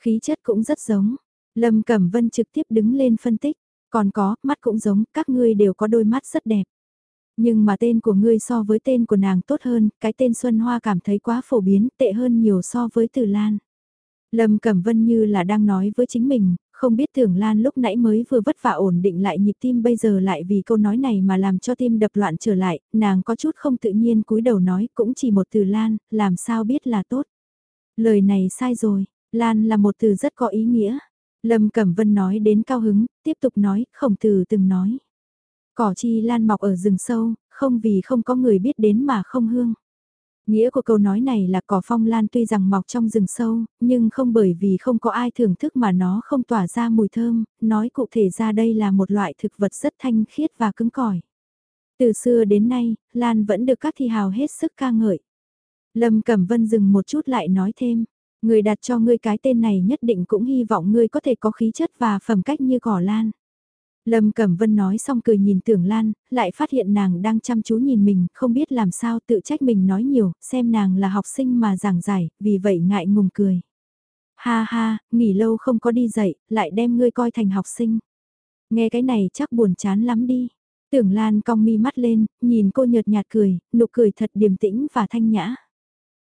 Khí chất cũng rất giống. Lâm Cẩm Vân trực tiếp đứng lên phân tích, còn có, mắt cũng giống, các ngươi đều có đôi mắt rất đẹp. Nhưng mà tên của ngươi so với tên của nàng tốt hơn, cái tên Xuân Hoa cảm thấy quá phổ biến, tệ hơn nhiều so với Từ Lan. Lâm Cẩm Vân như là đang nói với chính mình, Không biết tưởng Lan lúc nãy mới vừa vất vả ổn định lại nhịp tim bây giờ lại vì câu nói này mà làm cho tim đập loạn trở lại, nàng có chút không tự nhiên cúi đầu nói cũng chỉ một từ Lan, làm sao biết là tốt. Lời này sai rồi, Lan là một từ rất có ý nghĩa. Lâm Cẩm Vân nói đến cao hứng, tiếp tục nói, khổng tử từng nói. Cỏ chi Lan mọc ở rừng sâu, không vì không có người biết đến mà không hương. Nghĩa của câu nói này là cỏ phong lan tuy rằng mọc trong rừng sâu, nhưng không bởi vì không có ai thưởng thức mà nó không tỏa ra mùi thơm, nói cụ thể ra đây là một loại thực vật rất thanh khiết và cứng cỏi. Từ xưa đến nay, Lan vẫn được các thi hào hết sức ca ngợi. Lâm Cẩm Vân dừng một chút lại nói thêm, người đặt cho ngươi cái tên này nhất định cũng hy vọng ngươi có thể có khí chất và phẩm cách như cỏ lan. Lâm Cẩm Vân nói xong cười nhìn Tưởng Lan, lại phát hiện nàng đang chăm chú nhìn mình, không biết làm sao tự trách mình nói nhiều, xem nàng là học sinh mà giảng giải, vì vậy ngại ngùng cười. Ha ha, nghỉ lâu không có đi dạy, lại đem ngươi coi thành học sinh. Nghe cái này chắc buồn chán lắm đi. Tưởng Lan cong mi mắt lên, nhìn cô nhợt nhạt cười, nụ cười thật điềm tĩnh và thanh nhã.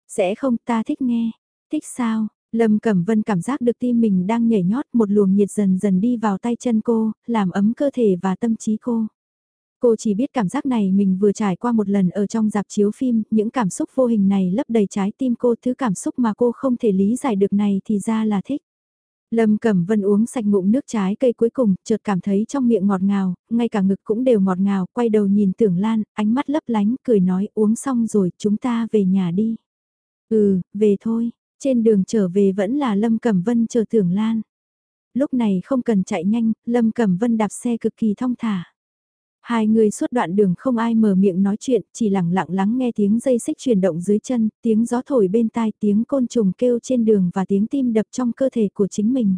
Sẽ không ta thích nghe. Thích sao? Lâm Cẩm Vân cảm giác được tim mình đang nhảy nhót một luồng nhiệt dần dần đi vào tay chân cô, làm ấm cơ thể và tâm trí cô. Cô chỉ biết cảm giác này mình vừa trải qua một lần ở trong dạp chiếu phim, những cảm xúc vô hình này lấp đầy trái tim cô, thứ cảm xúc mà cô không thể lý giải được này thì ra là thích. Lâm Cẩm Vân uống sạch ngụm nước trái cây cuối cùng, chợt cảm thấy trong miệng ngọt ngào, ngay cả ngực cũng đều ngọt ngào, quay đầu nhìn Tưởng Lan, ánh mắt lấp lánh, cười nói uống xong rồi, chúng ta về nhà đi. Ừ, về thôi, trên đường trở về vẫn là Lâm Cẩm Vân chờ Tưởng Lan. Lúc này không cần chạy nhanh, Lâm Cẩm Vân đạp xe cực kỳ thong thả. Hai người suốt đoạn đường không ai mở miệng nói chuyện, chỉ lặng lặng lắng nghe tiếng dây xích chuyển động dưới chân, tiếng gió thổi bên tai, tiếng côn trùng kêu trên đường và tiếng tim đập trong cơ thể của chính mình.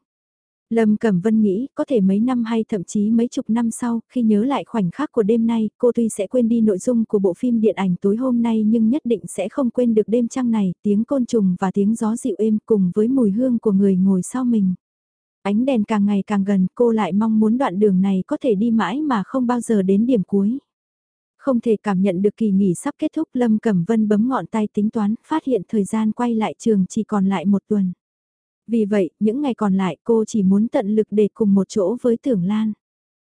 Lâm Cẩm Vân nghĩ có thể mấy năm hay thậm chí mấy chục năm sau, khi nhớ lại khoảnh khắc của đêm nay, cô tuy sẽ quên đi nội dung của bộ phim điện ảnh tối hôm nay nhưng nhất định sẽ không quên được đêm trăng này, tiếng côn trùng và tiếng gió dịu êm cùng với mùi hương của người ngồi sau mình. Ánh đèn càng ngày càng gần, cô lại mong muốn đoạn đường này có thể đi mãi mà không bao giờ đến điểm cuối. Không thể cảm nhận được kỳ nghỉ sắp kết thúc Lâm Cẩm Vân bấm ngọn tay tính toán, phát hiện thời gian quay lại trường chỉ còn lại một tuần. Vì vậy, những ngày còn lại cô chỉ muốn tận lực để cùng một chỗ với Tưởng Lan.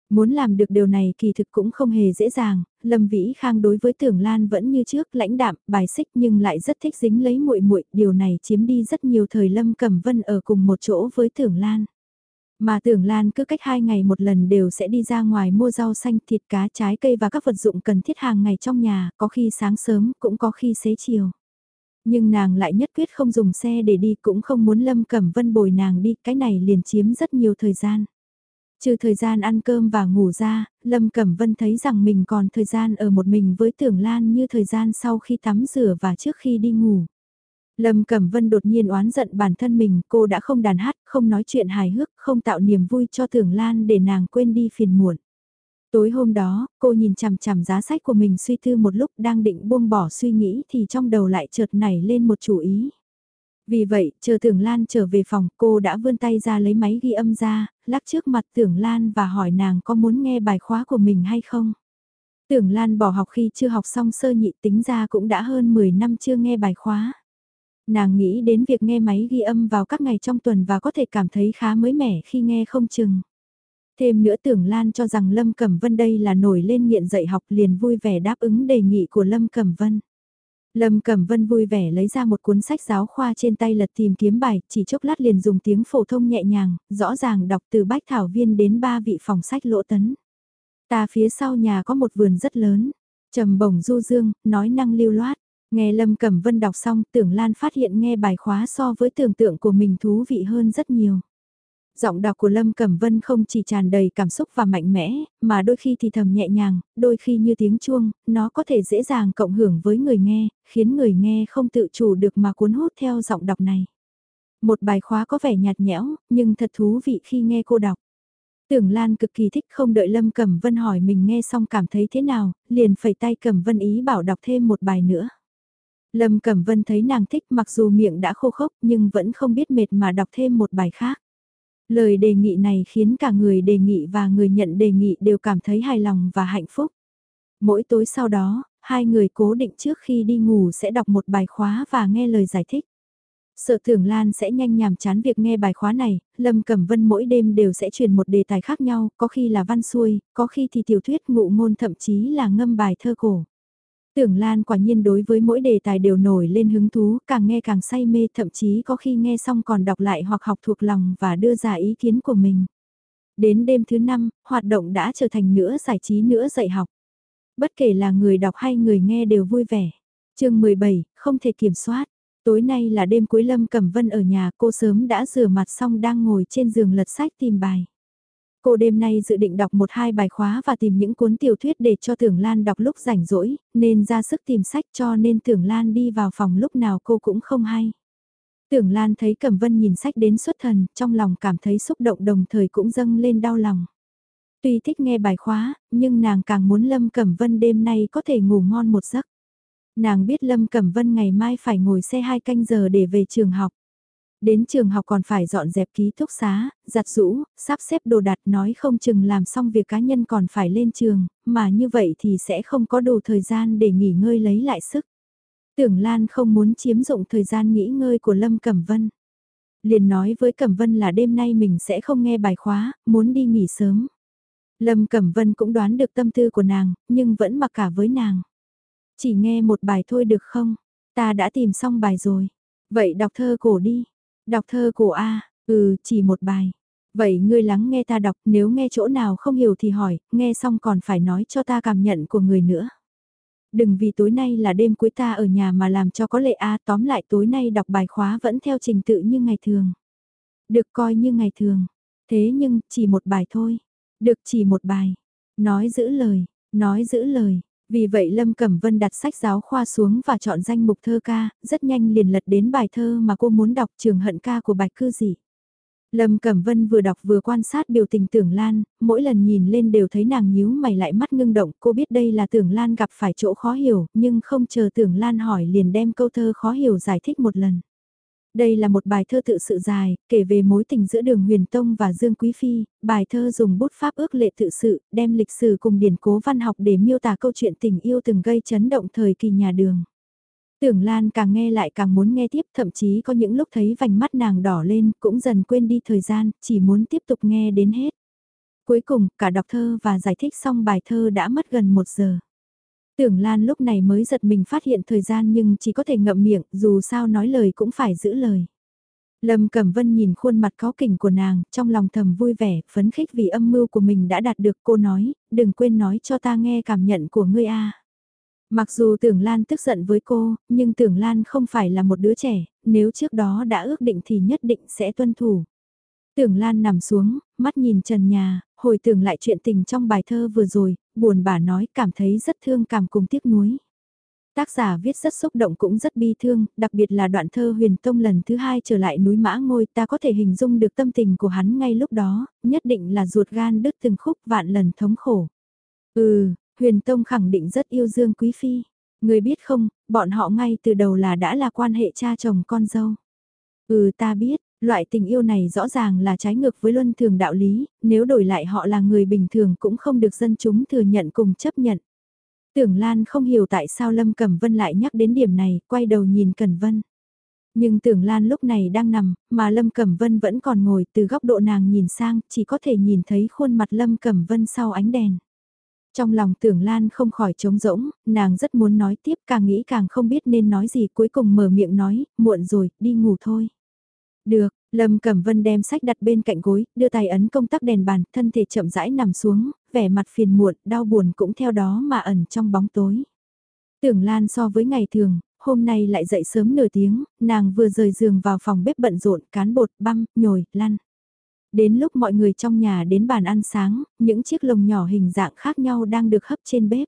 Muốn làm được điều này kỳ thực cũng không hề dễ dàng, Lâm Vĩ Khang đối với Tưởng Lan vẫn như trước, lãnh đạm, bài xích nhưng lại rất thích dính lấy muội muội, điều này chiếm đi rất nhiều thời Lâm Cẩm Vân ở cùng một chỗ với Tưởng Lan. Mà Tưởng Lan cứ cách hai ngày một lần đều sẽ đi ra ngoài mua rau xanh, thịt cá, trái cây và các vật dụng cần thiết hàng ngày trong nhà, có khi sáng sớm, cũng có khi xế chiều. Nhưng nàng lại nhất quyết không dùng xe để đi cũng không muốn Lâm Cẩm Vân bồi nàng đi, cái này liền chiếm rất nhiều thời gian. Trừ thời gian ăn cơm và ngủ ra, Lâm Cẩm Vân thấy rằng mình còn thời gian ở một mình với Tưởng Lan như thời gian sau khi tắm rửa và trước khi đi ngủ. Lâm Cẩm Vân đột nhiên oán giận bản thân mình, cô đã không đàn hát, không nói chuyện hài hước, không tạo niềm vui cho Tưởng Lan để nàng quên đi phiền muộn. Tối hôm đó, cô nhìn chằm chằm giá sách của mình suy tư một lúc đang định buông bỏ suy nghĩ thì trong đầu lại chợt nảy lên một chủ ý. Vì vậy, chờ Tưởng Lan trở về phòng, cô đã vươn tay ra lấy máy ghi âm ra, lắc trước mặt Tưởng Lan và hỏi nàng có muốn nghe bài khóa của mình hay không. Tưởng Lan bỏ học khi chưa học xong sơ nhị tính ra cũng đã hơn 10 năm chưa nghe bài khóa. Nàng nghĩ đến việc nghe máy ghi âm vào các ngày trong tuần và có thể cảm thấy khá mới mẻ khi nghe không chừng. Thêm nữa tưởng Lan cho rằng Lâm Cẩm Vân đây là nổi lên nghiện dạy học liền vui vẻ đáp ứng đề nghị của Lâm Cẩm Vân. Lâm Cẩm Vân vui vẻ lấy ra một cuốn sách giáo khoa trên tay lật tìm kiếm bài, chỉ chốc lát liền dùng tiếng phổ thông nhẹ nhàng, rõ ràng đọc từ bách thảo viên đến ba vị phòng sách lỗ tấn. Ta phía sau nhà có một vườn rất lớn, trầm bổng du dương, nói năng lưu loát. Nghe Lâm Cẩm Vân đọc xong tưởng Lan phát hiện nghe bài khóa so với tưởng tượng của mình thú vị hơn rất nhiều. Giọng đọc của Lâm Cẩm Vân không chỉ tràn đầy cảm xúc và mạnh mẽ, mà đôi khi thì thầm nhẹ nhàng, đôi khi như tiếng chuông, nó có thể dễ dàng cộng hưởng với người nghe, khiến người nghe không tự chủ được mà cuốn hút theo giọng đọc này. Một bài khóa có vẻ nhạt nhẽo, nhưng thật thú vị khi nghe cô đọc. Tưởng Lan cực kỳ thích không đợi Lâm Cẩm Vân hỏi mình nghe xong cảm thấy thế nào, liền phẩy tay Cẩm Vân ý bảo đọc thêm một bài nữa. Lâm Cẩm Vân thấy nàng thích mặc dù miệng đã khô khốc nhưng vẫn không biết mệt mà đọc thêm một bài khác. Lời đề nghị này khiến cả người đề nghị và người nhận đề nghị đều cảm thấy hài lòng và hạnh phúc. Mỗi tối sau đó, hai người cố định trước khi đi ngủ sẽ đọc một bài khóa và nghe lời giải thích. Sợ Tưởng Lan sẽ nhanh nhàm chán việc nghe bài khóa này, Lâm Cẩm Vân mỗi đêm đều sẽ truyền một đề tài khác nhau, có khi là văn xuôi, có khi thì tiểu thuyết ngụ ngôn thậm chí là ngâm bài thơ cổ. Tưởng Lan quả nhiên đối với mỗi đề tài đều nổi lên hứng thú, càng nghe càng say mê, thậm chí có khi nghe xong còn đọc lại hoặc học thuộc lòng và đưa ra ý kiến của mình. Đến đêm thứ năm, hoạt động đã trở thành nữa giải trí nữa dạy học. Bất kể là người đọc hay người nghe đều vui vẻ. chương 17, không thể kiểm soát. Tối nay là đêm cuối Lâm Cẩm Vân ở nhà, cô sớm đã rửa mặt xong đang ngồi trên giường lật sách tìm bài. Cô đêm nay dự định đọc một hai bài khóa và tìm những cuốn tiểu thuyết để cho Tưởng Lan đọc lúc rảnh rỗi, nên ra sức tìm sách cho nên Tưởng Lan đi vào phòng lúc nào cô cũng không hay. Tưởng Lan thấy Cẩm Vân nhìn sách đến xuất thần, trong lòng cảm thấy xúc động đồng thời cũng dâng lên đau lòng. Tuy thích nghe bài khóa, nhưng nàng càng muốn Lâm Cẩm Vân đêm nay có thể ngủ ngon một giấc. Nàng biết Lâm Cẩm Vân ngày mai phải ngồi xe hai canh giờ để về trường học. Đến trường học còn phải dọn dẹp ký túc xá, giặt rũ, sắp xếp đồ đặt nói không chừng làm xong việc cá nhân còn phải lên trường, mà như vậy thì sẽ không có đủ thời gian để nghỉ ngơi lấy lại sức. Tưởng Lan không muốn chiếm dụng thời gian nghỉ ngơi của Lâm Cẩm Vân. Liền nói với Cẩm Vân là đêm nay mình sẽ không nghe bài khóa, muốn đi nghỉ sớm. Lâm Cẩm Vân cũng đoán được tâm tư của nàng, nhưng vẫn mặc cả với nàng. Chỉ nghe một bài thôi được không? Ta đã tìm xong bài rồi. Vậy đọc thơ cổ đi. Đọc thơ cổ A, ừ, chỉ một bài. Vậy ngươi lắng nghe ta đọc, nếu nghe chỗ nào không hiểu thì hỏi, nghe xong còn phải nói cho ta cảm nhận của người nữa. Đừng vì tối nay là đêm cuối ta ở nhà mà làm cho có lệ A tóm lại tối nay đọc bài khóa vẫn theo trình tự như ngày thường. Được coi như ngày thường. Thế nhưng, chỉ một bài thôi. Được chỉ một bài. Nói giữ lời, nói giữ lời. Vì vậy Lâm Cẩm Vân đặt sách giáo khoa xuống và chọn danh mục thơ ca, rất nhanh liền lật đến bài thơ mà cô muốn đọc trường hận ca của bạch cư dị. Lâm Cẩm Vân vừa đọc vừa quan sát biểu tình Tưởng Lan, mỗi lần nhìn lên đều thấy nàng nhíu mày lại mắt ngưng động, cô biết đây là Tưởng Lan gặp phải chỗ khó hiểu, nhưng không chờ Tưởng Lan hỏi liền đem câu thơ khó hiểu giải thích một lần. Đây là một bài thơ tự sự dài, kể về mối tình giữa đường huyền tông và Dương Quý Phi, bài thơ dùng bút pháp ước lệ tự sự, đem lịch sử cùng điển cố văn học để miêu tả câu chuyện tình yêu từng gây chấn động thời kỳ nhà đường. Tưởng Lan càng nghe lại càng muốn nghe tiếp, thậm chí có những lúc thấy vành mắt nàng đỏ lên, cũng dần quên đi thời gian, chỉ muốn tiếp tục nghe đến hết. Cuối cùng, cả đọc thơ và giải thích xong bài thơ đã mất gần một giờ. Tưởng Lan lúc này mới giật mình phát hiện thời gian nhưng chỉ có thể ngậm miệng, dù sao nói lời cũng phải giữ lời. Lâm Cẩm Vân nhìn khuôn mặt có kỉnh của nàng, trong lòng thầm vui vẻ, phấn khích vì âm mưu của mình đã đạt được cô nói, đừng quên nói cho ta nghe cảm nhận của ngươi a. Mặc dù Tưởng Lan tức giận với cô, nhưng Tưởng Lan không phải là một đứa trẻ, nếu trước đó đã ước định thì nhất định sẽ tuân thủ. Tưởng Lan nằm xuống, mắt nhìn trần nhà, hồi tưởng lại chuyện tình trong bài thơ vừa rồi, buồn bà nói cảm thấy rất thương cảm cùng tiếc nuối. Tác giả viết rất xúc động cũng rất bi thương, đặc biệt là đoạn thơ huyền tông lần thứ hai trở lại núi mã ngôi ta có thể hình dung được tâm tình của hắn ngay lúc đó, nhất định là ruột gan đứt từng khúc vạn lần thống khổ. Ừ, huyền tông khẳng định rất yêu Dương Quý Phi. Người biết không, bọn họ ngay từ đầu là đã là quan hệ cha chồng con dâu. Ừ ta biết, Loại tình yêu này rõ ràng là trái ngược với luân thường đạo lý, nếu đổi lại họ là người bình thường cũng không được dân chúng thừa nhận cùng chấp nhận. Tưởng Lan không hiểu tại sao Lâm Cẩm Vân lại nhắc đến điểm này, quay đầu nhìn Cẩn Vân. Nhưng tưởng Lan lúc này đang nằm, mà Lâm Cẩm Vân vẫn còn ngồi từ góc độ nàng nhìn sang, chỉ có thể nhìn thấy khuôn mặt Lâm Cẩm Vân sau ánh đèn. Trong lòng tưởng Lan không khỏi trống rỗng, nàng rất muốn nói tiếp càng nghĩ càng không biết nên nói gì cuối cùng mở miệng nói, muộn rồi, đi ngủ thôi. Được, Lâm Cẩm Vân đem sách đặt bên cạnh gối, đưa tay ấn công tắc đèn bàn, thân thể chậm rãi nằm xuống, vẻ mặt phiền muộn, đau buồn cũng theo đó mà ẩn trong bóng tối. Tưởng Lan so với ngày thường, hôm nay lại dậy sớm nửa tiếng, nàng vừa rời giường vào phòng bếp bận rộn, cán bột, băm, nhồi, lăn. Đến lúc mọi người trong nhà đến bàn ăn sáng, những chiếc lồng nhỏ hình dạng khác nhau đang được hấp trên bếp.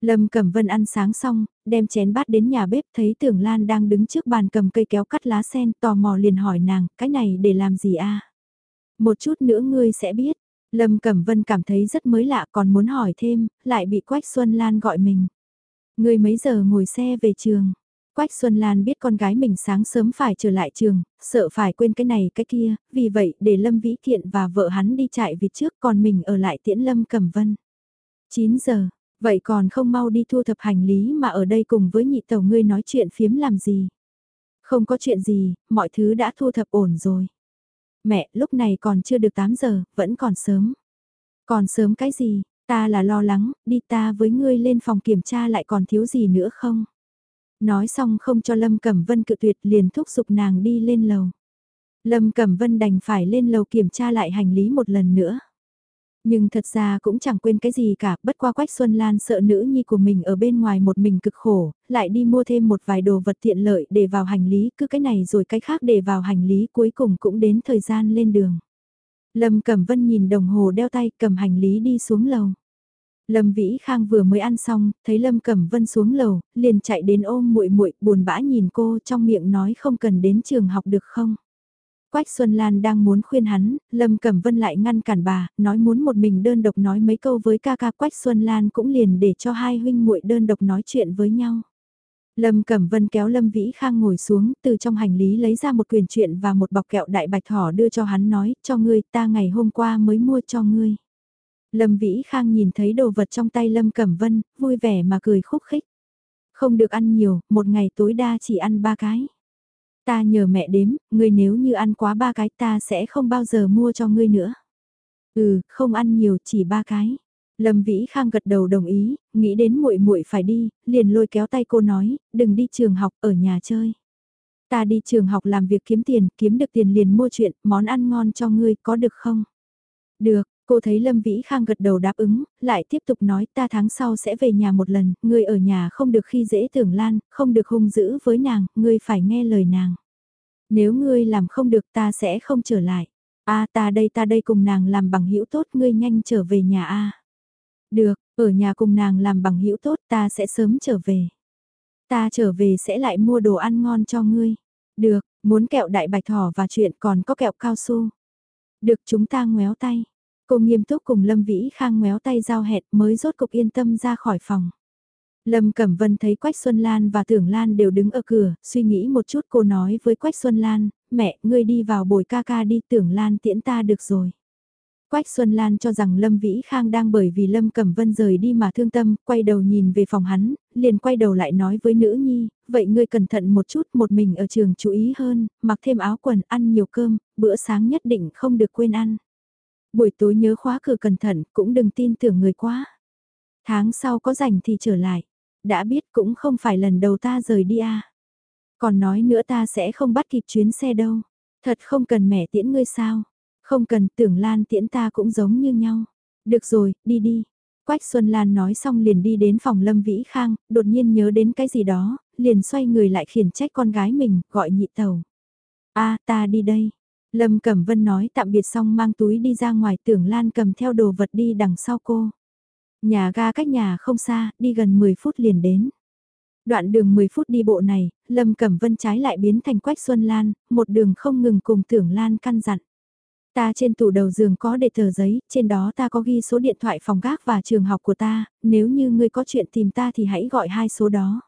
Lâm Cẩm Vân ăn sáng xong, đem chén bát đến nhà bếp thấy Tưởng Lan đang đứng trước bàn cầm cây kéo cắt lá sen tò mò liền hỏi nàng, cái này để làm gì a? Một chút nữa ngươi sẽ biết. Lâm Cẩm Vân cảm thấy rất mới lạ còn muốn hỏi thêm, lại bị Quách Xuân Lan gọi mình. Ngươi mấy giờ ngồi xe về trường? Quách Xuân Lan biết con gái mình sáng sớm phải trở lại trường, sợ phải quên cái này cái kia, vì vậy để Lâm Vĩ Kiện và vợ hắn đi chạy vịt trước còn mình ở lại tiễn Lâm Cẩm Vân. 9 giờ, Vậy còn không mau đi thu thập hành lý mà ở đây cùng với nhị tàu ngươi nói chuyện phiếm làm gì? Không có chuyện gì, mọi thứ đã thu thập ổn rồi. Mẹ, lúc này còn chưa được 8 giờ, vẫn còn sớm. Còn sớm cái gì, ta là lo lắng, đi ta với ngươi lên phòng kiểm tra lại còn thiếu gì nữa không? Nói xong không cho Lâm Cẩm Vân cự tuyệt liền thúc giục nàng đi lên lầu. Lâm Cẩm Vân đành phải lên lầu kiểm tra lại hành lý một lần nữa. Nhưng thật ra cũng chẳng quên cái gì cả, bất qua Quách Xuân Lan sợ nữ nhi của mình ở bên ngoài một mình cực khổ, lại đi mua thêm một vài đồ vật tiện lợi để vào hành lý, cứ cái này rồi cái khác để vào hành lý cuối cùng cũng đến thời gian lên đường. Lâm Cẩm Vân nhìn đồng hồ đeo tay cầm hành lý đi xuống lầu. Lâm Vĩ Khang vừa mới ăn xong, thấy Lâm Cẩm Vân xuống lầu, liền chạy đến ôm muội muội, buồn bã nhìn cô trong miệng nói không cần đến trường học được không. Quách Xuân Lan đang muốn khuyên hắn, Lâm Cẩm Vân lại ngăn cản bà, nói muốn một mình đơn độc nói mấy câu với ca ca Quách Xuân Lan cũng liền để cho hai huynh muội đơn độc nói chuyện với nhau. Lâm Cẩm Vân kéo Lâm Vĩ Khang ngồi xuống, từ trong hành lý lấy ra một quyền truyện và một bọc kẹo đại bạch thỏ đưa cho hắn nói, cho ngươi, ta ngày hôm qua mới mua cho ngươi. Lâm Vĩ Khang nhìn thấy đồ vật trong tay Lâm Cẩm Vân, vui vẻ mà cười khúc khích. Không được ăn nhiều, một ngày tối đa chỉ ăn ba cái. Ta nhờ mẹ đếm, ngươi nếu như ăn quá ba cái ta sẽ không bao giờ mua cho ngươi nữa. Ừ, không ăn nhiều chỉ ba cái. Lâm Vĩ Khang gật đầu đồng ý, nghĩ đến muội muội phải đi, liền lôi kéo tay cô nói, đừng đi trường học ở nhà chơi. Ta đi trường học làm việc kiếm tiền, kiếm được tiền liền mua chuyện, món ăn ngon cho ngươi có được không? Được, cô thấy Lâm Vĩ Khang gật đầu đáp ứng, lại tiếp tục nói ta tháng sau sẽ về nhà một lần, ngươi ở nhà không được khi dễ tưởng lan, không được hung dữ với nàng, ngươi phải nghe lời nàng. Nếu ngươi làm không được ta sẽ không trở lại. a ta đây ta đây cùng nàng làm bằng hữu tốt ngươi nhanh trở về nhà a được, ở nhà cùng nàng làm bằng hữu tốt ta sẽ sớm trở về. Ta trở về sẽ lại mua đồ ăn ngon cho ngươi. Được, muốn kẹo đại bạch thỏ và chuyện còn có kẹo cao su. Được chúng ta ngoéo tay. Cô nghiêm túc cùng Lâm Vĩ Khang ngoéo tay giao hẹn mới rốt cục yên tâm ra khỏi phòng. Lâm Cẩm Vân thấy Quách Xuân Lan và Tưởng Lan đều đứng ở cửa, suy nghĩ một chút cô nói với Quách Xuân Lan, mẹ, ngươi đi vào bồi ca ca đi Tưởng Lan tiễn ta được rồi. Quách Xuân Lan cho rằng Lâm Vĩ Khang đang bởi vì Lâm Cẩm Vân rời đi mà thương tâm, quay đầu nhìn về phòng hắn, liền quay đầu lại nói với nữ nhi, vậy ngươi cẩn thận một chút một mình ở trường chú ý hơn, mặc thêm áo quần, ăn nhiều cơm, bữa sáng nhất định không được quên ăn. Buổi tối nhớ khóa cửa cẩn thận, cũng đừng tin tưởng người quá. Tháng sau có rảnh thì trở lại, đã biết cũng không phải lần đầu ta rời đi à. Còn nói nữa ta sẽ không bắt kịp chuyến xe đâu, thật không cần mẹ tiễn ngươi sao. Không cần tưởng Lan tiễn ta cũng giống như nhau. Được rồi, đi đi. Quách Xuân Lan nói xong liền đi đến phòng Lâm Vĩ Khang, đột nhiên nhớ đến cái gì đó, liền xoay người lại khiển trách con gái mình, gọi nhị tàu. a ta đi đây. Lâm Cẩm Vân nói tạm biệt xong mang túi đi ra ngoài tưởng Lan cầm theo đồ vật đi đằng sau cô. Nhà ga cách nhà không xa, đi gần 10 phút liền đến. Đoạn đường 10 phút đi bộ này, Lâm Cẩm Vân trái lại biến thành Quách Xuân Lan, một đường không ngừng cùng tưởng Lan căn dặn. Ta trên tủ đầu giường có để tờ giấy, trên đó ta có ghi số điện thoại phòng gác và trường học của ta, nếu như ngươi có chuyện tìm ta thì hãy gọi hai số đó.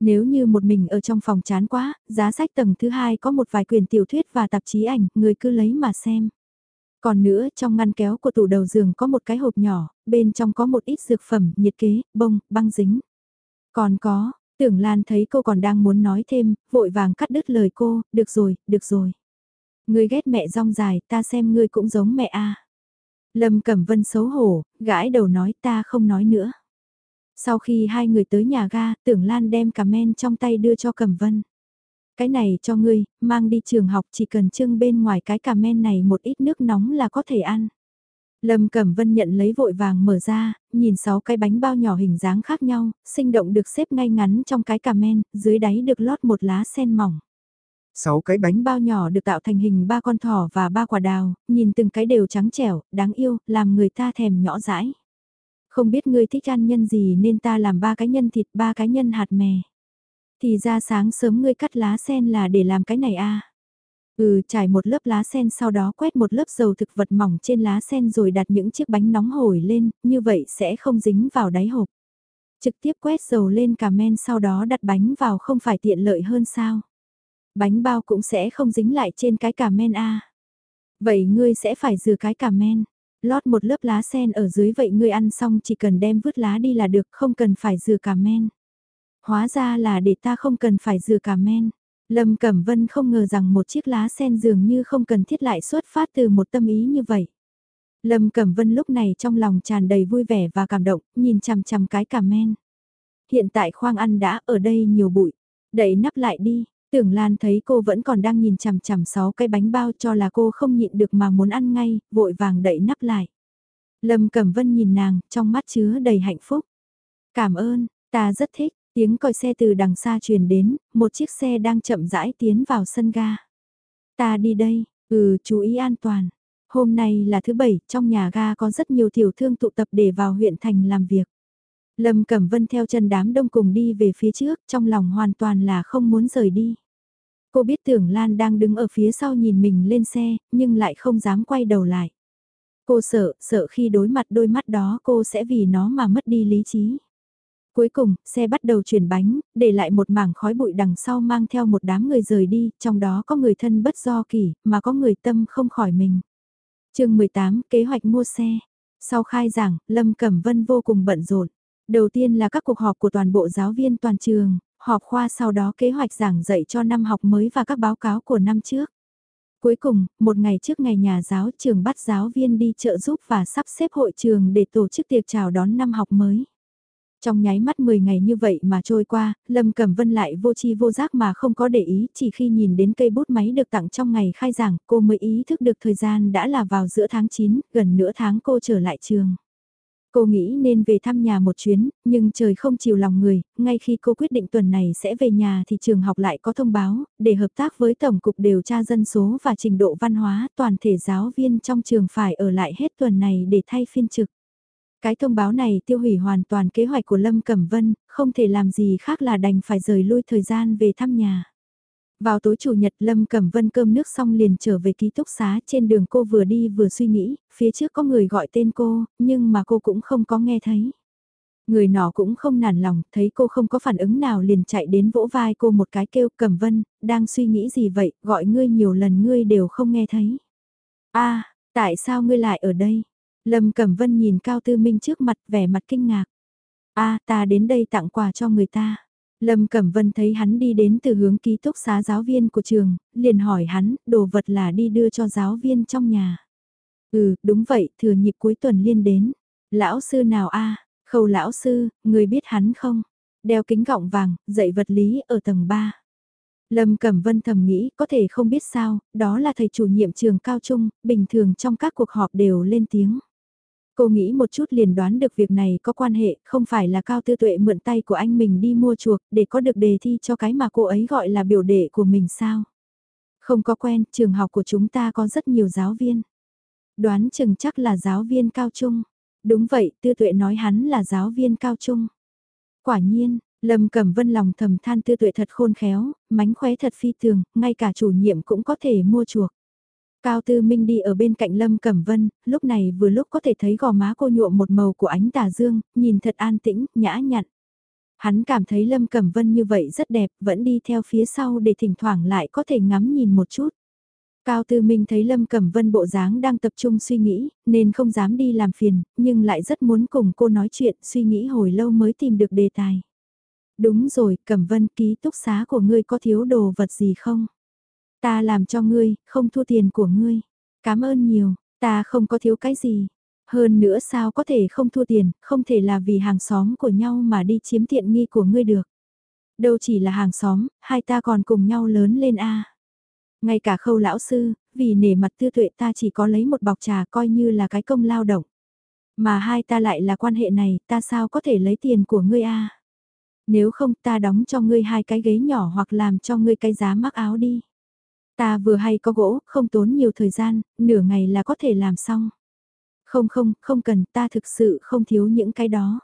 Nếu như một mình ở trong phòng chán quá, giá sách tầng thứ hai có một vài quyển tiểu thuyết và tạp chí ảnh, người cứ lấy mà xem. Còn nữa, trong ngăn kéo của tủ đầu giường có một cái hộp nhỏ, bên trong có một ít dược phẩm, nhiệt kế, bông, băng dính. Còn có, tưởng Lan thấy cô còn đang muốn nói thêm, vội vàng cắt đứt lời cô, được rồi, được rồi. Ngươi ghét mẹ rong dài, ta xem ngươi cũng giống mẹ a. Lâm Cẩm Vân xấu hổ, gãi đầu nói ta không nói nữa. Sau khi hai người tới nhà ga, tưởng Lan đem cả men trong tay đưa cho Cẩm Vân. Cái này cho ngươi, mang đi trường học chỉ cần trưng bên ngoài cái cà men này một ít nước nóng là có thể ăn. Lâm Cẩm Vân nhận lấy vội vàng mở ra, nhìn sáu cái bánh bao nhỏ hình dáng khác nhau, sinh động được xếp ngay ngắn trong cái cà men, dưới đáy được lót một lá sen mỏng. Sáu cái bánh bao nhỏ được tạo thành hình ba con thỏ và ba quả đào, nhìn từng cái đều trắng trẻo, đáng yêu, làm người ta thèm nhỏ dãi. Không biết ngươi thích ăn nhân gì nên ta làm ba cái nhân thịt ba cái nhân hạt mè. Thì ra sáng sớm ngươi cắt lá sen là để làm cái này à. Ừ, trải một lớp lá sen sau đó quét một lớp dầu thực vật mỏng trên lá sen rồi đặt những chiếc bánh nóng hổi lên, như vậy sẽ không dính vào đáy hộp. Trực tiếp quét dầu lên cả men sau đó đặt bánh vào không phải tiện lợi hơn sao. Bánh bao cũng sẽ không dính lại trên cái cà men a. Vậy ngươi sẽ phải rửa cái cà men, lót một lớp lá sen ở dưới vậy ngươi ăn xong chỉ cần đem vứt lá đi là được không cần phải dừa cà men. Hóa ra là để ta không cần phải dừa cà men. Lâm Cẩm Vân không ngờ rằng một chiếc lá sen dường như không cần thiết lại xuất phát từ một tâm ý như vậy. Lâm Cẩm Vân lúc này trong lòng tràn đầy vui vẻ và cảm động, nhìn chằm chằm cái cà men. Hiện tại khoang ăn đã ở đây nhiều bụi, đẩy nắp lại đi. Tưởng Lan thấy cô vẫn còn đang nhìn chằm chằm sáu cái bánh bao cho là cô không nhịn được mà muốn ăn ngay, vội vàng đậy nắp lại. Lâm Cẩm Vân nhìn nàng, trong mắt chứa đầy hạnh phúc. Cảm ơn, ta rất thích, tiếng còi xe từ đằng xa truyền đến, một chiếc xe đang chậm rãi tiến vào sân ga. Ta đi đây, ừ chú ý an toàn. Hôm nay là thứ bảy, trong nhà ga có rất nhiều tiểu thương tụ tập để vào huyện thành làm việc. Lâm Cẩm Vân theo chân đám đông cùng đi về phía trước, trong lòng hoàn toàn là không muốn rời đi. Cô biết tưởng Lan đang đứng ở phía sau nhìn mình lên xe, nhưng lại không dám quay đầu lại. Cô sợ, sợ khi đối mặt đôi mắt đó cô sẽ vì nó mà mất đi lý trí. Cuối cùng, xe bắt đầu chuyển bánh, để lại một mảng khói bụi đằng sau mang theo một đám người rời đi, trong đó có người thân bất do kỷ, mà có người tâm không khỏi mình. chương 18, kế hoạch mua xe. Sau khai giảng, Lâm Cẩm Vân vô cùng bận rộn. Đầu tiên là các cuộc họp của toàn bộ giáo viên toàn trường, họp khoa sau đó kế hoạch giảng dạy cho năm học mới và các báo cáo của năm trước. Cuối cùng, một ngày trước ngày nhà giáo trường bắt giáo viên đi trợ giúp và sắp xếp hội trường để tổ chức tiệc chào đón năm học mới. Trong nháy mắt 10 ngày như vậy mà trôi qua, Lâm Cẩm Vân lại vô chi vô giác mà không có để ý, chỉ khi nhìn đến cây bút máy được tặng trong ngày khai giảng, cô mới ý thức được thời gian đã là vào giữa tháng 9, gần nửa tháng cô trở lại trường. Cô nghĩ nên về thăm nhà một chuyến, nhưng trời không chiều lòng người, ngay khi cô quyết định tuần này sẽ về nhà thì trường học lại có thông báo, để hợp tác với Tổng cục điều tra dân số và trình độ văn hóa, toàn thể giáo viên trong trường phải ở lại hết tuần này để thay phiên trực. Cái thông báo này tiêu hủy hoàn toàn kế hoạch của Lâm Cẩm Vân, không thể làm gì khác là đành phải rời lui thời gian về thăm nhà. Vào tối chủ nhật Lâm Cẩm Vân cơm nước xong liền trở về ký túc xá trên đường cô vừa đi vừa suy nghĩ, phía trước có người gọi tên cô, nhưng mà cô cũng không có nghe thấy. Người nọ cũng không nản lòng, thấy cô không có phản ứng nào liền chạy đến vỗ vai cô một cái kêu Cẩm Vân, đang suy nghĩ gì vậy, gọi ngươi nhiều lần ngươi đều không nghe thấy. a tại sao ngươi lại ở đây? Lâm Cẩm Vân nhìn Cao Tư Minh trước mặt vẻ mặt kinh ngạc. a ta đến đây tặng quà cho người ta. Lâm Cẩm Vân thấy hắn đi đến từ hướng ký túc xá giáo viên của trường, liền hỏi hắn, đồ vật là đi đưa cho giáo viên trong nhà. Ừ, đúng vậy, thừa nhịp cuối tuần liên đến. Lão sư nào a khâu lão sư, người biết hắn không? Đeo kính gọng vàng, dạy vật lý ở tầng 3. Lâm Cẩm Vân thầm nghĩ, có thể không biết sao, đó là thầy chủ nhiệm trường cao trung, bình thường trong các cuộc họp đều lên tiếng. Cô nghĩ một chút liền đoán được việc này có quan hệ, không phải là Cao Tư Tuệ mượn tay của anh mình đi mua chuộc để có được đề thi cho cái mà cô ấy gọi là biểu đệ của mình sao. Không có quen, trường học của chúng ta có rất nhiều giáo viên. Đoán chừng chắc là giáo viên cao trung. Đúng vậy, Tư Tuệ nói hắn là giáo viên cao trung. Quả nhiên, Lâm Cẩm Vân lòng thầm than Tư Tuệ thật khôn khéo, mánh khóe thật phi thường, ngay cả chủ nhiệm cũng có thể mua chuộc. Cao Tư Minh đi ở bên cạnh Lâm Cẩm Vân, lúc này vừa lúc có thể thấy gò má cô nhuộm một màu của ánh tà dương, nhìn thật an tĩnh, nhã nhặn. Hắn cảm thấy Lâm Cẩm Vân như vậy rất đẹp, vẫn đi theo phía sau để thỉnh thoảng lại có thể ngắm nhìn một chút. Cao Tư Minh thấy Lâm Cẩm Vân bộ dáng đang tập trung suy nghĩ, nên không dám đi làm phiền, nhưng lại rất muốn cùng cô nói chuyện, suy nghĩ hồi lâu mới tìm được đề tài. Đúng rồi, Cẩm Vân ký túc xá của ngươi có thiếu đồ vật gì không? Ta làm cho ngươi, không thua tiền của ngươi. Cảm ơn nhiều, ta không có thiếu cái gì. Hơn nữa sao có thể không thua tiền, không thể là vì hàng xóm của nhau mà đi chiếm tiện nghi của ngươi được. Đâu chỉ là hàng xóm, hai ta còn cùng nhau lớn lên a. Ngay cả khâu lão sư, vì nể mặt tư tuệ ta chỉ có lấy một bọc trà coi như là cái công lao động. Mà hai ta lại là quan hệ này, ta sao có thể lấy tiền của ngươi a? Nếu không ta đóng cho ngươi hai cái ghế nhỏ hoặc làm cho ngươi cái giá mắc áo đi. Ta vừa hay có gỗ, không tốn nhiều thời gian, nửa ngày là có thể làm xong. Không không, không cần, ta thực sự không thiếu những cái đó.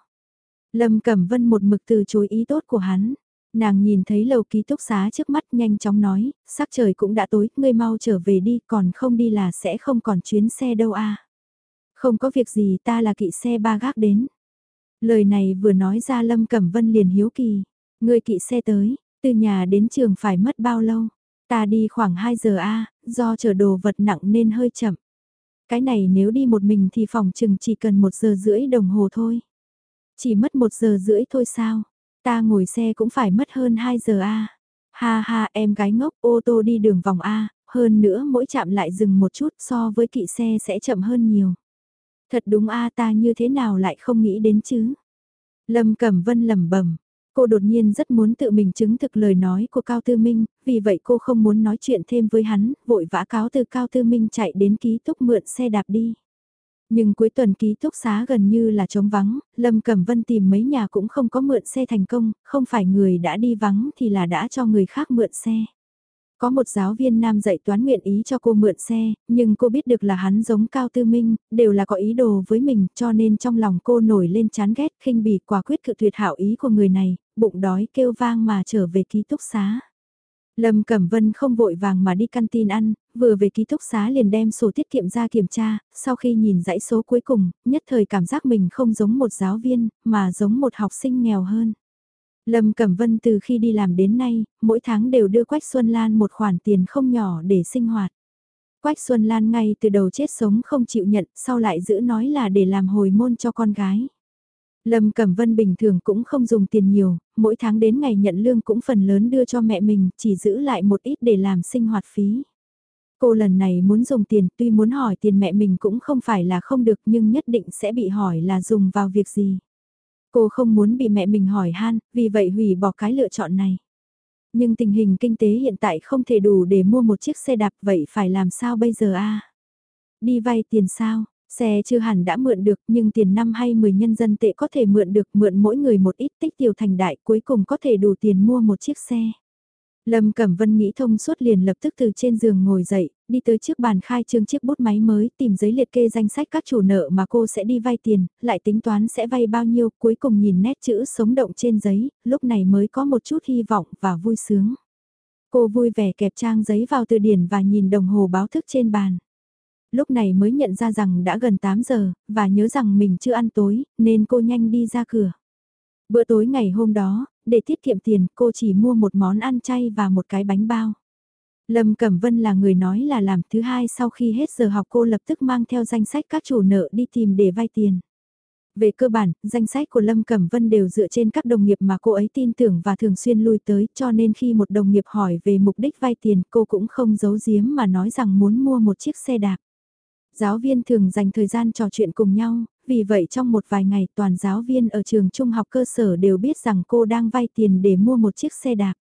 Lâm Cẩm Vân một mực từ chối ý tốt của hắn. Nàng nhìn thấy lầu ký túc xá trước mắt nhanh chóng nói, sắc trời cũng đã tối, ngươi mau trở về đi, còn không đi là sẽ không còn chuyến xe đâu a. Không có việc gì ta là kỵ xe ba gác đến. Lời này vừa nói ra Lâm Cẩm Vân liền hiếu kỳ, ngươi kỵ xe tới, từ nhà đến trường phải mất bao lâu? Ta đi khoảng 2 giờ a, do chở đồ vật nặng nên hơi chậm. Cái này nếu đi một mình thì phòng chừng chỉ cần một giờ rưỡi đồng hồ thôi. Chỉ mất một giờ rưỡi thôi sao? Ta ngồi xe cũng phải mất hơn 2 giờ a. Ha ha em gái ngốc ô tô đi đường vòng A, hơn nữa mỗi chạm lại dừng một chút so với kỵ xe sẽ chậm hơn nhiều. Thật đúng A ta như thế nào lại không nghĩ đến chứ. Lâm Cẩm Vân lẩm bẩm Cô đột nhiên rất muốn tự mình chứng thực lời nói của Cao Tư Minh, vì vậy cô không muốn nói chuyện thêm với hắn, vội vã cáo từ Cao Tư Minh chạy đến ký túc mượn xe đạp đi. Nhưng cuối tuần ký túc xá gần như là trống vắng, Lâm Cẩm Vân tìm mấy nhà cũng không có mượn xe thành công, không phải người đã đi vắng thì là đã cho người khác mượn xe. Có một giáo viên nam dạy toán nguyện ý cho cô mượn xe, nhưng cô biết được là hắn giống Cao Tư Minh, đều là có ý đồ với mình, cho nên trong lòng cô nổi lên chán ghét khinh bỉ quả quyết cự tuyệt hảo ý của người này, bụng đói kêu vang mà trở về ký túc xá. Lâm Cẩm Vân không vội vàng mà đi căn tin ăn, vừa về ký túc xá liền đem sổ tiết kiệm ra kiểm tra, sau khi nhìn dãy số cuối cùng, nhất thời cảm giác mình không giống một giáo viên, mà giống một học sinh nghèo hơn. Lâm Cẩm Vân từ khi đi làm đến nay, mỗi tháng đều đưa Quách Xuân Lan một khoản tiền không nhỏ để sinh hoạt. Quách Xuân Lan ngay từ đầu chết sống không chịu nhận, sau lại giữ nói là để làm hồi môn cho con gái. Lâm Cẩm Vân bình thường cũng không dùng tiền nhiều, mỗi tháng đến ngày nhận lương cũng phần lớn đưa cho mẹ mình, chỉ giữ lại một ít để làm sinh hoạt phí. Cô lần này muốn dùng tiền, tuy muốn hỏi tiền mẹ mình cũng không phải là không được nhưng nhất định sẽ bị hỏi là dùng vào việc gì. Cô không muốn bị mẹ mình hỏi han, vì vậy hủy bỏ cái lựa chọn này. Nhưng tình hình kinh tế hiện tại không thể đủ để mua một chiếc xe đạp vậy phải làm sao bây giờ a Đi vay tiền sao? Xe chưa hẳn đã mượn được nhưng tiền năm hay 10 nhân dân tệ có thể mượn được mượn mỗi người một ít tích tiểu thành đại cuối cùng có thể đủ tiền mua một chiếc xe. Lâm Cẩm Vân nghĩ thông suốt liền lập tức từ trên giường ngồi dậy, đi tới trước bàn khai trương chiếc bút máy mới, tìm giấy liệt kê danh sách các chủ nợ mà cô sẽ đi vay tiền, lại tính toán sẽ vay bao nhiêu, cuối cùng nhìn nét chữ sống động trên giấy, lúc này mới có một chút hy vọng và vui sướng. Cô vui vẻ kẹp trang giấy vào từ điển và nhìn đồng hồ báo thức trên bàn. Lúc này mới nhận ra rằng đã gần 8 giờ, và nhớ rằng mình chưa ăn tối, nên cô nhanh đi ra cửa. Bữa tối ngày hôm đó, để tiết kiệm tiền, cô chỉ mua một món ăn chay và một cái bánh bao. Lâm Cẩm Vân là người nói là làm thứ hai sau khi hết giờ học cô lập tức mang theo danh sách các chủ nợ đi tìm để vay tiền. Về cơ bản, danh sách của Lâm Cẩm Vân đều dựa trên các đồng nghiệp mà cô ấy tin tưởng và thường xuyên lui tới cho nên khi một đồng nghiệp hỏi về mục đích vay tiền cô cũng không giấu giếm mà nói rằng muốn mua một chiếc xe đạp. Giáo viên thường dành thời gian trò chuyện cùng nhau, vì vậy trong một vài ngày toàn giáo viên ở trường trung học cơ sở đều biết rằng cô đang vay tiền để mua một chiếc xe đạp.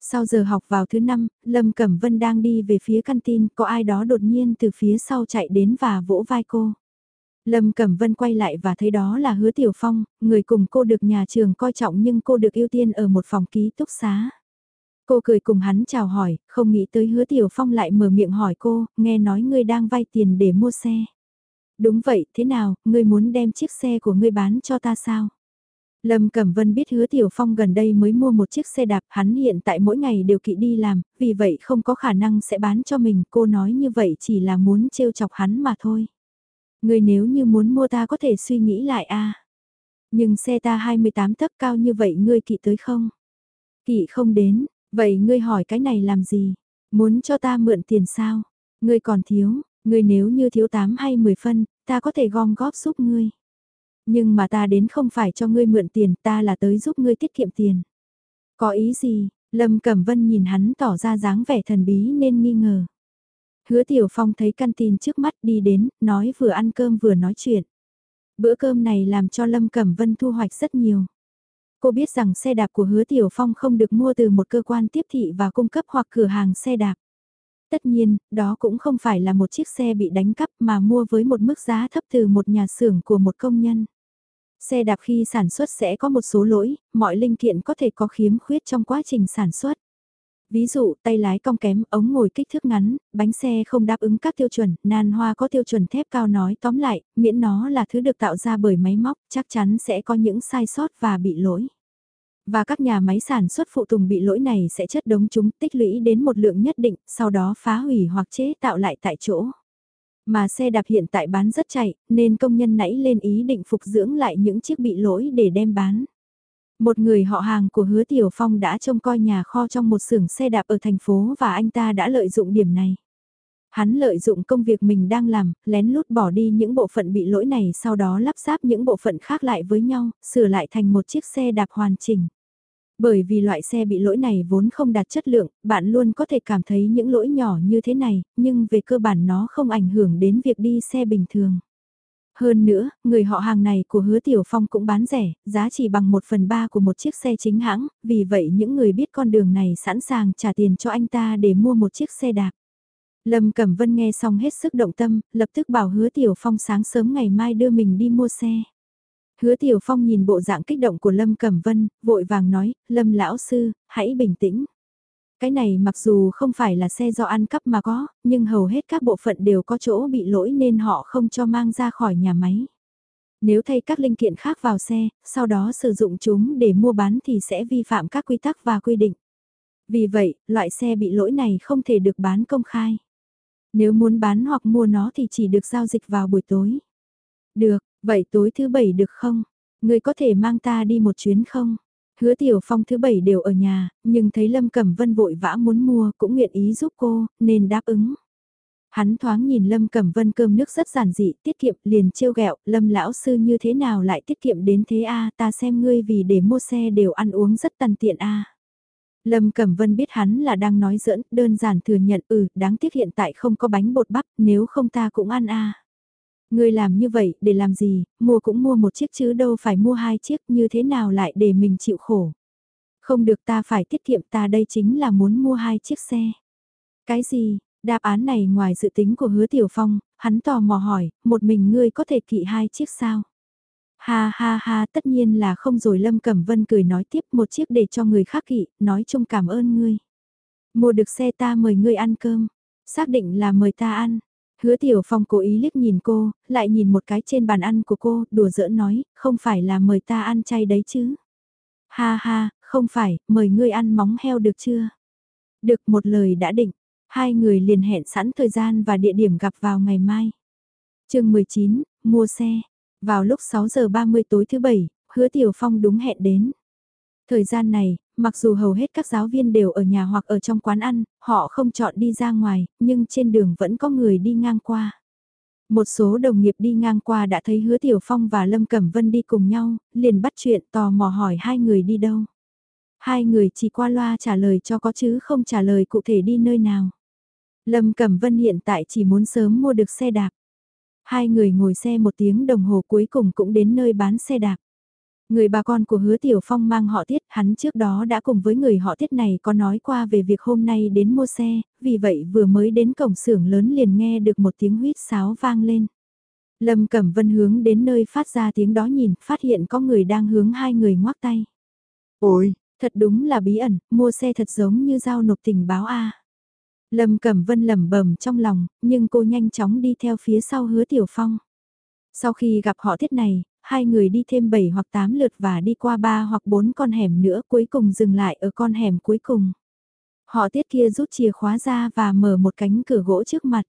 Sau giờ học vào thứ năm, Lâm Cẩm Vân đang đi về phía căn tin, có ai đó đột nhiên từ phía sau chạy đến và vỗ vai cô. Lâm Cẩm Vân quay lại và thấy đó là Hứa Tiểu Phong, người cùng cô được nhà trường coi trọng nhưng cô được ưu tiên ở một phòng ký túc xá. Cô cười cùng hắn chào hỏi, không nghĩ tới Hứa Tiểu Phong lại mở miệng hỏi cô, nghe nói ngươi đang vay tiền để mua xe. Đúng vậy, thế nào, ngươi muốn đem chiếc xe của ngươi bán cho ta sao? Lâm Cẩm Vân biết hứa Tiểu Phong gần đây mới mua một chiếc xe đạp, hắn hiện tại mỗi ngày đều kỵ đi làm, vì vậy không có khả năng sẽ bán cho mình, cô nói như vậy chỉ là muốn trêu chọc hắn mà thôi. Ngươi nếu như muốn mua ta có thể suy nghĩ lại a. Nhưng xe ta 28 tấc cao như vậy ngươi kỵ tới không? Kỵ không đến, vậy ngươi hỏi cái này làm gì? Muốn cho ta mượn tiền sao? Ngươi còn thiếu, ngươi nếu như thiếu 8 hay 10 phân, ta có thể gom góp giúp ngươi. Nhưng mà ta đến không phải cho ngươi mượn tiền, ta là tới giúp ngươi tiết kiệm tiền. Có ý gì? Lâm Cẩm Vân nhìn hắn tỏ ra dáng vẻ thần bí nên nghi ngờ. Hứa Tiểu Phong thấy căn tin trước mắt đi đến, nói vừa ăn cơm vừa nói chuyện. Bữa cơm này làm cho Lâm Cẩm Vân thu hoạch rất nhiều. Cô biết rằng xe đạp của Hứa Tiểu Phong không được mua từ một cơ quan tiếp thị và cung cấp hoặc cửa hàng xe đạp. Tất nhiên, đó cũng không phải là một chiếc xe bị đánh cắp mà mua với một mức giá thấp từ một nhà xưởng của một công nhân. Xe đạp khi sản xuất sẽ có một số lỗi, mọi linh kiện có thể có khiếm khuyết trong quá trình sản xuất. Ví dụ, tay lái cong kém, ống ngồi kích thước ngắn, bánh xe không đáp ứng các tiêu chuẩn, nan hoa có tiêu chuẩn thép cao nói tóm lại, miễn nó là thứ được tạo ra bởi máy móc, chắc chắn sẽ có những sai sót và bị lỗi. Và các nhà máy sản xuất phụ tùng bị lỗi này sẽ chất đống chúng tích lũy đến một lượng nhất định, sau đó phá hủy hoặc chế tạo lại tại chỗ. Mà xe đạp hiện tại bán rất chạy, nên công nhân nãy lên ý định phục dưỡng lại những chiếc bị lỗi để đem bán. Một người họ hàng của hứa Tiểu Phong đã trông coi nhà kho trong một xưởng xe đạp ở thành phố và anh ta đã lợi dụng điểm này. Hắn lợi dụng công việc mình đang làm, lén lút bỏ đi những bộ phận bị lỗi này sau đó lắp ráp những bộ phận khác lại với nhau, sửa lại thành một chiếc xe đạp hoàn chỉnh. Bởi vì loại xe bị lỗi này vốn không đạt chất lượng, bạn luôn có thể cảm thấy những lỗi nhỏ như thế này, nhưng về cơ bản nó không ảnh hưởng đến việc đi xe bình thường. Hơn nữa, người họ hàng này của hứa Tiểu Phong cũng bán rẻ, giá chỉ bằng 1 phần 3 của một chiếc xe chính hãng, vì vậy những người biết con đường này sẵn sàng trả tiền cho anh ta để mua một chiếc xe đạp. Lâm Cẩm Vân nghe xong hết sức động tâm, lập tức bảo hứa Tiểu Phong sáng sớm ngày mai đưa mình đi mua xe. Hứa Tiểu Phong nhìn bộ dạng kích động của Lâm Cẩm Vân, vội vàng nói, Lâm Lão Sư, hãy bình tĩnh. Cái này mặc dù không phải là xe do ăn cắp mà có, nhưng hầu hết các bộ phận đều có chỗ bị lỗi nên họ không cho mang ra khỏi nhà máy. Nếu thay các linh kiện khác vào xe, sau đó sử dụng chúng để mua bán thì sẽ vi phạm các quy tắc và quy định. Vì vậy, loại xe bị lỗi này không thể được bán công khai. Nếu muốn bán hoặc mua nó thì chỉ được giao dịch vào buổi tối. Được, vậy tối thứ bảy được không? Người có thể mang ta đi một chuyến không? Hứa Tiểu Phong thứ bảy đều ở nhà, nhưng thấy Lâm Cẩm Vân vội vã muốn mua cũng nguyện ý giúp cô, nên đáp ứng. Hắn thoáng nhìn Lâm Cẩm Vân cơm nước rất giản dị, tiết kiệm, liền trêu ghẹo, Lâm lão sư như thế nào lại tiết kiệm đến thế a, ta xem ngươi vì để mua xe đều ăn uống rất tằn tiện a. Lâm Cẩm Vân biết hắn là đang nói giỡn, đơn giản thừa nhận ừ, đáng tiếc hiện tại không có bánh bột bắp, nếu không ta cũng ăn a. Ngươi làm như vậy, để làm gì, mua cũng mua một chiếc chứ đâu phải mua hai chiếc, như thế nào lại để mình chịu khổ. Không được ta phải tiết kiệm ta đây chính là muốn mua hai chiếc xe. Cái gì, đáp án này ngoài dự tính của hứa tiểu phong, hắn tò mò hỏi, một mình ngươi có thể kỵ hai chiếc sao? Ha ha ha tất nhiên là không rồi Lâm Cẩm Vân cười nói tiếp một chiếc để cho người khác kỵ, nói chung cảm ơn ngươi. Mua được xe ta mời ngươi ăn cơm, xác định là mời ta ăn. Hứa Tiểu Phong cố ý liếc nhìn cô, lại nhìn một cái trên bàn ăn của cô, đùa giỡn nói, không phải là mời ta ăn chay đấy chứ. Ha ha, không phải, mời ngươi ăn móng heo được chưa? Được một lời đã định, hai người liền hẹn sẵn thời gian và địa điểm gặp vào ngày mai. chương 19, mua xe. Vào lúc 6 giờ 30 tối thứ bảy, hứa Tiểu Phong đúng hẹn đến. Thời gian này, mặc dù hầu hết các giáo viên đều ở nhà hoặc ở trong quán ăn, họ không chọn đi ra ngoài, nhưng trên đường vẫn có người đi ngang qua. Một số đồng nghiệp đi ngang qua đã thấy Hứa Tiểu Phong và Lâm Cẩm Vân đi cùng nhau, liền bắt chuyện tò mò hỏi hai người đi đâu. Hai người chỉ qua loa trả lời cho có chứ không trả lời cụ thể đi nơi nào. Lâm Cẩm Vân hiện tại chỉ muốn sớm mua được xe đạp. Hai người ngồi xe một tiếng đồng hồ cuối cùng cũng đến nơi bán xe đạp. Người bà con của hứa Tiểu Phong mang họ Tiết, hắn trước đó đã cùng với người họ Tiết này có nói qua về việc hôm nay đến mua xe, vì vậy vừa mới đến cổng xưởng lớn liền nghe được một tiếng huýt sáo vang lên. Lâm Cẩm Vân hướng đến nơi phát ra tiếng đó nhìn, phát hiện có người đang hướng hai người ngoác tay. Ôi, thật đúng là bí ẩn, mua xe thật giống như giao nộp tình báo A. Lâm Cẩm Vân lẩm bẩm trong lòng, nhưng cô nhanh chóng đi theo phía sau hứa Tiểu Phong. Sau khi gặp họ Tiết này, hai người đi thêm 7 hoặc 8 lượt và đi qua 3 hoặc 4 con hẻm nữa cuối cùng dừng lại ở con hẻm cuối cùng. Họ tiết kia rút chìa khóa ra và mở một cánh cửa gỗ trước mặt.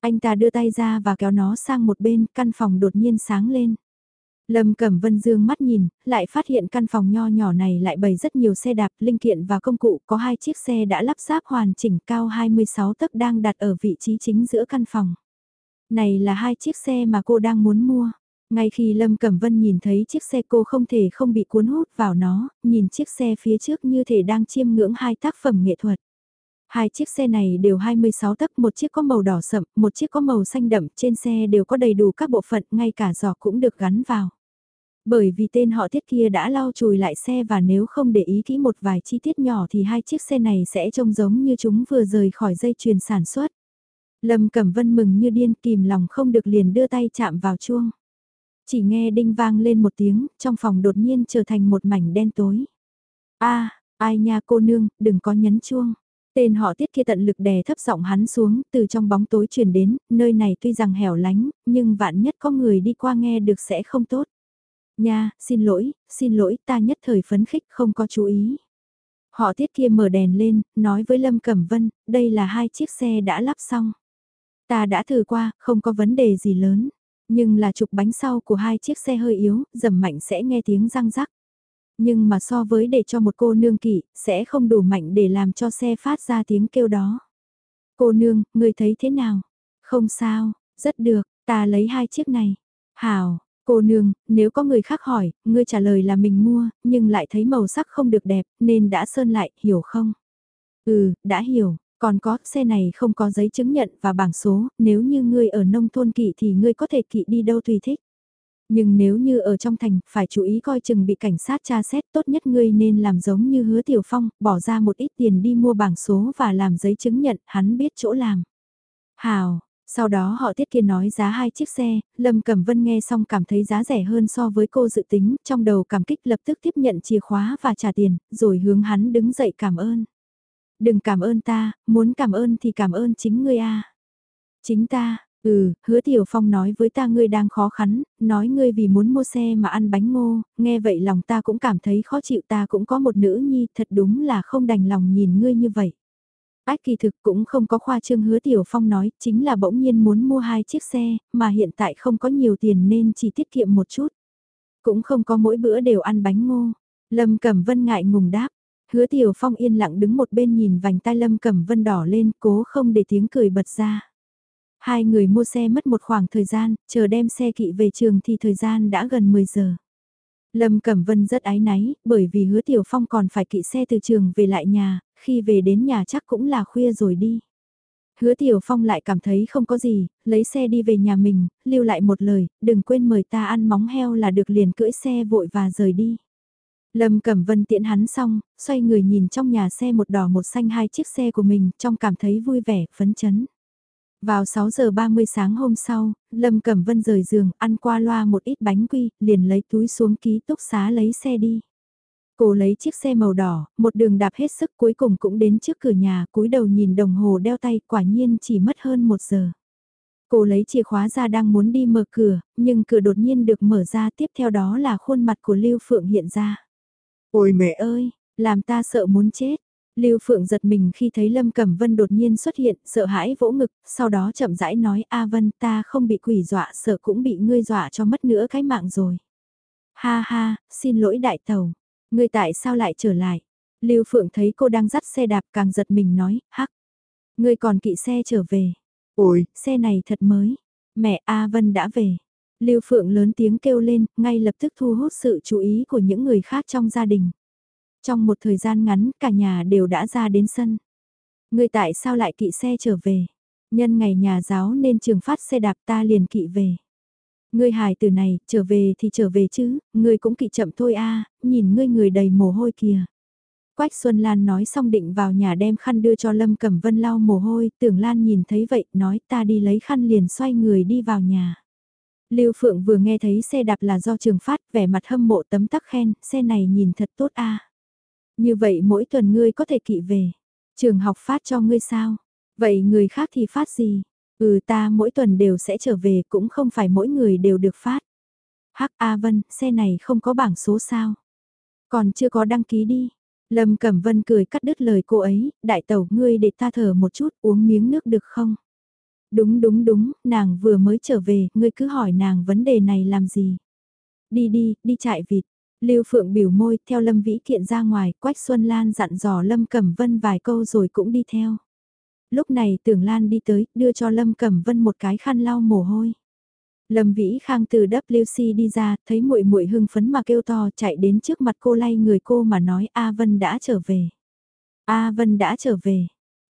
Anh ta đưa tay ra và kéo nó sang một bên, căn phòng đột nhiên sáng lên. Lâm Cẩm Vân dương mắt nhìn, lại phát hiện căn phòng nho nhỏ này lại bày rất nhiều xe đạp, linh kiện và công cụ, có hai chiếc xe đã lắp ráp hoàn chỉnh cao 26 tấc đang đặt ở vị trí chính giữa căn phòng. Này là hai chiếc xe mà cô đang muốn mua. Ngay khi Lâm Cẩm Vân nhìn thấy chiếc xe cô không thể không bị cuốn hút vào nó, nhìn chiếc xe phía trước như thể đang chiêm ngưỡng hai tác phẩm nghệ thuật. Hai chiếc xe này đều 26 tấc, một chiếc có màu đỏ sậm, một chiếc có màu xanh đậm, trên xe đều có đầy đủ các bộ phận, ngay cả giỏ cũng được gắn vào. Bởi vì tên họ thiết kia đã lau chùi lại xe và nếu không để ý kỹ một vài chi tiết nhỏ thì hai chiếc xe này sẽ trông giống như chúng vừa rời khỏi dây chuyền sản xuất. Lâm Cẩm Vân mừng như điên kìm lòng không được liền đưa tay chạm vào chuông. Chỉ nghe đinh vang lên một tiếng, trong phòng đột nhiên trở thành một mảnh đen tối. a ai nha cô nương, đừng có nhấn chuông. Tên họ tiết kia tận lực đè thấp giọng hắn xuống, từ trong bóng tối truyền đến, nơi này tuy rằng hẻo lánh, nhưng vạn nhất có người đi qua nghe được sẽ không tốt. Nha, xin lỗi, xin lỗi, ta nhất thời phấn khích không có chú ý. Họ tiết kia mở đèn lên, nói với Lâm Cẩm Vân, đây là hai chiếc xe đã lắp xong. Ta đã thử qua, không có vấn đề gì lớn. Nhưng là trục bánh sau của hai chiếc xe hơi yếu, dầm mạnh sẽ nghe tiếng răng rắc. Nhưng mà so với để cho một cô nương kỵ, sẽ không đủ mạnh để làm cho xe phát ra tiếng kêu đó. Cô nương, người thấy thế nào? Không sao, rất được, ta lấy hai chiếc này. Hào, Cô nương, nếu có người khác hỏi, ngươi trả lời là mình mua, nhưng lại thấy màu sắc không được đẹp, nên đã sơn lại, hiểu không? Ừ, đã hiểu, còn có, xe này không có giấy chứng nhận và bảng số, nếu như ngươi ở nông thôn kỵ thì ngươi có thể kỵ đi đâu tùy thích. Nhưng nếu như ở trong thành, phải chú ý coi chừng bị cảnh sát tra xét tốt nhất ngươi nên làm giống như hứa tiểu phong, bỏ ra một ít tiền đi mua bảng số và làm giấy chứng nhận, hắn biết chỗ làm. Hào, sau đó họ tiết kiên nói giá hai chiếc xe, Lâm Cẩm Vân nghe xong cảm thấy giá rẻ hơn so với cô dự tính, trong đầu cảm kích lập tức tiếp nhận chìa khóa và trả tiền, rồi hướng hắn đứng dậy cảm ơn. Đừng cảm ơn ta, muốn cảm ơn thì cảm ơn chính ngươi a. Chính ta, Ừ, hứa Tiểu Phong nói với ta ngươi đang khó khăn, nói ngươi vì muốn mua xe mà ăn bánh ngô, nghe vậy lòng ta cũng cảm thấy khó chịu ta cũng có một nữ nhi, thật đúng là không đành lòng nhìn ngươi như vậy. Ách kỳ thực cũng không có khoa trương hứa Tiểu Phong nói, chính là bỗng nhiên muốn mua hai chiếc xe, mà hiện tại không có nhiều tiền nên chỉ tiết kiệm một chút. Cũng không có mỗi bữa đều ăn bánh ngô. Lâm Cẩm Vân ngại ngùng đáp. Hứa Tiểu Phong yên lặng đứng một bên nhìn vành tai Lâm Cẩm Vân đỏ lên cố không để tiếng cười bật ra. Hai người mua xe mất một khoảng thời gian, chờ đem xe kỵ về trường thì thời gian đã gần 10 giờ. Lâm Cẩm Vân rất ái náy, bởi vì hứa Tiểu Phong còn phải kỵ xe từ trường về lại nhà, khi về đến nhà chắc cũng là khuya rồi đi. Hứa Tiểu Phong lại cảm thấy không có gì, lấy xe đi về nhà mình, lưu lại một lời, đừng quên mời ta ăn móng heo là được liền cưỡi xe vội và rời đi. Lâm Cẩm Vân tiện hắn xong, xoay người nhìn trong nhà xe một đỏ một xanh hai chiếc xe của mình, trong cảm thấy vui vẻ, phấn chấn. Vào 6 giờ 30 sáng hôm sau, Lâm Cẩm Vân rời giường, ăn qua loa một ít bánh quy, liền lấy túi xuống ký túc xá lấy xe đi. Cô lấy chiếc xe màu đỏ, một đường đạp hết sức cuối cùng cũng đến trước cửa nhà, cúi đầu nhìn đồng hồ đeo tay, quả nhiên chỉ mất hơn một giờ. Cô lấy chìa khóa ra đang muốn đi mở cửa, nhưng cửa đột nhiên được mở ra tiếp theo đó là khuôn mặt của Lưu Phượng hiện ra. Ôi mẹ ơi, làm ta sợ muốn chết. Lưu Phượng giật mình khi thấy Lâm Cẩm Vân đột nhiên xuất hiện, sợ hãi vỗ ngực, sau đó chậm rãi nói A Vân ta không bị quỷ dọa sợ cũng bị ngươi dọa cho mất nữa cái mạng rồi. Ha ha, xin lỗi đại tàu, ngươi tại sao lại trở lại? Lưu Phượng thấy cô đang dắt xe đạp càng giật mình nói, hắc, ngươi còn kỵ xe trở về. Ôi, xe này thật mới, mẹ A Vân đã về. Lưu Phượng lớn tiếng kêu lên, ngay lập tức thu hút sự chú ý của những người khác trong gia đình. Trong một thời gian ngắn cả nhà đều đã ra đến sân. Người tại sao lại kỵ xe trở về? Nhân ngày nhà giáo nên trường phát xe đạp ta liền kỵ về. Ngươi hài từ này, trở về thì trở về chứ, ngươi cũng kỵ chậm thôi a nhìn ngươi người đầy mồ hôi kìa. Quách Xuân Lan nói xong định vào nhà đem khăn đưa cho Lâm Cẩm Vân lau mồ hôi, tưởng Lan nhìn thấy vậy, nói ta đi lấy khăn liền xoay người đi vào nhà. Lưu Phượng vừa nghe thấy xe đạp là do trường phát, vẻ mặt hâm mộ tấm tắc khen, xe này nhìn thật tốt a như vậy mỗi tuần ngươi có thể kỵ về. Trường học phát cho ngươi sao? Vậy người khác thì phát gì? Ừ ta mỗi tuần đều sẽ trở về cũng không phải mỗi người đều được phát. Hắc A Vân, xe này không có bảng số sao? Còn chưa có đăng ký đi. Lâm Cẩm Vân cười cắt đứt lời cô ấy, đại tẩu ngươi để ta thở một chút uống miếng nước được không? Đúng đúng đúng, nàng vừa mới trở về, ngươi cứ hỏi nàng vấn đề này làm gì? Đi đi, đi chạy vịt, Lưu Phượng biểu môi, theo Lâm Vĩ Kiện ra ngoài, Quách Xuân Lan dặn dò Lâm Cẩm Vân vài câu rồi cũng đi theo. Lúc này Tưởng Lan đi tới, đưa cho Lâm Cẩm Vân một cái khăn lau mồ hôi. Lâm Vĩ Khang từ WC đi ra, thấy muội muội hưng phấn mà kêu to, chạy đến trước mặt cô lay người cô mà nói A Vân đã trở về. A Vân đã trở về.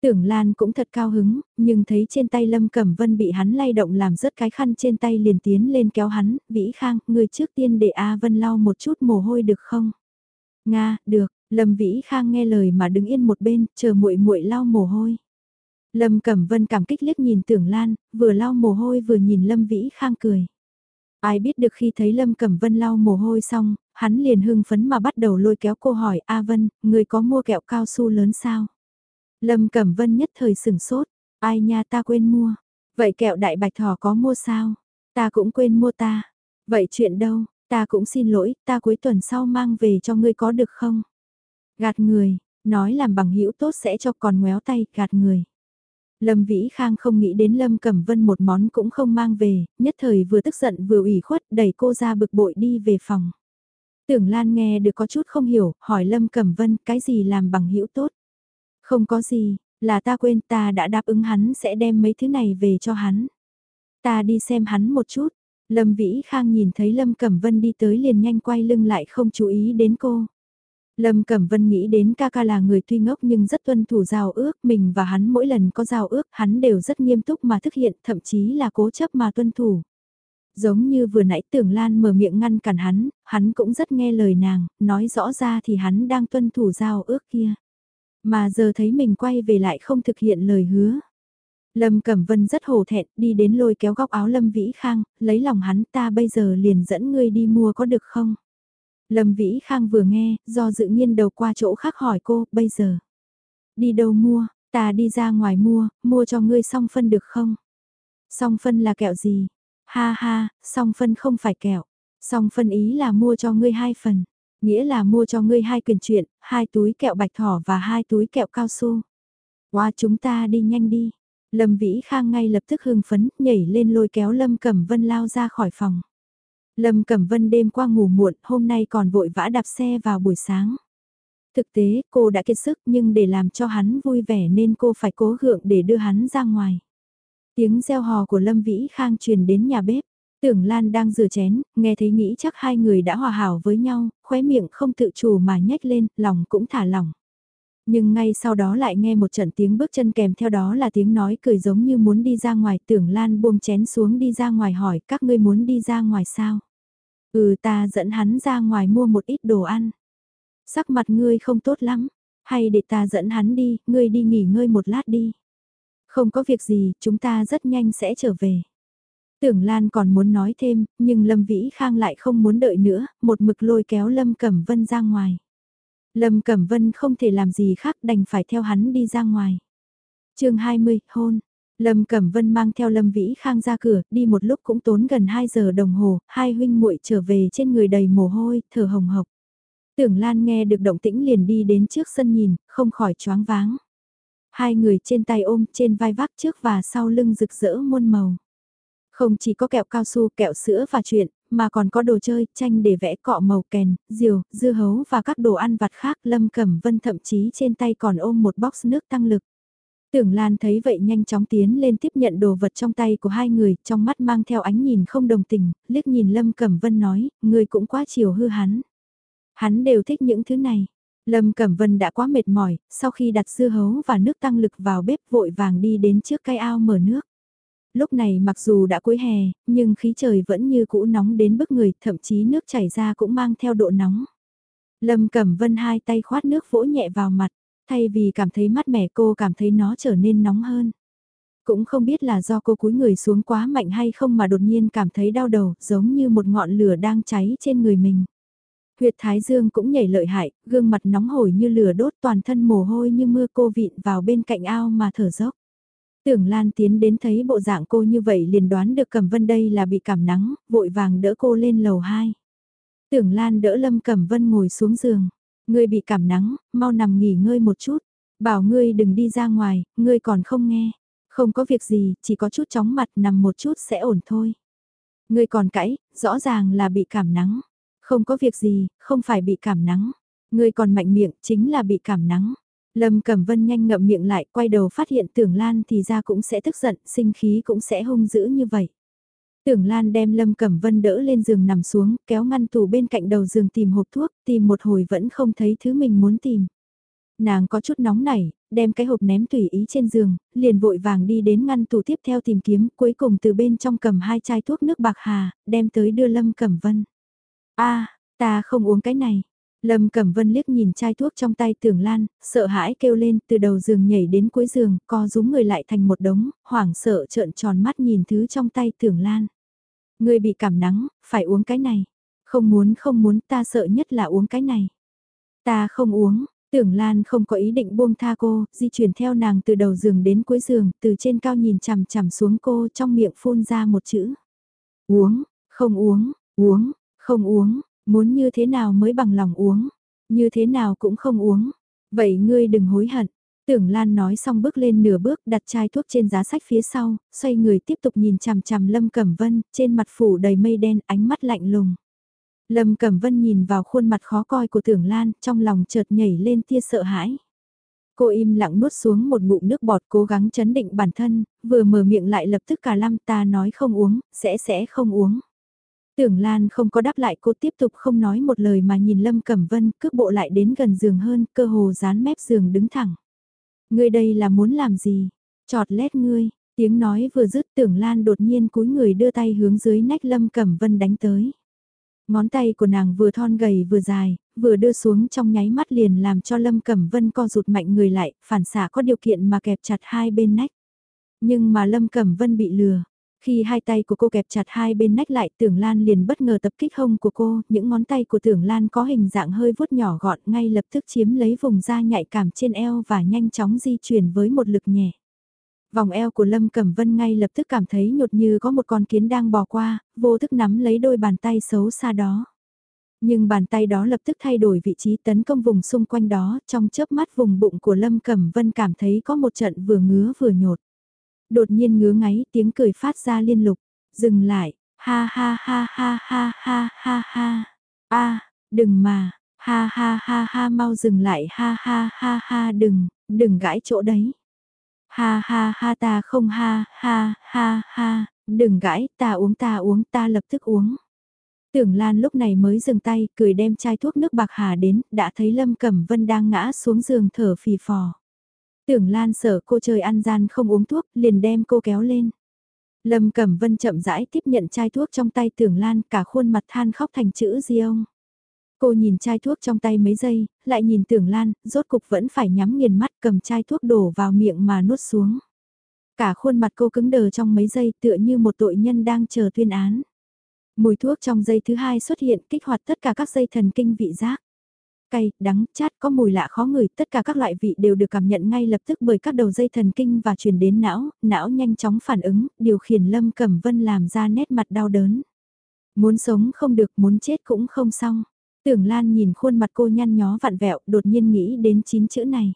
Tưởng Lan cũng thật cao hứng, nhưng thấy trên tay Lâm Cẩm Vân bị hắn lay động làm rớt cái khăn trên tay liền tiến lên kéo hắn, Vĩ Khang, người trước tiên để A Vân lau một chút mồ hôi được không? Nga, được, Lâm Vĩ Khang nghe lời mà đứng yên một bên, chờ muội muội lau mồ hôi. Lâm Cẩm Vân cảm kích liếc nhìn Tưởng Lan, vừa lau mồ hôi vừa nhìn Lâm Vĩ Khang cười. Ai biết được khi thấy Lâm Cẩm Vân lau mồ hôi xong, hắn liền hưng phấn mà bắt đầu lôi kéo cô hỏi A Vân, người có mua kẹo cao su lớn sao? Lâm Cẩm Vân nhất thời sửng sốt, ai nha ta quên mua. Vậy kẹo đại bạch thỏ có mua sao? Ta cũng quên mua ta. Vậy chuyện đâu, ta cũng xin lỗi, ta cuối tuần sau mang về cho ngươi có được không? Gạt người, nói làm bằng hữu tốt sẽ cho còn ngoéo tay, gạt người. Lâm Vĩ Khang không nghĩ đến Lâm Cẩm Vân một món cũng không mang về, nhất thời vừa tức giận vừa ủy khuất đẩy cô ra bực bội đi về phòng. Tưởng Lan nghe được có chút không hiểu, hỏi Lâm Cẩm Vân cái gì làm bằng hữu tốt. Không có gì, là ta quên ta đã đáp ứng hắn sẽ đem mấy thứ này về cho hắn. Ta đi xem hắn một chút, Lâm Vĩ Khang nhìn thấy Lâm Cẩm Vân đi tới liền nhanh quay lưng lại không chú ý đến cô. Lâm Cẩm Vân nghĩ đến ca ca là người tuy ngốc nhưng rất tuân thủ giao ước, mình và hắn mỗi lần có giao ước hắn đều rất nghiêm túc mà thực hiện, thậm chí là cố chấp mà tuân thủ. Giống như vừa nãy tưởng Lan mở miệng ngăn cản hắn, hắn cũng rất nghe lời nàng, nói rõ ra thì hắn đang tuân thủ giao ước kia. Mà giờ thấy mình quay về lại không thực hiện lời hứa. Lâm Cẩm Vân rất hổ thẹn, đi đến lôi kéo góc áo Lâm Vĩ Khang, lấy lòng hắn ta bây giờ liền dẫn ngươi đi mua có được không? Lâm Vĩ Khang vừa nghe, do dự nhiên đầu qua chỗ khác hỏi cô, bây giờ. Đi đâu mua, ta đi ra ngoài mua, mua cho ngươi song phân được không? Song phân là kẹo gì? Ha ha, song phân không phải kẹo. Song phân ý là mua cho ngươi hai phần. Nghĩa là mua cho ngươi hai quyền chuyện, hai túi kẹo bạch thỏ và hai túi kẹo cao su. Qua chúng ta đi nhanh đi. Lâm Vĩ Khang ngay lập tức hưng phấn, nhảy lên lôi kéo Lâm Cẩm Vân lao ra khỏi phòng. Lâm Cẩm Vân đêm qua ngủ muộn, hôm nay còn vội vã đạp xe vào buổi sáng. Thực tế, cô đã kiệt sức nhưng để làm cho hắn vui vẻ nên cô phải cố gượng để đưa hắn ra ngoài. Tiếng reo hò của Lâm Vĩ Khang truyền đến nhà bếp. Tưởng Lan đang rửa chén, nghe thấy nghĩ chắc hai người đã hòa hảo với nhau, khóe miệng không tự chủ mà nhếch lên, lòng cũng thả lỏng. Nhưng ngay sau đó lại nghe một trận tiếng bước chân kèm theo đó là tiếng nói cười giống như muốn đi ra ngoài tưởng Lan buông chén xuống đi ra ngoài hỏi các ngươi muốn đi ra ngoài sao. Ừ ta dẫn hắn ra ngoài mua một ít đồ ăn. Sắc mặt ngươi không tốt lắm, hay để ta dẫn hắn đi, ngươi đi nghỉ ngơi một lát đi. Không có việc gì, chúng ta rất nhanh sẽ trở về. Tưởng Lan còn muốn nói thêm, nhưng Lâm Vĩ Khang lại không muốn đợi nữa, một mực lôi kéo Lâm Cẩm Vân ra ngoài. Lâm Cẩm Vân không thể làm gì khác đành phải theo hắn đi ra ngoài. chương 20, hôn. Lâm Cẩm Vân mang theo Lâm Vĩ Khang ra cửa, đi một lúc cũng tốn gần 2 giờ đồng hồ, hai huynh muội trở về trên người đầy mồ hôi, thở hồng hộc. Tưởng Lan nghe được động tĩnh liền đi đến trước sân nhìn, không khỏi choáng váng. Hai người trên tay ôm, trên vai vác trước và sau lưng rực rỡ muôn màu. Không chỉ có kẹo cao su, kẹo sữa và chuyện, mà còn có đồ chơi, tranh để vẽ cọ màu kèn, diều, dưa hấu và các đồ ăn vặt khác. Lâm Cẩm Vân thậm chí trên tay còn ôm một box nước tăng lực. Tưởng Lan thấy vậy nhanh chóng tiến lên tiếp nhận đồ vật trong tay của hai người, trong mắt mang theo ánh nhìn không đồng tình, liếc nhìn Lâm Cẩm Vân nói, người cũng quá chiều hư hắn. Hắn đều thích những thứ này. Lâm Cẩm Vân đã quá mệt mỏi, sau khi đặt dưa hấu và nước tăng lực vào bếp vội vàng đi đến trước cây ao mở nước. Lúc này mặc dù đã cuối hè, nhưng khí trời vẫn như cũ nóng đến bức người, thậm chí nước chảy ra cũng mang theo độ nóng. Lâm Cẩm Vân hai tay khoát nước vỗ nhẹ vào mặt, thay vì cảm thấy mát mẻ cô cảm thấy nó trở nên nóng hơn. Cũng không biết là do cô cúi người xuống quá mạnh hay không mà đột nhiên cảm thấy đau đầu, giống như một ngọn lửa đang cháy trên người mình. Huyệt thái dương cũng nhảy lợi hại, gương mặt nóng hổi như lửa đốt toàn thân mồ hôi như mưa cô vịn vào bên cạnh ao mà thở dốc. Tưởng Lan tiến đến thấy bộ dạng cô như vậy liền đoán được Cẩm Vân đây là bị cảm nắng, vội vàng đỡ cô lên lầu 2. Tưởng Lan đỡ Lâm Cẩm Vân ngồi xuống giường. Ngươi bị cảm nắng, mau nằm nghỉ ngơi một chút. Bảo ngươi đừng đi ra ngoài, ngươi còn không nghe. Không có việc gì, chỉ có chút chóng mặt nằm một chút sẽ ổn thôi. Ngươi còn cãi, rõ ràng là bị cảm nắng. Không có việc gì, không phải bị cảm nắng. Ngươi còn mạnh miệng, chính là bị cảm nắng. Lâm Cẩm Vân nhanh ngậm miệng lại, quay đầu phát hiện Tưởng Lan thì ra cũng sẽ tức giận, sinh khí cũng sẽ hung dữ như vậy. Tưởng Lan đem Lâm Cẩm Vân đỡ lên giường nằm xuống, kéo ngăn tủ bên cạnh đầu giường tìm hộp thuốc, tìm một hồi vẫn không thấy thứ mình muốn tìm. Nàng có chút nóng nảy, đem cái hộp ném tùy ý trên giường, liền vội vàng đi đến ngăn tủ tiếp theo tìm kiếm, cuối cùng từ bên trong cầm hai chai thuốc nước bạc hà, đem tới đưa Lâm Cẩm Vân. a ta không uống cái này, Lâm Cẩm Vân liếc nhìn chai thuốc trong tay Tưởng Lan, sợ hãi kêu lên từ đầu giường nhảy đến cuối giường, co rúm người lại thành một đống, hoảng sợ trợn tròn mắt nhìn thứ trong tay Tưởng Lan. Người bị cảm nắng, phải uống cái này. Không muốn không muốn ta sợ nhất là uống cái này. Ta không uống, Tưởng Lan không có ý định buông tha cô, di chuyển theo nàng từ đầu giường đến cuối giường, từ trên cao nhìn chằm chằm xuống cô trong miệng phun ra một chữ. Uống, không uống, uống, không uống, Muốn như thế nào mới bằng lòng uống, như thế nào cũng không uống. Vậy ngươi đừng hối hận. Tưởng Lan nói xong bước lên nửa bước đặt chai thuốc trên giá sách phía sau, xoay người tiếp tục nhìn chằm chằm Lâm Cẩm Vân, trên mặt phủ đầy mây đen, ánh mắt lạnh lùng. Lâm Cẩm Vân nhìn vào khuôn mặt khó coi của Tưởng Lan, trong lòng chợt nhảy lên tia sợ hãi. Cô im lặng nuốt xuống một ngụm nước bọt cố gắng chấn định bản thân, vừa mở miệng lại lập tức cả lăm ta nói không uống, sẽ sẽ không uống. Tưởng Lan không có đáp lại cô tiếp tục không nói một lời mà nhìn Lâm Cẩm Vân cước bộ lại đến gần giường hơn, cơ hồ dán mép giường đứng thẳng. Ngươi đây là muốn làm gì? Chọt lét ngươi, tiếng nói vừa dứt tưởng Lan đột nhiên cúi người đưa tay hướng dưới nách Lâm Cẩm Vân đánh tới. Ngón tay của nàng vừa thon gầy vừa dài, vừa đưa xuống trong nháy mắt liền làm cho Lâm Cẩm Vân co rụt mạnh người lại, phản xả có điều kiện mà kẹp chặt hai bên nách. Nhưng mà Lâm Cẩm Vân bị lừa. Khi hai tay của cô kẹp chặt hai bên nách lại tưởng Lan liền bất ngờ tập kích hông của cô, những ngón tay của tưởng Lan có hình dạng hơi vuốt nhỏ gọn ngay lập tức chiếm lấy vùng da nhạy cảm trên eo và nhanh chóng di chuyển với một lực nhẹ. Vòng eo của Lâm Cẩm Vân ngay lập tức cảm thấy nhột như có một con kiến đang bò qua, vô thức nắm lấy đôi bàn tay xấu xa đó. Nhưng bàn tay đó lập tức thay đổi vị trí tấn công vùng xung quanh đó, trong chớp mắt vùng bụng của Lâm Cẩm Vân cảm thấy có một trận vừa ngứa vừa nhột. Đột nhiên ngứa ngáy tiếng cười phát ra liên lục, dừng lại, ha ha ha ha ha ha ha ha, a đừng mà, ha ha ha ha mau dừng lại ha ha ha ha đừng, đừng gãi chỗ đấy. Ha ha ha ta không ha ha ha ha, đừng gãi, ta uống ta uống ta lập tức uống. Tưởng Lan lúc này mới dừng tay, cười đem chai thuốc nước bạc hà đến, đã thấy Lâm Cẩm Vân đang ngã xuống giường thở phì phò. Tưởng Lan sợ cô chơi ăn gian không uống thuốc, liền đem cô kéo lên. Lâm Cẩm Vân chậm rãi tiếp nhận chai thuốc trong tay Tưởng Lan, cả khuôn mặt than khóc thành chữ di ông. Cô nhìn chai thuốc trong tay mấy giây, lại nhìn Tưởng Lan, rốt cục vẫn phải nhắm nghiền mắt cầm chai thuốc đổ vào miệng mà nuốt xuống. Cả khuôn mặt cô cứng đờ trong mấy giây tựa như một tội nhân đang chờ tuyên án. Mùi thuốc trong giây thứ hai xuất hiện kích hoạt tất cả các dây thần kinh vị giác. Cay, đắng, chát có mùi lạ khó ngửi, tất cả các loại vị đều được cảm nhận ngay lập tức bởi các đầu dây thần kinh và truyền đến não, não nhanh chóng phản ứng, điều khiển Lâm Cẩm Vân làm ra nét mặt đau đớn. Muốn sống không được, muốn chết cũng không xong. Tưởng Lan nhìn khuôn mặt cô nhăn nhó vặn vẹo, đột nhiên nghĩ đến chín chữ này.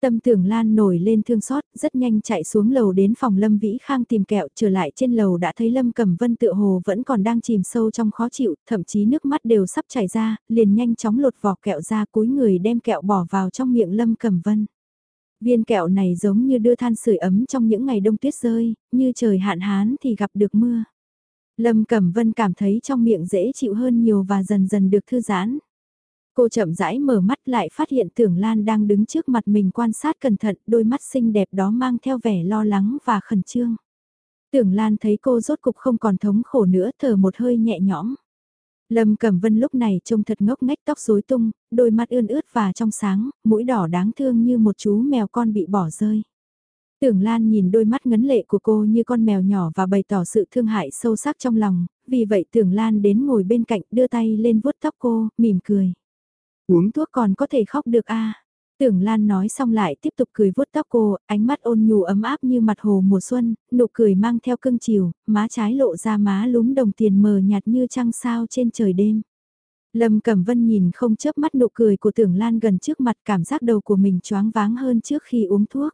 Tâm tưởng Lan nổi lên thương xót, rất nhanh chạy xuống lầu đến phòng Lâm Vĩ Khang tìm kẹo, trở lại trên lầu đã thấy Lâm Cẩm Vân tựa hồ vẫn còn đang chìm sâu trong khó chịu, thậm chí nước mắt đều sắp chảy ra, liền nhanh chóng lột vỏ kẹo ra cúi người đem kẹo bỏ vào trong miệng Lâm Cẩm Vân. Viên kẹo này giống như đưa than sưởi ấm trong những ngày đông tuyết rơi, như trời hạn hán thì gặp được mưa. Lâm Cẩm Vân cảm thấy trong miệng dễ chịu hơn nhiều và dần dần được thư giãn. Cô chậm rãi mở mắt lại phát hiện tưởng Lan đang đứng trước mặt mình quan sát cẩn thận, đôi mắt xinh đẹp đó mang theo vẻ lo lắng và khẩn trương. Tưởng Lan thấy cô rốt cục không còn thống khổ nữa thở một hơi nhẹ nhõm. Lâm Cẩm Vân lúc này trông thật ngốc nghếch tóc rối tung, đôi mắt ươn ướt và trong sáng, mũi đỏ đáng thương như một chú mèo con bị bỏ rơi. Tưởng Lan nhìn đôi mắt ngấn lệ của cô như con mèo nhỏ và bày tỏ sự thương hại sâu sắc trong lòng, vì vậy Tưởng Lan đến ngồi bên cạnh đưa tay lên vuốt tóc cô, mỉm cười. Uống thuốc còn có thể khóc được à? Tưởng Lan nói xong lại tiếp tục cười vuốt tóc cô, ánh mắt ôn nhu ấm áp như mặt hồ mùa xuân, nụ cười mang theo cưng chiều, má trái lộ ra má lúm đồng tiền mờ nhạt như trăng sao trên trời đêm. Lâm Cẩm Vân nhìn không chớp mắt nụ cười của Tưởng Lan gần trước mặt cảm giác đầu của mình choáng váng hơn trước khi uống thuốc.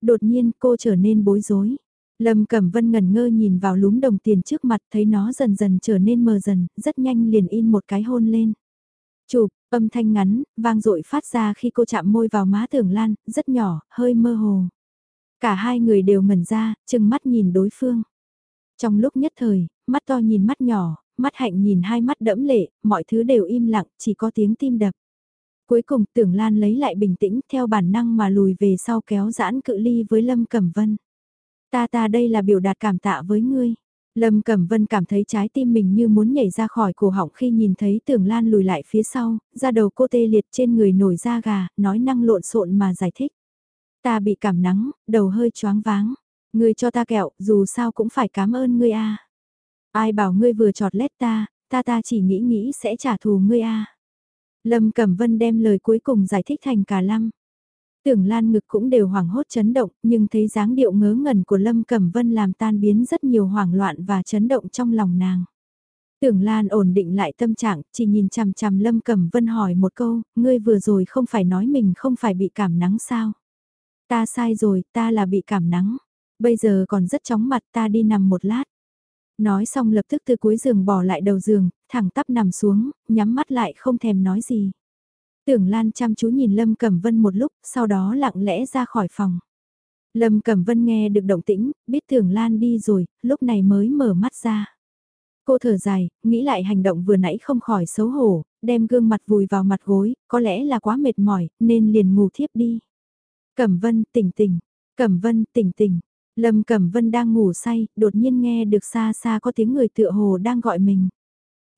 Đột nhiên cô trở nên bối rối. Lâm Cẩm Vân ngần ngơ nhìn vào lúm đồng tiền trước mặt thấy nó dần dần trở nên mờ dần, rất nhanh liền in một cái hôn lên. Chụp, âm thanh ngắn, vang dội phát ra khi cô chạm môi vào má tưởng lan, rất nhỏ, hơi mơ hồ. Cả hai người đều ngẩn ra, chừng mắt nhìn đối phương. Trong lúc nhất thời, mắt to nhìn mắt nhỏ, mắt hạnh nhìn hai mắt đẫm lệ, mọi thứ đều im lặng, chỉ có tiếng tim đập. Cuối cùng tưởng Lan lấy lại bình tĩnh theo bản năng mà lùi về sau kéo giãn cự ly với Lâm Cẩm Vân. Ta ta đây là biểu đạt cảm tạ với ngươi. Lâm Cẩm Vân cảm thấy trái tim mình như muốn nhảy ra khỏi cổ họng khi nhìn thấy tưởng Lan lùi lại phía sau, ra đầu cô tê liệt trên người nổi da gà, nói năng lộn xộn mà giải thích. Ta bị cảm nắng, đầu hơi choáng váng. Ngươi cho ta kẹo, dù sao cũng phải cảm ơn ngươi a. Ai bảo ngươi vừa trọt lét ta, ta ta chỉ nghĩ nghĩ sẽ trả thù ngươi a. Lâm Cẩm Vân đem lời cuối cùng giải thích thành cả lăng. Tưởng Lan ngực cũng đều hoảng hốt chấn động, nhưng thấy dáng điệu ngớ ngẩn của Lâm Cẩm Vân làm tan biến rất nhiều hoảng loạn và chấn động trong lòng nàng. Tưởng Lan ổn định lại tâm trạng, chỉ nhìn chằm chằm Lâm Cẩm Vân hỏi một câu, ngươi vừa rồi không phải nói mình không phải bị cảm nắng sao? Ta sai rồi, ta là bị cảm nắng. Bây giờ còn rất chóng mặt ta đi nằm một lát. Nói xong lập tức từ cuối giường bỏ lại đầu giường, thẳng tắp nằm xuống, nhắm mắt lại không thèm nói gì. Tưởng Lan chăm chú nhìn Lâm Cẩm Vân một lúc, sau đó lặng lẽ ra khỏi phòng. Lâm Cẩm Vân nghe được động tĩnh, biết Tưởng Lan đi rồi, lúc này mới mở mắt ra. Cô thở dài, nghĩ lại hành động vừa nãy không khỏi xấu hổ, đem gương mặt vùi vào mặt gối, có lẽ là quá mệt mỏi, nên liền ngủ thiếp đi. Cẩm Vân tỉnh tỉnh, Cẩm Vân tỉnh tỉnh. Lâm Cẩm Vân đang ngủ say, đột nhiên nghe được xa xa có tiếng người tựa hồ đang gọi mình.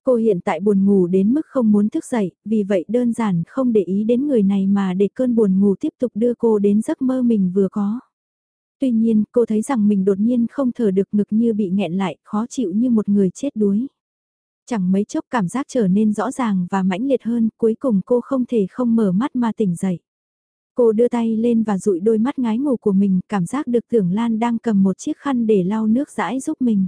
Cô hiện tại buồn ngủ đến mức không muốn thức dậy, vì vậy đơn giản không để ý đến người này mà để cơn buồn ngủ tiếp tục đưa cô đến giấc mơ mình vừa có. Tuy nhiên, cô thấy rằng mình đột nhiên không thở được ngực như bị nghẹn lại, khó chịu như một người chết đuối. Chẳng mấy chốc cảm giác trở nên rõ ràng và mãnh liệt hơn, cuối cùng cô không thể không mở mắt mà tỉnh dậy. Cô đưa tay lên và dụi đôi mắt ngái ngủ của mình, cảm giác được tưởng Lan đang cầm một chiếc khăn để lau nước dãi giúp mình.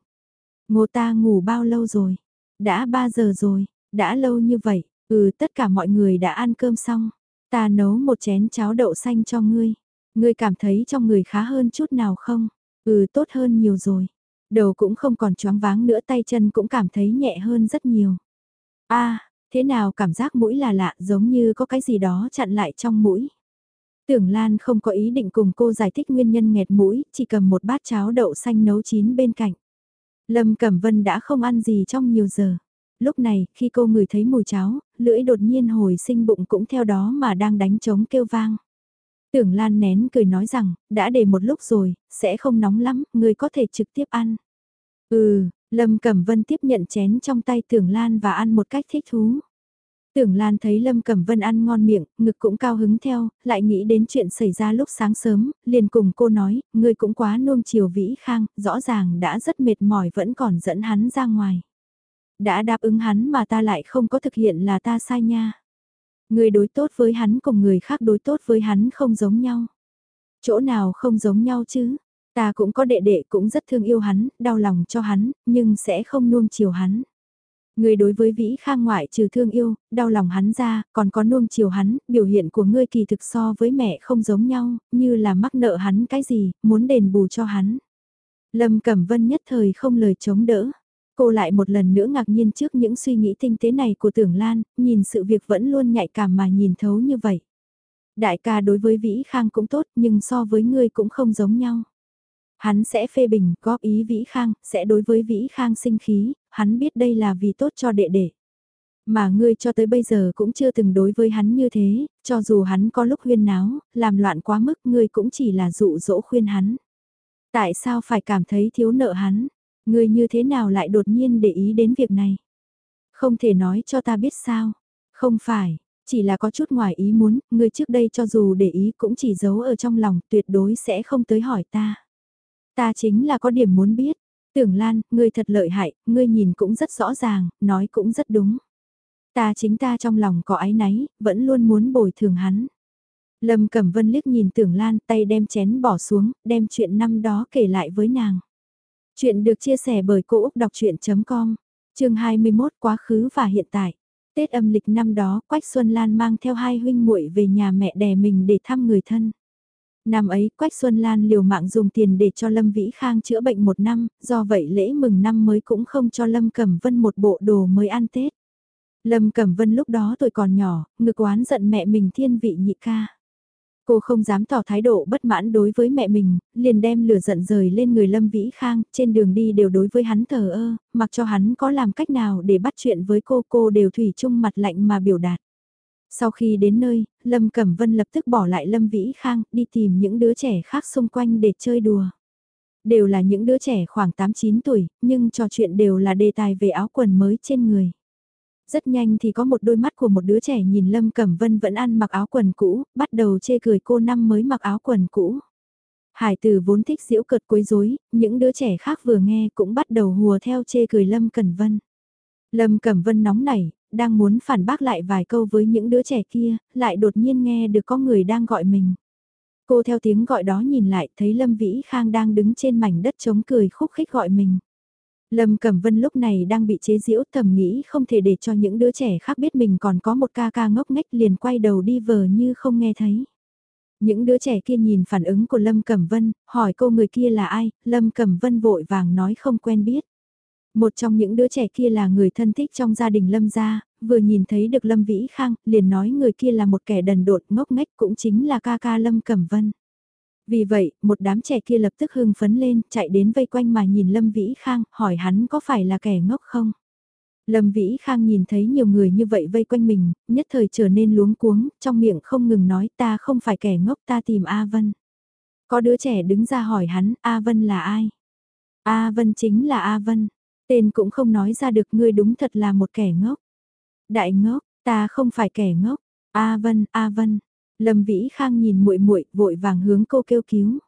Ngô ta ngủ bao lâu rồi? Đã 3 giờ rồi, đã lâu như vậy, ừ tất cả mọi người đã ăn cơm xong. Ta nấu một chén cháo đậu xanh cho ngươi. Ngươi cảm thấy trong người khá hơn chút nào không? Ừ tốt hơn nhiều rồi. Đầu cũng không còn choáng váng nữa tay chân cũng cảm thấy nhẹ hơn rất nhiều. a thế nào cảm giác mũi là lạ giống như có cái gì đó chặn lại trong mũi. Tưởng Lan không có ý định cùng cô giải thích nguyên nhân nghẹt mũi, chỉ cầm một bát cháo đậu xanh nấu chín bên cạnh. Lâm Cẩm Vân đã không ăn gì trong nhiều giờ. Lúc này, khi cô ngửi thấy mùi cháo, lưỡi đột nhiên hồi sinh bụng cũng theo đó mà đang đánh trống kêu vang. Tưởng Lan nén cười nói rằng, đã để một lúc rồi, sẽ không nóng lắm, người có thể trực tiếp ăn. Ừ, Lâm Cẩm Vân tiếp nhận chén trong tay Tưởng Lan và ăn một cách thích thú. Tưởng Lan thấy Lâm Cẩm Vân ăn ngon miệng, ngực cũng cao hứng theo, lại nghĩ đến chuyện xảy ra lúc sáng sớm, liền cùng cô nói, ngươi cũng quá nuông chiều Vĩ Khang, rõ ràng đã rất mệt mỏi vẫn còn dẫn hắn ra ngoài. Đã đáp ứng hắn mà ta lại không có thực hiện là ta sai nha. Người đối tốt với hắn cùng người khác đối tốt với hắn không giống nhau. Chỗ nào không giống nhau chứ? Ta cũng có đệ đệ cũng rất thương yêu hắn, đau lòng cho hắn, nhưng sẽ không nuông chiều hắn. Người đối với Vĩ Khang ngoại trừ thương yêu, đau lòng hắn ra, còn có nuông chiều hắn, biểu hiện của ngươi kỳ thực so với mẹ không giống nhau, như là mắc nợ hắn cái gì, muốn đền bù cho hắn. Lâm Cẩm Vân nhất thời không lời chống đỡ. Cô lại một lần nữa ngạc nhiên trước những suy nghĩ tinh tế này của Tưởng Lan, nhìn sự việc vẫn luôn nhạy cảm mà nhìn thấu như vậy. Đại ca đối với Vĩ Khang cũng tốt nhưng so với ngươi cũng không giống nhau. Hắn sẽ phê bình, góp ý Vĩ Khang, sẽ đối với Vĩ Khang sinh khí, hắn biết đây là vì tốt cho đệ đệ. Mà ngươi cho tới bây giờ cũng chưa từng đối với hắn như thế, cho dù hắn có lúc huyên náo, làm loạn quá mức ngươi cũng chỉ là dụ dỗ khuyên hắn. Tại sao phải cảm thấy thiếu nợ hắn? Ngươi như thế nào lại đột nhiên để ý đến việc này? Không thể nói cho ta biết sao? Không phải, chỉ là có chút ngoài ý muốn, ngươi trước đây cho dù để ý cũng chỉ giấu ở trong lòng, tuyệt đối sẽ không tới hỏi ta. Ta chính là có điểm muốn biết. Tưởng Lan, ngươi thật lợi hại, ngươi nhìn cũng rất rõ ràng, nói cũng rất đúng. Ta chính ta trong lòng có ái náy, vẫn luôn muốn bồi thường hắn. Lâm Cẩm Vân liếc nhìn Tưởng Lan tay đem chén bỏ xuống, đem chuyện năm đó kể lại với nàng. Chuyện được chia sẻ bởi Cô Úc Đọc Chuyện.com, chương 21 Quá khứ và hiện tại. Tết âm lịch năm đó, Quách Xuân Lan mang theo hai huynh muội về nhà mẹ đẻ mình để thăm người thân. Năm ấy, Quách Xuân Lan liều mạng dùng tiền để cho Lâm Vĩ Khang chữa bệnh một năm, do vậy lễ mừng năm mới cũng không cho Lâm Cẩm Vân một bộ đồ mới ăn Tết. Lâm Cẩm Vân lúc đó tuổi còn nhỏ, ngực oán giận mẹ mình thiên vị nhị ca. Cô không dám tỏ thái độ bất mãn đối với mẹ mình, liền đem lửa giận rời lên người Lâm Vĩ Khang, trên đường đi đều đối với hắn thờ ơ, mặc cho hắn có làm cách nào để bắt chuyện với cô cô đều thủy chung mặt lạnh mà biểu đạt. Sau khi đến nơi, Lâm Cẩm Vân lập tức bỏ lại Lâm Vĩ Khang, đi tìm những đứa trẻ khác xung quanh để chơi đùa. Đều là những đứa trẻ khoảng 8-9 tuổi, nhưng trò chuyện đều là đề tài về áo quần mới trên người. Rất nhanh thì có một đôi mắt của một đứa trẻ nhìn Lâm Cẩm Vân vẫn ăn mặc áo quần cũ, bắt đầu chê cười cô năm mới mặc áo quần cũ. Hải tử vốn thích giễu cợt quấy rối, những đứa trẻ khác vừa nghe cũng bắt đầu hùa theo chê cười Lâm Cẩm Vân. Lâm Cẩm Vân nóng nảy, đang muốn phản bác lại vài câu với những đứa trẻ kia, lại đột nhiên nghe được có người đang gọi mình. Cô theo tiếng gọi đó nhìn lại thấy Lâm Vĩ Khang đang đứng trên mảnh đất chống cười khúc khích gọi mình. Lâm Cẩm Vân lúc này đang bị chế giễu thầm nghĩ không thể để cho những đứa trẻ khác biết mình còn có một ca ca ngốc nghếch liền quay đầu đi vờ như không nghe thấy. Những đứa trẻ kia nhìn phản ứng của Lâm Cẩm Vân, hỏi cô người kia là ai, Lâm Cẩm Vân vội vàng nói không quen biết. Một trong những đứa trẻ kia là người thân thích trong gia đình Lâm gia, vừa nhìn thấy được Lâm Vĩ Khang, liền nói người kia là một kẻ đần đột ngốc nghếch cũng chính là ca ca Lâm Cẩm Vân. Vì vậy, một đám trẻ kia lập tức hưng phấn lên, chạy đến vây quanh mà nhìn Lâm Vĩ Khang, hỏi hắn có phải là kẻ ngốc không? Lâm Vĩ Khang nhìn thấy nhiều người như vậy vây quanh mình, nhất thời trở nên luống cuống, trong miệng không ngừng nói ta không phải kẻ ngốc ta tìm A Vân. Có đứa trẻ đứng ra hỏi hắn, A Vân là ai? A Vân chính là A Vân, tên cũng không nói ra được ngươi đúng thật là một kẻ ngốc. Đại ngốc, ta không phải kẻ ngốc, A Vân, A Vân. Lâm Vĩ Khang nhìn muội muội, vội vàng hướng cô kêu cứu.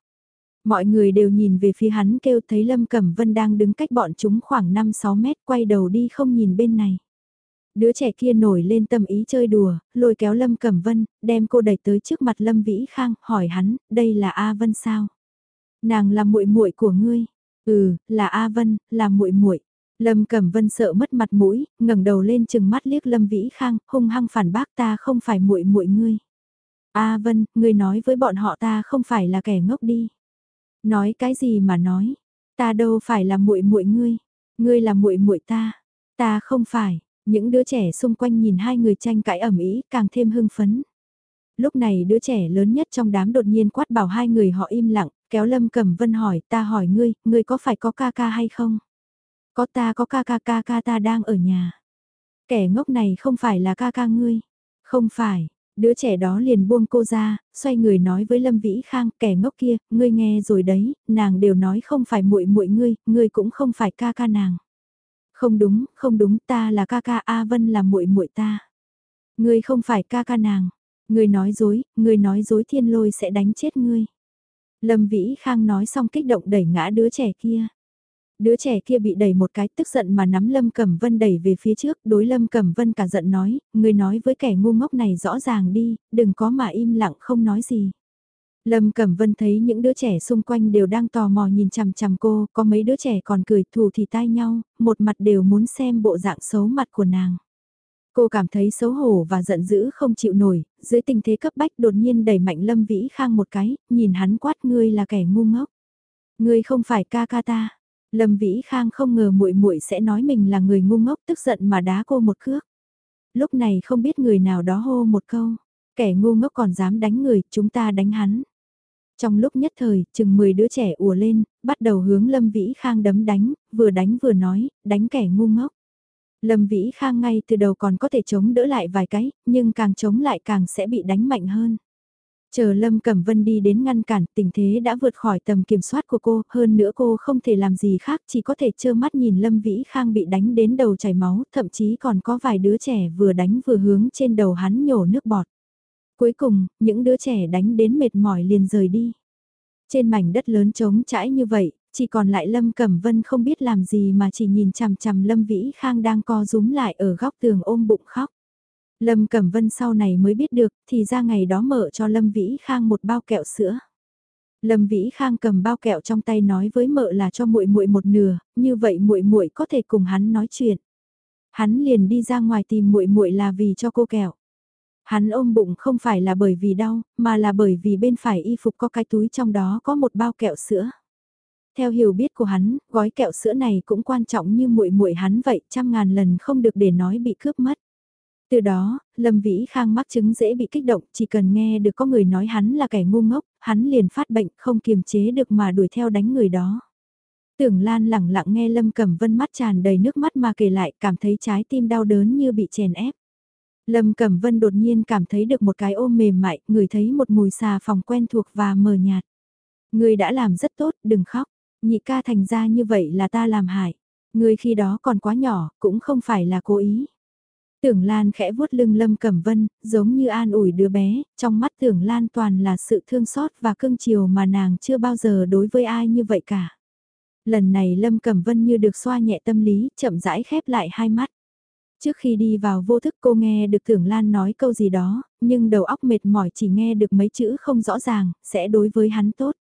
Mọi người đều nhìn về phía hắn kêu thấy Lâm Cẩm Vân đang đứng cách bọn chúng khoảng 5-6 mét quay đầu đi không nhìn bên này. Đứa trẻ kia nổi lên tâm ý chơi đùa, lôi kéo Lâm Cẩm Vân, đem cô đẩy tới trước mặt Lâm Vĩ Khang, hỏi hắn, đây là A Vân sao? Nàng là muội muội của ngươi. Ừ, là A Vân, là muội muội. Lâm Cẩm Vân sợ mất mặt mũi, ngẩng đầu lên chừng mắt liếc Lâm Vĩ Khang, hung hăng phản bác ta không phải muội muội ngươi. A à, Vân, ngươi nói với bọn họ ta không phải là kẻ ngốc đi. Nói cái gì mà nói? Ta đâu phải là muội muội ngươi, ngươi là muội muội ta. Ta không phải, những đứa trẻ xung quanh nhìn hai người tranh cãi ẩm ý càng thêm hưng phấn. Lúc này đứa trẻ lớn nhất trong đám đột nhiên quát bảo hai người họ im lặng, kéo Lâm Cẩm Vân hỏi ta hỏi ngươi, ngươi có phải có ca ca hay không? Có ta có ca ca ca ca ta đang ở nhà. Kẻ ngốc này không phải là ca ca ngươi. Không phải, đứa trẻ đó liền buông cô ra, xoay người nói với Lâm Vĩ Khang, kẻ ngốc kia, ngươi nghe rồi đấy, nàng đều nói không phải muội muội ngươi, ngươi cũng không phải ca ca nàng. Không đúng, không đúng, ta là ca ca A Vân là muội muội ta. Ngươi không phải ca ca nàng. Ngươi nói dối, ngươi nói dối thiên lôi sẽ đánh chết ngươi. Lâm Vĩ Khang nói xong kích động đẩy ngã đứa trẻ kia. Đứa trẻ kia bị đẩy một cái tức giận mà nắm Lâm Cẩm Vân đẩy về phía trước, đối Lâm Cẩm Vân cả giận nói, người nói với kẻ ngu ngốc này rõ ràng đi, đừng có mà im lặng không nói gì. Lâm Cẩm Vân thấy những đứa trẻ xung quanh đều đang tò mò nhìn chằm chằm cô, có mấy đứa trẻ còn cười thù thì tai nhau, một mặt đều muốn xem bộ dạng xấu mặt của nàng. Cô cảm thấy xấu hổ và giận dữ không chịu nổi, dưới tình thế cấp bách đột nhiên đẩy mạnh Lâm Vĩ Khang một cái, nhìn hắn quát ngươi là kẻ ngu ngốc. Ngươi không phải ca ca ta. Lâm Vĩ Khang không ngờ muội muội sẽ nói mình là người ngu ngốc tức giận mà đá cô một cước. Lúc này không biết người nào đó hô một câu, kẻ ngu ngốc còn dám đánh người, chúng ta đánh hắn. Trong lúc nhất thời, chừng 10 đứa trẻ ùa lên, bắt đầu hướng Lâm Vĩ Khang đấm đánh, vừa đánh vừa nói, đánh kẻ ngu ngốc. Lâm Vĩ Khang ngay từ đầu còn có thể chống đỡ lại vài cái, nhưng càng chống lại càng sẽ bị đánh mạnh hơn. Chờ Lâm Cẩm Vân đi đến ngăn cản, tình thế đã vượt khỏi tầm kiểm soát của cô, hơn nữa cô không thể làm gì khác, chỉ có thể trơ mắt nhìn Lâm Vĩ Khang bị đánh đến đầu chảy máu, thậm chí còn có vài đứa trẻ vừa đánh vừa hướng trên đầu hắn nhổ nước bọt. Cuối cùng, những đứa trẻ đánh đến mệt mỏi liền rời đi. Trên mảnh đất lớn trống trãi như vậy, chỉ còn lại Lâm Cẩm Vân không biết làm gì mà chỉ nhìn chằm chằm Lâm Vĩ Khang đang co rúm lại ở góc tường ôm bụng khóc. Lâm Cẩm Vân sau này mới biết được, thì ra ngày đó mở cho Lâm Vĩ Khang một bao kẹo sữa. Lâm Vĩ Khang cầm bao kẹo trong tay nói với mợ là cho muội muội một nửa, như vậy muội muội có thể cùng hắn nói chuyện. Hắn liền đi ra ngoài tìm muội muội là vì cho cô kẹo. Hắn ôm bụng không phải là bởi vì đau, mà là bởi vì bên phải y phục có cái túi trong đó có một bao kẹo sữa. Theo hiểu biết của hắn, gói kẹo sữa này cũng quan trọng như muội muội hắn vậy, trăm ngàn lần không được để nói bị cướp mất. Từ đó, Lâm Vĩ Khang mắc chứng dễ bị kích động, chỉ cần nghe được có người nói hắn là kẻ ngu ngốc, hắn liền phát bệnh không kiềm chế được mà đuổi theo đánh người đó. Tưởng Lan lẳng lặng nghe Lâm Cẩm Vân mắt tràn đầy nước mắt mà kể lại cảm thấy trái tim đau đớn như bị chèn ép. Lâm Cẩm Vân đột nhiên cảm thấy được một cái ôm mềm mại, người thấy một mùi xà phòng quen thuộc và mờ nhạt. Người đã làm rất tốt, đừng khóc. Nhị ca thành ra như vậy là ta làm hại. Người khi đó còn quá nhỏ, cũng không phải là cố ý. Tưởng Lan khẽ vuốt lưng Lâm Cẩm Vân, giống như an ủi đứa bé, trong mắt Tưởng Lan toàn là sự thương xót và cưng chiều mà nàng chưa bao giờ đối với ai như vậy cả. Lần này Lâm Cẩm Vân như được xoa nhẹ tâm lý, chậm rãi khép lại hai mắt. Trước khi đi vào vô thức cô nghe được Tưởng Lan nói câu gì đó, nhưng đầu óc mệt mỏi chỉ nghe được mấy chữ không rõ ràng, sẽ đối với hắn tốt.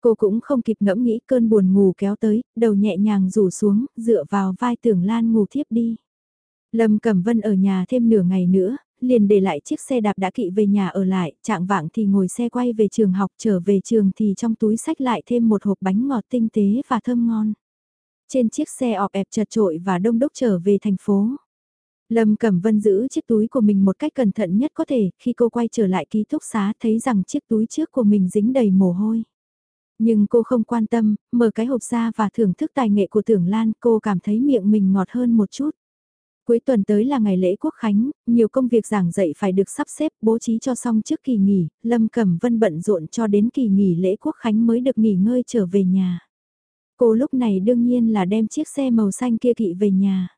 Cô cũng không kịp ngẫm nghĩ cơn buồn ngủ kéo tới, đầu nhẹ nhàng rủ xuống, dựa vào vai Tưởng Lan ngủ thiếp đi. Lâm Cẩm Vân ở nhà thêm nửa ngày nữa, liền để lại chiếc xe đạp đã kỵ về nhà ở lại, trạng vạng thì ngồi xe quay về trường học trở về trường thì trong túi sách lại thêm một hộp bánh ngọt tinh tế và thơm ngon. Trên chiếc xe ọp ẹp chật trội và đông đúc trở về thành phố. Lâm Cẩm Vân giữ chiếc túi của mình một cách cẩn thận nhất có thể, khi cô quay trở lại ký túc xá thấy rằng chiếc túi trước của mình dính đầy mồ hôi. Nhưng cô không quan tâm, mở cái hộp ra và thưởng thức tài nghệ của Tưởng Lan, cô cảm thấy miệng mình ngọt hơn một chút. Cuối tuần tới là ngày lễ quốc khánh, nhiều công việc giảng dạy phải được sắp xếp bố trí cho xong trước kỳ nghỉ, Lâm Cẩm Vân bận rộn cho đến kỳ nghỉ lễ quốc khánh mới được nghỉ ngơi trở về nhà. Cô lúc này đương nhiên là đem chiếc xe màu xanh kia kỵ về nhà.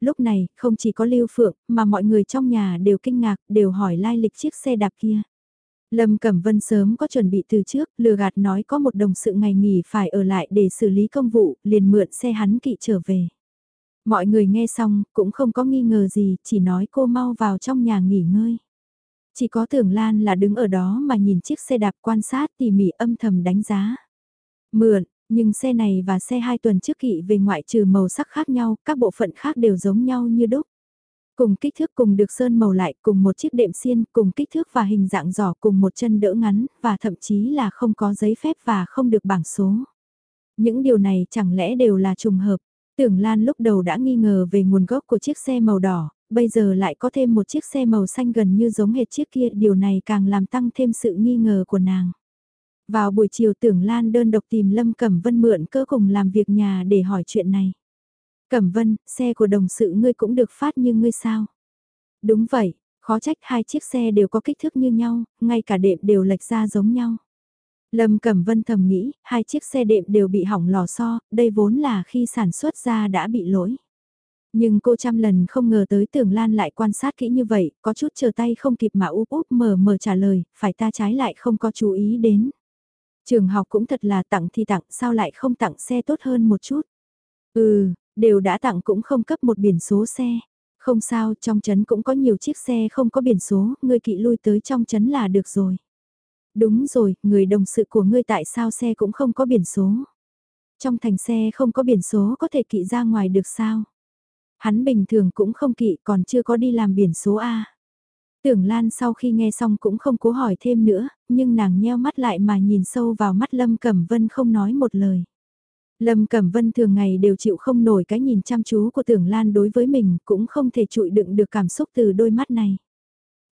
Lúc này, không chỉ có Lưu Phượng, mà mọi người trong nhà đều kinh ngạc, đều hỏi lai lịch chiếc xe đạp kia. Lâm Cẩm Vân sớm có chuẩn bị từ trước, lừa gạt nói có một đồng sự ngày nghỉ phải ở lại để xử lý công vụ, liền mượn xe hắn kỵ trở về. Mọi người nghe xong, cũng không có nghi ngờ gì, chỉ nói cô mau vào trong nhà nghỉ ngơi. Chỉ có tưởng Lan là đứng ở đó mà nhìn chiếc xe đạp quan sát tỉ mỉ âm thầm đánh giá. Mượn, nhưng xe này và xe hai tuần trước kỵ về ngoại trừ màu sắc khác nhau, các bộ phận khác đều giống nhau như đúc. Cùng kích thước cùng được sơn màu lại, cùng một chiếc đệm xiên, cùng kích thước và hình dạng giỏ, cùng một chân đỡ ngắn, và thậm chí là không có giấy phép và không được bảng số. Những điều này chẳng lẽ đều là trùng hợp. Tưởng Lan lúc đầu đã nghi ngờ về nguồn gốc của chiếc xe màu đỏ, bây giờ lại có thêm một chiếc xe màu xanh gần như giống hệt chiếc kia, điều này càng làm tăng thêm sự nghi ngờ của nàng. Vào buổi chiều tưởng Lan đơn độc tìm Lâm Cẩm Vân mượn cơ cùng làm việc nhà để hỏi chuyện này. Cẩm Vân, xe của đồng sự ngươi cũng được phát như ngươi sao? Đúng vậy, khó trách hai chiếc xe đều có kích thước như nhau, ngay cả đệm đều lệch ra giống nhau. Lâm Cẩm Vân thầm nghĩ, hai chiếc xe đệm đều bị hỏng lò xo, đây vốn là khi sản xuất ra đã bị lỗi. Nhưng cô trăm lần không ngờ tới tưởng Lan lại quan sát kỹ như vậy, có chút chờ tay không kịp mà úp úp mờ mờ trả lời, phải ta trái lại không có chú ý đến. Trường học cũng thật là tặng thì tặng, sao lại không tặng xe tốt hơn một chút? Ừ, đều đã tặng cũng không cấp một biển số xe. Không sao, trong trấn cũng có nhiều chiếc xe không có biển số, ngươi kỵ lui tới trong trấn là được rồi. Đúng rồi, người đồng sự của ngươi tại sao xe cũng không có biển số? Trong thành xe không có biển số có thể kỵ ra ngoài được sao? Hắn bình thường cũng không kỵ còn chưa có đi làm biển số A. Tưởng Lan sau khi nghe xong cũng không cố hỏi thêm nữa, nhưng nàng nheo mắt lại mà nhìn sâu vào mắt Lâm Cẩm Vân không nói một lời. Lâm Cẩm Vân thường ngày đều chịu không nổi cái nhìn chăm chú của Tưởng Lan đối với mình, cũng không thể chịu đựng được cảm xúc từ đôi mắt này.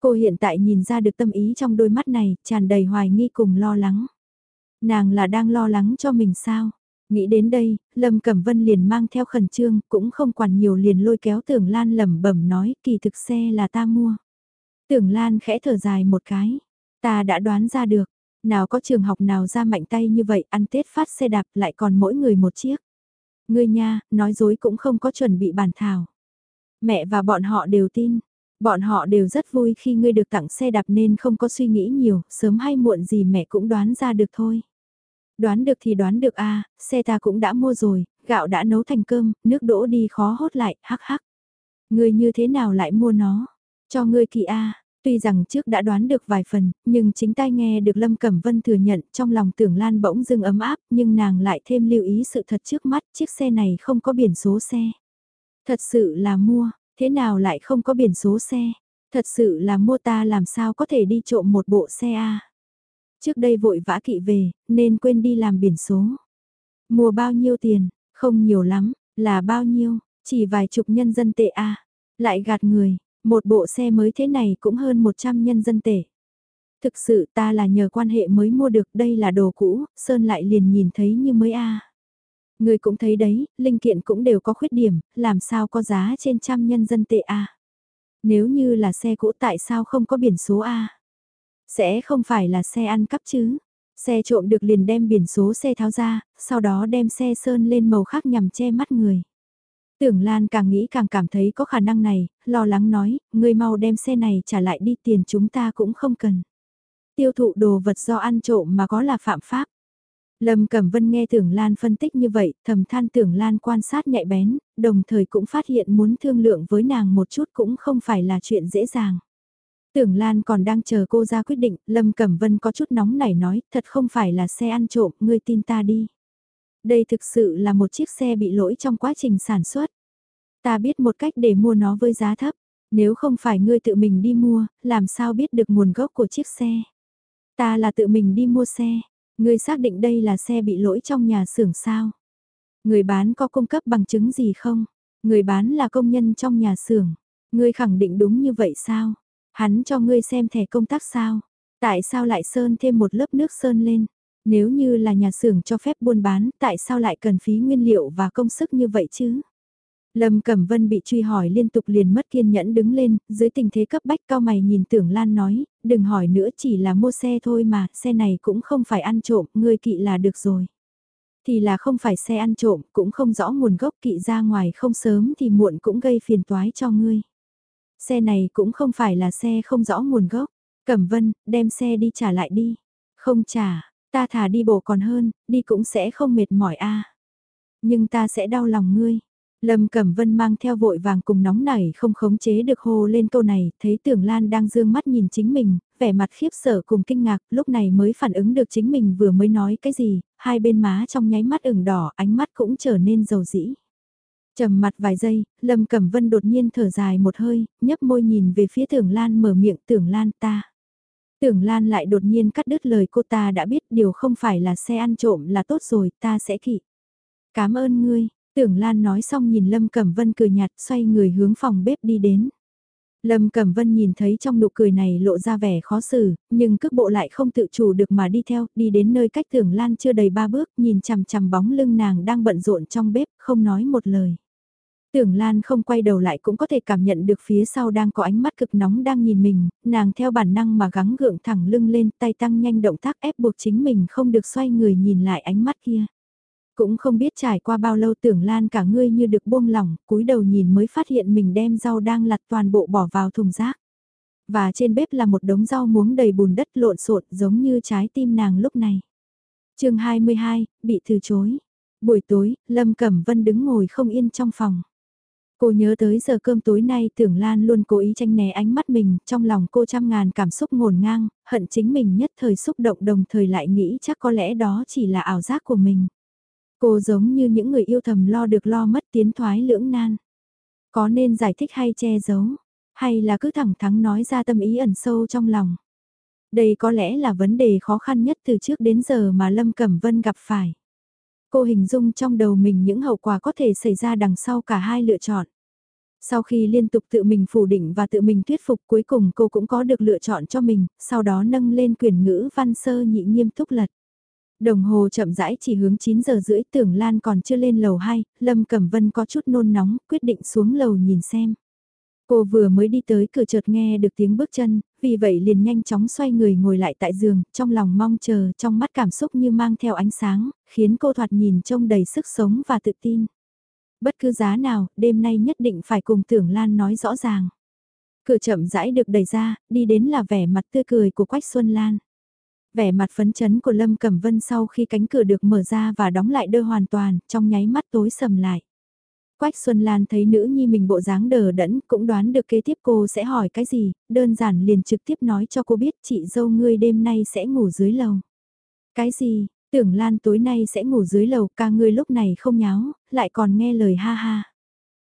Cô hiện tại nhìn ra được tâm ý trong đôi mắt này, tràn đầy hoài nghi cùng lo lắng. Nàng là đang lo lắng cho mình sao? Nghĩ đến đây, Lâm Cẩm Vân liền mang theo khẩn trương, cũng không quản nhiều liền lôi kéo Tưởng Lan lẩm bẩm nói, kỳ thực xe là ta mua. Tưởng Lan khẽ thở dài một cái. Ta đã đoán ra được, nào có trường học nào ra mạnh tay như vậy ăn Tết phát xe đạp lại còn mỗi người một chiếc. Ngươi nha, nói dối cũng không có chuẩn bị bản thảo. Mẹ và bọn họ đều tin, bọn họ đều rất vui khi ngươi được tặng xe đạp nên không có suy nghĩ nhiều, sớm hay muộn gì mẹ cũng đoán ra được thôi. Đoán được thì đoán được a xe ta cũng đã mua rồi, gạo đã nấu thành cơm, nước đỗ đi khó hốt lại, hắc hắc. Ngươi như thế nào lại mua nó? Cho ngươi kỳ a Tuy rằng trước đã đoán được vài phần, nhưng chính tai nghe được Lâm Cẩm Vân thừa nhận trong lòng tưởng Lan bỗng dưng ấm áp, nhưng nàng lại thêm lưu ý sự thật trước mắt, chiếc xe này không có biển số xe. Thật sự là mua, thế nào lại không có biển số xe? Thật sự là mua ta làm sao có thể đi trộm một bộ xe a Trước đây vội vã kỵ về, nên quên đi làm biển số. Mua bao nhiêu tiền? Không nhiều lắm, là bao nhiêu? Chỉ vài chục nhân dân tệ a Lại gạt người, một bộ xe mới thế này cũng hơn 100 nhân dân tệ. Thực sự ta là nhờ quan hệ mới mua được đây là đồ cũ, Sơn lại liền nhìn thấy như mới a. Người cũng thấy đấy, linh kiện cũng đều có khuyết điểm, làm sao có giá trên trăm nhân dân tệ a. Nếu như là xe cũ tại sao không có biển số a? Sẽ không phải là xe ăn cắp chứ? Xe trộm được liền đem biển số xe tháo ra, sau đó đem xe sơn lên màu khác nhằm che mắt người. Tưởng Lan càng nghĩ càng cảm thấy có khả năng này, lo lắng nói, ngươi mau đem xe này trả lại đi tiền chúng ta cũng không cần. Tiêu thụ đồ vật do ăn trộm mà có là phạm pháp. Lâm Cẩm Vân nghe Tưởng Lan phân tích như vậy, thầm than Tưởng Lan quan sát nhạy bén, đồng thời cũng phát hiện muốn thương lượng với nàng một chút cũng không phải là chuyện dễ dàng. Tưởng Lan còn đang chờ cô ra quyết định, Lâm Cẩm Vân có chút nóng nảy nói, thật không phải là xe ăn trộm, ngươi tin ta đi. Đây thực sự là một chiếc xe bị lỗi trong quá trình sản xuất. Ta biết một cách để mua nó với giá thấp. Nếu không phải ngươi tự mình đi mua, làm sao biết được nguồn gốc của chiếc xe? Ta là tự mình đi mua xe. Ngươi xác định đây là xe bị lỗi trong nhà xưởng sao? Người bán có cung cấp bằng chứng gì không? Người bán là công nhân trong nhà xưởng. Ngươi khẳng định đúng như vậy sao? Hắn cho ngươi xem thẻ công tác sao? Tại sao lại sơn thêm một lớp nước sơn lên? Nếu như là nhà xưởng cho phép buôn bán, tại sao lại cần phí nguyên liệu và công sức như vậy chứ? Lâm Cẩm Vân bị truy hỏi liên tục liền mất kiên nhẫn đứng lên, dưới tình thế cấp bách cao mày nhìn tưởng Lan nói, đừng hỏi nữa chỉ là mua xe thôi mà, xe này cũng không phải ăn trộm, ngươi kỵ là được rồi. Thì là không phải xe ăn trộm, cũng không rõ nguồn gốc kỵ ra ngoài không sớm thì muộn cũng gây phiền toái cho ngươi. Xe này cũng không phải là xe không rõ nguồn gốc. Cẩm Vân, đem xe đi trả lại đi. Không trả, ta thả đi bộ còn hơn, đi cũng sẽ không mệt mỏi a. Nhưng ta sẽ đau lòng ngươi. Lâm Cẩm Vân mang theo vội vàng cùng nóng nảy không khống chế được hô lên câu này, thấy Tưởng Lan đang dương mắt nhìn chính mình, vẻ mặt khiếp sợ cùng kinh ngạc, lúc này mới phản ứng được chính mình vừa mới nói cái gì, hai bên má trong nháy mắt ửng đỏ, ánh mắt cũng trở nên dầu dĩ. Trầm mặt vài giây, Lâm Cẩm Vân đột nhiên thở dài một hơi, nhấp môi nhìn về phía Tưởng Lan mở miệng Tưởng Lan ta. Tưởng Lan lại đột nhiên cắt đứt lời cô ta đã biết điều không phải là xe ăn trộm là tốt rồi, ta sẽ kỵ. Cảm ơn ngươi, Tưởng Lan nói xong nhìn Lâm Cẩm Vân cười nhạt xoay người hướng phòng bếp đi đến. Lâm Cẩm Vân nhìn thấy trong nụ cười này lộ ra vẻ khó xử, nhưng cước bộ lại không tự chủ được mà đi theo, đi đến nơi cách Tưởng Lan chưa đầy ba bước, nhìn chằm chằm bóng lưng nàng đang bận rộn trong bếp, không nói một lời. Tưởng Lan không quay đầu lại cũng có thể cảm nhận được phía sau đang có ánh mắt cực nóng đang nhìn mình, nàng theo bản năng mà gắng gượng thẳng lưng lên tay tăng nhanh động tác ép buộc chính mình không được xoay người nhìn lại ánh mắt kia. Cũng không biết trải qua bao lâu tưởng Lan cả ngươi như được buông lỏng, cúi đầu nhìn mới phát hiện mình đem rau đang lặt toàn bộ bỏ vào thùng rác. Và trên bếp là một đống rau muống đầy bùn đất lộn xộn giống như trái tim nàng lúc này. chương 22, bị từ chối. Buổi tối, Lâm Cẩm Vân đứng ngồi không yên trong phòng. Cô nhớ tới giờ cơm tối nay tưởng Lan luôn cố ý tranh né ánh mắt mình, trong lòng cô trăm ngàn cảm xúc ngổn ngang, hận chính mình nhất thời xúc động đồng thời lại nghĩ chắc có lẽ đó chỉ là ảo giác của mình. Cô giống như những người yêu thầm lo được lo mất tiến thoái lưỡng nan. Có nên giải thích hay che giấu, hay là cứ thẳng thắn nói ra tâm ý ẩn sâu trong lòng. Đây có lẽ là vấn đề khó khăn nhất từ trước đến giờ mà Lâm Cẩm Vân gặp phải. Cô hình dung trong đầu mình những hậu quả có thể xảy ra đằng sau cả hai lựa chọn. Sau khi liên tục tự mình phủ định và tự mình thuyết phục cuối cùng cô cũng có được lựa chọn cho mình, sau đó nâng lên quyền ngữ văn sơ nhị nghiêm túc lật. Đồng hồ chậm rãi chỉ hướng 9 giờ rưỡi tưởng Lan còn chưa lên lầu 2, Lâm Cẩm Vân có chút nôn nóng, quyết định xuống lầu nhìn xem. Cô vừa mới đi tới cửa chợt nghe được tiếng bước chân, vì vậy liền nhanh chóng xoay người ngồi lại tại giường, trong lòng mong chờ, trong mắt cảm xúc như mang theo ánh sáng, khiến cô thoạt nhìn trông đầy sức sống và tự tin. Bất cứ giá nào, đêm nay nhất định phải cùng tưởng Lan nói rõ ràng. Cửa chậm rãi được đẩy ra, đi đến là vẻ mặt tươi cười của Quách Xuân Lan. Vẻ mặt phấn chấn của Lâm Cẩm Vân sau khi cánh cửa được mở ra và đóng lại đơ hoàn toàn, trong nháy mắt tối sầm lại. Quách Xuân Lan thấy nữ nhi mình bộ dáng đờ đẫn, cũng đoán được kế tiếp cô sẽ hỏi cái gì, đơn giản liền trực tiếp nói cho cô biết chị dâu ngươi đêm nay sẽ ngủ dưới lầu. Cái gì, tưởng Lan tối nay sẽ ngủ dưới lầu ca ngươi lúc này không nháo, lại còn nghe lời ha ha.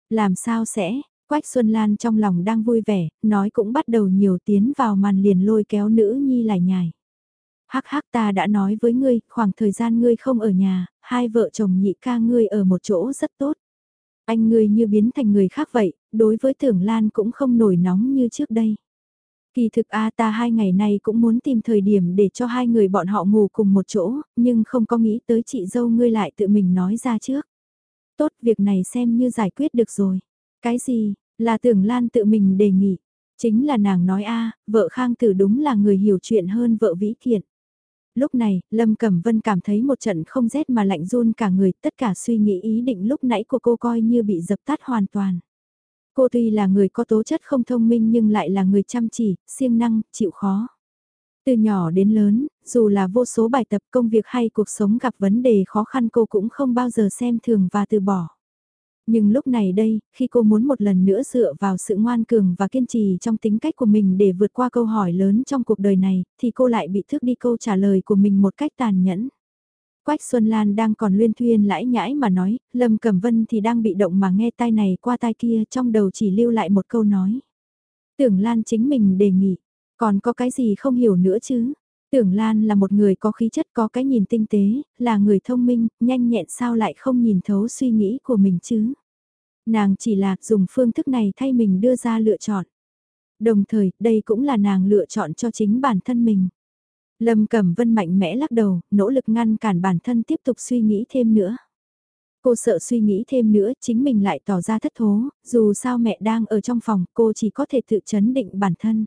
Làm sao sẽ, Quách Xuân Lan trong lòng đang vui vẻ, nói cũng bắt đầu nhiều tiến vào màn liền lôi kéo nữ nhi lại nhài. Hắc hắc ta đã nói với ngươi, khoảng thời gian ngươi không ở nhà, hai vợ chồng nhị ca ngươi ở một chỗ rất tốt. Anh ngươi như biến thành người khác vậy, đối với tưởng Lan cũng không nổi nóng như trước đây. Kỳ thực A ta hai ngày nay cũng muốn tìm thời điểm để cho hai người bọn họ ngủ cùng một chỗ, nhưng không có nghĩ tới chị dâu ngươi lại tự mình nói ra trước. Tốt việc này xem như giải quyết được rồi. Cái gì, là tưởng Lan tự mình đề nghị. Chính là nàng nói A, vợ Khang Tử đúng là người hiểu chuyện hơn vợ Vĩ Kiện. Lúc này, Lâm Cẩm Vân cảm thấy một trận không rét mà lạnh run cả người, tất cả suy nghĩ ý định lúc nãy của cô coi như bị dập tắt hoàn toàn. Cô tuy là người có tố chất không thông minh nhưng lại là người chăm chỉ, siêng năng, chịu khó. Từ nhỏ đến lớn, dù là vô số bài tập công việc hay cuộc sống gặp vấn đề khó khăn cô cũng không bao giờ xem thường và từ bỏ. Nhưng lúc này đây, khi cô muốn một lần nữa dựa vào sự ngoan cường và kiên trì trong tính cách của mình để vượt qua câu hỏi lớn trong cuộc đời này, thì cô lại bị thước đi câu trả lời của mình một cách tàn nhẫn. Quách Xuân Lan đang còn luyên thuyên lãi nhãi mà nói, Lâm Cẩm Vân thì đang bị động mà nghe tai này qua tai kia trong đầu chỉ lưu lại một câu nói. Tưởng Lan chính mình đề nghị, còn có cái gì không hiểu nữa chứ? Tưởng Lan là một người có khí chất có cái nhìn tinh tế, là người thông minh, nhanh nhẹn sao lại không nhìn thấu suy nghĩ của mình chứ? Nàng chỉ là dùng phương thức này thay mình đưa ra lựa chọn. Đồng thời, đây cũng là nàng lựa chọn cho chính bản thân mình. Lâm Cẩm Vân mạnh mẽ lắc đầu, nỗ lực ngăn cản bản thân tiếp tục suy nghĩ thêm nữa. Cô sợ suy nghĩ thêm nữa, chính mình lại tỏ ra thất thố, dù sao mẹ đang ở trong phòng, cô chỉ có thể tự chấn định bản thân.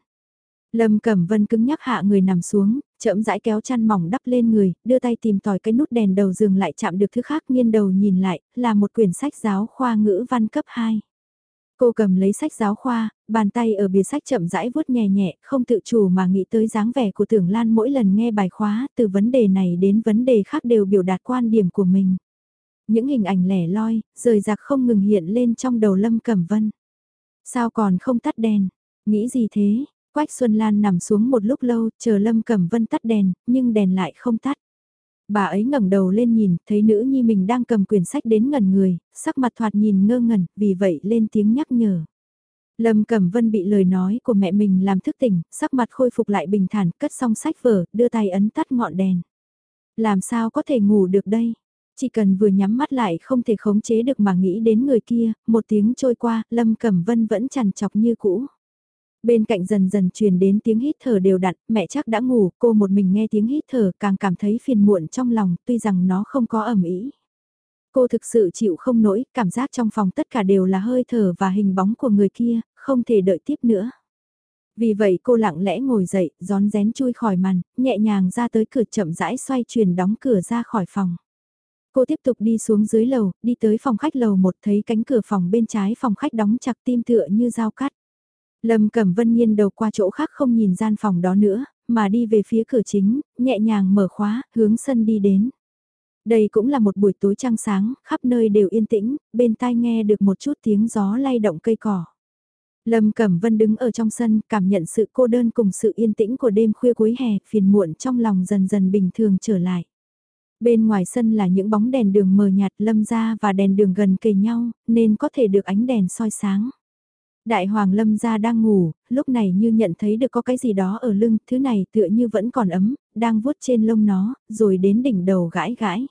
Lâm Cẩm Vân cứng nhắc hạ người nằm xuống, chậm rãi kéo chăn mỏng đắp lên người, đưa tay tìm tòi cái nút đèn đầu giường lại chạm được thứ khác nghiêng đầu nhìn lại, là một quyển sách giáo khoa ngữ văn cấp 2. Cô cầm lấy sách giáo khoa, bàn tay ở bìa sách chậm rãi vuốt nhẹ nhẹ, không tự chủ mà nghĩ tới dáng vẻ của tưởng Lan mỗi lần nghe bài khóa, từ vấn đề này đến vấn đề khác đều biểu đạt quan điểm của mình. Những hình ảnh lẻ loi, rời rạc không ngừng hiện lên trong đầu Lâm Cẩm Vân. Sao còn không tắt đèn? Nghĩ gì thế? Quách Xuân Lan nằm xuống một lúc lâu, chờ Lâm Cẩm Vân tắt đèn, nhưng đèn lại không tắt. Bà ấy ngẩng đầu lên nhìn, thấy nữ nhi mình đang cầm quyển sách đến ngẩn người, sắc mặt thoạt nhìn ngơ ngẩn, vì vậy lên tiếng nhắc nhở. Lâm Cẩm Vân bị lời nói của mẹ mình làm thức tỉnh, sắc mặt khôi phục lại bình thản, cất xong sách vở, đưa tay ấn tắt ngọn đèn. Làm sao có thể ngủ được đây? Chỉ cần vừa nhắm mắt lại không thể khống chế được mà nghĩ đến người kia, một tiếng trôi qua, Lâm Cẩm Vân vẫn chằn chọc như cũ. Bên cạnh dần dần truyền đến tiếng hít thở đều đặn, mẹ chắc đã ngủ, cô một mình nghe tiếng hít thở càng cảm thấy phiền muộn trong lòng, tuy rằng nó không có ẩm ý. Cô thực sự chịu không nổi, cảm giác trong phòng tất cả đều là hơi thở và hình bóng của người kia, không thể đợi tiếp nữa. Vì vậy cô lặng lẽ ngồi dậy, gión rén chui khỏi màn, nhẹ nhàng ra tới cửa chậm rãi xoay chuyển đóng cửa ra khỏi phòng. Cô tiếp tục đi xuống dưới lầu, đi tới phòng khách lầu một thấy cánh cửa phòng bên trái phòng khách đóng chặt tim tựa như dao cắt. Lâm Cẩm Vân nhiên đầu qua chỗ khác không nhìn gian phòng đó nữa, mà đi về phía cửa chính, nhẹ nhàng mở khóa, hướng sân đi đến. Đây cũng là một buổi tối trăng sáng, khắp nơi đều yên tĩnh, bên tai nghe được một chút tiếng gió lay động cây cỏ. Lâm Cẩm Vân đứng ở trong sân, cảm nhận sự cô đơn cùng sự yên tĩnh của đêm khuya cuối hè, phiền muộn trong lòng dần dần bình thường trở lại. Bên ngoài sân là những bóng đèn đường mờ nhạt lâm ra và đèn đường gần kề nhau, nên có thể được ánh đèn soi sáng. Đại hoàng lâm gia đang ngủ, lúc này như nhận thấy được có cái gì đó ở lưng, thứ này tựa như vẫn còn ấm, đang vuốt trên lông nó, rồi đến đỉnh đầu gãi gãi.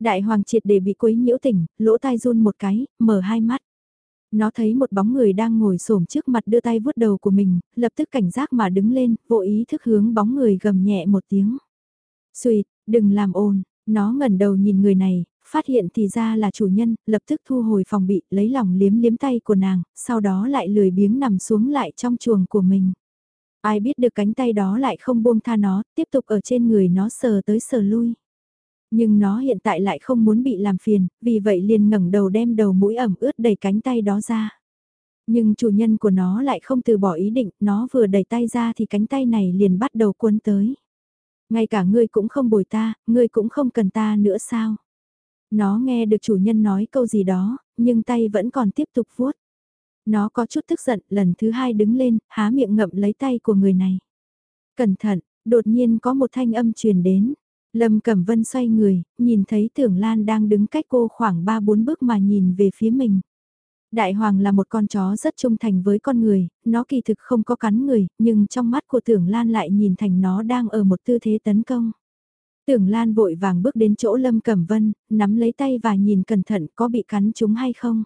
Đại hoàng triệt để bị quấy nhiễu tỉnh, lỗ tai run một cái, mở hai mắt. Nó thấy một bóng người đang ngồi xổm trước mặt đưa tay vuốt đầu của mình, lập tức cảnh giác mà đứng lên, vô ý thức hướng bóng người gầm nhẹ một tiếng. Xuyệt, đừng làm ồn, nó ngẩn đầu nhìn người này, phát hiện thì ra là chủ nhân, lập tức thu hồi phòng bị, lấy lòng liếm liếm tay của nàng, sau đó lại lười biếng nằm xuống lại trong chuồng của mình. Ai biết được cánh tay đó lại không buông tha nó, tiếp tục ở trên người nó sờ tới sờ lui. Nhưng nó hiện tại lại không muốn bị làm phiền, vì vậy liền ngẩng đầu đem đầu mũi ẩm ướt đầy cánh tay đó ra. Nhưng chủ nhân của nó lại không từ bỏ ý định, nó vừa đẩy tay ra thì cánh tay này liền bắt đầu cuốn tới. Ngay cả ngươi cũng không bồi ta, ngươi cũng không cần ta nữa sao? Nó nghe được chủ nhân nói câu gì đó, nhưng tay vẫn còn tiếp tục vuốt. Nó có chút tức giận, lần thứ hai đứng lên, há miệng ngậm lấy tay của người này. Cẩn thận, đột nhiên có một thanh âm truyền đến. Lâm Cẩm Vân xoay người, nhìn thấy Tưởng Lan đang đứng cách cô khoảng 3-4 bước mà nhìn về phía mình. Đại Hoàng là một con chó rất trung thành với con người, nó kỳ thực không có cắn người, nhưng trong mắt của Tưởng Lan lại nhìn thành nó đang ở một tư thế tấn công. Tưởng Lan vội vàng bước đến chỗ Lâm Cẩm Vân, nắm lấy tay và nhìn cẩn thận có bị cắn chúng hay không.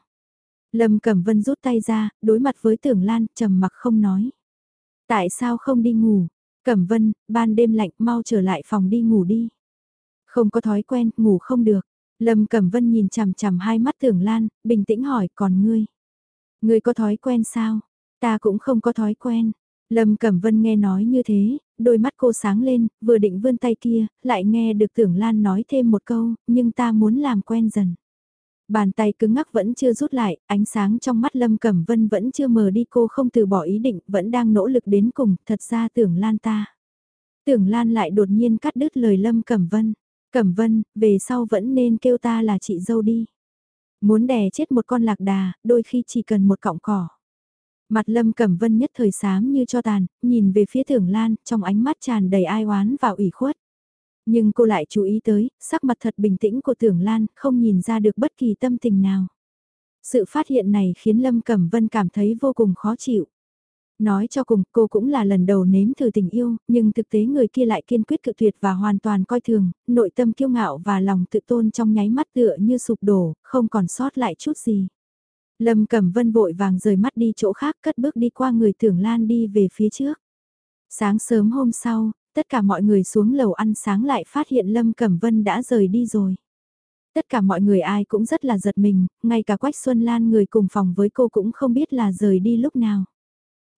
Lâm Cẩm Vân rút tay ra, đối mặt với Tưởng Lan, trầm mặc không nói. Tại sao không đi ngủ? Cẩm Vân, ban đêm lạnh mau trở lại phòng đi ngủ đi. Không có thói quen, ngủ không được. Lâm Cẩm Vân nhìn chằm chằm hai mắt Tưởng Lan, bình tĩnh hỏi còn ngươi. Ngươi có thói quen sao? Ta cũng không có thói quen. Lâm Cẩm Vân nghe nói như thế, đôi mắt cô sáng lên, vừa định vươn tay kia, lại nghe được Tưởng Lan nói thêm một câu, nhưng ta muốn làm quen dần. Bàn tay cứng ngắc vẫn chưa rút lại, ánh sáng trong mắt Lâm Cẩm Vân vẫn chưa mờ đi cô không từ bỏ ý định, vẫn đang nỗ lực đến cùng, thật ra Tưởng Lan ta. Tưởng Lan lại đột nhiên cắt đứt lời Lâm Cẩm Vân. Cẩm Vân, về sau vẫn nên kêu ta là chị dâu đi. Muốn đè chết một con lạc đà, đôi khi chỉ cần một cọng cỏ. Mặt Lâm Cẩm Vân nhất thời sám như cho tàn, nhìn về phía Tưởng Lan, trong ánh mắt tràn đầy ai oán và ủy khuất. Nhưng cô lại chú ý tới, sắc mặt thật bình tĩnh của Tưởng Lan, không nhìn ra được bất kỳ tâm tình nào. Sự phát hiện này khiến Lâm Cẩm Vân cảm thấy vô cùng khó chịu. Nói cho cùng, cô cũng là lần đầu nếm thử tình yêu, nhưng thực tế người kia lại kiên quyết cự tuyệt và hoàn toàn coi thường, nội tâm kiêu ngạo và lòng tự tôn trong nháy mắt tựa như sụp đổ, không còn sót lại chút gì. Lâm Cẩm Vân vội vàng rời mắt đi chỗ khác cất bước đi qua người tưởng lan đi về phía trước. Sáng sớm hôm sau, tất cả mọi người xuống lầu ăn sáng lại phát hiện Lâm Cẩm Vân đã rời đi rồi. Tất cả mọi người ai cũng rất là giật mình, ngay cả Quách Xuân Lan người cùng phòng với cô cũng không biết là rời đi lúc nào.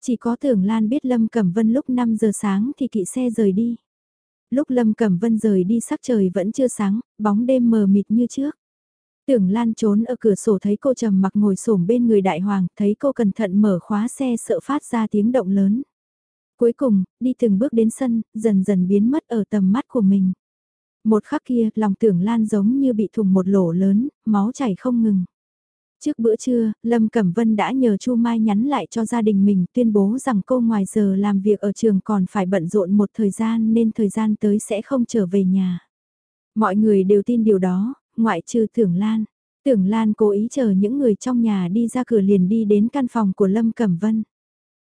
Chỉ có tưởng Lan biết Lâm Cẩm Vân lúc 5 giờ sáng thì kỵ xe rời đi. Lúc Lâm Cẩm Vân rời đi sắc trời vẫn chưa sáng, bóng đêm mờ mịt như trước. Tưởng Lan trốn ở cửa sổ thấy cô trầm mặc ngồi xổm bên người đại hoàng, thấy cô cẩn thận mở khóa xe sợ phát ra tiếng động lớn. Cuối cùng, đi từng bước đến sân, dần dần biến mất ở tầm mắt của mình. Một khắc kia, lòng tưởng Lan giống như bị thùng một lỗ lớn, máu chảy không ngừng. Trước bữa trưa, Lâm Cẩm Vân đã nhờ Chu Mai nhắn lại cho gia đình mình tuyên bố rằng cô ngoài giờ làm việc ở trường còn phải bận rộn một thời gian nên thời gian tới sẽ không trở về nhà. Mọi người đều tin điều đó, ngoại trừ Tưởng Lan. Tưởng Lan cố ý chờ những người trong nhà đi ra cửa liền đi đến căn phòng của Lâm Cẩm Vân.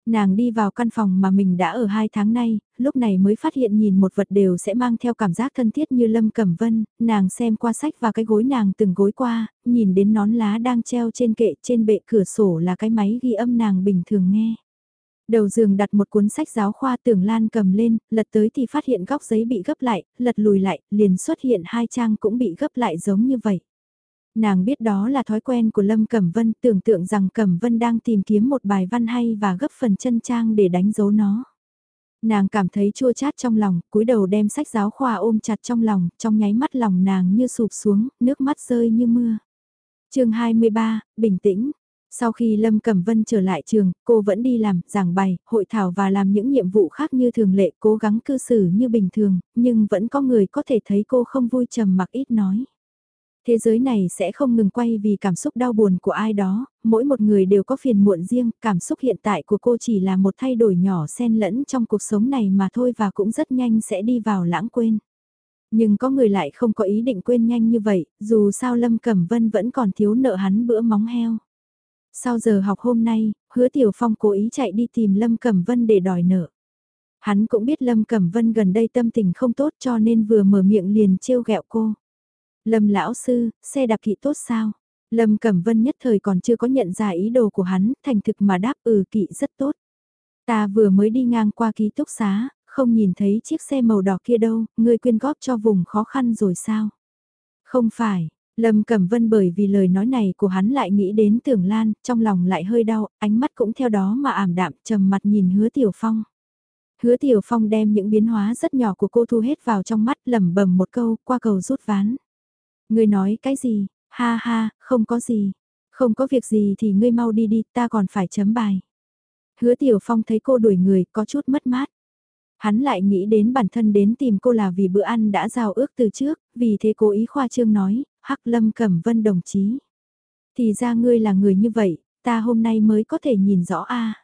Nàng đi vào căn phòng mà mình đã ở hai tháng nay, lúc này mới phát hiện nhìn một vật đều sẽ mang theo cảm giác thân thiết như Lâm Cẩm Vân, nàng xem qua sách và cái gối nàng từng gối qua, nhìn đến nón lá đang treo trên kệ trên bệ cửa sổ là cái máy ghi âm nàng bình thường nghe. Đầu giường đặt một cuốn sách giáo khoa tưởng lan cầm lên, lật tới thì phát hiện góc giấy bị gấp lại, lật lùi lại, liền xuất hiện hai trang cũng bị gấp lại giống như vậy. Nàng biết đó là thói quen của Lâm Cẩm Vân, tưởng tượng rằng Cẩm Vân đang tìm kiếm một bài văn hay và gấp phần chân trang để đánh dấu nó. Nàng cảm thấy chua chát trong lòng, cúi đầu đem sách giáo khoa ôm chặt trong lòng, trong nháy mắt lòng nàng như sụp xuống, nước mắt rơi như mưa. chương 23, bình tĩnh. Sau khi Lâm Cẩm Vân trở lại trường, cô vẫn đi làm, giảng bài, hội thảo và làm những nhiệm vụ khác như thường lệ, cố gắng cư xử như bình thường, nhưng vẫn có người có thể thấy cô không vui trầm mặc ít nói. Thế giới này sẽ không ngừng quay vì cảm xúc đau buồn của ai đó, mỗi một người đều có phiền muộn riêng, cảm xúc hiện tại của cô chỉ là một thay đổi nhỏ xen lẫn trong cuộc sống này mà thôi và cũng rất nhanh sẽ đi vào lãng quên. Nhưng có người lại không có ý định quên nhanh như vậy, dù sao Lâm Cẩm Vân vẫn còn thiếu nợ hắn bữa móng heo. Sau giờ học hôm nay, hứa Tiểu Phong cố ý chạy đi tìm Lâm Cẩm Vân để đòi nợ. Hắn cũng biết Lâm Cẩm Vân gần đây tâm tình không tốt cho nên vừa mở miệng liền trêu ghẹo cô. Lâm lão sư, xe đạp kỵ tốt sao? Lâm Cẩm Vân nhất thời còn chưa có nhận ra ý đồ của hắn, thành thực mà đáp ừ kỵ rất tốt. Ta vừa mới đi ngang qua ký túc xá, không nhìn thấy chiếc xe màu đỏ kia đâu, ngươi quyên góp cho vùng khó khăn rồi sao? Không phải, Lâm Cẩm Vân bởi vì lời nói này của hắn lại nghĩ đến Tưởng Lan, trong lòng lại hơi đau, ánh mắt cũng theo đó mà ảm đạm, trầm mặt nhìn Hứa Tiểu Phong. Hứa Tiểu Phong đem những biến hóa rất nhỏ của cô thu hết vào trong mắt, lẩm bẩm một câu, qua cầu rút ván. Ngươi nói cái gì? Ha ha, không có gì. Không có việc gì thì ngươi mau đi đi, ta còn phải chấm bài. Hứa Tiểu Phong thấy cô đuổi người, có chút mất mát. Hắn lại nghĩ đến bản thân đến tìm cô là vì bữa ăn đã giao ước từ trước, vì thế cố ý khoa trương nói, Hắc Lâm Cẩm Vân đồng chí. Thì ra ngươi là người như vậy, ta hôm nay mới có thể nhìn rõ a.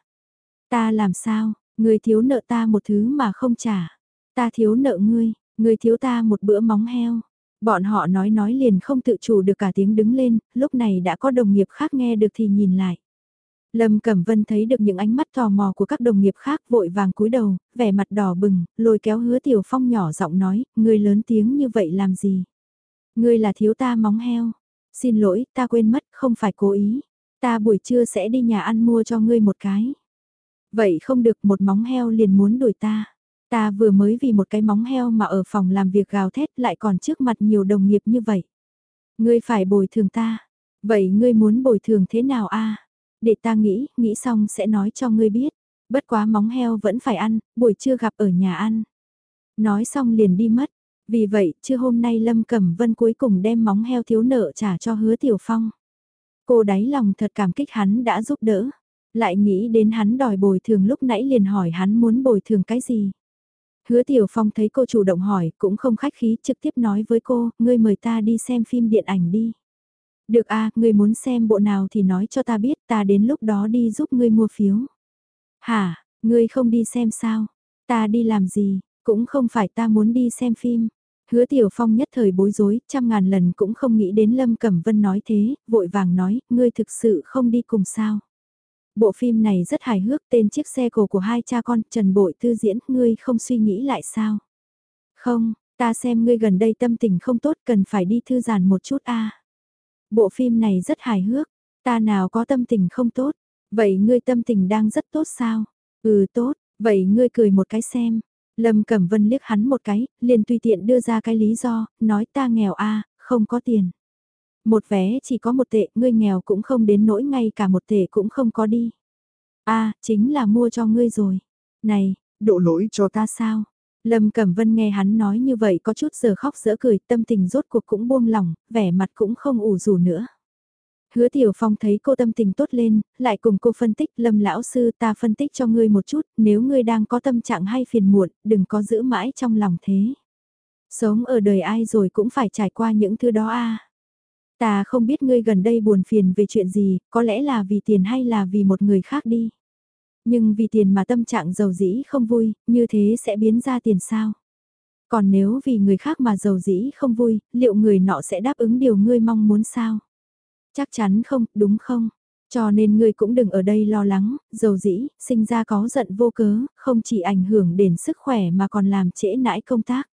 Ta làm sao, ngươi thiếu nợ ta một thứ mà không trả. Ta thiếu nợ ngươi, ngươi thiếu ta một bữa móng heo. Bọn họ nói nói liền không tự chủ được cả tiếng đứng lên, lúc này đã có đồng nghiệp khác nghe được thì nhìn lại. Lâm Cẩm Vân thấy được những ánh mắt tò mò của các đồng nghiệp khác vội vàng cúi đầu, vẻ mặt đỏ bừng, lôi kéo hứa Tiểu Phong nhỏ giọng nói, người lớn tiếng như vậy làm gì? Ngươi là thiếu ta móng heo. Xin lỗi, ta quên mất, không phải cố ý. Ta buổi trưa sẽ đi nhà ăn mua cho ngươi một cái. Vậy không được một móng heo liền muốn đuổi ta. Ta vừa mới vì một cái móng heo mà ở phòng làm việc gào thét lại còn trước mặt nhiều đồng nghiệp như vậy. Ngươi phải bồi thường ta. Vậy ngươi muốn bồi thường thế nào a? Để ta nghĩ, nghĩ xong sẽ nói cho ngươi biết. Bất quá móng heo vẫn phải ăn, buổi trưa gặp ở nhà ăn. Nói xong liền đi mất. Vì vậy, chưa hôm nay Lâm Cẩm Vân cuối cùng đem móng heo thiếu nợ trả cho hứa Tiểu Phong. Cô đáy lòng thật cảm kích hắn đã giúp đỡ. Lại nghĩ đến hắn đòi bồi thường lúc nãy liền hỏi hắn muốn bồi thường cái gì. Hứa Tiểu Phong thấy cô chủ động hỏi, cũng không khách khí, trực tiếp nói với cô, ngươi mời ta đi xem phim điện ảnh đi. Được a, à, ngươi muốn xem bộ nào thì nói cho ta biết, ta đến lúc đó đi giúp ngươi mua phiếu. Hả, ngươi không đi xem sao? Ta đi làm gì, cũng không phải ta muốn đi xem phim. Hứa Tiểu Phong nhất thời bối rối, trăm ngàn lần cũng không nghĩ đến Lâm Cẩm Vân nói thế, vội vàng nói, ngươi thực sự không đi cùng sao. Bộ phim này rất hài hước tên chiếc xe cổ của hai cha con Trần Bội Tư diễn, ngươi không suy nghĩ lại sao? Không, ta xem ngươi gần đây tâm tình không tốt cần phải đi thư giàn một chút a. Bộ phim này rất hài hước, Ta nào có tâm tình không tốt, vậy ngươi tâm tình đang rất tốt sao? Ừ tốt, vậy ngươi cười một cái xem. Lâm Cẩm Vân liếc hắn một cái, liền tùy tiện đưa ra cái lý do, nói ta nghèo a, không có tiền. Một vé chỉ có một tệ, ngươi nghèo cũng không đến nỗi ngay cả một tệ cũng không có đi. a chính là mua cho ngươi rồi. Này, độ lỗi cho ta sao? Lâm Cẩm Vân nghe hắn nói như vậy có chút giờ khóc dỡ cười, tâm tình rốt cuộc cũng buông lỏng, vẻ mặt cũng không ủ rủ nữa. Hứa Tiểu Phong thấy cô tâm tình tốt lên, lại cùng cô phân tích Lâm lão sư ta phân tích cho ngươi một chút, nếu ngươi đang có tâm trạng hay phiền muộn, đừng có giữ mãi trong lòng thế. Sống ở đời ai rồi cũng phải trải qua những thứ đó a. Ta không biết ngươi gần đây buồn phiền về chuyện gì, có lẽ là vì tiền hay là vì một người khác đi. Nhưng vì tiền mà tâm trạng giàu dĩ không vui, như thế sẽ biến ra tiền sao? Còn nếu vì người khác mà giàu dĩ không vui, liệu người nọ sẽ đáp ứng điều ngươi mong muốn sao? Chắc chắn không, đúng không? Cho nên ngươi cũng đừng ở đây lo lắng, dầu dĩ, sinh ra có giận vô cớ, không chỉ ảnh hưởng đến sức khỏe mà còn làm trễ nãi công tác.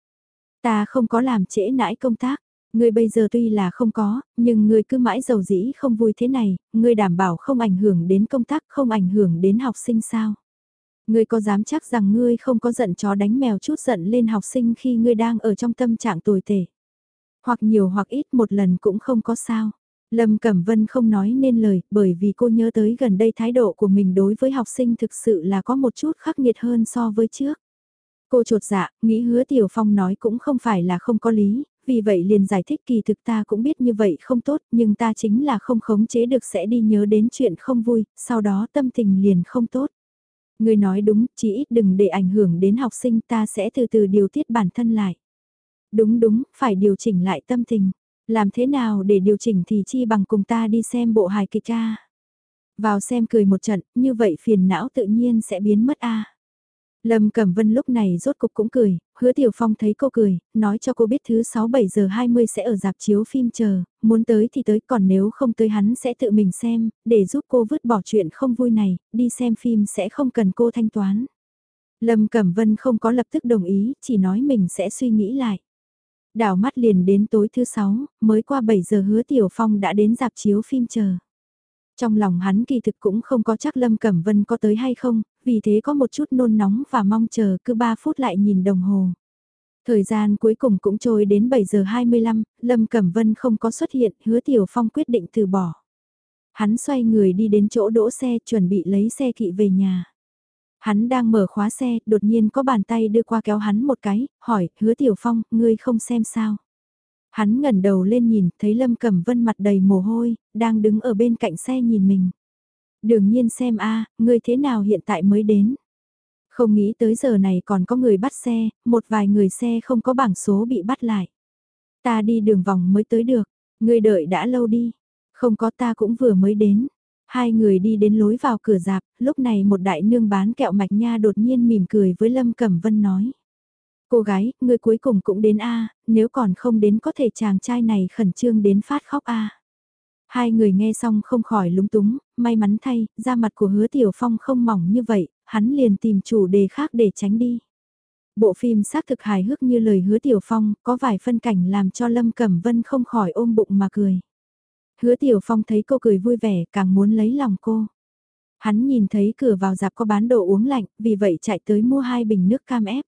Ta không có làm trễ nãi công tác, ngươi bây giờ tuy là không có, nhưng ngươi cứ mãi dầu dĩ không vui thế này, ngươi đảm bảo không ảnh hưởng đến công tác, không ảnh hưởng đến học sinh sao. Ngươi có dám chắc rằng ngươi không có giận chó đánh mèo chút giận lên học sinh khi ngươi đang ở trong tâm trạng tồi tệ. Hoặc nhiều hoặc ít một lần cũng không có sao. Lâm Cẩm Vân không nói nên lời, bởi vì cô nhớ tới gần đây thái độ của mình đối với học sinh thực sự là có một chút khắc nghiệt hơn so với trước. Cô trột dạ, nghĩ hứa Tiểu Phong nói cũng không phải là không có lý, vì vậy liền giải thích kỳ thực ta cũng biết như vậy không tốt, nhưng ta chính là không khống chế được sẽ đi nhớ đến chuyện không vui, sau đó tâm tình liền không tốt. Người nói đúng, chỉ ít đừng để ảnh hưởng đến học sinh ta sẽ từ từ điều tiết bản thân lại. Đúng đúng, phải điều chỉnh lại tâm tình. Làm thế nào để điều chỉnh thì chi bằng cùng ta đi xem bộ hài kịch a. Vào xem cười một trận, như vậy phiền não tự nhiên sẽ biến mất a. Lâm Cẩm Vân lúc này rốt cục cũng cười, hứa Tiểu Phong thấy cô cười, nói cho cô biết thứ 6-7 giờ 20 sẽ ở dạp chiếu phim chờ, muốn tới thì tới còn nếu không tới hắn sẽ tự mình xem, để giúp cô vứt bỏ chuyện không vui này, đi xem phim sẽ không cần cô thanh toán. Lâm Cẩm Vân không có lập tức đồng ý, chỉ nói mình sẽ suy nghĩ lại. Đảo mắt liền đến tối thứ sáu mới qua 7 giờ hứa Tiểu Phong đã đến dạp chiếu phim chờ. Trong lòng hắn kỳ thực cũng không có chắc Lâm Cẩm Vân có tới hay không, vì thế có một chút nôn nóng và mong chờ cứ 3 phút lại nhìn đồng hồ. Thời gian cuối cùng cũng trôi đến 7 giờ 25, Lâm Cẩm Vân không có xuất hiện, hứa Tiểu Phong quyết định từ bỏ. Hắn xoay người đi đến chỗ đỗ xe chuẩn bị lấy xe kỵ về nhà. Hắn đang mở khóa xe, đột nhiên có bàn tay đưa qua kéo hắn một cái, hỏi, hứa Tiểu Phong, ngươi không xem sao? Hắn ngẩn đầu lên nhìn, thấy Lâm Cẩm Vân mặt đầy mồ hôi, đang đứng ở bên cạnh xe nhìn mình. Đương nhiên xem a, ngươi thế nào hiện tại mới đến? Không nghĩ tới giờ này còn có người bắt xe, một vài người xe không có bảng số bị bắt lại. Ta đi đường vòng mới tới được, ngươi đợi đã lâu đi. Không có ta cũng vừa mới đến. Hai người đi đến lối vào cửa dạp, lúc này một đại nương bán kẹo mạch nha đột nhiên mỉm cười với Lâm Cẩm Vân nói. Cô gái, người cuối cùng cũng đến A, nếu còn không đến có thể chàng trai này khẩn trương đến phát khóc A. Hai người nghe xong không khỏi lúng túng, may mắn thay, da mặt của hứa tiểu phong không mỏng như vậy, hắn liền tìm chủ đề khác để tránh đi. Bộ phim xác thực hài hước như lời hứa tiểu phong, có vài phân cảnh làm cho Lâm Cẩm Vân không khỏi ôm bụng mà cười. Hứa Tiểu Phong thấy cô cười vui vẻ càng muốn lấy lòng cô. Hắn nhìn thấy cửa vào dạp có bán đồ uống lạnh, vì vậy chạy tới mua hai bình nước cam ép.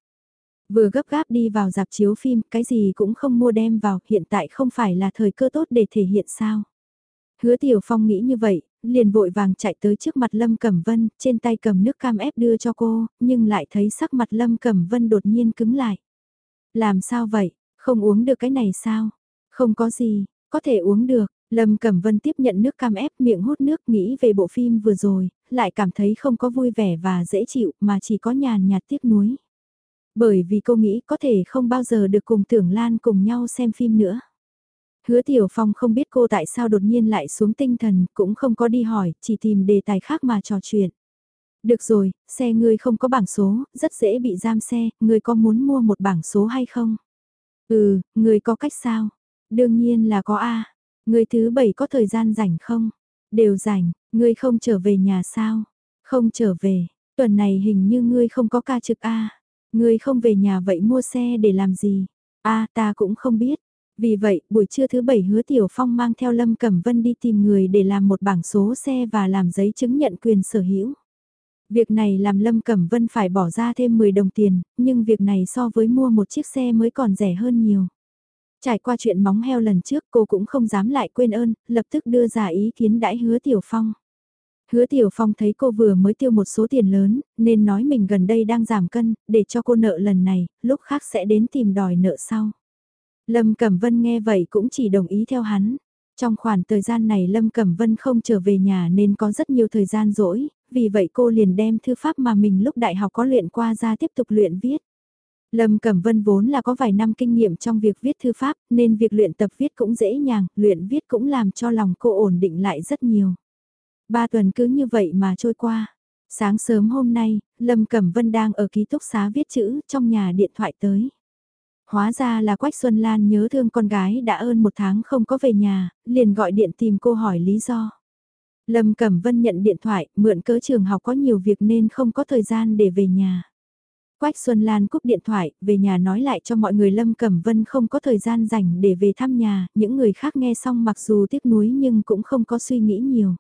Vừa gấp gáp đi vào dạp chiếu phim, cái gì cũng không mua đem vào, hiện tại không phải là thời cơ tốt để thể hiện sao. Hứa Tiểu Phong nghĩ như vậy, liền vội vàng chạy tới trước mặt Lâm Cẩm Vân, trên tay cầm nước cam ép đưa cho cô, nhưng lại thấy sắc mặt Lâm Cẩm Vân đột nhiên cứng lại. Làm sao vậy, không uống được cái này sao? Không có gì, có thể uống được, Lâm Cẩm Vân tiếp nhận nước cam ép miệng hút nước nghĩ về bộ phim vừa rồi, lại cảm thấy không có vui vẻ và dễ chịu mà chỉ có nhàn nhạt tiếc nuối. Bởi vì cô nghĩ có thể không bao giờ được cùng Tưởng Lan cùng nhau xem phim nữa. Hứa Tiểu Phong không biết cô tại sao đột nhiên lại xuống tinh thần, cũng không có đi hỏi, chỉ tìm đề tài khác mà trò chuyện. Được rồi, xe ngươi không có bảng số, rất dễ bị giam xe, ngươi có muốn mua một bảng số hay không? Ừ, ngươi có cách sao? Đương nhiên là có A người thứ bảy có thời gian rảnh không? Đều rảnh, ngươi không trở về nhà sao? Không trở về, tuần này hình như ngươi không có ca trực A. Ngươi không về nhà vậy mua xe để làm gì? A ta cũng không biết. Vì vậy, buổi trưa thứ bảy hứa Tiểu Phong mang theo Lâm Cẩm Vân đi tìm người để làm một bảng số xe và làm giấy chứng nhận quyền sở hữu. Việc này làm Lâm Cẩm Vân phải bỏ ra thêm 10 đồng tiền, nhưng việc này so với mua một chiếc xe mới còn rẻ hơn nhiều. Trải qua chuyện móng heo lần trước cô cũng không dám lại quên ơn, lập tức đưa ra ý kiến đãi hứa Tiểu Phong. Hứa Tiểu Phong thấy cô vừa mới tiêu một số tiền lớn, nên nói mình gần đây đang giảm cân, để cho cô nợ lần này, lúc khác sẽ đến tìm đòi nợ sau. Lâm Cẩm Vân nghe vậy cũng chỉ đồng ý theo hắn. Trong khoảng thời gian này Lâm Cẩm Vân không trở về nhà nên có rất nhiều thời gian rỗi, vì vậy cô liền đem thư pháp mà mình lúc đại học có luyện qua ra tiếp tục luyện viết. Lâm Cẩm Vân vốn là có vài năm kinh nghiệm trong việc viết thư pháp, nên việc luyện tập viết cũng dễ nhàng, luyện viết cũng làm cho lòng cô ổn định lại rất nhiều. Ba tuần cứ như vậy mà trôi qua. Sáng sớm hôm nay, Lâm Cẩm Vân đang ở ký túc xá viết chữ trong nhà điện thoại tới. Hóa ra là Quách Xuân Lan nhớ thương con gái đã ơn một tháng không có về nhà, liền gọi điện tìm cô hỏi lý do. Lâm Cẩm Vân nhận điện thoại, mượn cớ trường học có nhiều việc nên không có thời gian để về nhà. Quách Xuân Lan cúp điện thoại, về nhà nói lại cho mọi người Lâm Cẩm Vân không có thời gian rảnh để về thăm nhà, những người khác nghe xong mặc dù tiếc nuối nhưng cũng không có suy nghĩ nhiều.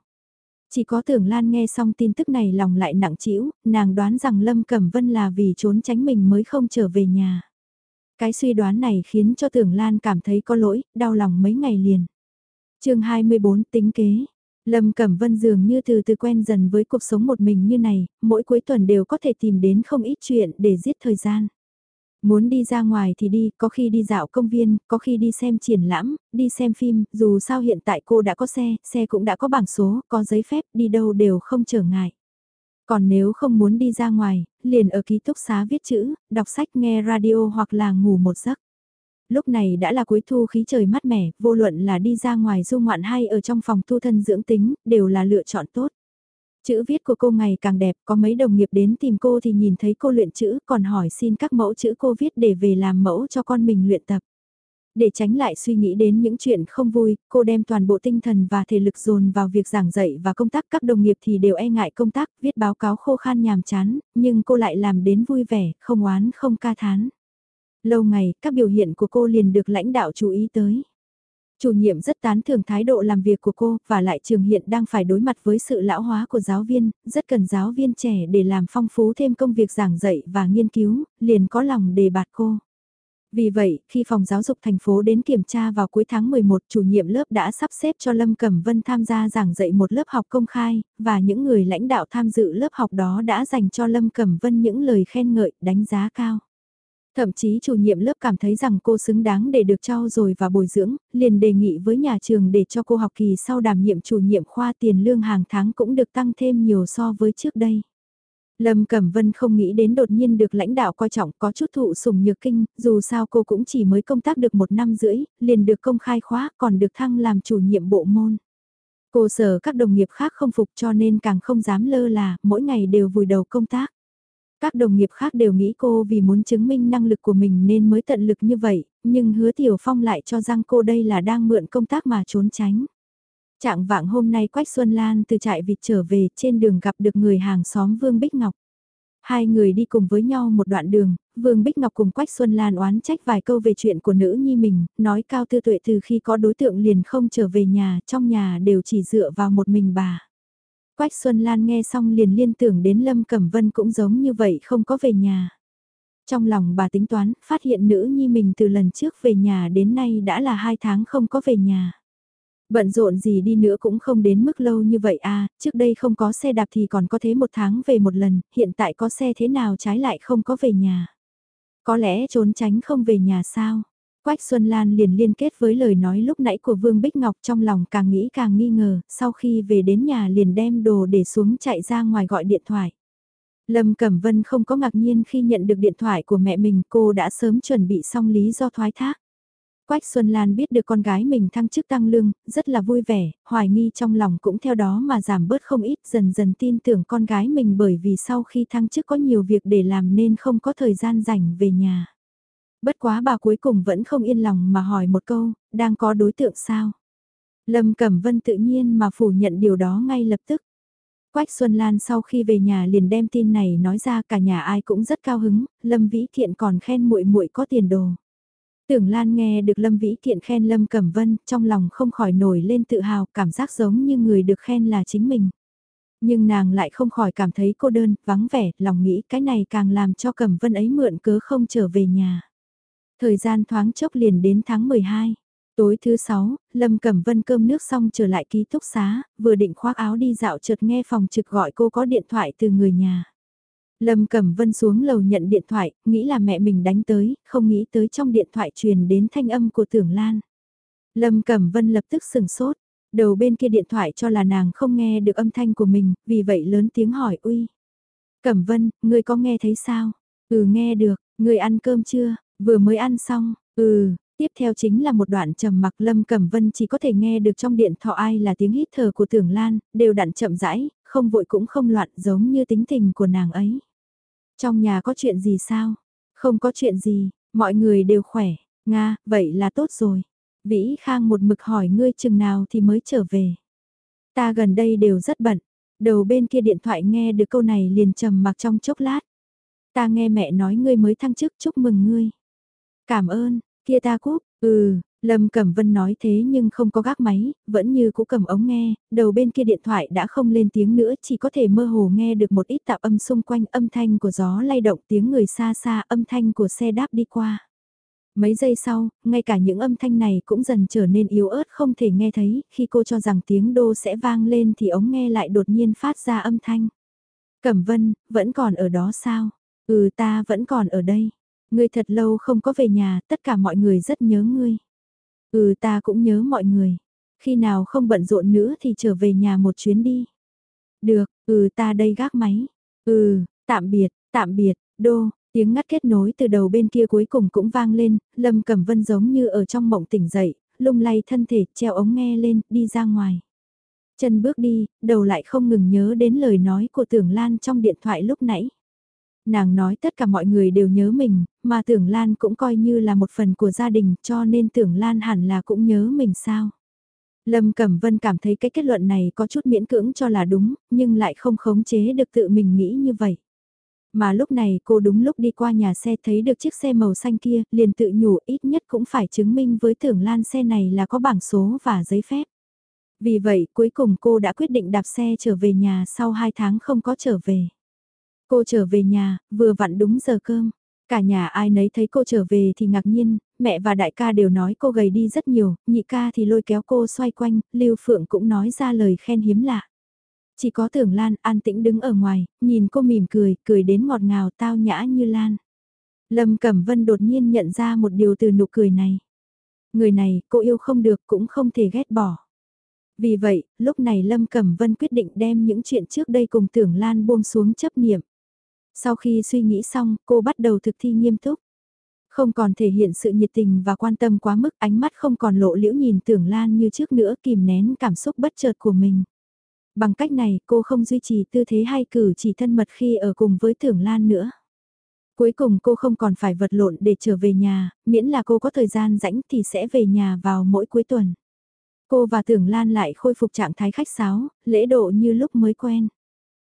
Chỉ có tưởng Lan nghe xong tin tức này lòng lại nặng trĩu, nàng đoán rằng Lâm Cẩm Vân là vì trốn tránh mình mới không trở về nhà. Cái suy đoán này khiến cho tưởng Lan cảm thấy có lỗi, đau lòng mấy ngày liền. chương 24 tính kế. Lâm Cẩm Vân dường như từ từ quen dần với cuộc sống một mình như này, mỗi cuối tuần đều có thể tìm đến không ít chuyện để giết thời gian. Muốn đi ra ngoài thì đi, có khi đi dạo công viên, có khi đi xem triển lãm, đi xem phim, dù sao hiện tại cô đã có xe, xe cũng đã có bảng số, có giấy phép, đi đâu đều không trở ngại. Còn nếu không muốn đi ra ngoài, liền ở ký túc xá viết chữ, đọc sách nghe radio hoặc là ngủ một giấc. Lúc này đã là cuối thu khí trời mát mẻ, vô luận là đi ra ngoài du ngoạn hay ở trong phòng tu thân dưỡng tính, đều là lựa chọn tốt. Chữ viết của cô ngày càng đẹp, có mấy đồng nghiệp đến tìm cô thì nhìn thấy cô luyện chữ, còn hỏi xin các mẫu chữ cô viết để về làm mẫu cho con mình luyện tập. Để tránh lại suy nghĩ đến những chuyện không vui, cô đem toàn bộ tinh thần và thể lực dồn vào việc giảng dạy và công tác các đồng nghiệp thì đều e ngại công tác, viết báo cáo khô khan nhàm chán, nhưng cô lại làm đến vui vẻ, không oán không ca thán. Lâu ngày, các biểu hiện của cô liền được lãnh đạo chú ý tới. Chủ nhiệm rất tán thưởng thái độ làm việc của cô, và lại trường hiện đang phải đối mặt với sự lão hóa của giáo viên, rất cần giáo viên trẻ để làm phong phú thêm công việc giảng dạy và nghiên cứu, liền có lòng đề bạt cô. Vì vậy, khi phòng giáo dục thành phố đến kiểm tra vào cuối tháng 11, chủ nhiệm lớp đã sắp xếp cho Lâm Cẩm Vân tham gia giảng dạy một lớp học công khai, và những người lãnh đạo tham dự lớp học đó đã dành cho Lâm Cẩm Vân những lời khen ngợi, đánh giá cao. Thậm chí chủ nhiệm lớp cảm thấy rằng cô xứng đáng để được trao rồi và bồi dưỡng, liền đề nghị với nhà trường để cho cô học kỳ sau đảm nhiệm chủ nhiệm khoa tiền lương hàng tháng cũng được tăng thêm nhiều so với trước đây. Lâm Cẩm Vân không nghĩ đến đột nhiên được lãnh đạo coi trọng có chút thụ sùng nhược kinh, dù sao cô cũng chỉ mới công tác được một năm rưỡi, liền được công khai khóa còn được thăng làm chủ nhiệm bộ môn. Cô sợ các đồng nghiệp khác không phục cho nên càng không dám lơ là, mỗi ngày đều vùi đầu công tác. Các đồng nghiệp khác đều nghĩ cô vì muốn chứng minh năng lực của mình nên mới tận lực như vậy, nhưng hứa Tiểu Phong lại cho rằng cô đây là đang mượn công tác mà trốn tránh. Trạng vạng hôm nay Quách Xuân Lan từ trại vịt trở về trên đường gặp được người hàng xóm Vương Bích Ngọc. Hai người đi cùng với nhau một đoạn đường, Vương Bích Ngọc cùng Quách Xuân Lan oán trách vài câu về chuyện của nữ nhi mình, nói cao tư tuệ từ khi có đối tượng liền không trở về nhà, trong nhà đều chỉ dựa vào một mình bà. Quách Xuân Lan nghe xong liền liên tưởng đến Lâm Cẩm Vân cũng giống như vậy không có về nhà. Trong lòng bà tính toán, phát hiện nữ nhi mình từ lần trước về nhà đến nay đã là hai tháng không có về nhà. Bận rộn gì đi nữa cũng không đến mức lâu như vậy à, trước đây không có xe đạp thì còn có thế một tháng về một lần, hiện tại có xe thế nào trái lại không có về nhà. Có lẽ trốn tránh không về nhà sao? Quách Xuân Lan liền liên kết với lời nói lúc nãy của Vương Bích Ngọc trong lòng càng nghĩ càng nghi ngờ, sau khi về đến nhà liền đem đồ để xuống chạy ra ngoài gọi điện thoại. Lâm Cẩm Vân không có ngạc nhiên khi nhận được điện thoại của mẹ mình cô đã sớm chuẩn bị xong lý do thoái thác. Quách Xuân Lan biết được con gái mình thăng chức tăng lương, rất là vui vẻ, hoài nghi trong lòng cũng theo đó mà giảm bớt không ít dần dần tin tưởng con gái mình bởi vì sau khi thăng chức có nhiều việc để làm nên không có thời gian rảnh về nhà. Bất quá bà cuối cùng vẫn không yên lòng mà hỏi một câu, đang có đối tượng sao? Lâm Cẩm Vân tự nhiên mà phủ nhận điều đó ngay lập tức. Quách Xuân Lan sau khi về nhà liền đem tin này nói ra cả nhà ai cũng rất cao hứng, Lâm Vĩ Thiện còn khen muội muội có tiền đồ. Tưởng Lan nghe được Lâm Vĩ thiện khen Lâm Cẩm Vân, trong lòng không khỏi nổi lên tự hào, cảm giác giống như người được khen là chính mình. Nhưng nàng lại không khỏi cảm thấy cô đơn, vắng vẻ, lòng nghĩ cái này càng làm cho Cẩm Vân ấy mượn cớ không trở về nhà. Thời gian thoáng chốc liền đến tháng 12. Tối thứ 6, Lâm Cẩm Vân cơm nước xong trở lại ký túc xá, vừa định khoác áo đi dạo chợt nghe phòng trực gọi cô có điện thoại từ người nhà. Lâm Cẩm Vân xuống lầu nhận điện thoại, nghĩ là mẹ mình đánh tới, không nghĩ tới trong điện thoại truyền đến thanh âm của Tưởng Lan. Lâm Cẩm Vân lập tức sừng sốt, đầu bên kia điện thoại cho là nàng không nghe được âm thanh của mình, vì vậy lớn tiếng hỏi uy. Cẩm Vân, ngươi có nghe thấy sao? Ừ nghe được, ngươi ăn cơm chưa? Vừa mới ăn xong, ừ, Tiếp theo chính là một đoạn trầm mặc Lâm Cẩm Vân chỉ có thể nghe được trong điện thọ ai là tiếng hít thở của Tưởng Lan, đều đặn chậm rãi, không vội cũng không loạn giống như tính tình của nàng ấy. Trong nhà có chuyện gì sao? Không có chuyện gì, mọi người đều khỏe. Nga, vậy là tốt rồi. Vĩ Khang một mực hỏi ngươi chừng nào thì mới trở về. Ta gần đây đều rất bận. Đầu bên kia điện thoại nghe được câu này liền trầm mặc trong chốc lát. Ta nghe mẹ nói ngươi mới thăng chức chúc mừng ngươi. Cảm ơn, kia ta cúp, ừ, Lâm Cẩm Vân nói thế nhưng không có gác máy, vẫn như cũ cầm ống nghe, đầu bên kia điện thoại đã không lên tiếng nữa, chỉ có thể mơ hồ nghe được một ít tạp âm xung quanh âm thanh của gió lay động tiếng người xa xa âm thanh của xe đáp đi qua. Mấy giây sau, ngay cả những âm thanh này cũng dần trở nên yếu ớt không thể nghe thấy, khi cô cho rằng tiếng đô sẽ vang lên thì ống nghe lại đột nhiên phát ra âm thanh. Cẩm Vân, vẫn còn ở đó sao? Ừ ta vẫn còn ở đây. Ngươi thật lâu không có về nhà, tất cả mọi người rất nhớ ngươi. Ừ ta cũng nhớ mọi người. Khi nào không bận rộn nữa thì trở về nhà một chuyến đi. Được, ừ ta đây gác máy. Ừ, tạm biệt, tạm biệt, đô, tiếng ngắt kết nối từ đầu bên kia cuối cùng cũng vang lên, Lâm Cẩm Vân giống như ở trong mộng tỉnh dậy, lung lay thân thể, treo ống nghe lên, đi ra ngoài. Chân bước đi, đầu lại không ngừng nhớ đến lời nói của Tưởng Lan trong điện thoại lúc nãy. Nàng nói tất cả mọi người đều nhớ mình, mà tưởng Lan cũng coi như là một phần của gia đình cho nên tưởng Lan hẳn là cũng nhớ mình sao. Lâm Cẩm Vân cảm thấy cái kết luận này có chút miễn cưỡng cho là đúng, nhưng lại không khống chế được tự mình nghĩ như vậy. Mà lúc này cô đúng lúc đi qua nhà xe thấy được chiếc xe màu xanh kia, liền tự nhủ ít nhất cũng phải chứng minh với tưởng Lan xe này là có bảng số và giấy phép. Vì vậy cuối cùng cô đã quyết định đạp xe trở về nhà sau 2 tháng không có trở về. Cô trở về nhà, vừa vặn đúng giờ cơm. Cả nhà ai nấy thấy cô trở về thì ngạc nhiên, mẹ và đại ca đều nói cô gầy đi rất nhiều, nhị ca thì lôi kéo cô xoay quanh, Lưu Phượng cũng nói ra lời khen hiếm lạ. Chỉ có tưởng Lan an tĩnh đứng ở ngoài, nhìn cô mỉm cười, cười đến ngọt ngào tao nhã như Lan. Lâm Cẩm Vân đột nhiên nhận ra một điều từ nụ cười này. Người này cô yêu không được cũng không thể ghét bỏ. Vì vậy, lúc này Lâm Cẩm Vân quyết định đem những chuyện trước đây cùng tưởng Lan buông xuống chấp niệm. Sau khi suy nghĩ xong, cô bắt đầu thực thi nghiêm túc. Không còn thể hiện sự nhiệt tình và quan tâm quá mức, ánh mắt không còn lộ liễu nhìn tưởng lan như trước nữa kìm nén cảm xúc bất chợt của mình. Bằng cách này, cô không duy trì tư thế hay cử chỉ thân mật khi ở cùng với tưởng lan nữa. Cuối cùng cô không còn phải vật lộn để trở về nhà, miễn là cô có thời gian rảnh thì sẽ về nhà vào mỗi cuối tuần. Cô và Tưởng Lan lại khôi phục trạng thái khách sáo, lễ độ như lúc mới quen.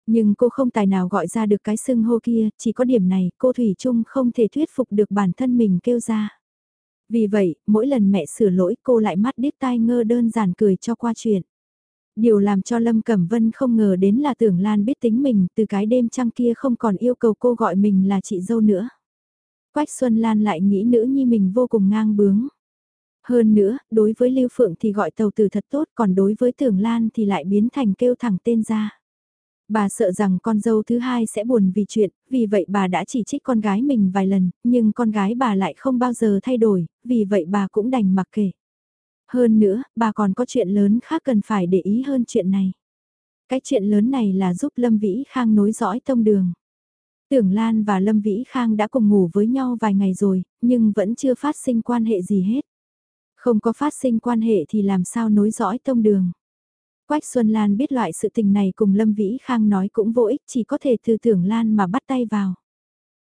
Nhưng cô không tài nào gọi ra được cái xưng hô kia, chỉ có điểm này cô Thủy chung không thể thuyết phục được bản thân mình kêu ra. Vì vậy, mỗi lần mẹ sửa lỗi cô lại mắt điếc tai ngơ đơn giản cười cho qua chuyện. Điều làm cho Lâm Cẩm Vân không ngờ đến là tưởng Lan biết tính mình từ cái đêm trăng kia không còn yêu cầu cô gọi mình là chị dâu nữa. Quách Xuân Lan lại nghĩ nữ nhi mình vô cùng ngang bướng. Hơn nữa, đối với Lưu Phượng thì gọi tàu từ thật tốt còn đối với tưởng Lan thì lại biến thành kêu thẳng tên ra. Bà sợ rằng con dâu thứ hai sẽ buồn vì chuyện, vì vậy bà đã chỉ trích con gái mình vài lần, nhưng con gái bà lại không bao giờ thay đổi, vì vậy bà cũng đành mặc kệ. Hơn nữa, bà còn có chuyện lớn khác cần phải để ý hơn chuyện này. Cái chuyện lớn này là giúp Lâm Vĩ Khang nối dõi tông đường. Tưởng Lan và Lâm Vĩ Khang đã cùng ngủ với nhau vài ngày rồi, nhưng vẫn chưa phát sinh quan hệ gì hết. Không có phát sinh quan hệ thì làm sao nối dõi tông đường. Quách Xuân Lan biết loại sự tình này cùng Lâm Vĩ Khang nói cũng vô ích chỉ có thể từ tưởng Lan mà bắt tay vào.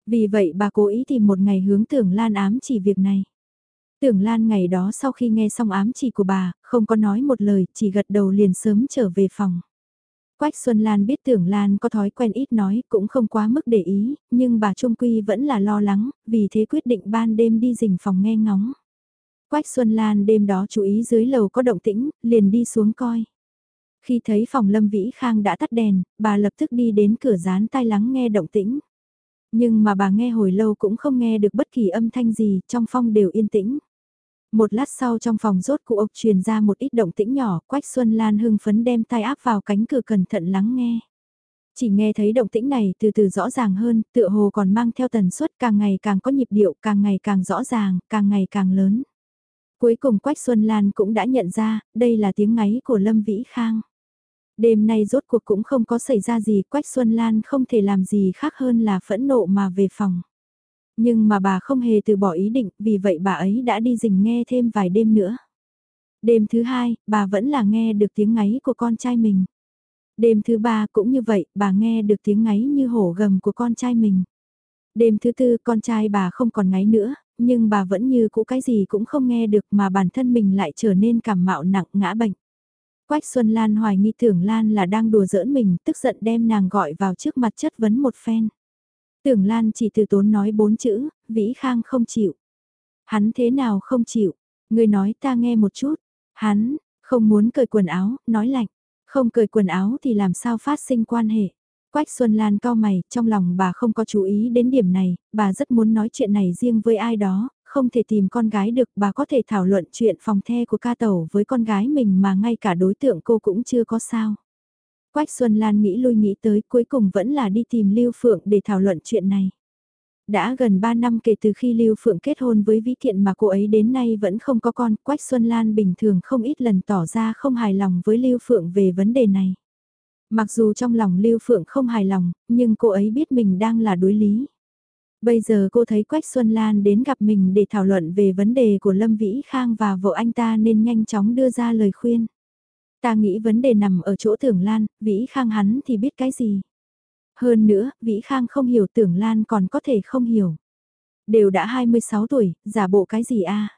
Vì vậy bà cố ý tìm một ngày hướng tưởng Lan ám chỉ việc này. Tưởng Lan ngày đó sau khi nghe xong ám chỉ của bà, không có nói một lời, chỉ gật đầu liền sớm trở về phòng. Quách Xuân Lan biết tưởng Lan có thói quen ít nói, cũng không quá mức để ý, nhưng bà Trung Quy vẫn là lo lắng, vì thế quyết định ban đêm đi rình phòng nghe ngóng. Quách Xuân Lan đêm đó chú ý dưới lầu có động tĩnh, liền đi xuống coi. Khi thấy phòng Lâm Vĩ Khang đã tắt đèn, bà lập tức đi đến cửa dán tai lắng nghe động tĩnh. Nhưng mà bà nghe hồi lâu cũng không nghe được bất kỳ âm thanh gì, trong phòng đều yên tĩnh. Một lát sau trong phòng rốt cụ ốc truyền ra một ít động tĩnh nhỏ, Quách Xuân Lan hưng phấn đem tay áp vào cánh cửa cẩn thận lắng nghe. Chỉ nghe thấy động tĩnh này từ từ rõ ràng hơn, tựa hồ còn mang theo tần suất càng ngày càng có nhịp điệu, càng ngày càng rõ ràng, càng ngày càng lớn. Cuối cùng Quách Xuân Lan cũng đã nhận ra, đây là tiếng ngáy của Lâm Vĩ Khang. Đêm nay rốt cuộc cũng không có xảy ra gì, Quách Xuân Lan không thể làm gì khác hơn là phẫn nộ mà về phòng. Nhưng mà bà không hề từ bỏ ý định, vì vậy bà ấy đã đi rình nghe thêm vài đêm nữa. Đêm thứ hai, bà vẫn là nghe được tiếng ngáy của con trai mình. Đêm thứ ba cũng như vậy, bà nghe được tiếng ngáy như hổ gầm của con trai mình. Đêm thứ tư con trai bà không còn ngáy nữa, nhưng bà vẫn như cũ cái gì cũng không nghe được mà bản thân mình lại trở nên cảm mạo nặng ngã bệnh. Quách Xuân Lan hoài nghi tưởng Lan là đang đùa giỡn mình, tức giận đem nàng gọi vào trước mặt chất vấn một phen. Tưởng Lan chỉ từ tốn nói bốn chữ, Vĩ Khang không chịu. Hắn thế nào không chịu? Người nói ta nghe một chút. Hắn, không muốn cởi quần áo, nói lạnh. Không cởi quần áo thì làm sao phát sinh quan hệ. Quách Xuân Lan cao mày, trong lòng bà không có chú ý đến điểm này, bà rất muốn nói chuyện này riêng với ai đó, không thể tìm con gái được, bà có thể thảo luận chuyện phòng the của ca tẩu với con gái mình mà ngay cả đối tượng cô cũng chưa có sao. Quách Xuân Lan nghĩ lui nghĩ tới cuối cùng vẫn là đi tìm Lưu Phượng để thảo luận chuyện này. Đã gần 3 năm kể từ khi Lưu Phượng kết hôn với Vĩ thiện mà cô ấy đến nay vẫn không có con, Quách Xuân Lan bình thường không ít lần tỏ ra không hài lòng với Lưu Phượng về vấn đề này. Mặc dù trong lòng Lưu Phượng không hài lòng, nhưng cô ấy biết mình đang là đối lý. Bây giờ cô thấy Quách Xuân Lan đến gặp mình để thảo luận về vấn đề của Lâm Vĩ Khang và vợ anh ta nên nhanh chóng đưa ra lời khuyên. Ta nghĩ vấn đề nằm ở chỗ tưởng Lan, Vĩ Khang hắn thì biết cái gì. Hơn nữa, Vĩ Khang không hiểu tưởng Lan còn có thể không hiểu. Đều đã 26 tuổi, giả bộ cái gì a?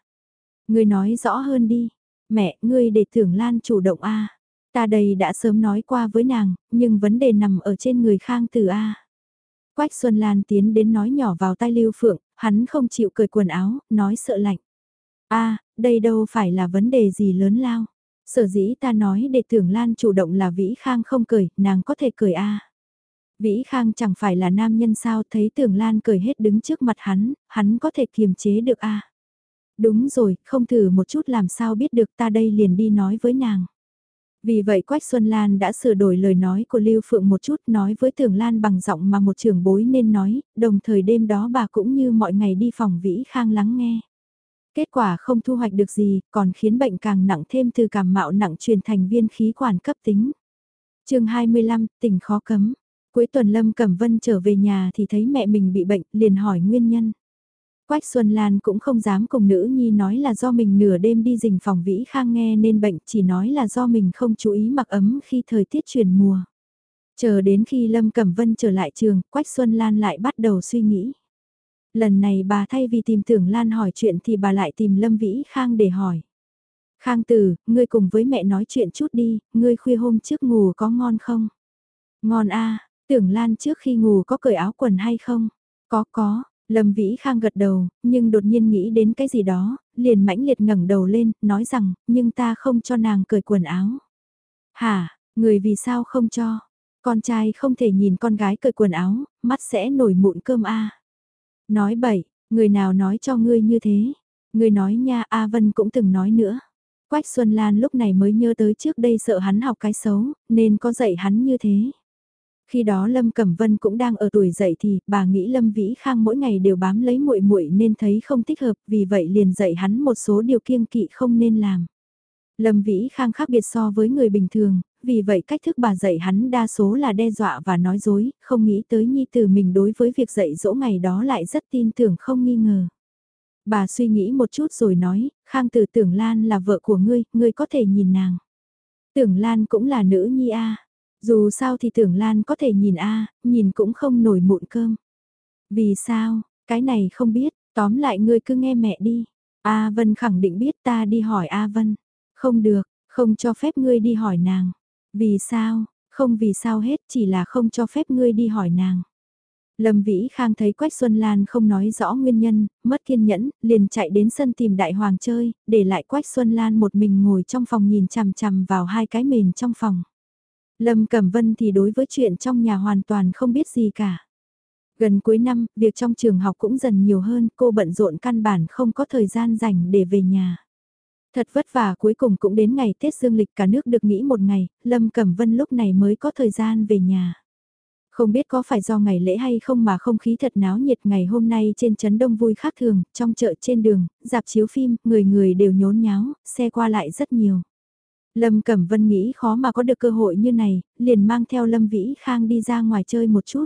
Ngươi nói rõ hơn đi. Mẹ, ngươi để tưởng Lan chủ động a. Ta đây đã sớm nói qua với nàng, nhưng vấn đề nằm ở trên người Khang Tử a. Quách Xuân Lan tiến đến nói nhỏ vào tai Lưu Phượng, hắn không chịu cởi quần áo, nói sợ lạnh. a đây đâu phải là vấn đề gì lớn lao. Sở dĩ ta nói để tưởng Lan chủ động là Vĩ Khang không cười, nàng có thể cười a Vĩ Khang chẳng phải là nam nhân sao thấy tưởng Lan cười hết đứng trước mặt hắn, hắn có thể kiềm chế được a Đúng rồi, không thử một chút làm sao biết được ta đây liền đi nói với nàng. Vì vậy Quách Xuân Lan đã sửa đổi lời nói của Lưu Phượng một chút nói với Tưởng Lan bằng giọng mà một trưởng bối nên nói, đồng thời đêm đó bà cũng như mọi ngày đi phòng Vĩ Khang lắng nghe. Kết quả không thu hoạch được gì, còn khiến bệnh càng nặng thêm từ cảm mạo nặng truyền thành viên khí quản cấp tính. chương 25, tỉnh khó cấm. Cuối tuần Lâm Cẩm Vân trở về nhà thì thấy mẹ mình bị bệnh, liền hỏi nguyên nhân. Quách Xuân Lan cũng không dám cùng nữ nhi nói là do mình nửa đêm đi rình phòng Vĩ Khang nghe nên bệnh, chỉ nói là do mình không chú ý mặc ấm khi thời tiết chuyển mùa. Chờ đến khi Lâm Cẩm Vân trở lại trường, Quách Xuân Lan lại bắt đầu suy nghĩ. Lần này bà thay vì tìm tưởng Lan hỏi chuyện thì bà lại tìm Lâm Vĩ Khang để hỏi. Khang tử, ngươi cùng với mẹ nói chuyện chút đi, ngươi khuya hôm trước ngủ có ngon không? Ngon a tưởng Lan trước khi ngủ có cởi áo quần hay không? Có có, Lâm Vĩ Khang gật đầu, nhưng đột nhiên nghĩ đến cái gì đó, liền mãnh liệt ngẩng đầu lên, nói rằng, nhưng ta không cho nàng cởi quần áo. Hả, người vì sao không cho? Con trai không thể nhìn con gái cởi quần áo, mắt sẽ nổi mụn cơm a. Nói bậy, người nào nói cho ngươi như thế? Người nói nha A Vân cũng từng nói nữa. Quách Xuân Lan lúc này mới nhớ tới trước đây sợ hắn học cái xấu, nên có dạy hắn như thế. Khi đó Lâm Cẩm Vân cũng đang ở tuổi dậy thì bà nghĩ Lâm Vĩ Khang mỗi ngày đều bám lấy muội muội nên thấy không thích hợp, vì vậy liền dạy hắn một số điều kiêng kỵ không nên làm. Lâm Vĩ Khang khác biệt so với người bình thường, vì vậy cách thức bà dạy hắn đa số là đe dọa và nói dối, không nghĩ tới nhi tử mình đối với việc dạy dỗ ngày đó lại rất tin tưởng không nghi ngờ. Bà suy nghĩ một chút rồi nói, Khang tử tưởng Lan là vợ của ngươi, ngươi có thể nhìn nàng. Tưởng Lan cũng là nữ nhi a dù sao thì tưởng Lan có thể nhìn A, nhìn cũng không nổi mụn cơm. Vì sao, cái này không biết, tóm lại ngươi cứ nghe mẹ đi. A Vân khẳng định biết ta đi hỏi A Vân. Không được, không cho phép ngươi đi hỏi nàng. Vì sao, Không vì sao hết, chỉ là không cho phép ngươi đi hỏi nàng. Lâm Vĩ Khang thấy Quách Xuân Lan không nói rõ nguyên nhân, mất kiên nhẫn, liền chạy đến sân tìm Đại Hoàng chơi, để lại Quách Xuân Lan một mình ngồi trong phòng nhìn chằm chằm vào hai cái mền trong phòng. Lâm Cẩm Vân thì đối với chuyện trong nhà hoàn toàn không biết gì cả. Gần cuối năm, việc trong trường học cũng dần nhiều hơn, cô bận rộn căn bản không có thời gian dành để về nhà. Thật vất vả cuối cùng cũng đến ngày Tết Dương lịch cả nước được nghỉ một ngày, Lâm Cẩm Vân lúc này mới có thời gian về nhà. Không biết có phải do ngày lễ hay không mà không khí thật náo nhiệt ngày hôm nay trên trấn đông vui khác thường, trong chợ trên đường, dạp chiếu phim, người người đều nhốn nháo, xe qua lại rất nhiều. Lâm Cẩm Vân nghĩ khó mà có được cơ hội như này, liền mang theo Lâm Vĩ Khang đi ra ngoài chơi một chút.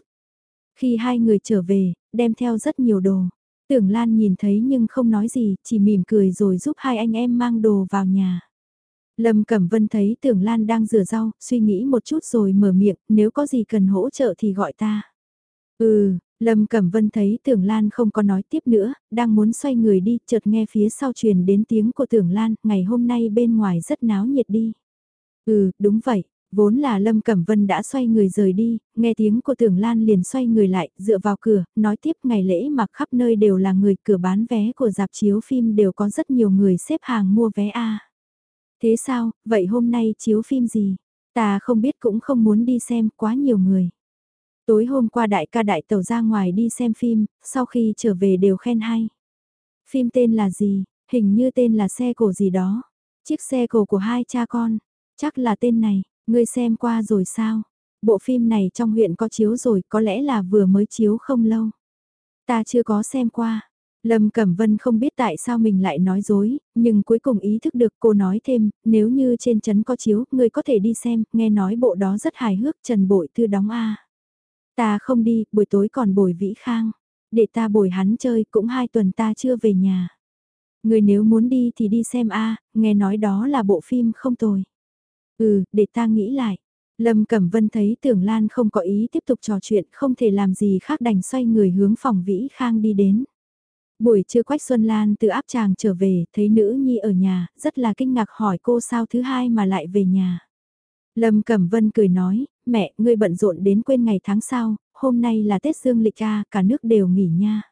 Khi hai người trở về, đem theo rất nhiều đồ. Tưởng Lan nhìn thấy nhưng không nói gì, chỉ mỉm cười rồi giúp hai anh em mang đồ vào nhà. Lâm Cẩm Vân thấy Tưởng Lan đang rửa rau, suy nghĩ một chút rồi mở miệng, nếu có gì cần hỗ trợ thì gọi ta. Ừ, Lâm Cẩm Vân thấy Tưởng Lan không có nói tiếp nữa, đang muốn xoay người đi, chợt nghe phía sau truyền đến tiếng của Tưởng Lan, ngày hôm nay bên ngoài rất náo nhiệt đi. Ừ, đúng vậy, vốn là Lâm Cẩm Vân đã xoay người rời đi, nghe tiếng của Tưởng Lan liền xoay người lại, dựa vào cửa, nói tiếp ngày lễ mặc khắp nơi đều là người cửa bán vé của dạp chiếu phim đều có rất nhiều người xếp hàng mua vé A. Thế sao, vậy hôm nay chiếu phim gì? Ta không biết cũng không muốn đi xem quá nhiều người. Tối hôm qua đại ca đại tàu ra ngoài đi xem phim, sau khi trở về đều khen hay. Phim tên là gì? Hình như tên là xe cổ gì đó. Chiếc xe cổ của hai cha con. Chắc là tên này, ngươi xem qua rồi sao? Bộ phim này trong huyện có chiếu rồi, có lẽ là vừa mới chiếu không lâu. Ta chưa có xem qua, Lâm Cẩm Vân không biết tại sao mình lại nói dối, nhưng cuối cùng ý thức được cô nói thêm, nếu như trên chấn có chiếu, người có thể đi xem, nghe nói bộ đó rất hài hước, Trần Bội Thư đóng A. Ta không đi, buổi tối còn bồi Vĩ Khang. Để ta bồi hắn chơi, cũng hai tuần ta chưa về nhà. Người nếu muốn đi thì đi xem A, nghe nói đó là bộ phim không tồi. Ừ, để ta nghĩ lại. Lâm Cẩm Vân thấy Tưởng Lan không có ý tiếp tục trò chuyện, không thể làm gì khác đành xoay người hướng phòng Vĩ Khang đi đến. Buổi trưa Quách Xuân Lan từ áp tràng trở về, thấy nữ nhi ở nhà, rất là kinh ngạc hỏi cô sao thứ hai mà lại về nhà. Lâm Cẩm Vân cười nói, mẹ, ngươi bận rộn đến quên ngày tháng sau, hôm nay là Tết Dương lịch a, cả nước đều nghỉ nha.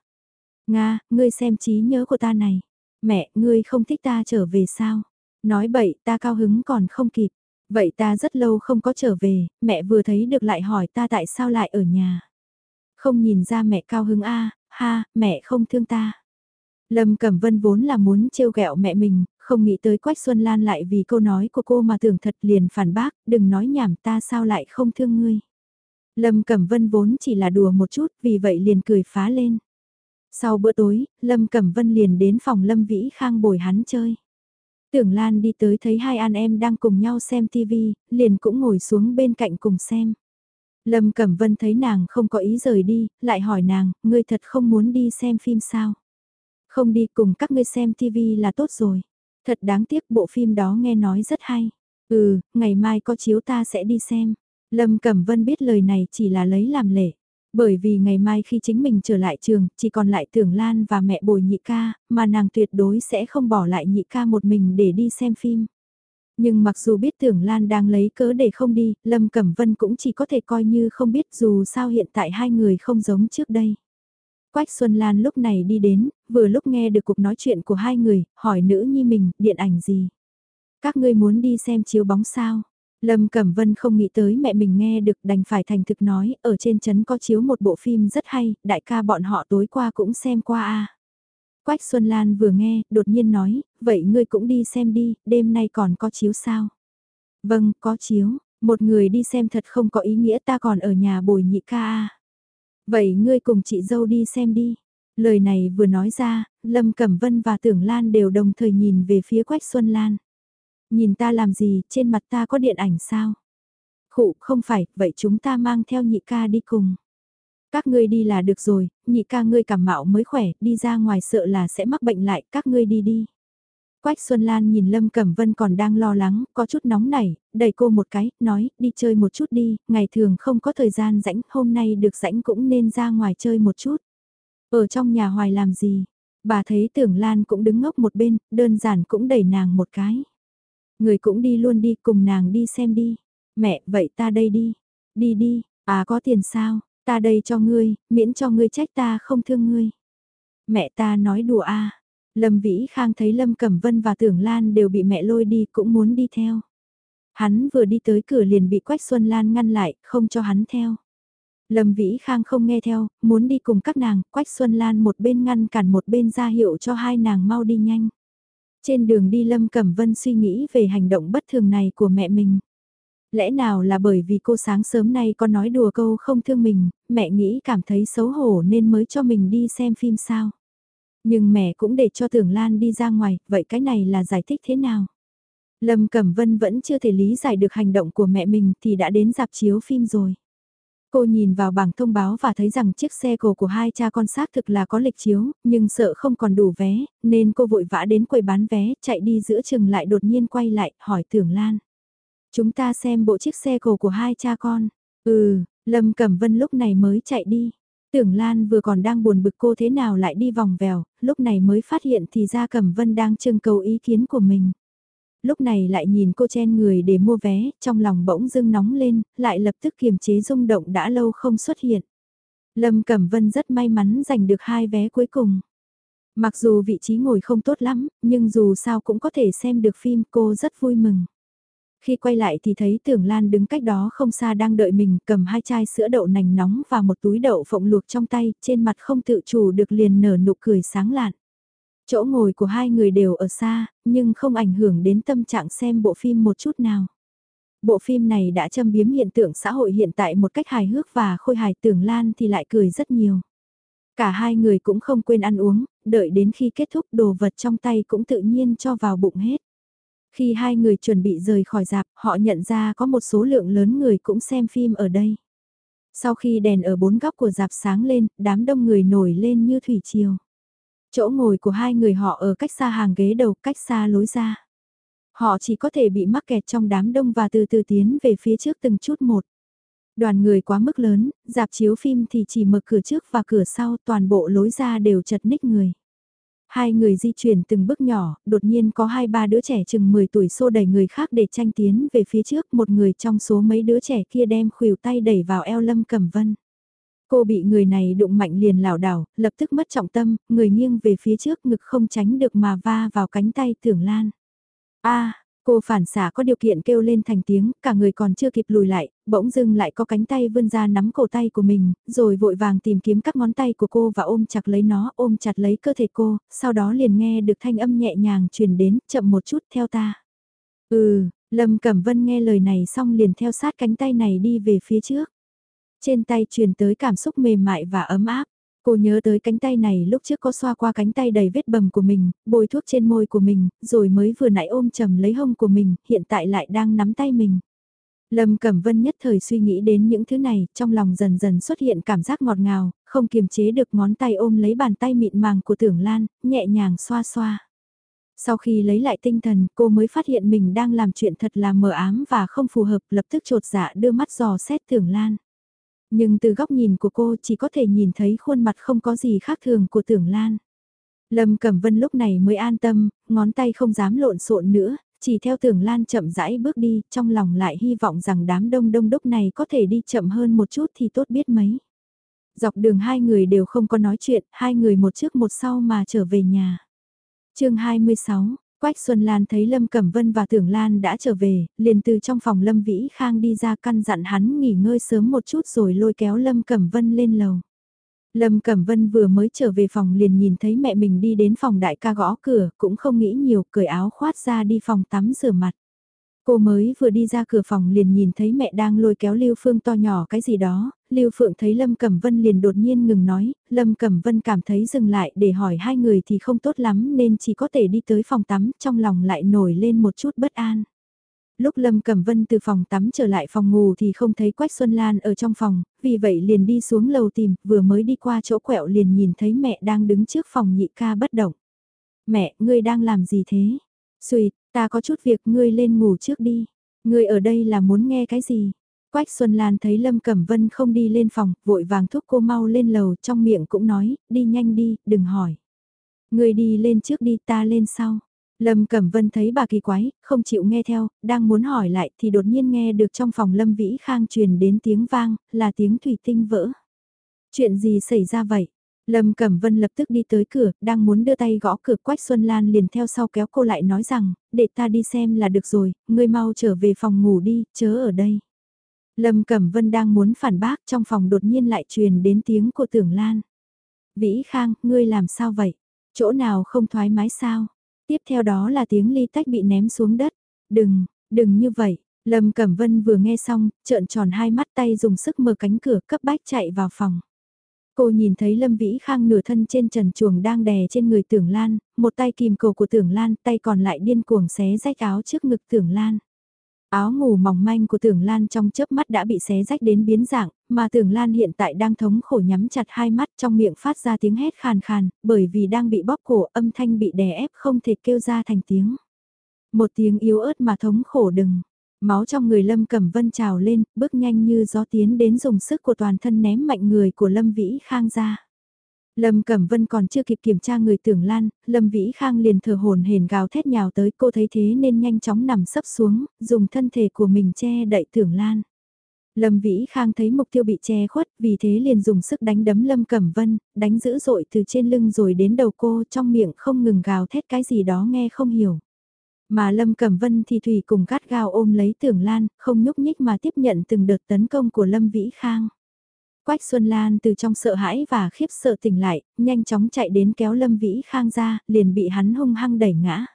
Nga, ngươi xem trí nhớ của ta này. Mẹ, ngươi không thích ta trở về sao? Nói bậy, ta cao hứng còn không kịp. Vậy ta rất lâu không có trở về, mẹ vừa thấy được lại hỏi ta tại sao lại ở nhà. Không nhìn ra mẹ cao hứng a, ha, mẹ không thương ta. Lâm Cẩm Vân vốn là muốn trêu ghẹo mẹ mình, không nghĩ tới Quách Xuân Lan lại vì câu nói của cô mà tưởng thật liền phản bác, đừng nói nhảm ta sao lại không thương ngươi. Lâm Cẩm Vân vốn chỉ là đùa một chút, vì vậy liền cười phá lên. Sau bữa tối, Lâm Cẩm Vân liền đến phòng Lâm Vĩ Khang bồi hắn chơi. Tưởng Lan đi tới thấy hai anh em đang cùng nhau xem TV, liền cũng ngồi xuống bên cạnh cùng xem. Lâm Cẩm Vân thấy nàng không có ý rời đi, lại hỏi nàng, ngươi thật không muốn đi xem phim sao? Không đi cùng các ngươi xem TV là tốt rồi. Thật đáng tiếc bộ phim đó nghe nói rất hay. Ừ, ngày mai có chiếu ta sẽ đi xem. Lâm Cẩm Vân biết lời này chỉ là lấy làm lệ. Bởi vì ngày mai khi chính mình trở lại trường, chỉ còn lại Tưởng Lan và mẹ bồi nhị ca, mà nàng tuyệt đối sẽ không bỏ lại nhị ca một mình để đi xem phim. Nhưng mặc dù biết Tưởng Lan đang lấy cớ để không đi, Lâm Cẩm Vân cũng chỉ có thể coi như không biết dù sao hiện tại hai người không giống trước đây. Quách Xuân Lan lúc này đi đến, vừa lúc nghe được cuộc nói chuyện của hai người, hỏi nữ nhi mình, điện ảnh gì? Các ngươi muốn đi xem chiếu bóng sao? Lâm Cẩm Vân không nghĩ tới mẹ mình nghe được đành phải thành thực nói, ở trên chấn có chiếu một bộ phim rất hay, đại ca bọn họ tối qua cũng xem qua a. Quách Xuân Lan vừa nghe, đột nhiên nói, vậy ngươi cũng đi xem đi, đêm nay còn có chiếu sao? Vâng, có chiếu, một người đi xem thật không có ý nghĩa ta còn ở nhà bồi nhị ca a. Vậy ngươi cùng chị dâu đi xem đi. Lời này vừa nói ra, Lâm Cẩm Vân và Tưởng Lan đều đồng thời nhìn về phía Quách Xuân Lan. Nhìn ta làm gì, trên mặt ta có điện ảnh sao? Khụ, không phải, vậy chúng ta mang theo nhị ca đi cùng. Các ngươi đi là được rồi, nhị ca ngươi cảm mạo mới khỏe, đi ra ngoài sợ là sẽ mắc bệnh lại, các ngươi đi đi. Quách Xuân Lan nhìn Lâm Cẩm Vân còn đang lo lắng, có chút nóng nảy, đẩy cô một cái, nói, đi chơi một chút đi, ngày thường không có thời gian rảnh, hôm nay được rảnh cũng nên ra ngoài chơi một chút. Ở trong nhà hoài làm gì? Bà thấy tưởng Lan cũng đứng ngốc một bên, đơn giản cũng đẩy nàng một cái. Người cũng đi luôn đi cùng nàng đi xem đi. Mẹ, vậy ta đây đi. Đi đi, à có tiền sao, ta đây cho ngươi, miễn cho ngươi trách ta không thương ngươi. Mẹ ta nói đùa a Lâm Vĩ Khang thấy Lâm Cẩm Vân và Tưởng Lan đều bị mẹ lôi đi cũng muốn đi theo. Hắn vừa đi tới cửa liền bị Quách Xuân Lan ngăn lại, không cho hắn theo. Lâm Vĩ Khang không nghe theo, muốn đi cùng các nàng, Quách Xuân Lan một bên ngăn cản một bên ra hiệu cho hai nàng mau đi nhanh. Trên đường đi Lâm Cẩm Vân suy nghĩ về hành động bất thường này của mẹ mình. Lẽ nào là bởi vì cô sáng sớm nay có nói đùa câu không thương mình, mẹ nghĩ cảm thấy xấu hổ nên mới cho mình đi xem phim sao. Nhưng mẹ cũng để cho Tưởng Lan đi ra ngoài, vậy cái này là giải thích thế nào? Lâm Cẩm Vân vẫn chưa thể lý giải được hành động của mẹ mình thì đã đến dạp chiếu phim rồi. Cô nhìn vào bảng thông báo và thấy rằng chiếc xe cổ của hai cha con xác thực là có lịch chiếu, nhưng sợ không còn đủ vé, nên cô vội vã đến quầy bán vé, chạy đi giữa chừng lại đột nhiên quay lại, hỏi Tưởng Lan. Chúng ta xem bộ chiếc xe cổ của hai cha con. Ừ, Lâm Cẩm Vân lúc này mới chạy đi. Tưởng Lan vừa còn đang buồn bực cô thế nào lại đi vòng vèo, lúc này mới phát hiện thì ra Cẩm Vân đang trưng cầu ý kiến của mình. Lúc này lại nhìn cô chen người để mua vé, trong lòng bỗng dưng nóng lên, lại lập tức kiềm chế rung động đã lâu không xuất hiện. Lâm Cẩm Vân rất may mắn giành được hai vé cuối cùng. Mặc dù vị trí ngồi không tốt lắm, nhưng dù sao cũng có thể xem được phim cô rất vui mừng. Khi quay lại thì thấy Tưởng Lan đứng cách đó không xa đang đợi mình cầm hai chai sữa đậu nành nóng và một túi đậu phộng luộc trong tay, trên mặt không tự chủ được liền nở nụ cười sáng lạn. Chỗ ngồi của hai người đều ở xa, nhưng không ảnh hưởng đến tâm trạng xem bộ phim một chút nào. Bộ phim này đã châm biếm hiện tượng xã hội hiện tại một cách hài hước và khôi hài Tưởng Lan thì lại cười rất nhiều. Cả hai người cũng không quên ăn uống, đợi đến khi kết thúc đồ vật trong tay cũng tự nhiên cho vào bụng hết. Khi hai người chuẩn bị rời khỏi dạp, họ nhận ra có một số lượng lớn người cũng xem phim ở đây. Sau khi đèn ở bốn góc của dạp sáng lên, đám đông người nổi lên như thủy triều. Chỗ ngồi của hai người họ ở cách xa hàng ghế đầu, cách xa lối ra. Họ chỉ có thể bị mắc kẹt trong đám đông và từ từ tiến về phía trước từng chút một. Đoàn người quá mức lớn, dạp chiếu phim thì chỉ mở cửa trước và cửa sau toàn bộ lối ra đều chật ních người. Hai người di chuyển từng bước nhỏ, đột nhiên có hai ba đứa trẻ chừng 10 tuổi xô đẩy người khác để tranh tiến về phía trước. Một người trong số mấy đứa trẻ kia đem khuỷu tay đẩy vào eo Lâm Cẩm Vân. Cô bị người này đụng mạnh liền lảo đảo, lập tức mất trọng tâm, người nghiêng về phía trước ngực không tránh được mà va vào cánh tay Tưởng Lan. A, Cô phản xả có điều kiện kêu lên thành tiếng, cả người còn chưa kịp lùi lại, bỗng dưng lại có cánh tay vươn ra nắm cổ tay của mình, rồi vội vàng tìm kiếm các ngón tay của cô và ôm chặt lấy nó, ôm chặt lấy cơ thể cô, sau đó liền nghe được thanh âm nhẹ nhàng truyền đến, chậm một chút theo ta. Ừ, Lâm Cẩm Vân nghe lời này xong liền theo sát cánh tay này đi về phía trước. Trên tay truyền tới cảm xúc mềm mại và ấm áp. Cô nhớ tới cánh tay này lúc trước có xoa qua cánh tay đầy vết bầm của mình, bôi thuốc trên môi của mình, rồi mới vừa nãy ôm chầm lấy hông của mình, hiện tại lại đang nắm tay mình. Lâm Cẩm Vân nhất thời suy nghĩ đến những thứ này, trong lòng dần dần xuất hiện cảm giác ngọt ngào, không kiềm chế được ngón tay ôm lấy bàn tay mịn màng của tưởng lan, nhẹ nhàng xoa xoa. Sau khi lấy lại tinh thần, cô mới phát hiện mình đang làm chuyện thật là mờ ám và không phù hợp, lập tức trột dạ đưa mắt dò xét tưởng lan. Nhưng từ góc nhìn của cô chỉ có thể nhìn thấy khuôn mặt không có gì khác thường của tưởng Lan. Lâm Cẩm Vân lúc này mới an tâm, ngón tay không dám lộn xộn nữa, chỉ theo tưởng Lan chậm rãi bước đi, trong lòng lại hy vọng rằng đám đông đông đúc này có thể đi chậm hơn một chút thì tốt biết mấy. Dọc đường hai người đều không có nói chuyện, hai người một trước một sau mà trở về nhà. chương 26, Quách Xuân Lan thấy Lâm Cẩm Vân và Tưởng Lan đã trở về, liền từ trong phòng Lâm Vĩ Khang đi ra căn dặn hắn nghỉ ngơi sớm một chút rồi lôi kéo Lâm Cẩm Vân lên lầu. Lâm Cẩm Vân vừa mới trở về phòng liền nhìn thấy mẹ mình đi đến phòng đại ca gõ cửa, cũng không nghĩ nhiều, cởi áo khoát ra đi phòng tắm rửa mặt. Cô mới vừa đi ra cửa phòng liền nhìn thấy mẹ đang lôi kéo Lưu Phương to nhỏ cái gì đó, Lưu Phượng thấy Lâm Cẩm Vân liền đột nhiên ngừng nói, Lâm Cẩm Vân cảm thấy dừng lại để hỏi hai người thì không tốt lắm nên chỉ có thể đi tới phòng tắm, trong lòng lại nổi lên một chút bất an. Lúc Lâm Cẩm Vân từ phòng tắm trở lại phòng ngủ thì không thấy Quách Xuân Lan ở trong phòng, vì vậy liền đi xuống lầu tìm, vừa mới đi qua chỗ quẹo liền nhìn thấy mẹ đang đứng trước phòng nhị ca bất động. Mẹ, ngươi đang làm gì thế? Xùi, ta có chút việc ngươi lên ngủ trước đi. Ngươi ở đây là muốn nghe cái gì? Quách Xuân Lan thấy Lâm Cẩm Vân không đi lên phòng, vội vàng thúc cô mau lên lầu, trong miệng cũng nói, đi nhanh đi, đừng hỏi. Ngươi đi lên trước đi, ta lên sau. Lâm Cẩm Vân thấy bà kỳ quái, không chịu nghe theo, đang muốn hỏi lại thì đột nhiên nghe được trong phòng Lâm Vĩ Khang truyền đến tiếng vang, là tiếng thủy tinh vỡ. Chuyện gì xảy ra vậy? Lâm Cẩm Vân lập tức đi tới cửa, đang muốn đưa tay gõ cửa Quách Xuân Lan liền theo sau kéo cô lại nói rằng, để ta đi xem là được rồi, ngươi mau trở về phòng ngủ đi, chớ ở đây. Lâm Cẩm Vân đang muốn phản bác trong phòng đột nhiên lại truyền đến tiếng của Tưởng Lan. Vĩ Khang, ngươi làm sao vậy? Chỗ nào không thoải mái sao? Tiếp theo đó là tiếng ly tách bị ném xuống đất. Đừng, đừng như vậy. Lâm Cẩm Vân vừa nghe xong, trợn tròn hai mắt tay dùng sức mở cánh cửa cấp bách chạy vào phòng. Cô nhìn thấy Lâm Vĩ Khang nửa thân trên trần chuồng đang đè trên người Tưởng Lan, một tay kìm cổ của Tưởng Lan, tay còn lại điên cuồng xé rách áo trước ngực Tưởng Lan. Áo ngủ mỏng manh của Tưởng Lan trong chớp mắt đã bị xé rách đến biến dạng, mà Tưởng Lan hiện tại đang thống khổ nhắm chặt hai mắt trong miệng phát ra tiếng hét khàn khàn, bởi vì đang bị bóp cổ âm thanh bị đè ép không thể kêu ra thành tiếng. Một tiếng yếu ớt mà thống khổ đừng. Máu trong người Lâm Cẩm Vân trào lên, bước nhanh như gió tiến đến dùng sức của toàn thân ném mạnh người của Lâm Vĩ Khang ra. Lâm Cẩm Vân còn chưa kịp kiểm tra người tưởng lan, Lâm Vĩ Khang liền thở hồn hển gào thét nhào tới cô thấy thế nên nhanh chóng nằm sấp xuống, dùng thân thể của mình che đậy tưởng lan. Lâm Vĩ Khang thấy mục tiêu bị che khuất, vì thế liền dùng sức đánh đấm Lâm Cẩm Vân, đánh dữ dội từ trên lưng rồi đến đầu cô trong miệng không ngừng gào thét cái gì đó nghe không hiểu. Mà Lâm Cẩm Vân thì Thủy cùng gắt gao ôm lấy tưởng lan, không nhúc nhích mà tiếp nhận từng đợt tấn công của Lâm Vĩ Khang. Quách Xuân Lan từ trong sợ hãi và khiếp sợ tỉnh lại, nhanh chóng chạy đến kéo Lâm Vĩ Khang ra, liền bị hắn hung hăng đẩy ngã.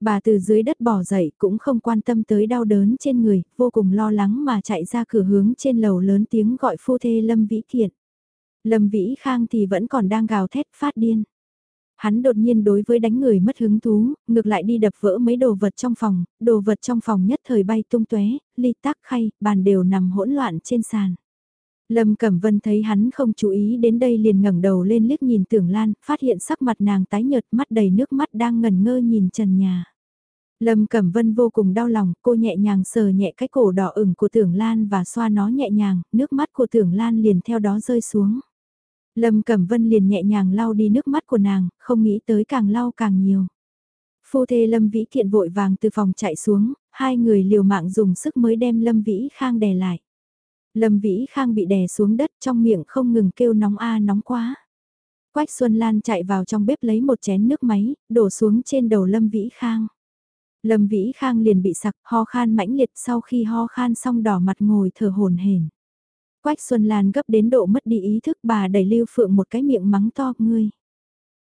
Bà từ dưới đất bò dậy cũng không quan tâm tới đau đớn trên người, vô cùng lo lắng mà chạy ra cửa hướng trên lầu lớn tiếng gọi phu thê Lâm Vĩ Kiện. Lâm Vĩ Khang thì vẫn còn đang gào thét phát điên. Hắn đột nhiên đối với đánh người mất hứng thú, ngược lại đi đập vỡ mấy đồ vật trong phòng, đồ vật trong phòng nhất thời bay tung tóe, ly tác khay, bàn đều nằm hỗn loạn trên sàn. Lâm Cẩm Vân thấy hắn không chú ý đến đây liền ngẩng đầu lên liếc nhìn Tưởng Lan, phát hiện sắc mặt nàng tái nhợt mắt đầy nước mắt đang ngẩn ngơ nhìn trần nhà. Lâm Cẩm Vân vô cùng đau lòng, cô nhẹ nhàng sờ nhẹ cái cổ đỏ ửng của Tưởng Lan và xoa nó nhẹ nhàng, nước mắt của Tưởng Lan liền theo đó rơi xuống. Lâm Cẩm Vân liền nhẹ nhàng lau đi nước mắt của nàng, không nghĩ tới càng lau càng nhiều. Phu thê Lâm Vĩ Thiện vội vàng từ phòng chạy xuống, hai người liều mạng dùng sức mới đem Lâm Vĩ Khang đè lại. Lâm Vĩ Khang bị đè xuống đất trong miệng không ngừng kêu nóng a nóng quá. Quách Xuân Lan chạy vào trong bếp lấy một chén nước máy, đổ xuống trên đầu Lâm Vĩ Khang. Lâm Vĩ Khang liền bị sặc, ho khan mãnh liệt sau khi ho khan xong đỏ mặt ngồi thở hồn hển. Quách Xuân Lan gấp đến độ mất đi ý thức bà đẩy Lưu Phượng một cái miệng mắng to ngươi.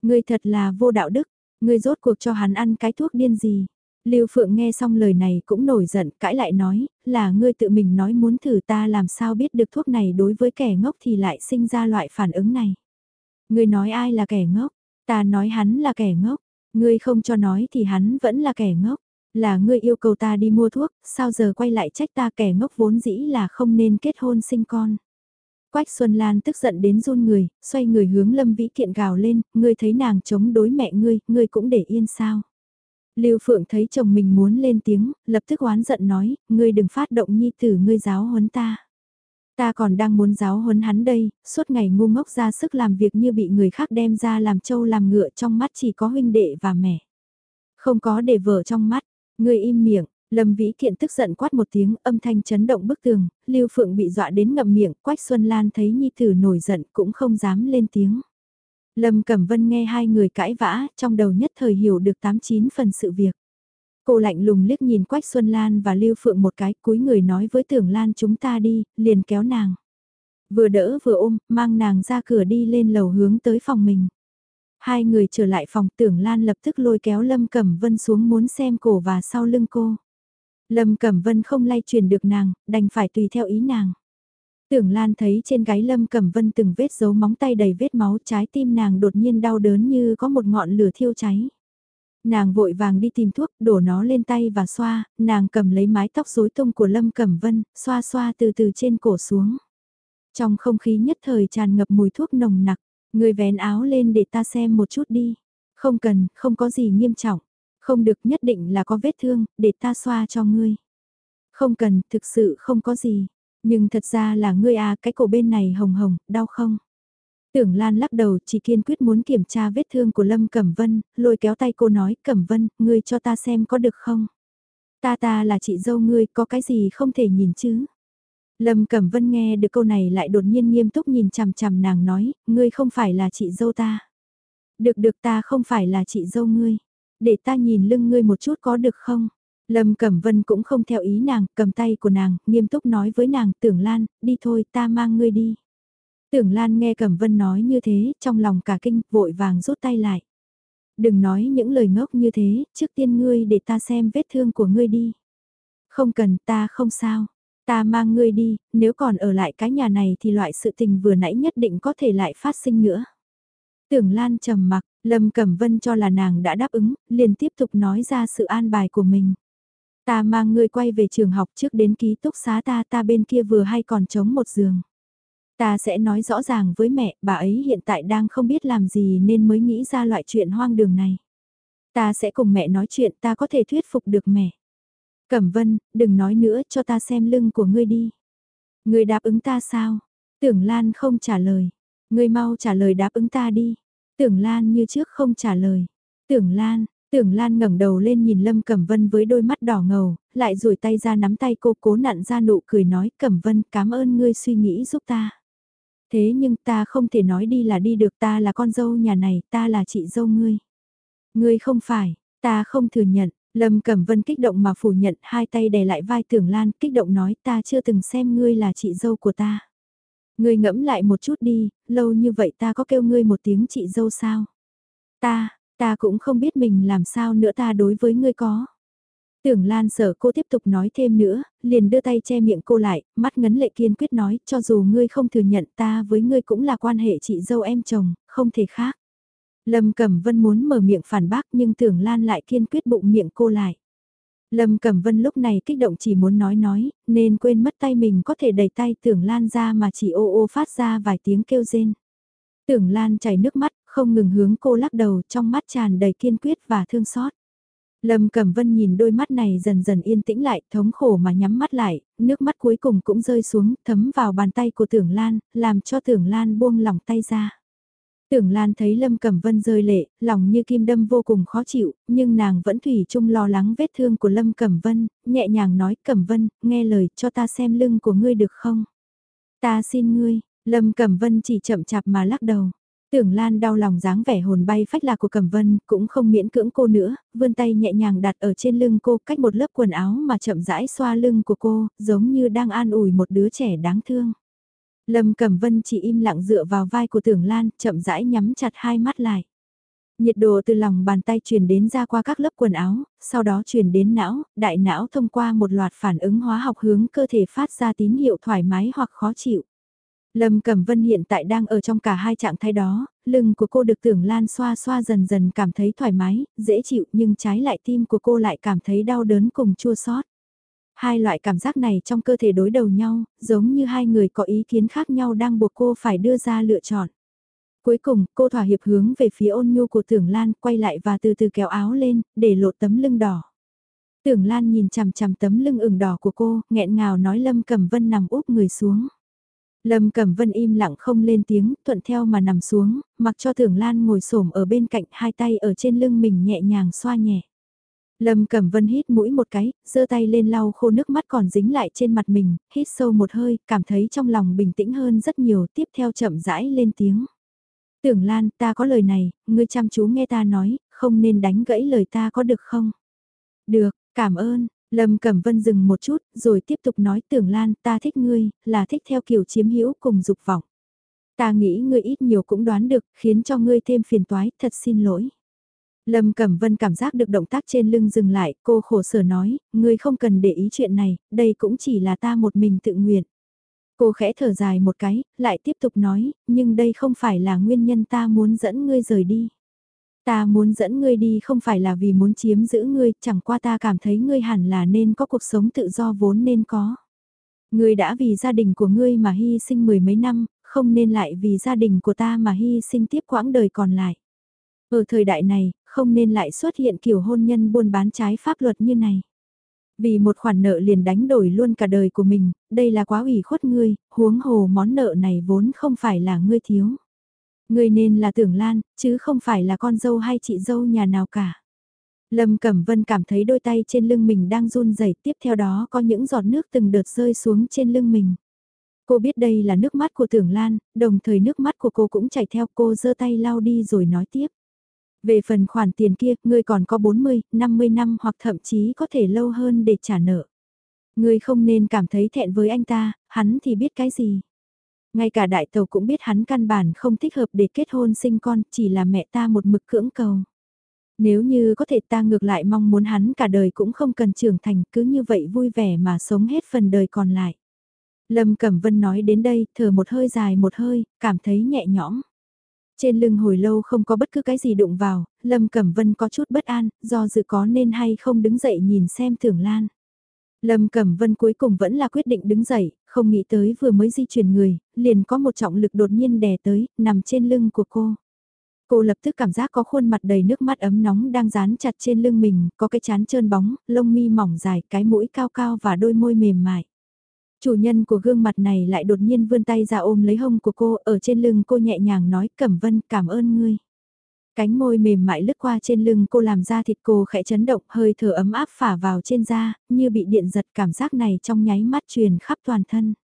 Ngươi thật là vô đạo đức, ngươi rốt cuộc cho hắn ăn cái thuốc điên gì. Lưu Phượng nghe xong lời này cũng nổi giận, cãi lại nói, là ngươi tự mình nói muốn thử ta làm sao biết được thuốc này đối với kẻ ngốc thì lại sinh ra loại phản ứng này. Ngươi nói ai là kẻ ngốc, ta nói hắn là kẻ ngốc, ngươi không cho nói thì hắn vẫn là kẻ ngốc. Là ngươi yêu cầu ta đi mua thuốc, sao giờ quay lại trách ta kẻ ngốc vốn dĩ là không nên kết hôn sinh con. Quách Xuân Lan tức giận đến run người, xoay người hướng Lâm Vĩ Kiện gào lên, ngươi thấy nàng chống đối mẹ ngươi, ngươi cũng để yên sao. Lưu Phượng thấy chồng mình muốn lên tiếng, lập tức oán giận nói, ngươi đừng phát động nhi tử ngươi giáo huấn ta. Ta còn đang muốn giáo huấn hắn đây, suốt ngày ngu ngốc ra sức làm việc như bị người khác đem ra làm trâu làm ngựa trong mắt chỉ có huynh đệ và mẹ. Không có để vợ trong mắt, ngươi im miệng, Lâm Vĩ Kiện tức giận quát một tiếng, âm thanh chấn động bức tường, Lưu Phượng bị dọa đến ngậm miệng, Quách Xuân Lan thấy Nhi Tử nổi giận cũng không dám lên tiếng. Lâm Cẩm Vân nghe hai người cãi vã, trong đầu nhất thời hiểu được 89 phần sự việc. Cô lạnh lùng liếc nhìn Quách Xuân Lan và Lưu Phượng một cái, cúi người nói với Tưởng Lan chúng ta đi, liền kéo nàng. Vừa đỡ vừa ôm, mang nàng ra cửa đi lên lầu hướng tới phòng mình. Hai người trở lại phòng Tưởng Lan lập tức lôi kéo Lâm Cẩm Vân xuống muốn xem cổ và sau lưng cô. Lâm Cẩm Vân không lay truyền được nàng, đành phải tùy theo ý nàng. Tưởng Lan thấy trên gáy Lâm Cẩm Vân từng vết dấu móng tay đầy vết máu trái tim nàng đột nhiên đau đớn như có một ngọn lửa thiêu cháy. Nàng vội vàng đi tìm thuốc, đổ nó lên tay và xoa, nàng cầm lấy mái tóc rối tung của Lâm Cẩm Vân, xoa xoa từ từ trên cổ xuống. Trong không khí nhất thời tràn ngập mùi thuốc nồng nặc, người vén áo lên để ta xem một chút đi. Không cần, không có gì nghiêm trọng. Không được nhất định là có vết thương, để ta xoa cho ngươi. Không cần, thực sự không có gì. Nhưng thật ra là ngươi à, cái cổ bên này hồng hồng, đau không? Tưởng Lan lắc đầu chỉ kiên quyết muốn kiểm tra vết thương của Lâm Cẩm Vân, lôi kéo tay cô nói Cẩm Vân, ngươi cho ta xem có được không? Ta ta là chị dâu ngươi, có cái gì không thể nhìn chứ? Lâm Cẩm Vân nghe được câu này lại đột nhiên nghiêm túc nhìn chằm chằm nàng nói, ngươi không phải là chị dâu ta. Được được ta không phải là chị dâu ngươi. Để ta nhìn lưng ngươi một chút có được không? Lâm Cẩm Vân cũng không theo ý nàng, cầm tay của nàng, nghiêm túc nói với nàng, tưởng Lan, đi thôi ta mang ngươi đi. Tưởng Lan nghe Cẩm Vân nói như thế, trong lòng cả kinh, vội vàng rút tay lại. Đừng nói những lời ngốc như thế, trước tiên ngươi để ta xem vết thương của ngươi đi. Không cần, ta không sao. Ta mang ngươi đi, nếu còn ở lại cái nhà này thì loại sự tình vừa nãy nhất định có thể lại phát sinh nữa. Tưởng Lan trầm mặc, Lâm Cẩm Vân cho là nàng đã đáp ứng, liền tiếp tục nói ra sự an bài của mình. Ta mang ngươi quay về trường học trước đến ký túc xá ta ta bên kia vừa hay còn trống một giường. Ta sẽ nói rõ ràng với mẹ, bà ấy hiện tại đang không biết làm gì nên mới nghĩ ra loại chuyện hoang đường này. Ta sẽ cùng mẹ nói chuyện ta có thể thuyết phục được mẹ. Cẩm Vân, đừng nói nữa cho ta xem lưng của ngươi đi. Ngươi đáp ứng ta sao? Tưởng Lan không trả lời. Ngươi mau trả lời đáp ứng ta đi. Tưởng Lan như trước không trả lời. Tưởng Lan, Tưởng Lan ngẩng đầu lên nhìn Lâm Cẩm Vân với đôi mắt đỏ ngầu, lại duỗi tay ra nắm tay cô cố nặn ra nụ cười nói Cẩm Vân cảm ơn ngươi suy nghĩ giúp ta. Thế nhưng ta không thể nói đi là đi được ta là con dâu nhà này, ta là chị dâu ngươi. Ngươi không phải, ta không thừa nhận, Lâm Cẩm Vân kích động mà phủ nhận hai tay đè lại vai Tưởng Lan kích động nói ta chưa từng xem ngươi là chị dâu của ta. Ngươi ngẫm lại một chút đi, lâu như vậy ta có kêu ngươi một tiếng chị dâu sao? Ta, ta cũng không biết mình làm sao nữa ta đối với ngươi có. Tưởng Lan sợ cô tiếp tục nói thêm nữa, liền đưa tay che miệng cô lại, mắt ngấn lệ kiên quyết nói, cho dù ngươi không thừa nhận ta với ngươi cũng là quan hệ chị dâu em chồng, không thể khác. Lâm Cẩm Vân muốn mở miệng phản bác nhưng Tưởng Lan lại kiên quyết bụng miệng cô lại. Lâm Cẩm Vân lúc này kích động chỉ muốn nói nói, nên quên mất tay mình có thể đẩy tay Tưởng Lan ra mà chỉ ô ô phát ra vài tiếng kêu rên. Tưởng Lan chảy nước mắt, không ngừng hướng cô lắc đầu trong mắt tràn đầy kiên quyết và thương xót. Lâm Cẩm Vân nhìn đôi mắt này dần dần yên tĩnh lại, thống khổ mà nhắm mắt lại, nước mắt cuối cùng cũng rơi xuống, thấm vào bàn tay của Tưởng Lan, làm cho Tưởng Lan buông lỏng tay ra. Tưởng Lan thấy Lâm Cẩm Vân rơi lệ, lòng như kim đâm vô cùng khó chịu, nhưng nàng vẫn thủy chung lo lắng vết thương của Lâm Cẩm Vân, nhẹ nhàng nói Cẩm Vân, nghe lời cho ta xem lưng của ngươi được không? Ta xin ngươi, Lâm Cẩm Vân chỉ chậm chạp mà lắc đầu. Tưởng Lan đau lòng dáng vẻ hồn bay phách lạc của Cẩm Vân, cũng không miễn cưỡng cô nữa, vươn tay nhẹ nhàng đặt ở trên lưng cô cách một lớp quần áo mà chậm rãi xoa lưng của cô, giống như đang an ủi một đứa trẻ đáng thương. Lâm Cẩm Vân chỉ im lặng dựa vào vai của Tưởng Lan, chậm rãi nhắm chặt hai mắt lại. Nhiệt độ từ lòng bàn tay truyền đến ra qua các lớp quần áo, sau đó truyền đến não, đại não thông qua một loạt phản ứng hóa học hướng cơ thể phát ra tín hiệu thoải mái hoặc khó chịu. Lâm Cẩm Vân hiện tại đang ở trong cả hai trạng thái đó, lưng của cô được tưởng lan xoa xoa dần dần cảm thấy thoải mái, dễ chịu nhưng trái lại tim của cô lại cảm thấy đau đớn cùng chua xót. Hai loại cảm giác này trong cơ thể đối đầu nhau, giống như hai người có ý kiến khác nhau đang buộc cô phải đưa ra lựa chọn. Cuối cùng, cô thỏa hiệp hướng về phía ôn nhu của tưởng lan, quay lại và từ từ kéo áo lên, để lộ tấm lưng đỏ. Tưởng Lan nhìn chằm chằm tấm lưng ửng đỏ của cô, nghẹn ngào nói Lâm Cẩm Vân nằm úp người xuống. Lâm Cẩm Vân im lặng không lên tiếng, thuận theo mà nằm xuống, mặc cho Tưởng Lan ngồi xổm ở bên cạnh hai tay ở trên lưng mình nhẹ nhàng xoa nhẹ. Lâm Cẩm Vân hít mũi một cái, giơ tay lên lau khô nước mắt còn dính lại trên mặt mình, hít sâu một hơi, cảm thấy trong lòng bình tĩnh hơn rất nhiều, tiếp theo chậm rãi lên tiếng. Tưởng Lan, ta có lời này, ngươi chăm chú nghe ta nói, không nên đánh gãy lời ta có được không? Được, cảm ơn, Lâm Cẩm Vân dừng một chút, rồi tiếp tục nói tưởng Lan ta thích ngươi, là thích theo kiểu chiếm hữu cùng dục vọng. Ta nghĩ ngươi ít nhiều cũng đoán được, khiến cho ngươi thêm phiền toái, thật xin lỗi. Lâm Cẩm Vân cảm giác được động tác trên lưng dừng lại, cô khổ sở nói, ngươi không cần để ý chuyện này, đây cũng chỉ là ta một mình tự nguyện. Cô khẽ thở dài một cái, lại tiếp tục nói, nhưng đây không phải là nguyên nhân ta muốn dẫn ngươi rời đi. Ta muốn dẫn ngươi đi không phải là vì muốn chiếm giữ ngươi, chẳng qua ta cảm thấy ngươi hẳn là nên có cuộc sống tự do vốn nên có. Ngươi đã vì gia đình của ngươi mà hy sinh mười mấy năm, không nên lại vì gia đình của ta mà hy sinh tiếp quãng đời còn lại. Ở thời đại này, không nên lại xuất hiện kiểu hôn nhân buôn bán trái pháp luật như này. Vì một khoản nợ liền đánh đổi luôn cả đời của mình, đây là quá ủy khuất ngươi, huống hồ món nợ này vốn không phải là ngươi thiếu. Người nên là tưởng Lan, chứ không phải là con dâu hay chị dâu nhà nào cả. Lâm Cẩm Vân cảm thấy đôi tay trên lưng mình đang run rẩy, tiếp theo đó có những giọt nước từng đợt rơi xuống trên lưng mình. Cô biết đây là nước mắt của Tưởng Lan, đồng thời nước mắt của cô cũng chảy theo cô giơ tay lau đi rồi nói tiếp. Về phần khoản tiền kia, ngươi còn có 40, 50 năm hoặc thậm chí có thể lâu hơn để trả nợ. Ngươi không nên cảm thấy thẹn với anh ta, hắn thì biết cái gì. Ngay cả đại tàu cũng biết hắn căn bản không thích hợp để kết hôn sinh con, chỉ là mẹ ta một mực cưỡng cầu. Nếu như có thể ta ngược lại mong muốn hắn cả đời cũng không cần trưởng thành cứ như vậy vui vẻ mà sống hết phần đời còn lại. Lâm Cẩm Vân nói đến đây, thở một hơi dài một hơi, cảm thấy nhẹ nhõm. Trên lưng hồi lâu không có bất cứ cái gì đụng vào, Lâm Cẩm Vân có chút bất an, do dự có nên hay không đứng dậy nhìn xem Tưởng Lan. Lâm Cẩm Vân cuối cùng vẫn là quyết định đứng dậy, không nghĩ tới vừa mới di chuyển người, liền có một trọng lực đột nhiên đè tới, nằm trên lưng của cô. Cô lập tức cảm giác có khuôn mặt đầy nước mắt ấm nóng đang dán chặt trên lưng mình, có cái chán trơn bóng, lông mi mỏng dài, cái mũi cao cao và đôi môi mềm mại. Chủ nhân của gương mặt này lại đột nhiên vươn tay ra ôm lấy hông của cô, ở trên lưng cô nhẹ nhàng nói Cẩm Vân cảm ơn ngươi. Cánh môi mềm mại lướt qua trên lưng cô làm da thịt cô khẽ chấn động hơi thở ấm áp phả vào trên da, như bị điện giật cảm giác này trong nháy mắt truyền khắp toàn thân.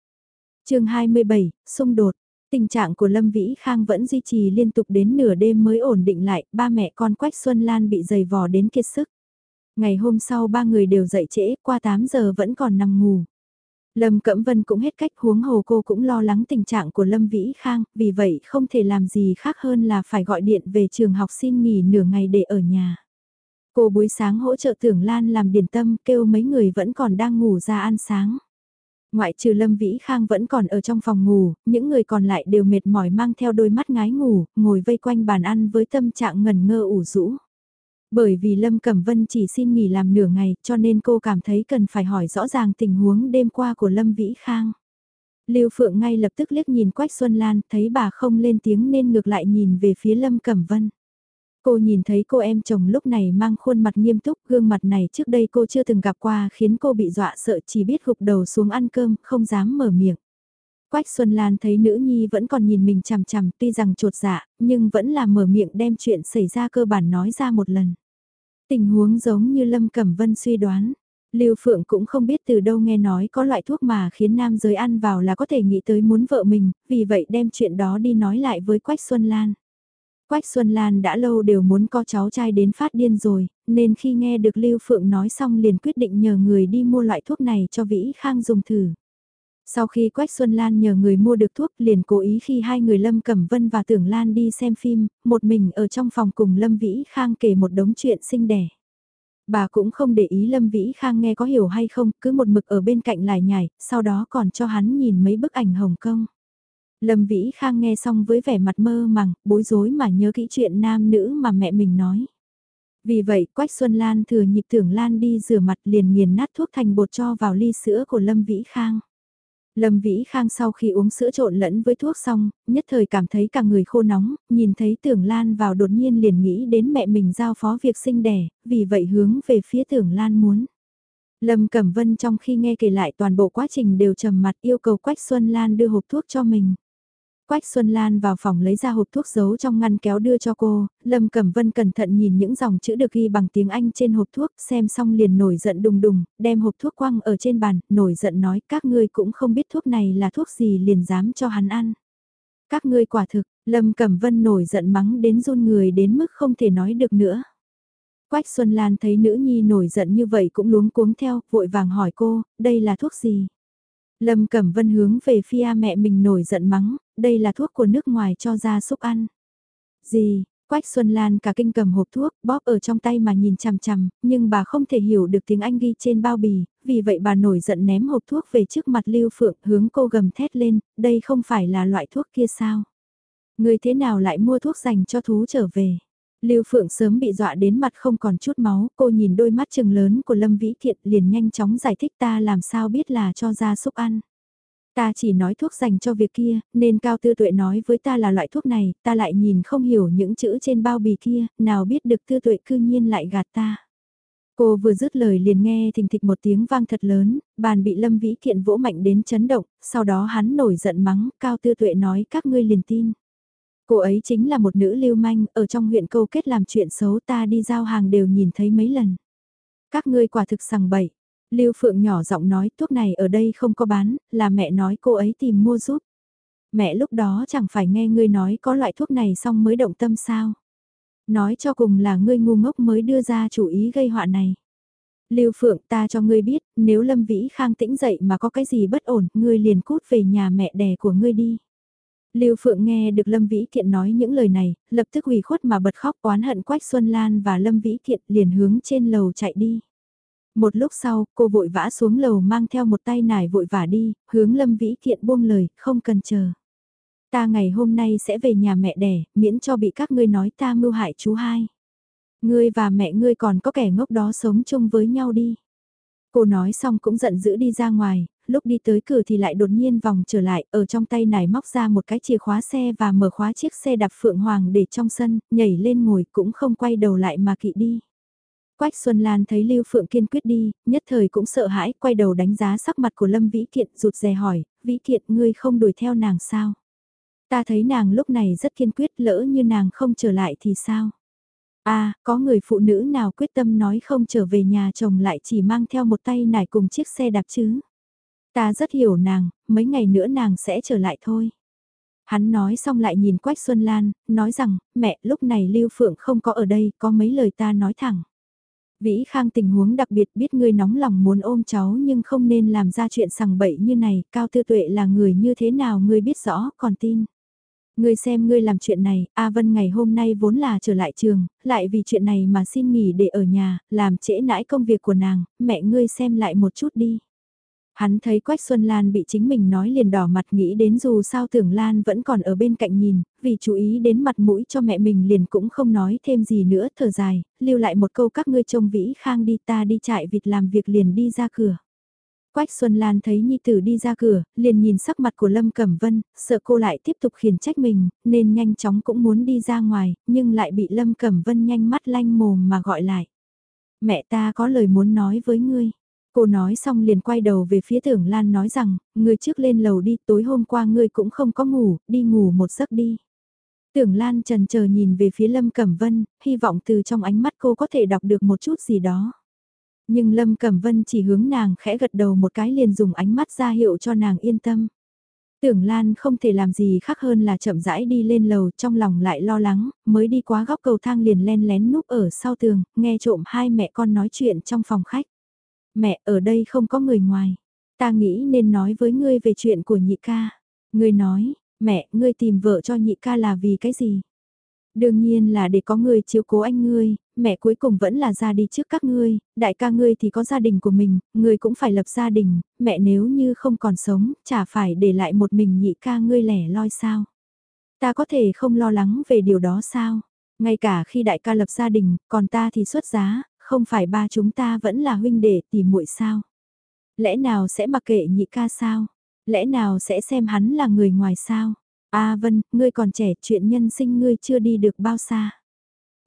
chương 27, xung đột. Tình trạng của Lâm Vĩ Khang vẫn duy trì liên tục đến nửa đêm mới ổn định lại, ba mẹ con Quách Xuân Lan bị dày vò đến kiệt sức. Ngày hôm sau ba người đều dậy trễ, qua 8 giờ vẫn còn nằm ngủ. Lâm Cẩm Vân cũng hết cách huống hồ cô cũng lo lắng tình trạng của Lâm Vĩ Khang, vì vậy không thể làm gì khác hơn là phải gọi điện về trường học xin nghỉ nửa ngày để ở nhà. Cô buổi sáng hỗ trợ Tưởng Lan làm điển tâm kêu mấy người vẫn còn đang ngủ ra ăn sáng. Ngoại trừ Lâm Vĩ Khang vẫn còn ở trong phòng ngủ, những người còn lại đều mệt mỏi mang theo đôi mắt ngái ngủ, ngồi vây quanh bàn ăn với tâm trạng ngần ngơ ủ rũ. Bởi vì Lâm Cẩm Vân chỉ xin nghỉ làm nửa ngày cho nên cô cảm thấy cần phải hỏi rõ ràng tình huống đêm qua của Lâm Vĩ Khang. Lưu Phượng ngay lập tức liếc nhìn Quách Xuân Lan, thấy bà không lên tiếng nên ngược lại nhìn về phía Lâm Cẩm Vân. Cô nhìn thấy cô em chồng lúc này mang khuôn mặt nghiêm túc, gương mặt này trước đây cô chưa từng gặp qua khiến cô bị dọa sợ chỉ biết gục đầu xuống ăn cơm, không dám mở miệng. Quách Xuân Lan thấy nữ nhi vẫn còn nhìn mình chằm chằm tuy rằng trột dạ, nhưng vẫn là mở miệng đem chuyện xảy ra cơ bản nói ra một lần. Tình huống giống như Lâm Cẩm Vân suy đoán. Lưu Phượng cũng không biết từ đâu nghe nói có loại thuốc mà khiến nam giới ăn vào là có thể nghĩ tới muốn vợ mình, vì vậy đem chuyện đó đi nói lại với Quách Xuân Lan. Quách Xuân Lan đã lâu đều muốn có cháu trai đến phát điên rồi, nên khi nghe được Lưu Phượng nói xong liền quyết định nhờ người đi mua loại thuốc này cho Vĩ Khang dùng thử. Sau khi Quách Xuân Lan nhờ người mua được thuốc liền cố ý khi hai người Lâm Cẩm Vân và Tưởng Lan đi xem phim, một mình ở trong phòng cùng Lâm Vĩ Khang kể một đống chuyện sinh đẻ. Bà cũng không để ý Lâm Vĩ Khang nghe có hiểu hay không, cứ một mực ở bên cạnh lại nhảy, sau đó còn cho hắn nhìn mấy bức ảnh Hồng Kông. Lâm Vĩ Khang nghe xong với vẻ mặt mơ màng, bối rối mà nhớ kỹ chuyện nam nữ mà mẹ mình nói. Vì vậy Quách Xuân Lan thừa nhịp tưởng Lan đi rửa mặt liền nghiền nát thuốc thành bột cho vào ly sữa của Lâm Vĩ Khang. Lâm Vĩ Khang sau khi uống sữa trộn lẫn với thuốc xong, nhất thời cảm thấy cả người khô nóng, nhìn thấy tưởng Lan vào đột nhiên liền nghĩ đến mẹ mình giao phó việc sinh đẻ, vì vậy hướng về phía tưởng Lan muốn. Lâm Cẩm Vân trong khi nghe kể lại toàn bộ quá trình đều trầm mặt yêu cầu Quách Xuân Lan đưa hộp thuốc cho mình. Quách Xuân Lan vào phòng lấy ra hộp thuốc giấu trong ngăn kéo đưa cho cô, Lâm Cẩm Vân cẩn thận nhìn những dòng chữ được ghi bằng tiếng Anh trên hộp thuốc, xem xong liền nổi giận đùng đùng, đem hộp thuốc quăng ở trên bàn, nổi giận nói các ngươi cũng không biết thuốc này là thuốc gì liền dám cho hắn ăn. Các ngươi quả thực, Lâm Cẩm Vân nổi giận mắng đến run người đến mức không thể nói được nữa. Quách Xuân Lan thấy nữ nhi nổi giận như vậy cũng luống cuống theo, vội vàng hỏi cô, đây là thuốc gì? Lâm Cẩm Vân hướng về phía mẹ mình nổi giận mắng, đây là thuốc của nước ngoài cho gia súc ăn. Gì, Quách Xuân Lan cả kinh cầm hộp thuốc, bóp ở trong tay mà nhìn chằm chằm, nhưng bà không thể hiểu được tiếng Anh ghi trên bao bì, vì vậy bà nổi giận ném hộp thuốc về trước mặt Lưu Phượng hướng cô gầm thét lên, đây không phải là loại thuốc kia sao? Người thế nào lại mua thuốc dành cho thú trở về? Lưu Phượng sớm bị dọa đến mặt không còn chút máu, cô nhìn đôi mắt trừng lớn của Lâm Vĩ Thiện liền nhanh chóng giải thích ta làm sao biết là cho gia súc ăn. Ta chỉ nói thuốc dành cho việc kia, nên Cao Tư Tuệ nói với ta là loại thuốc này, ta lại nhìn không hiểu những chữ trên bao bì kia, nào biết được Tư Tuệ cư nhiên lại gạt ta. Cô vừa dứt lời liền nghe thình thịch một tiếng vang thật lớn, bàn bị Lâm Vĩ Thiện vỗ mạnh đến chấn động, sau đó hắn nổi giận mắng, Cao Tư Tuệ nói các ngươi liền tin. Cô ấy chính là một nữ lưu manh, ở trong huyện câu kết làm chuyện xấu ta đi giao hàng đều nhìn thấy mấy lần. Các ngươi quả thực sằng bậy. Lưu Phượng nhỏ giọng nói thuốc này ở đây không có bán, là mẹ nói cô ấy tìm mua giúp. Mẹ lúc đó chẳng phải nghe ngươi nói có loại thuốc này xong mới động tâm sao. Nói cho cùng là ngươi ngu ngốc mới đưa ra chủ ý gây họa này. Lưu Phượng ta cho ngươi biết, nếu Lâm Vĩ Khang tĩnh dậy mà có cái gì bất ổn, ngươi liền cút về nhà mẹ đẻ của ngươi đi. Lưu Phượng nghe được Lâm Vĩ Thiện nói những lời này, lập tức ủy khuất mà bật khóc oán hận Quách Xuân Lan và Lâm Vĩ Thiện liền hướng trên lầu chạy đi. Một lúc sau, cô vội vã xuống lầu mang theo một tay nải vội vã đi, hướng Lâm Vĩ Thiện buông lời, không cần chờ. Ta ngày hôm nay sẽ về nhà mẹ đẻ, miễn cho bị các ngươi nói ta mưu hại chú hai. Ngươi và mẹ ngươi còn có kẻ ngốc đó sống chung với nhau đi. Cô nói xong cũng giận dữ đi ra ngoài, lúc đi tới cửa thì lại đột nhiên vòng trở lại, ở trong tay nải móc ra một cái chìa khóa xe và mở khóa chiếc xe đạp Phượng Hoàng để trong sân, nhảy lên ngồi cũng không quay đầu lại mà kỵ đi. Quách Xuân Lan thấy Lưu Phượng kiên quyết đi, nhất thời cũng sợ hãi, quay đầu đánh giá sắc mặt của Lâm Vĩ Kiện, rụt rè hỏi, Vĩ Kiện ngươi không đuổi theo nàng sao? Ta thấy nàng lúc này rất kiên quyết lỡ như nàng không trở lại thì sao? À, có người phụ nữ nào quyết tâm nói không trở về nhà chồng lại chỉ mang theo một tay nải cùng chiếc xe đạp chứ? Ta rất hiểu nàng, mấy ngày nữa nàng sẽ trở lại thôi. Hắn nói xong lại nhìn Quách Xuân Lan, nói rằng, mẹ lúc này Lưu Phượng không có ở đây, có mấy lời ta nói thẳng. Vĩ Khang tình huống đặc biệt biết ngươi nóng lòng muốn ôm cháu nhưng không nên làm ra chuyện sằng bậy như này, Cao Tư Tuệ là người như thế nào ngươi biết rõ, còn tin. Ngươi xem ngươi làm chuyện này, A Vân ngày hôm nay vốn là trở lại trường, lại vì chuyện này mà xin nghỉ để ở nhà, làm trễ nãi công việc của nàng, mẹ ngươi xem lại một chút đi. Hắn thấy Quách Xuân Lan bị chính mình nói liền đỏ mặt nghĩ đến dù sao tưởng Lan vẫn còn ở bên cạnh nhìn, vì chú ý đến mặt mũi cho mẹ mình liền cũng không nói thêm gì nữa thở dài, lưu lại một câu các ngươi trông vĩ khang đi ta đi chạy vịt làm việc liền đi ra cửa. Quách Xuân Lan thấy Nhi Tử đi ra cửa, liền nhìn sắc mặt của Lâm Cẩm Vân, sợ cô lại tiếp tục khiển trách mình, nên nhanh chóng cũng muốn đi ra ngoài, nhưng lại bị Lâm Cẩm Vân nhanh mắt lanh mồm mà gọi lại. Mẹ ta có lời muốn nói với ngươi. Cô nói xong liền quay đầu về phía tưởng Lan nói rằng, ngươi trước lên lầu đi, tối hôm qua ngươi cũng không có ngủ, đi ngủ một giấc đi. Tưởng Lan trần chờ nhìn về phía Lâm Cẩm Vân, hy vọng từ trong ánh mắt cô có thể đọc được một chút gì đó. Nhưng Lâm Cẩm Vân chỉ hướng nàng khẽ gật đầu một cái liền dùng ánh mắt ra hiệu cho nàng yên tâm. Tưởng Lan không thể làm gì khác hơn là chậm rãi đi lên lầu trong lòng lại lo lắng, mới đi qua góc cầu thang liền len lén núp ở sau tường, nghe trộm hai mẹ con nói chuyện trong phòng khách. Mẹ, ở đây không có người ngoài. Ta nghĩ nên nói với ngươi về chuyện của nhị ca. Ngươi nói, mẹ, ngươi tìm vợ cho nhị ca là vì cái gì? Đương nhiên là để có người chiếu cố anh ngươi, mẹ cuối cùng vẫn là ra đi trước các ngươi, đại ca ngươi thì có gia đình của mình, ngươi cũng phải lập gia đình, mẹ nếu như không còn sống, chả phải để lại một mình nhị ca ngươi lẻ loi sao. Ta có thể không lo lắng về điều đó sao? Ngay cả khi đại ca lập gia đình, còn ta thì xuất giá, không phải ba chúng ta vẫn là huynh đệ tìm muội sao? Lẽ nào sẽ mặc kệ nhị ca sao? Lẽ nào sẽ xem hắn là người ngoài sao? A Vân, ngươi còn trẻ, chuyện nhân sinh ngươi chưa đi được bao xa.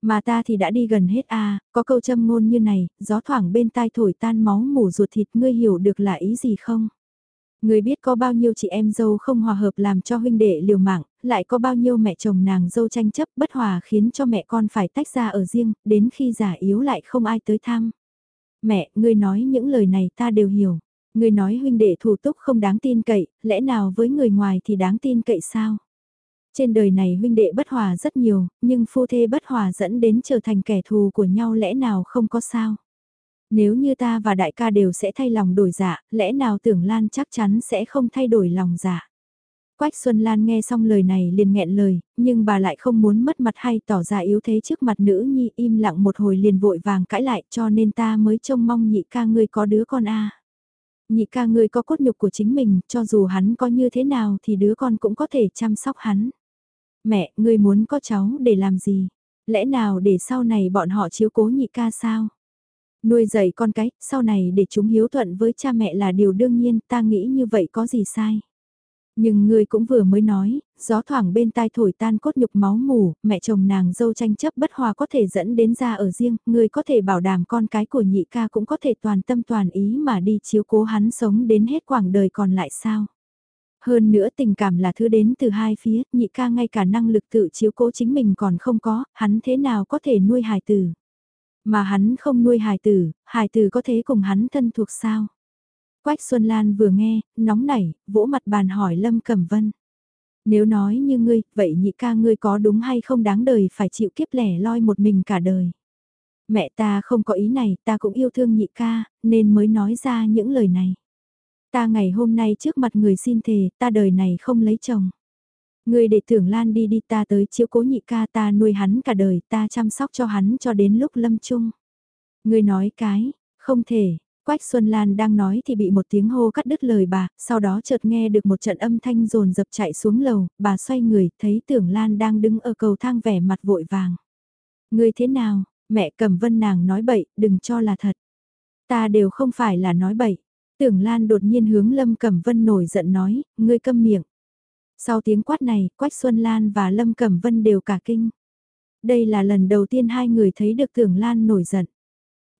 Mà ta thì đã đi gần hết a, có câu châm ngôn như này, gió thoảng bên tai thổi tan máu mủ ruột thịt ngươi hiểu được là ý gì không? Ngươi biết có bao nhiêu chị em dâu không hòa hợp làm cho huynh đệ liều mạng, lại có bao nhiêu mẹ chồng nàng dâu tranh chấp bất hòa khiến cho mẹ con phải tách ra ở riêng, đến khi già yếu lại không ai tới thăm. Mẹ, ngươi nói những lời này ta đều hiểu. Ngươi nói huynh đệ thủ túc không đáng tin cậy, lẽ nào với người ngoài thì đáng tin cậy sao? Trên đời này huynh đệ bất hòa rất nhiều, nhưng phu thê bất hòa dẫn đến trở thành kẻ thù của nhau lẽ nào không có sao? Nếu như ta và đại ca đều sẽ thay lòng đổi dạ, lẽ nào tưởng Lan chắc chắn sẽ không thay đổi lòng dạ? Quách Xuân Lan nghe xong lời này liền nghẹn lời, nhưng bà lại không muốn mất mặt hay tỏ ra yếu thế trước mặt nữ nhi im lặng một hồi liền vội vàng cãi lại cho nên ta mới trông mong nhị ca ngươi có đứa con a Nhị ca ngươi có cốt nhục của chính mình, cho dù hắn có như thế nào thì đứa con cũng có thể chăm sóc hắn. Mẹ, ngươi muốn có cháu để làm gì? Lẽ nào để sau này bọn họ chiếu cố nhị ca sao? Nuôi dạy con cái, sau này để chúng hiếu thuận với cha mẹ là điều đương nhiên, ta nghĩ như vậy có gì sai? Nhưng ngươi cũng vừa mới nói, gió thoảng bên tai thổi tan cốt nhục máu mù, mẹ chồng nàng dâu tranh chấp bất hòa có thể dẫn đến ra ở riêng, ngươi có thể bảo đảm con cái của nhị ca cũng có thể toàn tâm toàn ý mà đi chiếu cố hắn sống đến hết quãng đời còn lại sao. Hơn nữa tình cảm là thứ đến từ hai phía, nhị ca ngay cả năng lực tự chiếu cố chính mình còn không có, hắn thế nào có thể nuôi hài tử. Mà hắn không nuôi hài tử, hài tử có thế cùng hắn thân thuộc sao? Quách Xuân Lan vừa nghe, nóng nảy, vỗ mặt bàn hỏi Lâm Cẩm Vân. Nếu nói như ngươi, vậy nhị ca ngươi có đúng hay không đáng đời phải chịu kiếp lẻ loi một mình cả đời. Mẹ ta không có ý này, ta cũng yêu thương nhị ca, nên mới nói ra những lời này. Ta ngày hôm nay trước mặt người xin thề, ta đời này không lấy chồng. Người để tưởng Lan đi đi ta tới chiếu cố nhị ca ta nuôi hắn cả đời, ta chăm sóc cho hắn cho đến lúc lâm chung. Người nói cái, không thể, Quách Xuân Lan đang nói thì bị một tiếng hô cắt đứt lời bà, sau đó chợt nghe được một trận âm thanh rồn dập chạy xuống lầu, bà xoay người, thấy tưởng Lan đang đứng ở cầu thang vẻ mặt vội vàng. Người thế nào, mẹ cầm vân nàng nói bậy, đừng cho là thật. Ta đều không phải là nói bậy. Tưởng Lan đột nhiên hướng Lâm Cẩm Vân nổi giận nói, ngươi câm miệng. Sau tiếng quát này, Quách Xuân Lan và Lâm Cẩm Vân đều cả kinh. Đây là lần đầu tiên hai người thấy được Tưởng Lan nổi giận.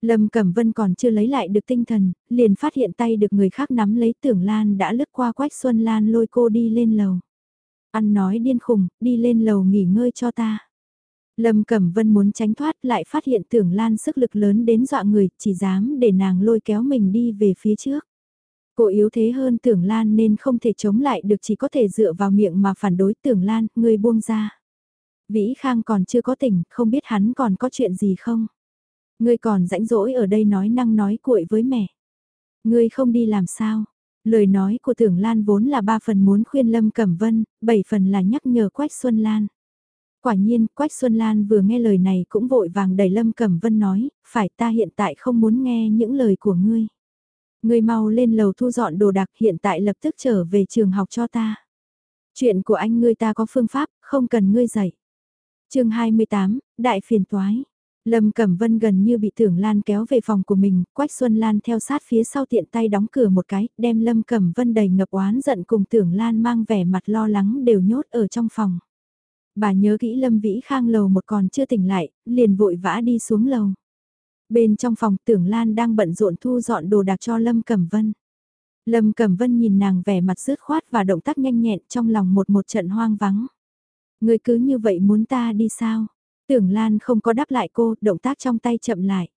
Lâm Cẩm Vân còn chưa lấy lại được tinh thần, liền phát hiện tay được người khác nắm lấy Tưởng Lan đã lướt qua Quách Xuân Lan lôi cô đi lên lầu. Ăn nói điên khùng, đi lên lầu nghỉ ngơi cho ta. Lâm Cẩm Vân muốn tránh thoát lại phát hiện Tưởng Lan sức lực lớn đến dọa người, chỉ dám để nàng lôi kéo mình đi về phía trước. Cô yếu thế hơn tưởng Lan nên không thể chống lại được chỉ có thể dựa vào miệng mà phản đối tưởng Lan, người buông ra. Vĩ Khang còn chưa có tỉnh, không biết hắn còn có chuyện gì không? Ngươi còn rãnh rỗi ở đây nói năng nói cuội với mẹ. Ngươi không đi làm sao? Lời nói của tưởng Lan vốn là ba phần muốn khuyên Lâm Cẩm Vân, bảy phần là nhắc nhở Quách Xuân Lan. Quả nhiên, Quách Xuân Lan vừa nghe lời này cũng vội vàng đẩy Lâm Cẩm Vân nói, phải ta hiện tại không muốn nghe những lời của ngươi. Ngươi mau lên lầu thu dọn đồ đạc hiện tại lập tức trở về trường học cho ta. Chuyện của anh ngươi ta có phương pháp, không cần ngươi dạy. chương 28, Đại phiền toái. Lâm Cẩm Vân gần như bị Tưởng Lan kéo về phòng của mình, Quách Xuân Lan theo sát phía sau tiện tay đóng cửa một cái, đem Lâm Cẩm Vân đầy ngập oán giận cùng Tưởng Lan mang vẻ mặt lo lắng đều nhốt ở trong phòng. Bà nhớ kỹ Lâm Vĩ Khang lầu một còn chưa tỉnh lại, liền vội vã đi xuống lầu. Bên trong phòng tưởng Lan đang bận rộn thu dọn đồ đạc cho Lâm Cẩm Vân. Lâm Cẩm Vân nhìn nàng vẻ mặt rứt khoát và động tác nhanh nhẹn trong lòng một một trận hoang vắng. Người cứ như vậy muốn ta đi sao? Tưởng Lan không có đáp lại cô, động tác trong tay chậm lại.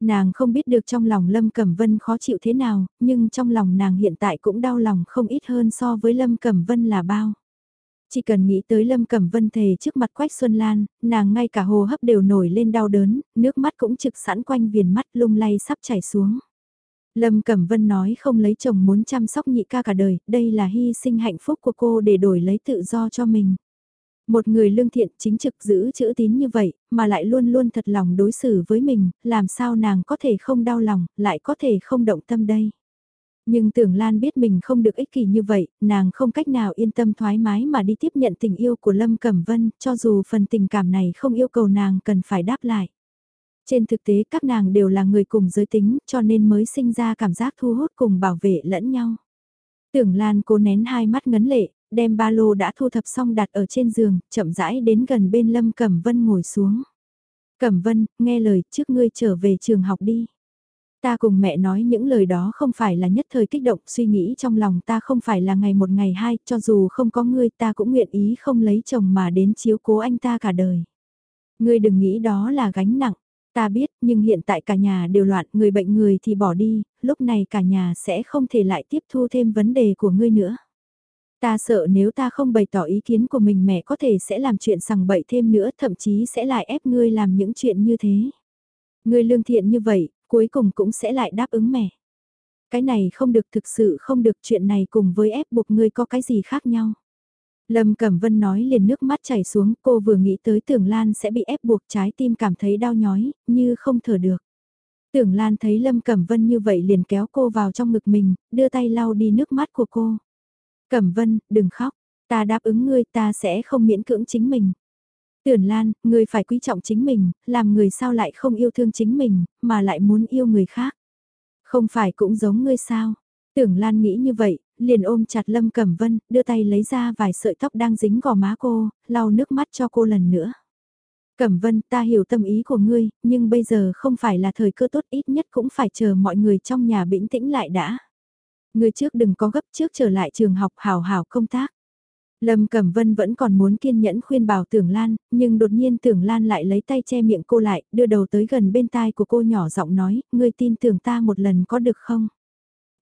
Nàng không biết được trong lòng Lâm Cẩm Vân khó chịu thế nào, nhưng trong lòng nàng hiện tại cũng đau lòng không ít hơn so với Lâm Cẩm Vân là bao. Chỉ cần nghĩ tới Lâm Cẩm Vân thề trước mặt Quách Xuân Lan, nàng ngay cả hồ hấp đều nổi lên đau đớn, nước mắt cũng trực sẵn quanh viền mắt lung lay sắp chảy xuống. Lâm Cẩm Vân nói không lấy chồng muốn chăm sóc nhị ca cả đời, đây là hy sinh hạnh phúc của cô để đổi lấy tự do cho mình. Một người lương thiện chính trực giữ chữ tín như vậy, mà lại luôn luôn thật lòng đối xử với mình, làm sao nàng có thể không đau lòng, lại có thể không động tâm đây. Nhưng tưởng Lan biết mình không được ích kỷ như vậy, nàng không cách nào yên tâm thoải mái mà đi tiếp nhận tình yêu của Lâm Cẩm Vân, cho dù phần tình cảm này không yêu cầu nàng cần phải đáp lại. Trên thực tế các nàng đều là người cùng giới tính, cho nên mới sinh ra cảm giác thu hút cùng bảo vệ lẫn nhau. Tưởng Lan cố nén hai mắt ngấn lệ, đem ba lô đã thu thập xong đặt ở trên giường, chậm rãi đến gần bên Lâm Cẩm Vân ngồi xuống. Cẩm Vân, nghe lời trước ngươi trở về trường học đi. Ta cùng mẹ nói những lời đó không phải là nhất thời kích động, suy nghĩ trong lòng ta không phải là ngày một ngày hai, cho dù không có ngươi ta cũng nguyện ý không lấy chồng mà đến chiếu cố anh ta cả đời. Ngươi đừng nghĩ đó là gánh nặng, ta biết nhưng hiện tại cả nhà đều loạn, người bệnh người thì bỏ đi, lúc này cả nhà sẽ không thể lại tiếp thu thêm vấn đề của ngươi nữa. Ta sợ nếu ta không bày tỏ ý kiến của mình mẹ có thể sẽ làm chuyện sằng bậy thêm nữa thậm chí sẽ lại ép ngươi làm những chuyện như thế. Ngươi lương thiện như vậy, cuối cùng cũng sẽ lại đáp ứng mẹ. Cái này không được thực sự không được chuyện này cùng với ép buộc ngươi có cái gì khác nhau. Lâm Cẩm Vân nói liền nước mắt chảy xuống, cô vừa nghĩ tới Tưởng Lan sẽ bị ép buộc trái tim cảm thấy đau nhói, như không thở được. Tưởng Lan thấy Lâm Cẩm Vân như vậy liền kéo cô vào trong ngực mình, đưa tay lau đi nước mắt của cô. Cẩm Vân, đừng khóc, ta đáp ứng ngươi ta sẽ không miễn cưỡng chính mình. Tưởng Lan, người phải quý trọng chính mình, làm người sao lại không yêu thương chính mình, mà lại muốn yêu người khác. Không phải cũng giống ngươi sao? Tưởng Lan nghĩ như vậy, liền ôm chặt Lâm Cẩm Vân, đưa tay lấy ra vài sợi tóc đang dính gò má cô, lau nước mắt cho cô lần nữa. Cẩm Vân, ta hiểu tâm ý của ngươi, nhưng bây giờ không phải là thời cơ tốt ít nhất cũng phải chờ mọi người trong nhà bĩnh tĩnh lại đã. Ngươi trước đừng có gấp trước trở lại trường học hào hào công tác. Lâm Cẩm Vân vẫn còn muốn kiên nhẫn khuyên bảo Tưởng Lan, nhưng đột nhiên Tưởng Lan lại lấy tay che miệng cô lại, đưa đầu tới gần bên tai của cô nhỏ giọng nói, ngươi tin tưởng ta một lần có được không?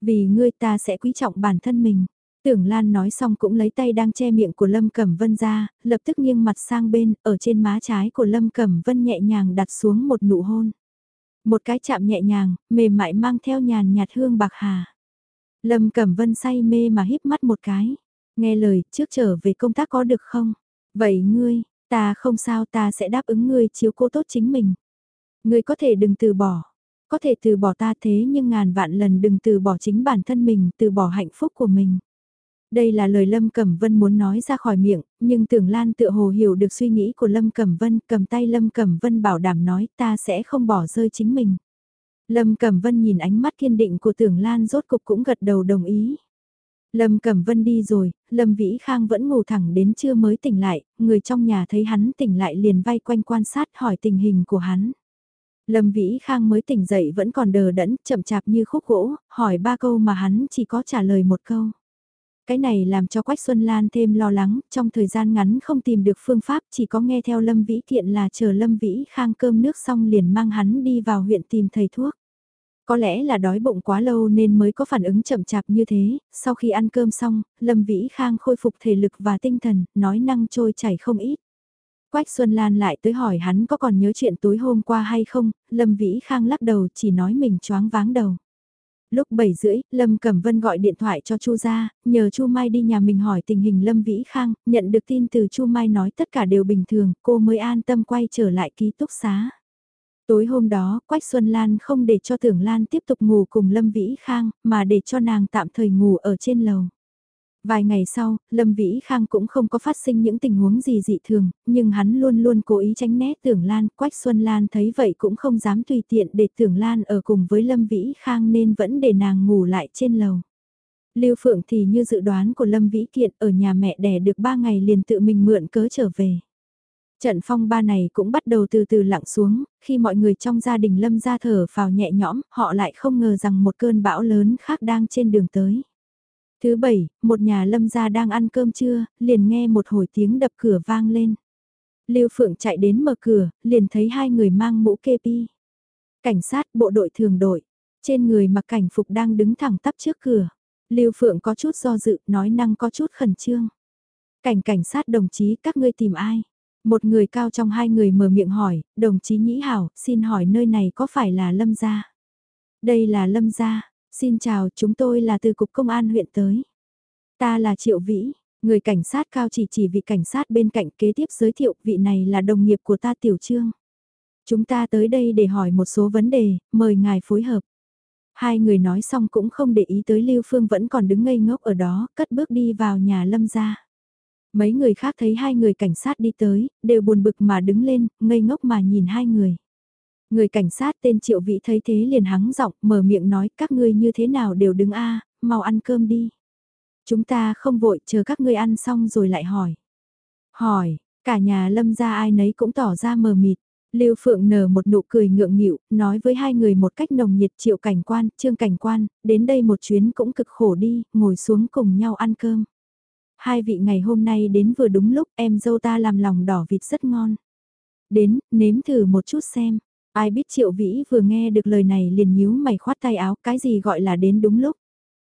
Vì ngươi ta sẽ quý trọng bản thân mình. Tưởng Lan nói xong cũng lấy tay đang che miệng của Lâm Cẩm Vân ra, lập tức nghiêng mặt sang bên, ở trên má trái của Lâm Cẩm Vân nhẹ nhàng đặt xuống một nụ hôn. Một cái chạm nhẹ nhàng, mềm mại mang theo nhàn nhạt hương bạc hà. Lâm Cẩm Vân say mê mà híp mắt một cái. Nghe lời, trước trở về công tác có được không? Vậy ngươi, ta không sao ta sẽ đáp ứng ngươi chiếu cố tốt chính mình. Ngươi có thể đừng từ bỏ. Có thể từ bỏ ta thế nhưng ngàn vạn lần đừng từ bỏ chính bản thân mình, từ bỏ hạnh phúc của mình. Đây là lời Lâm Cẩm Vân muốn nói ra khỏi miệng, nhưng tưởng Lan tự hồ hiểu được suy nghĩ của Lâm Cẩm Vân, cầm tay Lâm Cẩm Vân bảo đảm nói ta sẽ không bỏ rơi chính mình. Lâm Cẩm Vân nhìn ánh mắt kiên định của tưởng Lan rốt cục cũng gật đầu đồng ý. Lâm Cẩm Vân đi rồi, Lâm Vĩ Khang vẫn ngủ thẳng đến trưa mới tỉnh lại, người trong nhà thấy hắn tỉnh lại liền vay quanh quan sát hỏi tình hình của hắn. Lâm Vĩ Khang mới tỉnh dậy vẫn còn đờ đẫn, chậm chạp như khúc gỗ, hỏi ba câu mà hắn chỉ có trả lời một câu. Cái này làm cho Quách Xuân Lan thêm lo lắng, trong thời gian ngắn không tìm được phương pháp chỉ có nghe theo Lâm Vĩ Thiện là chờ Lâm Vĩ Khang cơm nước xong liền mang hắn đi vào huyện tìm thầy thuốc. Có lẽ là đói bụng quá lâu nên mới có phản ứng chậm chạp như thế, sau khi ăn cơm xong, Lâm Vĩ Khang khôi phục thể lực và tinh thần, nói năng trôi chảy không ít. Quách Xuân Lan lại tới hỏi hắn có còn nhớ chuyện tối hôm qua hay không, Lâm Vĩ Khang lắc đầu chỉ nói mình choáng váng đầu. Lúc 7 rưỡi, Lâm Cẩm Vân gọi điện thoại cho Chu gia, nhờ Chu Mai đi nhà mình hỏi tình hình Lâm Vĩ Khang, nhận được tin từ Chu Mai nói tất cả đều bình thường, cô mới an tâm quay trở lại ký túc xá. Tối hôm đó, Quách Xuân Lan không để cho Tưởng Lan tiếp tục ngủ cùng Lâm Vĩ Khang, mà để cho nàng tạm thời ngủ ở trên lầu. Vài ngày sau, Lâm Vĩ Khang cũng không có phát sinh những tình huống gì dị thường, nhưng hắn luôn luôn cố ý tránh né Tưởng Lan, Quách Xuân Lan thấy vậy cũng không dám tùy tiện để Tưởng Lan ở cùng với Lâm Vĩ Khang nên vẫn để nàng ngủ lại trên lầu. Lưu Phượng thì như dự đoán của Lâm Vĩ Kiện ở nhà mẹ đẻ được 3 ngày liền tự mình mượn cớ trở về. Trận phong ba này cũng bắt đầu từ từ lặng xuống, khi mọi người trong gia đình Lâm ra thở vào nhẹ nhõm, họ lại không ngờ rằng một cơn bão lớn khác đang trên đường tới. Thứ bảy, một nhà lâm gia đang ăn cơm trưa, liền nghe một hồi tiếng đập cửa vang lên. Lưu Phượng chạy đến mở cửa, liền thấy hai người mang mũ kê pi. Cảnh sát bộ đội thường đội, trên người mặc cảnh phục đang đứng thẳng tắp trước cửa. Lưu Phượng có chút do dự, nói năng có chút khẩn trương. Cảnh cảnh sát đồng chí các ngươi tìm ai? Một người cao trong hai người mở miệng hỏi, đồng chí Nhĩ Hảo, xin hỏi nơi này có phải là Lâm Gia? Đây là Lâm Gia, xin chào chúng tôi là từ Cục Công an huyện tới. Ta là Triệu Vĩ, người cảnh sát cao chỉ chỉ vị cảnh sát bên cạnh kế tiếp giới thiệu vị này là đồng nghiệp của ta Tiểu Trương. Chúng ta tới đây để hỏi một số vấn đề, mời ngài phối hợp. Hai người nói xong cũng không để ý tới Lưu Phương vẫn còn đứng ngây ngốc ở đó, cất bước đi vào nhà Lâm gia. Mấy người khác thấy hai người cảnh sát đi tới, đều buồn bực mà đứng lên, ngây ngốc mà nhìn hai người. Người cảnh sát tên Triệu Vĩ thấy thế liền hắng giọng mở miệng nói các ngươi như thế nào đều đứng a mau ăn cơm đi. Chúng ta không vội chờ các ngươi ăn xong rồi lại hỏi. Hỏi, cả nhà lâm ra ai nấy cũng tỏ ra mờ mịt. Lưu Phượng nở một nụ cười ngượng nghịu, nói với hai người một cách nồng nhiệt triệu cảnh quan, trương cảnh quan, đến đây một chuyến cũng cực khổ đi, ngồi xuống cùng nhau ăn cơm. Hai vị ngày hôm nay đến vừa đúng lúc em dâu ta làm lòng đỏ vịt rất ngon. Đến, nếm thử một chút xem. Ai biết triệu vĩ vừa nghe được lời này liền nhíu mày khoát tay áo cái gì gọi là đến đúng lúc.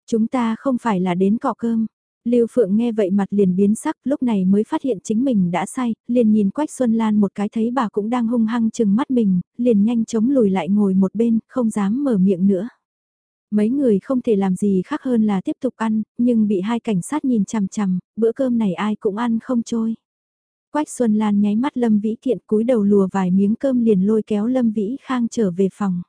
Chúng ta không phải là đến cọ cơm. Lưu Phượng nghe vậy mặt liền biến sắc, lúc này mới phát hiện chính mình đã sai, liền nhìn Quách Xuân Lan một cái thấy bà cũng đang hung hăng chừng mắt mình, liền nhanh chóng lùi lại ngồi một bên, không dám mở miệng nữa. Mấy người không thể làm gì khác hơn là tiếp tục ăn, nhưng bị hai cảnh sát nhìn chằm chằm, bữa cơm này ai cũng ăn không trôi. Quách Xuân Lan nháy mắt Lâm Vĩ thiện cúi đầu lùa vài miếng cơm liền lôi kéo Lâm Vĩ Khang trở về phòng.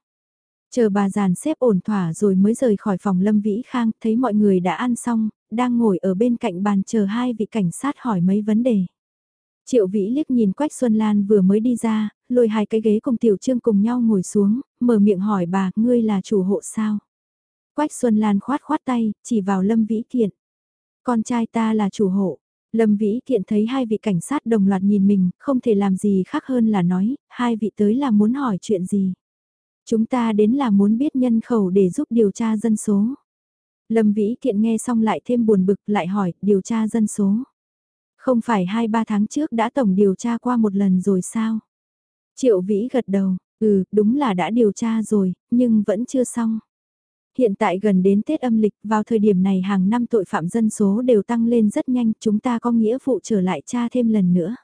Chờ bà giàn xếp ổn thỏa rồi mới rời khỏi phòng Lâm Vĩ Khang, thấy mọi người đã ăn xong, đang ngồi ở bên cạnh bàn chờ hai vị cảnh sát hỏi mấy vấn đề. Triệu Vĩ liếc nhìn Quách Xuân Lan vừa mới đi ra, lôi hai cái ghế cùng Tiểu Trương cùng nhau ngồi xuống, mở miệng hỏi bà, ngươi là chủ hộ sao? Quách Xuân Lan khoát khoát tay, chỉ vào Lâm Vĩ Kiện. Con trai ta là chủ hộ. Lâm Vĩ Kiện thấy hai vị cảnh sát đồng loạt nhìn mình, không thể làm gì khác hơn là nói, hai vị tới là muốn hỏi chuyện gì. Chúng ta đến là muốn biết nhân khẩu để giúp điều tra dân số. Lâm Vĩ Kiện nghe xong lại thêm buồn bực lại hỏi, điều tra dân số. Không phải 2-3 tháng trước đã tổng điều tra qua một lần rồi sao? Triệu Vĩ gật đầu, ừ, đúng là đã điều tra rồi, nhưng vẫn chưa xong. Hiện tại gần đến Tết âm lịch, vào thời điểm này hàng năm tội phạm dân số đều tăng lên rất nhanh, chúng ta có nghĩa vụ trở lại tra thêm lần nữa.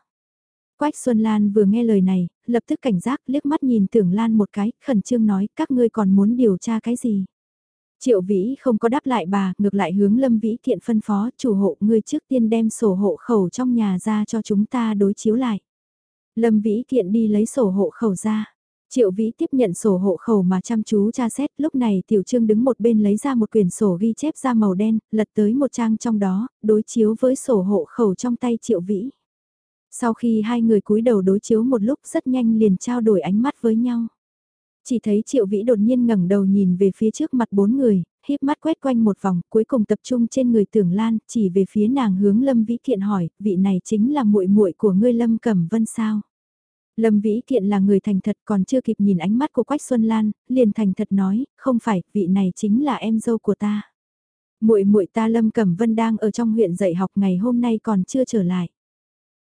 Quách Xuân Lan vừa nghe lời này, lập tức cảnh giác liếc mắt nhìn tưởng Lan một cái, khẩn trương nói các ngươi còn muốn điều tra cái gì. Triệu Vĩ không có đáp lại bà, ngược lại hướng Lâm Vĩ Thiện phân phó chủ hộ ngươi trước tiên đem sổ hộ khẩu trong nhà ra cho chúng ta đối chiếu lại. Lâm Vĩ Thiện đi lấy sổ hộ khẩu ra. Triệu Vĩ tiếp nhận sổ hộ khẩu mà chăm chú tra xét, lúc này Tiểu Trương đứng một bên lấy ra một quyển sổ ghi chép ra màu đen, lật tới một trang trong đó, đối chiếu với sổ hộ khẩu trong tay Triệu Vĩ. Sau khi hai người cúi đầu đối chiếu một lúc rất nhanh liền trao đổi ánh mắt với nhau. Chỉ thấy Triệu Vĩ đột nhiên ngẩng đầu nhìn về phía trước mặt bốn người, híp mắt quét quanh một vòng, cuối cùng tập trung trên người Tưởng Lan, chỉ về phía nàng hướng Lâm Vĩ Thiện hỏi, vị này chính là muội muội của ngươi Lâm Cẩm Vân sao? Lâm Vĩ Kiện là người thành thật còn chưa kịp nhìn ánh mắt của Quách Xuân Lan, liền thành thật nói, không phải, vị này chính là em dâu của ta. Muội muội ta Lâm Cẩm Vân đang ở trong huyện dạy học ngày hôm nay còn chưa trở lại.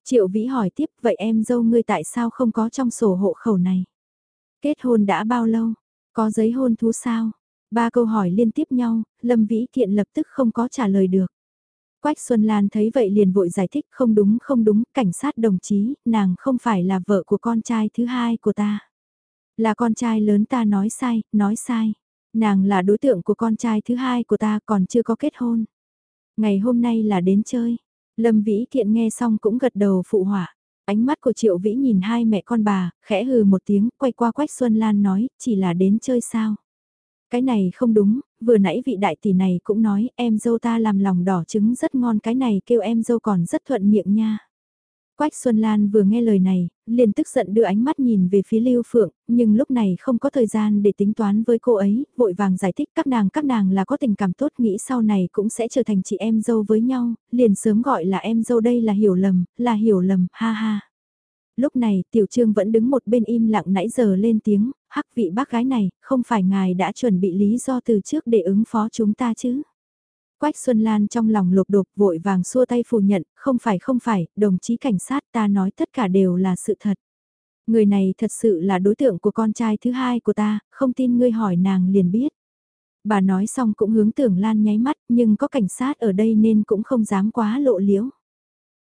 Triệu Vĩ hỏi tiếp, vậy em dâu ngươi tại sao không có trong sổ hộ khẩu này? Kết hôn đã bao lâu? Có giấy hôn thú sao? Ba câu hỏi liên tiếp nhau, Lâm Vĩ Kiện lập tức không có trả lời được. Quách Xuân Lan thấy vậy liền vội giải thích không đúng không đúng, cảnh sát đồng chí, nàng không phải là vợ của con trai thứ hai của ta. Là con trai lớn ta nói sai, nói sai. Nàng là đối tượng của con trai thứ hai của ta còn chưa có kết hôn. Ngày hôm nay là đến chơi. Lâm Vĩ Thiện nghe xong cũng gật đầu phụ họa. Ánh mắt của Triệu Vĩ nhìn hai mẹ con bà, khẽ hừ một tiếng, quay qua Quách Xuân Lan nói, chỉ là đến chơi sao. Cái này không đúng, vừa nãy vị đại tỷ này cũng nói em dâu ta làm lòng đỏ trứng rất ngon cái này kêu em dâu còn rất thuận miệng nha. Quách Xuân Lan vừa nghe lời này, liền tức giận đưa ánh mắt nhìn về phía Lưu Phượng, nhưng lúc này không có thời gian để tính toán với cô ấy, vội vàng giải thích các nàng các nàng là có tình cảm tốt nghĩ sau này cũng sẽ trở thành chị em dâu với nhau, liền sớm gọi là em dâu đây là hiểu lầm, là hiểu lầm, ha ha. Lúc này Tiểu Trương vẫn đứng một bên im lặng nãy giờ lên tiếng, hắc vị bác gái này, không phải ngài đã chuẩn bị lý do từ trước để ứng phó chúng ta chứ? Quách Xuân Lan trong lòng lột đột vội vàng xua tay phủ nhận, không phải không phải, đồng chí cảnh sát ta nói tất cả đều là sự thật. Người này thật sự là đối tượng của con trai thứ hai của ta, không tin ngươi hỏi nàng liền biết. Bà nói xong cũng hướng tưởng Lan nháy mắt nhưng có cảnh sát ở đây nên cũng không dám quá lộ liễu.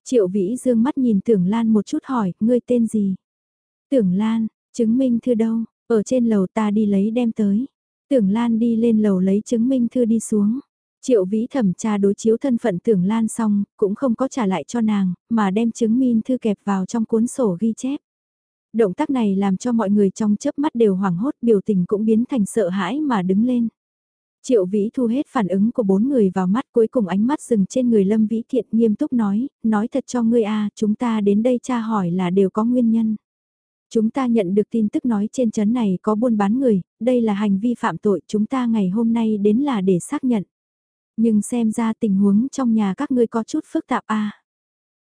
Triệu Vĩ dương mắt nhìn tưởng Lan một chút hỏi, ngươi tên gì? Tưởng Lan, chứng minh thư đâu, ở trên lầu ta đi lấy đem tới. Tưởng Lan đi lên lầu lấy chứng minh thư đi xuống. Triệu Vĩ thẩm tra đối chiếu thân phận Tưởng Lan xong, cũng không có trả lại cho nàng, mà đem chứng minh thư kẹp vào trong cuốn sổ ghi chép. Động tác này làm cho mọi người trong chớp mắt đều hoảng hốt biểu tình cũng biến thành sợ hãi mà đứng lên. Triệu Vĩ thu hết phản ứng của bốn người vào mắt cuối cùng ánh mắt dừng trên người Lâm Vĩ Thiện nghiêm túc nói, nói thật cho ngươi a chúng ta đến đây tra hỏi là đều có nguyên nhân. Chúng ta nhận được tin tức nói trên chấn này có buôn bán người, đây là hành vi phạm tội chúng ta ngày hôm nay đến là để xác nhận. Nhưng xem ra tình huống trong nhà các ngươi có chút phức tạp a.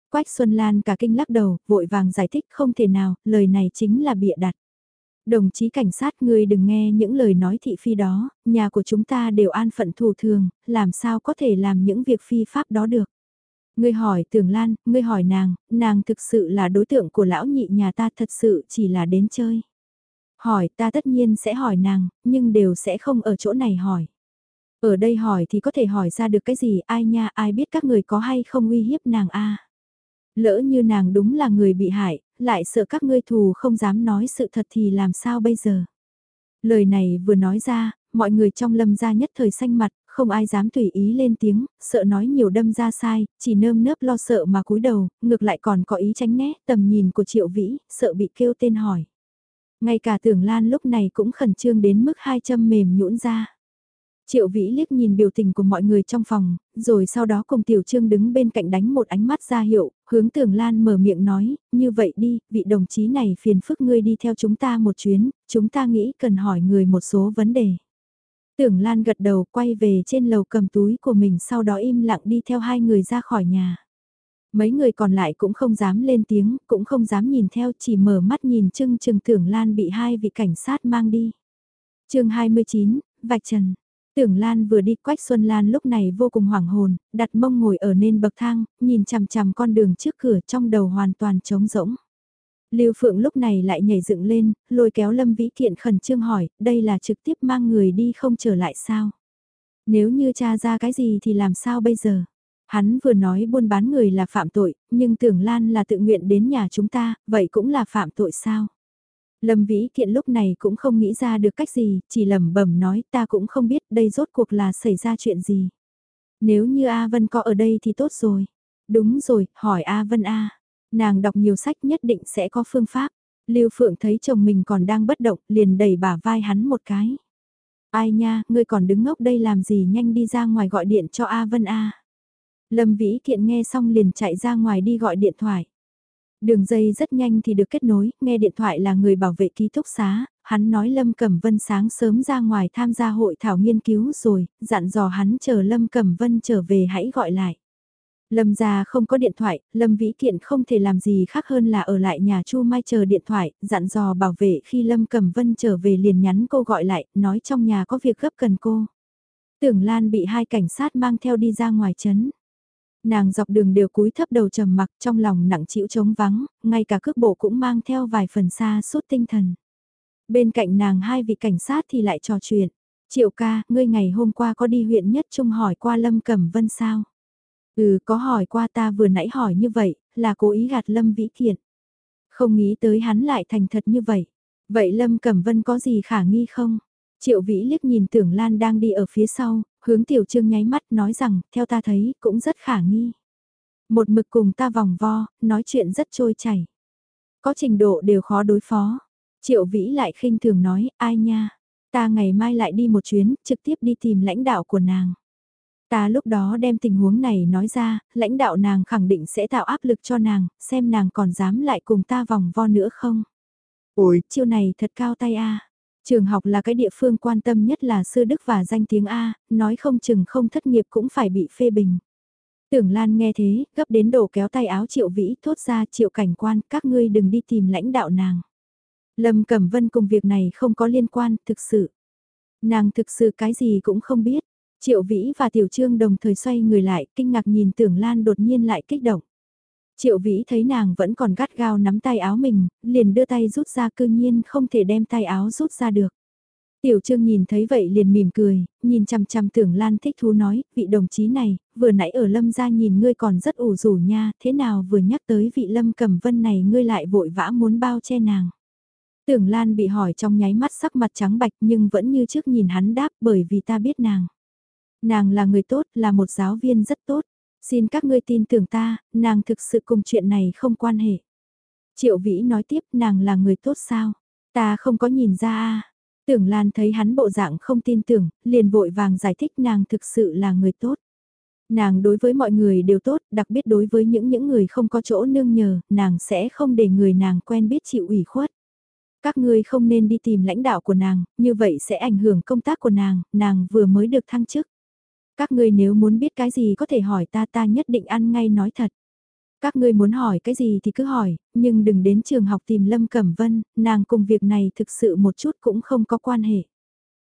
Quách Xuân Lan cả kinh lắc đầu, vội vàng giải thích không thể nào, lời này chính là bịa đặt. Đồng chí cảnh sát ngươi đừng nghe những lời nói thị phi đó, nhà của chúng ta đều an phận thủ thường, làm sao có thể làm những việc phi pháp đó được. Ngươi hỏi Tưởng Lan, ngươi hỏi nàng, nàng thực sự là đối tượng của lão nhị nhà ta thật sự chỉ là đến chơi. Hỏi ta tất nhiên sẽ hỏi nàng, nhưng đều sẽ không ở chỗ này hỏi. Ở đây hỏi thì có thể hỏi ra được cái gì ai nha ai biết các người có hay không uy hiếp nàng a Lỡ như nàng đúng là người bị hại, lại sợ các ngươi thù không dám nói sự thật thì làm sao bây giờ. Lời này vừa nói ra, mọi người trong lâm gia nhất thời xanh mặt, không ai dám tùy ý lên tiếng, sợ nói nhiều đâm ra sai, chỉ nơm nớp lo sợ mà cúi đầu, ngược lại còn có ý tránh né tầm nhìn của triệu vĩ, sợ bị kêu tên hỏi. Ngay cả tưởng lan lúc này cũng khẩn trương đến mức hai châm mềm nhũn ra. Triệu Vĩ liếc nhìn biểu tình của mọi người trong phòng, rồi sau đó cùng Tiểu Trương đứng bên cạnh đánh một ánh mắt ra hiệu, hướng Tưởng Lan mở miệng nói, như vậy đi, vị đồng chí này phiền phức ngươi đi theo chúng ta một chuyến, chúng ta nghĩ cần hỏi người một số vấn đề. Tưởng Lan gật đầu quay về trên lầu cầm túi của mình sau đó im lặng đi theo hai người ra khỏi nhà. Mấy người còn lại cũng không dám lên tiếng, cũng không dám nhìn theo chỉ mở mắt nhìn chưng chừng Tưởng Lan bị hai vị cảnh sát mang đi. chương 29, Vạch Trần Tưởng Lan vừa đi Quách Xuân Lan lúc này vô cùng hoảng hồn, đặt mông ngồi ở nên bậc thang, nhìn chằm chằm con đường trước cửa trong đầu hoàn toàn trống rỗng. Lưu Phượng lúc này lại nhảy dựng lên, lôi kéo Lâm Vĩ Kiện khẩn trương hỏi, đây là trực tiếp mang người đi không trở lại sao? Nếu như cha ra cái gì thì làm sao bây giờ? Hắn vừa nói buôn bán người là phạm tội, nhưng tưởng Lan là tự nguyện đến nhà chúng ta, vậy cũng là phạm tội sao? Lâm Vĩ Kiện lúc này cũng không nghĩ ra được cách gì, chỉ lẩm bẩm nói ta cũng không biết đây rốt cuộc là xảy ra chuyện gì. Nếu như A Vân có ở đây thì tốt rồi. Đúng rồi, hỏi A Vân A. Nàng đọc nhiều sách nhất định sẽ có phương pháp. Lưu Phượng thấy chồng mình còn đang bất động, liền đẩy bả vai hắn một cái. Ai nha, ngươi còn đứng ngốc đây làm gì nhanh đi ra ngoài gọi điện cho A Vân A. Lâm Vĩ Kiện nghe xong liền chạy ra ngoài đi gọi điện thoại. Đường dây rất nhanh thì được kết nối, nghe điện thoại là người bảo vệ ký túc xá, hắn nói Lâm Cẩm Vân sáng sớm ra ngoài tham gia hội thảo nghiên cứu rồi, dặn dò hắn chờ Lâm Cẩm Vân trở về hãy gọi lại. Lâm gia không có điện thoại, Lâm Vĩ Kiện không thể làm gì khác hơn là ở lại nhà Chu Mai chờ điện thoại, dặn dò bảo vệ khi Lâm Cẩm Vân trở về liền nhắn cô gọi lại, nói trong nhà có việc gấp cần cô. Tưởng Lan bị hai cảnh sát mang theo đi ra ngoài trấn. Nàng dọc đường đều cúi thấp đầu trầm mặc trong lòng nặng chịu trống vắng, ngay cả cước bộ cũng mang theo vài phần xa suốt tinh thần. Bên cạnh nàng hai vị cảnh sát thì lại trò chuyện. Triệu ca, ngươi ngày hôm qua có đi huyện nhất trung hỏi qua Lâm Cẩm Vân sao? Ừ, có hỏi qua ta vừa nãy hỏi như vậy, là cố ý gạt Lâm Vĩ Kiện. Không nghĩ tới hắn lại thành thật như vậy. Vậy Lâm Cẩm Vân có gì khả nghi không? Triệu Vĩ liếc nhìn Tưởng Lan đang đi ở phía sau, hướng Tiểu Trương nháy mắt nói rằng, theo ta thấy, cũng rất khả nghi. Một mực cùng ta vòng vo, nói chuyện rất trôi chảy. Có trình độ đều khó đối phó. Triệu Vĩ lại khinh thường nói, ai nha, ta ngày mai lại đi một chuyến, trực tiếp đi tìm lãnh đạo của nàng. Ta lúc đó đem tình huống này nói ra, lãnh đạo nàng khẳng định sẽ tạo áp lực cho nàng, xem nàng còn dám lại cùng ta vòng vo nữa không. Ôi, chiêu này thật cao tay a. Trường học là cái địa phương quan tâm nhất là sư đức và danh tiếng A, nói không chừng không thất nghiệp cũng phải bị phê bình. Tưởng Lan nghe thế, gấp đến đổ kéo tay áo triệu vĩ thốt ra triệu cảnh quan, các ngươi đừng đi tìm lãnh đạo nàng. Lâm Cẩm Vân cùng việc này không có liên quan, thực sự. Nàng thực sự cái gì cũng không biết. Triệu Vĩ và Tiểu Trương đồng thời xoay người lại, kinh ngạc nhìn Tưởng Lan đột nhiên lại kích động. Triệu Vĩ thấy nàng vẫn còn gắt gao nắm tay áo mình, liền đưa tay rút ra cư nhiên không thể đem tay áo rút ra được. Tiểu Trương nhìn thấy vậy liền mỉm cười, nhìn chằm chằm Tưởng Lan thích thú nói, vị đồng chí này, vừa nãy ở Lâm gia nhìn ngươi còn rất ủ rủ nha, thế nào vừa nhắc tới vị Lâm Cẩm Vân này ngươi lại vội vã muốn bao che nàng. Tưởng Lan bị hỏi trong nháy mắt sắc mặt trắng bạch nhưng vẫn như trước nhìn hắn đáp bởi vì ta biết nàng. Nàng là người tốt, là một giáo viên rất tốt. Xin các ngươi tin tưởng ta, nàng thực sự cùng chuyện này không quan hệ. Triệu Vĩ nói tiếp nàng là người tốt sao? Ta không có nhìn ra a. Tưởng Lan thấy hắn bộ dạng không tin tưởng, liền vội vàng giải thích nàng thực sự là người tốt. Nàng đối với mọi người đều tốt, đặc biệt đối với những những người không có chỗ nương nhờ, nàng sẽ không để người nàng quen biết chịu ủy khuất. Các ngươi không nên đi tìm lãnh đạo của nàng, như vậy sẽ ảnh hưởng công tác của nàng, nàng vừa mới được thăng chức. Các ngươi nếu muốn biết cái gì có thể hỏi ta ta nhất định ăn ngay nói thật. Các ngươi muốn hỏi cái gì thì cứ hỏi, nhưng đừng đến trường học tìm Lâm Cẩm Vân, nàng cùng việc này thực sự một chút cũng không có quan hệ.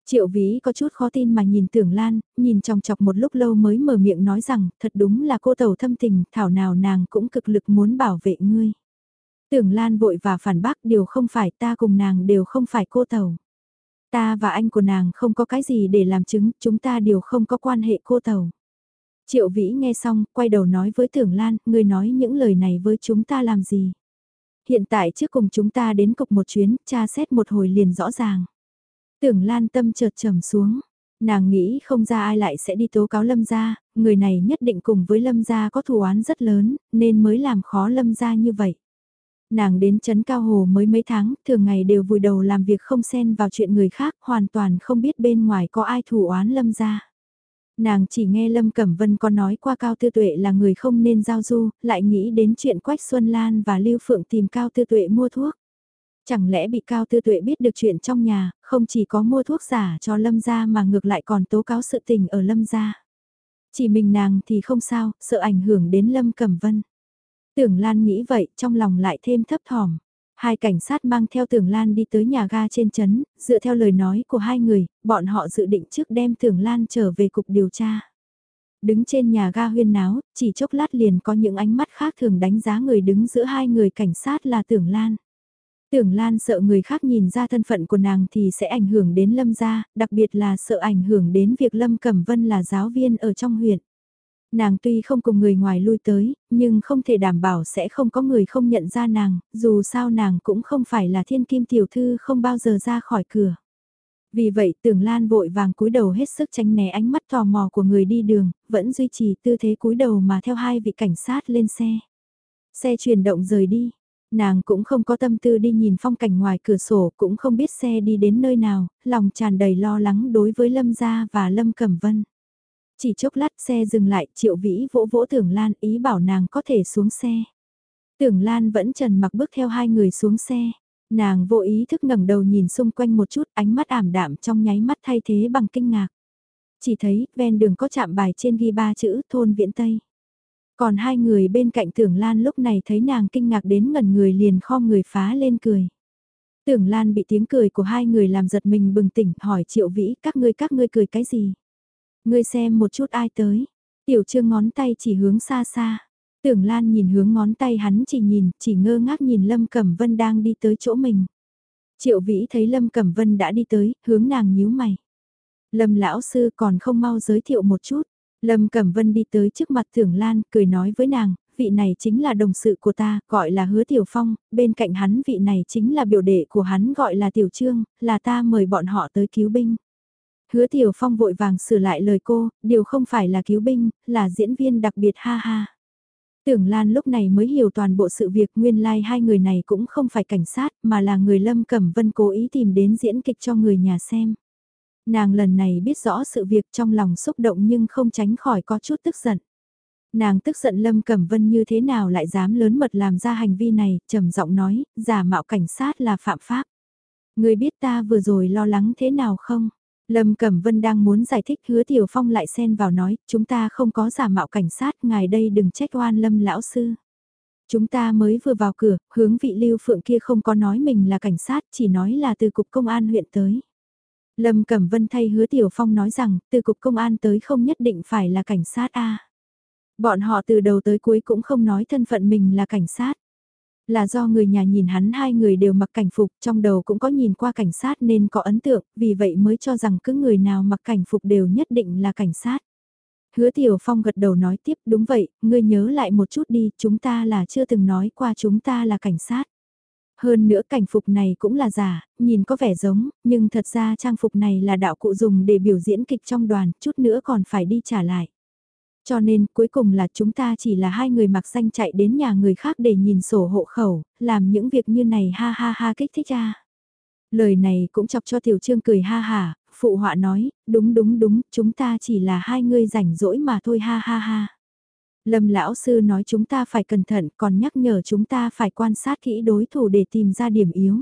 Triệu Vĩ có chút khó tin mà nhìn Tưởng Lan, nhìn trong chọc một lúc lâu mới mở miệng nói rằng, thật đúng là cô tàu thâm tình, thảo nào nàng cũng cực lực muốn bảo vệ ngươi. Tưởng Lan vội và phản bác điều không phải ta cùng nàng đều không phải cô tàu. Ta và anh của nàng không có cái gì để làm chứng, chúng ta đều không có quan hệ cô tàu. Triệu Vĩ nghe xong, quay đầu nói với Tưởng Lan, người nói những lời này với chúng ta làm gì? Hiện tại trước cùng chúng ta đến cục một chuyến, tra xét một hồi liền rõ ràng. Tưởng Lan tâm chợt trầm xuống. Nàng nghĩ không ra ai lại sẽ đi tố cáo Lâm gia, người này nhất định cùng với Lâm gia có thù oán rất lớn, nên mới làm khó Lâm gia như vậy. Nàng đến chấn cao hồ mới mấy tháng, thường ngày đều vùi đầu làm việc không xen vào chuyện người khác, hoàn toàn không biết bên ngoài có ai thủ oán lâm ra. Nàng chỉ nghe Lâm Cẩm Vân có nói qua Cao Tư Tuệ là người không nên giao du, lại nghĩ đến chuyện Quách Xuân Lan và Lưu Phượng tìm Cao Tư Tuệ mua thuốc. Chẳng lẽ bị Cao Tư Tuệ biết được chuyện trong nhà, không chỉ có mua thuốc giả cho Lâm gia mà ngược lại còn tố cáo sự tình ở Lâm gia. Chỉ mình nàng thì không sao, sợ ảnh hưởng đến Lâm Cẩm Vân. Tưởng Lan nghĩ vậy, trong lòng lại thêm thấp thỏm. Hai cảnh sát mang theo Tưởng Lan đi tới nhà ga trên chấn, dựa theo lời nói của hai người, bọn họ dự định trước đem Tưởng Lan trở về cục điều tra. Đứng trên nhà ga huyên náo, chỉ chốc lát liền có những ánh mắt khác thường đánh giá người đứng giữa hai người cảnh sát là Tưởng Lan. Tưởng Lan sợ người khác nhìn ra thân phận của nàng thì sẽ ảnh hưởng đến Lâm gia, đặc biệt là sợ ảnh hưởng đến việc Lâm Cẩm Vân là giáo viên ở trong huyện. Nàng tuy không cùng người ngoài lui tới, nhưng không thể đảm bảo sẽ không có người không nhận ra nàng, dù sao nàng cũng không phải là thiên kim tiểu thư không bao giờ ra khỏi cửa. Vì vậy tưởng Lan vội vàng cúi đầu hết sức tránh né ánh mắt tò mò của người đi đường, vẫn duy trì tư thế cúi đầu mà theo hai vị cảnh sát lên xe. Xe chuyển động rời đi, nàng cũng không có tâm tư đi nhìn phong cảnh ngoài cửa sổ, cũng không biết xe đi đến nơi nào, lòng tràn đầy lo lắng đối với Lâm Gia và Lâm Cẩm Vân. Chỉ chốc lát xe dừng lại, Triệu Vĩ vỗ vỗ Tưởng Lan ý bảo nàng có thể xuống xe. Tưởng Lan vẫn trần mặc bước theo hai người xuống xe. Nàng vô ý thức ngẩng đầu nhìn xung quanh một chút ánh mắt ảm đạm trong nháy mắt thay thế bằng kinh ngạc. Chỉ thấy ven đường có chạm bài trên ghi ba chữ thôn viễn Tây. Còn hai người bên cạnh tưởng Lan lúc này thấy nàng kinh ngạc đến ngẩn người liền kho người phá lên cười. Tưởng Lan bị tiếng cười của hai người làm giật mình bừng tỉnh hỏi triệu vĩ các ngươi các ngươi cười cái gì. Ngươi xem một chút ai tới. Tiểu trương ngón tay chỉ hướng xa xa. Tưởng Lan nhìn hướng ngón tay hắn chỉ nhìn, chỉ ngơ ngác nhìn Lâm Cẩm Vân đang đi tới chỗ mình. Triệu Vĩ thấy Lâm Cẩm Vân đã đi tới, hướng nàng nhíu mày. Lâm lão sư còn không mau giới thiệu một chút. Lâm Cẩm Vân đi tới trước mặt Tưởng Lan, cười nói với nàng, vị này chính là đồng sự của ta, gọi là Hứa Tiểu Phong, bên cạnh hắn vị này chính là biểu đệ của hắn gọi là Tiểu Trương, là ta mời bọn họ tới cứu binh. Hứa Tiểu Phong vội vàng sửa lại lời cô, điều không phải là cứu binh, là diễn viên đặc biệt ha ha. Tưởng Lan lúc này mới hiểu toàn bộ sự việc nguyên lai like hai người này cũng không phải cảnh sát mà là người Lâm Cẩm Vân cố ý tìm đến diễn kịch cho người nhà xem. Nàng lần này biết rõ sự việc trong lòng xúc động nhưng không tránh khỏi có chút tức giận. Nàng tức giận Lâm Cẩm Vân như thế nào lại dám lớn mật làm ra hành vi này, trầm giọng nói, giả mạo cảnh sát là phạm pháp. Người biết ta vừa rồi lo lắng thế nào không? Lâm Cẩm Vân đang muốn giải thích hứa Tiểu Phong lại xen vào nói, chúng ta không có giả mạo cảnh sát, ngài đây đừng trách oan Lâm lão sư. Chúng ta mới vừa vào cửa, hướng vị lưu phượng kia không có nói mình là cảnh sát, chỉ nói là từ cục công an huyện tới. Lâm Cẩm Vân thay hứa Tiểu Phong nói rằng, từ cục công an tới không nhất định phải là cảnh sát A. Bọn họ từ đầu tới cuối cũng không nói thân phận mình là cảnh sát. Là do người nhà nhìn hắn hai người đều mặc cảnh phục, trong đầu cũng có nhìn qua cảnh sát nên có ấn tượng, vì vậy mới cho rằng cứ người nào mặc cảnh phục đều nhất định là cảnh sát. Hứa Tiểu Phong gật đầu nói tiếp đúng vậy, ngươi nhớ lại một chút đi, chúng ta là chưa từng nói qua chúng ta là cảnh sát. Hơn nữa cảnh phục này cũng là giả, nhìn có vẻ giống, nhưng thật ra trang phục này là đạo cụ dùng để biểu diễn kịch trong đoàn, chút nữa còn phải đi trả lại. Cho nên cuối cùng là chúng ta chỉ là hai người mặc xanh chạy đến nhà người khác để nhìn sổ hộ khẩu, làm những việc như này ha ha ha kích thích ra. Lời này cũng chọc cho Tiểu Trương cười ha ha, phụ họa nói, đúng đúng đúng, chúng ta chỉ là hai người rảnh rỗi mà thôi ha ha ha. Lâm lão sư nói chúng ta phải cẩn thận còn nhắc nhở chúng ta phải quan sát kỹ đối thủ để tìm ra điểm yếu.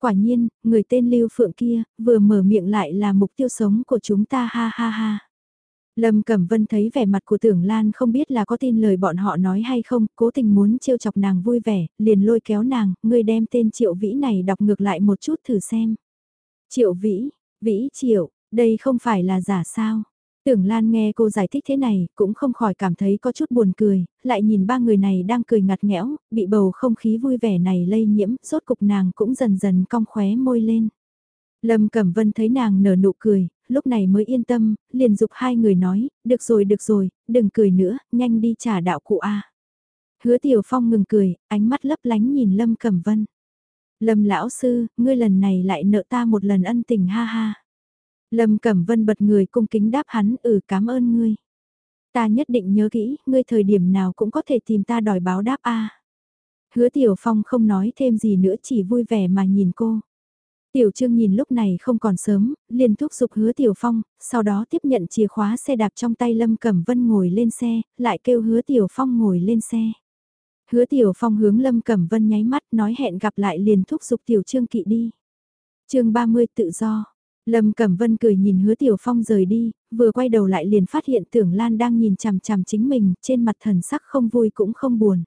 Quả nhiên, người tên Lưu Phượng kia, vừa mở miệng lại là mục tiêu sống của chúng ta ha ha ha. Lâm Cẩm Vân thấy vẻ mặt của Tưởng Lan không biết là có tin lời bọn họ nói hay không, cố tình muốn trêu chọc nàng vui vẻ, liền lôi kéo nàng, người đem tên Triệu Vĩ này đọc ngược lại một chút thử xem. Triệu Vĩ, Vĩ Triệu, đây không phải là giả sao? Tưởng Lan nghe cô giải thích thế này, cũng không khỏi cảm thấy có chút buồn cười, lại nhìn ba người này đang cười ngặt nghẽo, bị bầu không khí vui vẻ này lây nhiễm, rốt cục nàng cũng dần dần cong khóe môi lên. Lâm Cẩm Vân thấy nàng nở nụ cười, lúc này mới yên tâm, liền dục hai người nói, được rồi được rồi, đừng cười nữa, nhanh đi trả đạo cụ A. Hứa Tiểu Phong ngừng cười, ánh mắt lấp lánh nhìn Lâm Cẩm Vân. Lâm lão sư, ngươi lần này lại nợ ta một lần ân tình ha ha. Lâm Cẩm Vân bật người cung kính đáp hắn ừ cảm ơn ngươi. Ta nhất định nhớ kỹ, ngươi thời điểm nào cũng có thể tìm ta đòi báo đáp a. Hứa Tiểu Phong không nói thêm gì nữa chỉ vui vẻ mà nhìn cô. Tiểu Trương nhìn lúc này không còn sớm, liền thúc giục hứa Tiểu Phong, sau đó tiếp nhận chìa khóa xe đạp trong tay Lâm Cẩm Vân ngồi lên xe, lại kêu hứa Tiểu Phong ngồi lên xe. Hứa Tiểu Phong hướng Lâm Cẩm Vân nháy mắt nói hẹn gặp lại liền thúc giục Tiểu Trương kỵ đi. chương 30 tự do. Lâm Cẩm Vân cười nhìn hứa Tiểu Phong rời đi, vừa quay đầu lại liền phát hiện tưởng Lan đang nhìn chằm chằm chính mình, trên mặt thần sắc không vui cũng không buồn.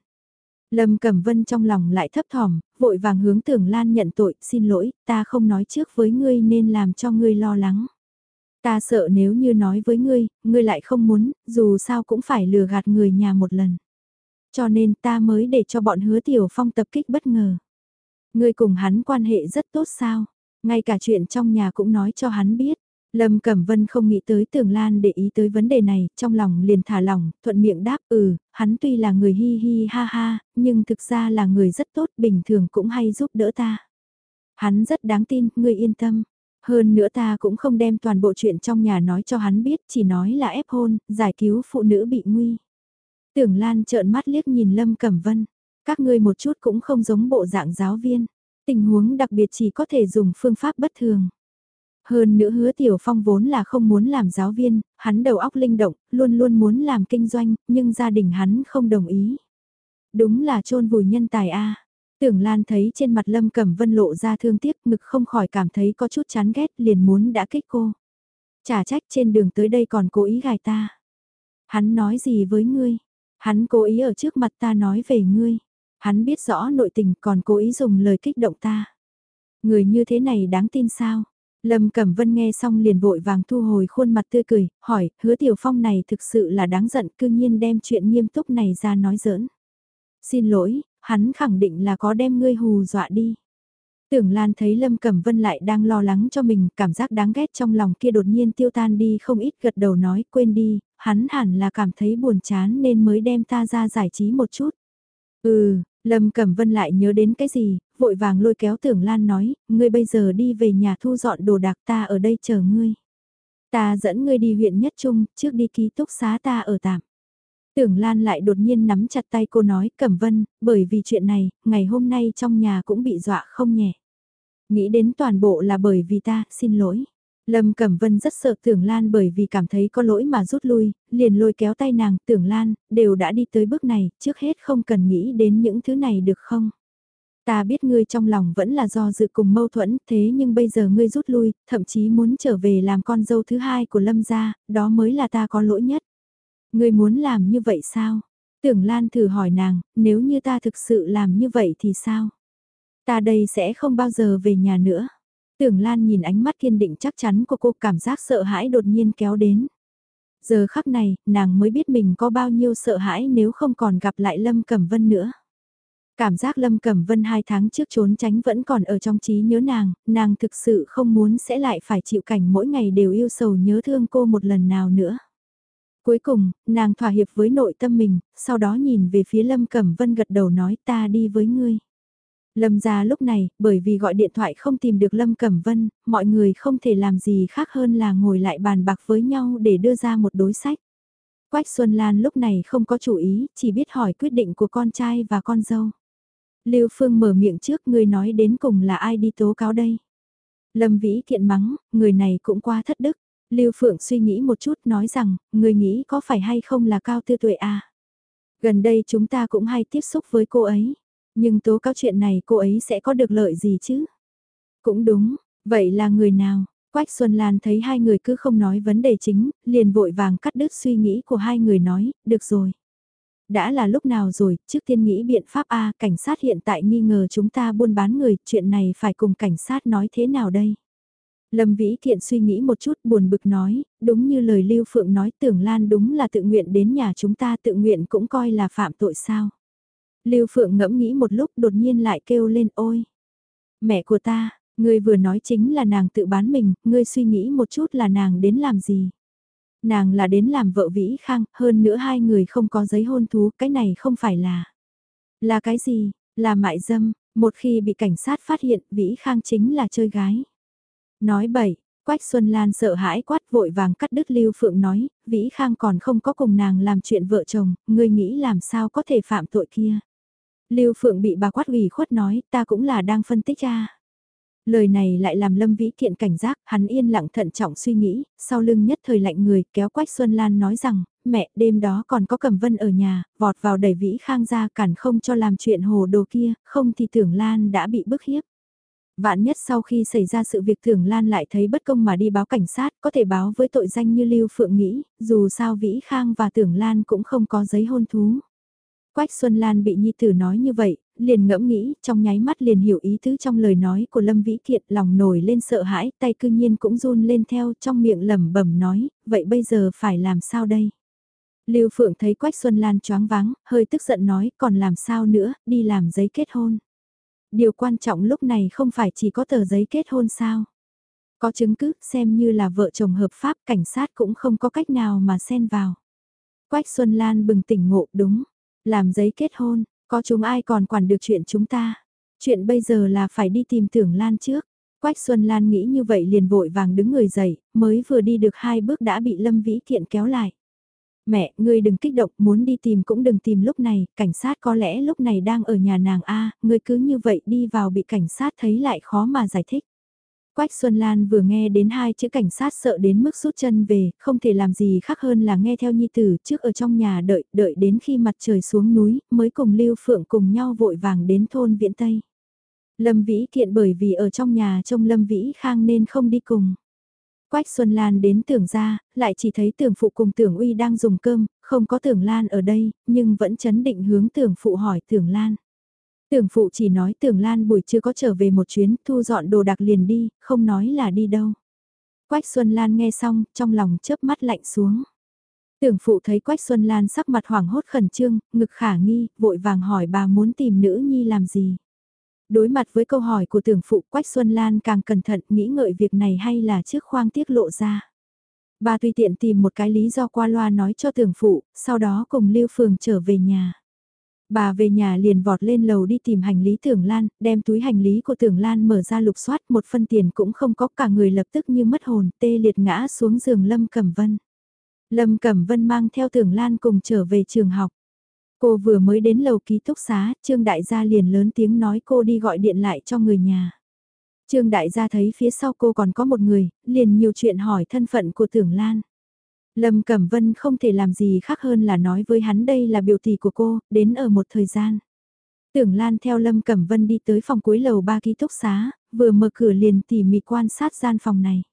Lâm Cẩm Vân trong lòng lại thấp thỏm, vội vàng hướng Tưởng Lan nhận tội, xin lỗi, ta không nói trước với ngươi nên làm cho ngươi lo lắng. Ta sợ nếu như nói với ngươi, ngươi lại không muốn, dù sao cũng phải lừa gạt người nhà một lần. Cho nên ta mới để cho bọn hứa tiểu phong tập kích bất ngờ. Ngươi cùng hắn quan hệ rất tốt sao, ngay cả chuyện trong nhà cũng nói cho hắn biết. Lâm Cẩm Vân không nghĩ tới Tưởng Lan để ý tới vấn đề này, trong lòng liền thả lỏng, thuận miệng đáp ừ, hắn tuy là người hi hi ha ha, nhưng thực ra là người rất tốt, bình thường cũng hay giúp đỡ ta. Hắn rất đáng tin, ngươi yên tâm. Hơn nữa ta cũng không đem toàn bộ chuyện trong nhà nói cho hắn biết, chỉ nói là ép hôn, giải cứu phụ nữ bị nguy. Tưởng Lan trợn mắt liếc nhìn Lâm Cẩm Vân, các ngươi một chút cũng không giống bộ dạng giáo viên, tình huống đặc biệt chỉ có thể dùng phương pháp bất thường. Hơn nữa hứa Tiểu Phong vốn là không muốn làm giáo viên, hắn đầu óc linh động, luôn luôn muốn làm kinh doanh, nhưng gia đình hắn không đồng ý. Đúng là trôn vùi nhân tài a. Tưởng Lan thấy trên mặt Lâm Cẩm Vân lộ ra thương tiếc, ngực không khỏi cảm thấy có chút chán ghét, liền muốn đã kích cô. Chả trách trên đường tới đây còn cố ý gài ta. Hắn nói gì với ngươi? Hắn cố ý ở trước mặt ta nói về ngươi. Hắn biết rõ nội tình còn cố ý dùng lời kích động ta. Người như thế này đáng tin sao? Lâm Cẩm Vân nghe xong liền vội vàng thu hồi khuôn mặt tươi cười, hỏi, hứa Tiểu Phong này thực sự là đáng giận, Cương nhiên đem chuyện nghiêm túc này ra nói giỡn. Xin lỗi, hắn khẳng định là có đem ngươi hù dọa đi. Tưởng Lan thấy Lâm Cẩm Vân lại đang lo lắng cho mình, cảm giác đáng ghét trong lòng kia đột nhiên tiêu tan đi không ít gật đầu nói quên đi, hắn hẳn là cảm thấy buồn chán nên mới đem ta ra giải trí một chút. Ừ, Lâm Cẩm Vân lại nhớ đến cái gì, vội vàng lôi kéo Tưởng Lan nói, ngươi bây giờ đi về nhà thu dọn đồ đạc ta ở đây chờ ngươi. Ta dẫn ngươi đi huyện Nhất Trung, trước đi ký túc xá ta ở tạm. Tưởng Lan lại đột nhiên nắm chặt tay cô nói, Cẩm Vân, bởi vì chuyện này, ngày hôm nay trong nhà cũng bị dọa không nhẹ. Nghĩ đến toàn bộ là bởi vì ta, xin lỗi. Lâm Cẩm Vân rất sợ Tưởng Lan bởi vì cảm thấy có lỗi mà rút lui, liền lôi kéo tay nàng, Tưởng Lan, đều đã đi tới bước này, trước hết không cần nghĩ đến những thứ này được không? Ta biết ngươi trong lòng vẫn là do dự cùng mâu thuẫn, thế nhưng bây giờ ngươi rút lui, thậm chí muốn trở về làm con dâu thứ hai của Lâm gia, đó mới là ta có lỗi nhất. Ngươi muốn làm như vậy sao? Tưởng Lan thử hỏi nàng, nếu như ta thực sự làm như vậy thì sao? Ta đây sẽ không bao giờ về nhà nữa. Tưởng Lan nhìn ánh mắt kiên định chắc chắn của cô cảm giác sợ hãi đột nhiên kéo đến. Giờ khắc này, nàng mới biết mình có bao nhiêu sợ hãi nếu không còn gặp lại Lâm Cẩm Vân nữa. Cảm giác Lâm Cẩm Vân hai tháng trước trốn tránh vẫn còn ở trong trí nhớ nàng, nàng thực sự không muốn sẽ lại phải chịu cảnh mỗi ngày đều yêu sầu nhớ thương cô một lần nào nữa. Cuối cùng, nàng thỏa hiệp với nội tâm mình, sau đó nhìn về phía Lâm Cẩm Vân gật đầu nói ta đi với ngươi. Lâm ra lúc này, bởi vì gọi điện thoại không tìm được Lâm Cẩm Vân, mọi người không thể làm gì khác hơn là ngồi lại bàn bạc với nhau để đưa ra một đối sách. Quách Xuân Lan lúc này không có chủ ý, chỉ biết hỏi quyết định của con trai và con dâu. Lưu Phương mở miệng trước người nói đến cùng là ai đi tố cáo đây. Lâm Vĩ kiện mắng, người này cũng qua thất đức. Lưu Phượng suy nghĩ một chút nói rằng, người nghĩ có phải hay không là cao tư tuệ à? Gần đây chúng ta cũng hay tiếp xúc với cô ấy. Nhưng tố cáo chuyện này cô ấy sẽ có được lợi gì chứ? Cũng đúng, vậy là người nào? Quách Xuân Lan thấy hai người cứ không nói vấn đề chính, liền vội vàng cắt đứt suy nghĩ của hai người nói, được rồi. Đã là lúc nào rồi, trước tiên nghĩ biện pháp A, cảnh sát hiện tại nghi ngờ chúng ta buôn bán người, chuyện này phải cùng cảnh sát nói thế nào đây? Lâm Vĩ thiện suy nghĩ một chút buồn bực nói, đúng như lời Lưu Phượng nói tưởng Lan đúng là tự nguyện đến nhà chúng ta tự nguyện cũng coi là phạm tội sao. Lưu Phượng ngẫm nghĩ một lúc đột nhiên lại kêu lên ôi. Mẹ của ta, ngươi vừa nói chính là nàng tự bán mình, ngươi suy nghĩ một chút là nàng đến làm gì. Nàng là đến làm vợ Vĩ Khang, hơn nữa hai người không có giấy hôn thú, cái này không phải là. Là cái gì, là mại dâm, một khi bị cảnh sát phát hiện Vĩ Khang chính là chơi gái. Nói bậy, Quách Xuân Lan sợ hãi quát vội vàng cắt đứt Lưu Phượng nói, Vĩ Khang còn không có cùng nàng làm chuyện vợ chồng, ngươi nghĩ làm sao có thể phạm tội kia. Lưu Phượng bị bà quát ủy khuất nói, ta cũng là đang phân tích ra. Lời này lại làm Lâm Vĩ Thiện cảnh giác, hắn yên lặng thận trọng suy nghĩ, sau lưng nhất thời lạnh người kéo Quách Xuân Lan nói rằng, mẹ đêm đó còn có Cẩm Vân ở nhà, vọt vào đẩy Vĩ Khang ra cản không cho làm chuyện hồ đồ kia, không thì tưởng Lan đã bị bức hiếp. Vạn nhất sau khi xảy ra sự việc Tưởng Lan lại thấy bất công mà đi báo cảnh sát, có thể báo với tội danh như Lưu Phượng nghĩ, dù sao Vĩ Khang và Tưởng Lan cũng không có giấy hôn thú. Quách Xuân Lan bị Nhi Tử nói như vậy, liền ngẫm nghĩ, trong nháy mắt liền hiểu ý tứ trong lời nói của Lâm Vĩ Kiện, lòng nổi lên sợ hãi, tay cư nhiên cũng run lên theo trong miệng lẩm bẩm nói, vậy bây giờ phải làm sao đây? Lưu Phượng thấy Quách Xuân Lan choáng váng, hơi tức giận nói, còn làm sao nữa, đi làm giấy kết hôn. Điều quan trọng lúc này không phải chỉ có tờ giấy kết hôn sao? Có chứng cứ, xem như là vợ chồng hợp pháp, cảnh sát cũng không có cách nào mà xen vào. Quách Xuân Lan bừng tỉnh ngộ đúng, làm giấy kết hôn, có chúng ai còn quản được chuyện chúng ta. Chuyện bây giờ là phải đi tìm tưởng Lan trước. Quách Xuân Lan nghĩ như vậy liền vội vàng đứng người dậy, mới vừa đi được hai bước đã bị Lâm Vĩ Thiện kéo lại. Mẹ, ngươi đừng kích động, muốn đi tìm cũng đừng tìm lúc này, cảnh sát có lẽ lúc này đang ở nhà nàng A, ngươi cứ như vậy đi vào bị cảnh sát thấy lại khó mà giải thích. Quách Xuân Lan vừa nghe đến hai chữ cảnh sát sợ đến mức rút chân về, không thể làm gì khác hơn là nghe theo nhi tử trước ở trong nhà đợi, đợi đến khi mặt trời xuống núi, mới cùng Lưu Phượng cùng nhau vội vàng đến thôn Viễn Tây. Lâm Vĩ Thiện bởi vì ở trong nhà trông Lâm Vĩ Khang nên không đi cùng. Quách Xuân Lan đến tưởng ra, lại chỉ thấy tưởng phụ cùng tưởng uy đang dùng cơm, không có tưởng Lan ở đây, nhưng vẫn chấn định hướng tưởng phụ hỏi tưởng Lan. Tưởng phụ chỉ nói tưởng Lan buổi chưa có trở về một chuyến, thu dọn đồ đạc liền đi, không nói là đi đâu. Quách Xuân Lan nghe xong, trong lòng chớp mắt lạnh xuống. Tưởng phụ thấy Quách Xuân Lan sắc mặt hoảng hốt khẩn trương, ngực khả nghi, vội vàng hỏi bà muốn tìm nữ nhi làm gì. Đối mặt với câu hỏi của tưởng phụ Quách Xuân Lan càng cẩn thận nghĩ ngợi việc này hay là trước khoang tiết lộ ra. Bà tùy tiện tìm một cái lý do qua loa nói cho tưởng phụ, sau đó cùng Lưu Phường trở về nhà. Bà về nhà liền vọt lên lầu đi tìm hành lý Tưởng Lan, đem túi hành lý của Tưởng Lan mở ra lục soát một phân tiền cũng không có cả người lập tức như mất hồn tê liệt ngã xuống giường Lâm Cẩm Vân. Lâm Cẩm Vân mang theo Tưởng Lan cùng trở về trường học. Cô vừa mới đến lầu ký túc xá, Trương Đại gia liền lớn tiếng nói cô đi gọi điện lại cho người nhà. Trương Đại gia thấy phía sau cô còn có một người, liền nhiều chuyện hỏi thân phận của Tưởng Lan. Lâm Cẩm Vân không thể làm gì khác hơn là nói với hắn đây là biểu tỷ của cô, đến ở một thời gian. Tưởng Lan theo Lâm Cẩm Vân đi tới phòng cuối lầu ba ký túc xá, vừa mở cửa liền tỉ mỉ quan sát gian phòng này.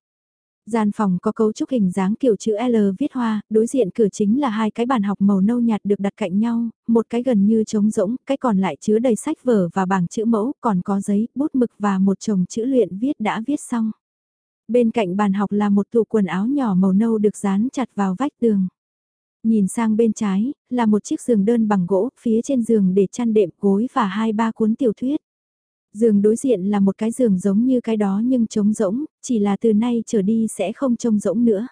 Gian phòng có cấu trúc hình dáng kiểu chữ L viết hoa, đối diện cửa chính là hai cái bàn học màu nâu nhạt được đặt cạnh nhau, một cái gần như trống rỗng, cái còn lại chứa đầy sách vở và bảng chữ mẫu, còn có giấy, bút mực và một chồng chữ luyện viết đã viết xong. Bên cạnh bàn học là một tủ quần áo nhỏ màu nâu được dán chặt vào vách tường. Nhìn sang bên trái, là một chiếc giường đơn bằng gỗ, phía trên giường để chăn đệm gối và hai ba cuốn tiểu thuyết. Giường đối diện là một cái giường giống như cái đó nhưng trống rỗng, chỉ là từ nay trở đi sẽ không trông rỗng nữa.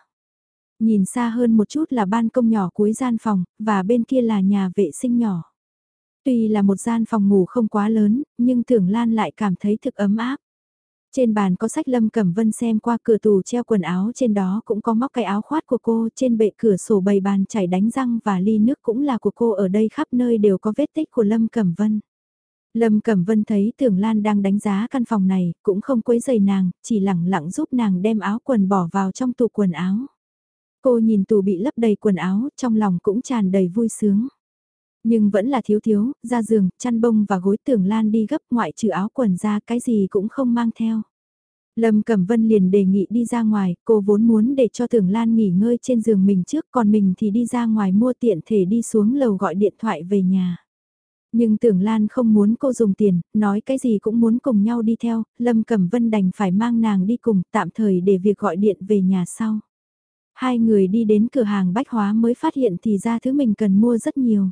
Nhìn xa hơn một chút là ban công nhỏ cuối gian phòng, và bên kia là nhà vệ sinh nhỏ. Tuy là một gian phòng ngủ không quá lớn, nhưng Tưởng Lan lại cảm thấy thực ấm áp. Trên bàn có sách Lâm Cẩm Vân xem qua cửa tủ treo quần áo trên đó cũng có móc cái áo khoát của cô, trên bệ cửa sổ bày bàn chảy đánh răng và ly nước cũng là của cô ở đây khắp nơi đều có vết tích của Lâm Cẩm Vân. Lâm Cẩm Vân thấy Tưởng Lan đang đánh giá căn phòng này, cũng không quấy giày nàng, chỉ lẳng lặng giúp nàng đem áo quần bỏ vào trong tủ quần áo. Cô nhìn tủ bị lấp đầy quần áo, trong lòng cũng tràn đầy vui sướng. Nhưng vẫn là thiếu thiếu, ra giường, chăn bông và gối tưởng lan đi gấp ngoại trừ áo quần ra cái gì cũng không mang theo. Lâm Cẩm Vân liền đề nghị đi ra ngoài, cô vốn muốn để cho Tưởng Lan nghỉ ngơi trên giường mình trước còn mình thì đi ra ngoài mua tiện thể đi xuống lầu gọi điện thoại về nhà. Nhưng Tưởng Lan không muốn cô dùng tiền, nói cái gì cũng muốn cùng nhau đi theo, Lâm Cẩm Vân đành phải mang nàng đi cùng tạm thời để việc gọi điện về nhà sau. Hai người đi đến cửa hàng bách hóa mới phát hiện thì ra thứ mình cần mua rất nhiều.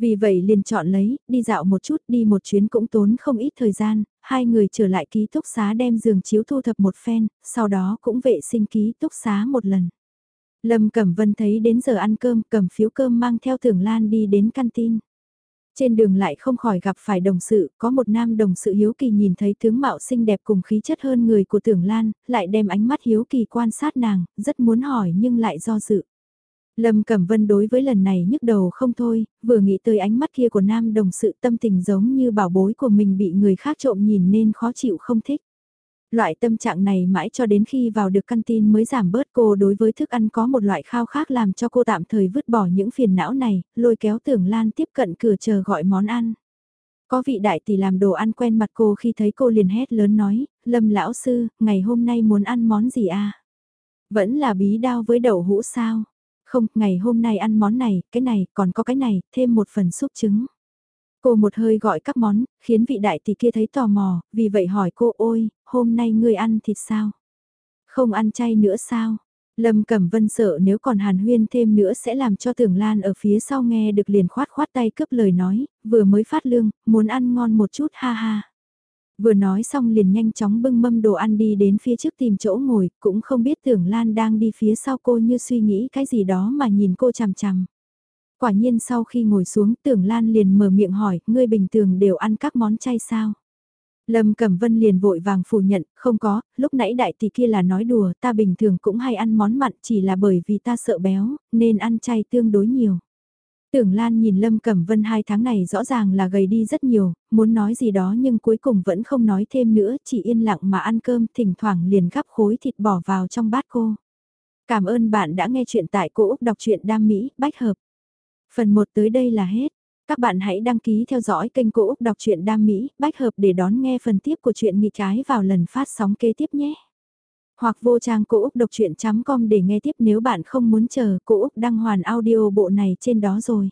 Vì vậy liền chọn lấy, đi dạo một chút đi một chuyến cũng tốn không ít thời gian, hai người trở lại ký túc xá đem giường chiếu thu thập một phen, sau đó cũng vệ sinh ký túc xá một lần. Lâm Cẩm Vân thấy đến giờ ăn cơm, cầm phiếu cơm mang theo Tưởng Lan đi đến canteen. Trên đường lại không khỏi gặp phải đồng sự, có một nam đồng sự hiếu kỳ nhìn thấy tướng mạo xinh đẹp cùng khí chất hơn người của Tưởng Lan, lại đem ánh mắt hiếu kỳ quan sát nàng, rất muốn hỏi nhưng lại do dự. Lâm Cẩm Vân đối với lần này nhức đầu không thôi, vừa nghĩ tới ánh mắt kia của nam đồng sự tâm tình giống như bảo bối của mình bị người khác trộm nhìn nên khó chịu không thích. Loại tâm trạng này mãi cho đến khi vào được căn tin mới giảm bớt cô đối với thức ăn có một loại khao khát làm cho cô tạm thời vứt bỏ những phiền não này, lôi kéo tưởng Lan tiếp cận cửa chờ gọi món ăn. Có vị đại tỷ làm đồ ăn quen mặt cô khi thấy cô liền hét lớn nói, Lâm lão sư, ngày hôm nay muốn ăn món gì à? Vẫn là bí đao với đậu hũ sao? Không, ngày hôm nay ăn món này, cái này, còn có cái này, thêm một phần súp trứng. Cô một hơi gọi các món, khiến vị đại tỷ kia thấy tò mò, vì vậy hỏi cô ôi, hôm nay ngươi ăn thịt sao? Không ăn chay nữa sao? Lâm Cẩm Vân sợ nếu còn hàn huyên thêm nữa sẽ làm cho Tưởng Lan ở phía sau nghe được liền khoát khoát tay cướp lời nói, vừa mới phát lương, muốn ăn ngon một chút ha ha. Vừa nói xong liền nhanh chóng bưng mâm đồ ăn đi đến phía trước tìm chỗ ngồi, cũng không biết Tưởng Lan đang đi phía sau cô như suy nghĩ cái gì đó mà nhìn cô chằm chằm. Quả nhiên sau khi ngồi xuống Tưởng Lan liền mở miệng hỏi, ngươi bình thường đều ăn các món chay sao? Lâm Cẩm Vân liền vội vàng phủ nhận, không có, lúc nãy đại tỷ kia là nói đùa, ta bình thường cũng hay ăn món mặn chỉ là bởi vì ta sợ béo, nên ăn chay tương đối nhiều. Tưởng Lan nhìn Lâm Cẩm Vân hai tháng này rõ ràng là gầy đi rất nhiều, muốn nói gì đó nhưng cuối cùng vẫn không nói thêm nữa, chỉ yên lặng mà ăn cơm, thỉnh thoảng liền gắp khối thịt bỏ vào trong bát cô. Cảm ơn bạn đã nghe chuyện tại cô Úc Đọc truyện Đam Mỹ, Bách Hợp. Phần 1 tới đây là hết. Các bạn hãy đăng ký theo dõi kênh Cô Úc Đọc truyện Đam Mỹ, Bách Hợp để đón nghe phần tiếp của chuyện nghịch trái vào lần phát sóng kế tiếp nhé. Hoặc vô trang Cô Úc Đọc Chuyện.com để nghe tiếp nếu bạn không muốn chờ, Cô Úc đăng hoàn audio bộ này trên đó rồi.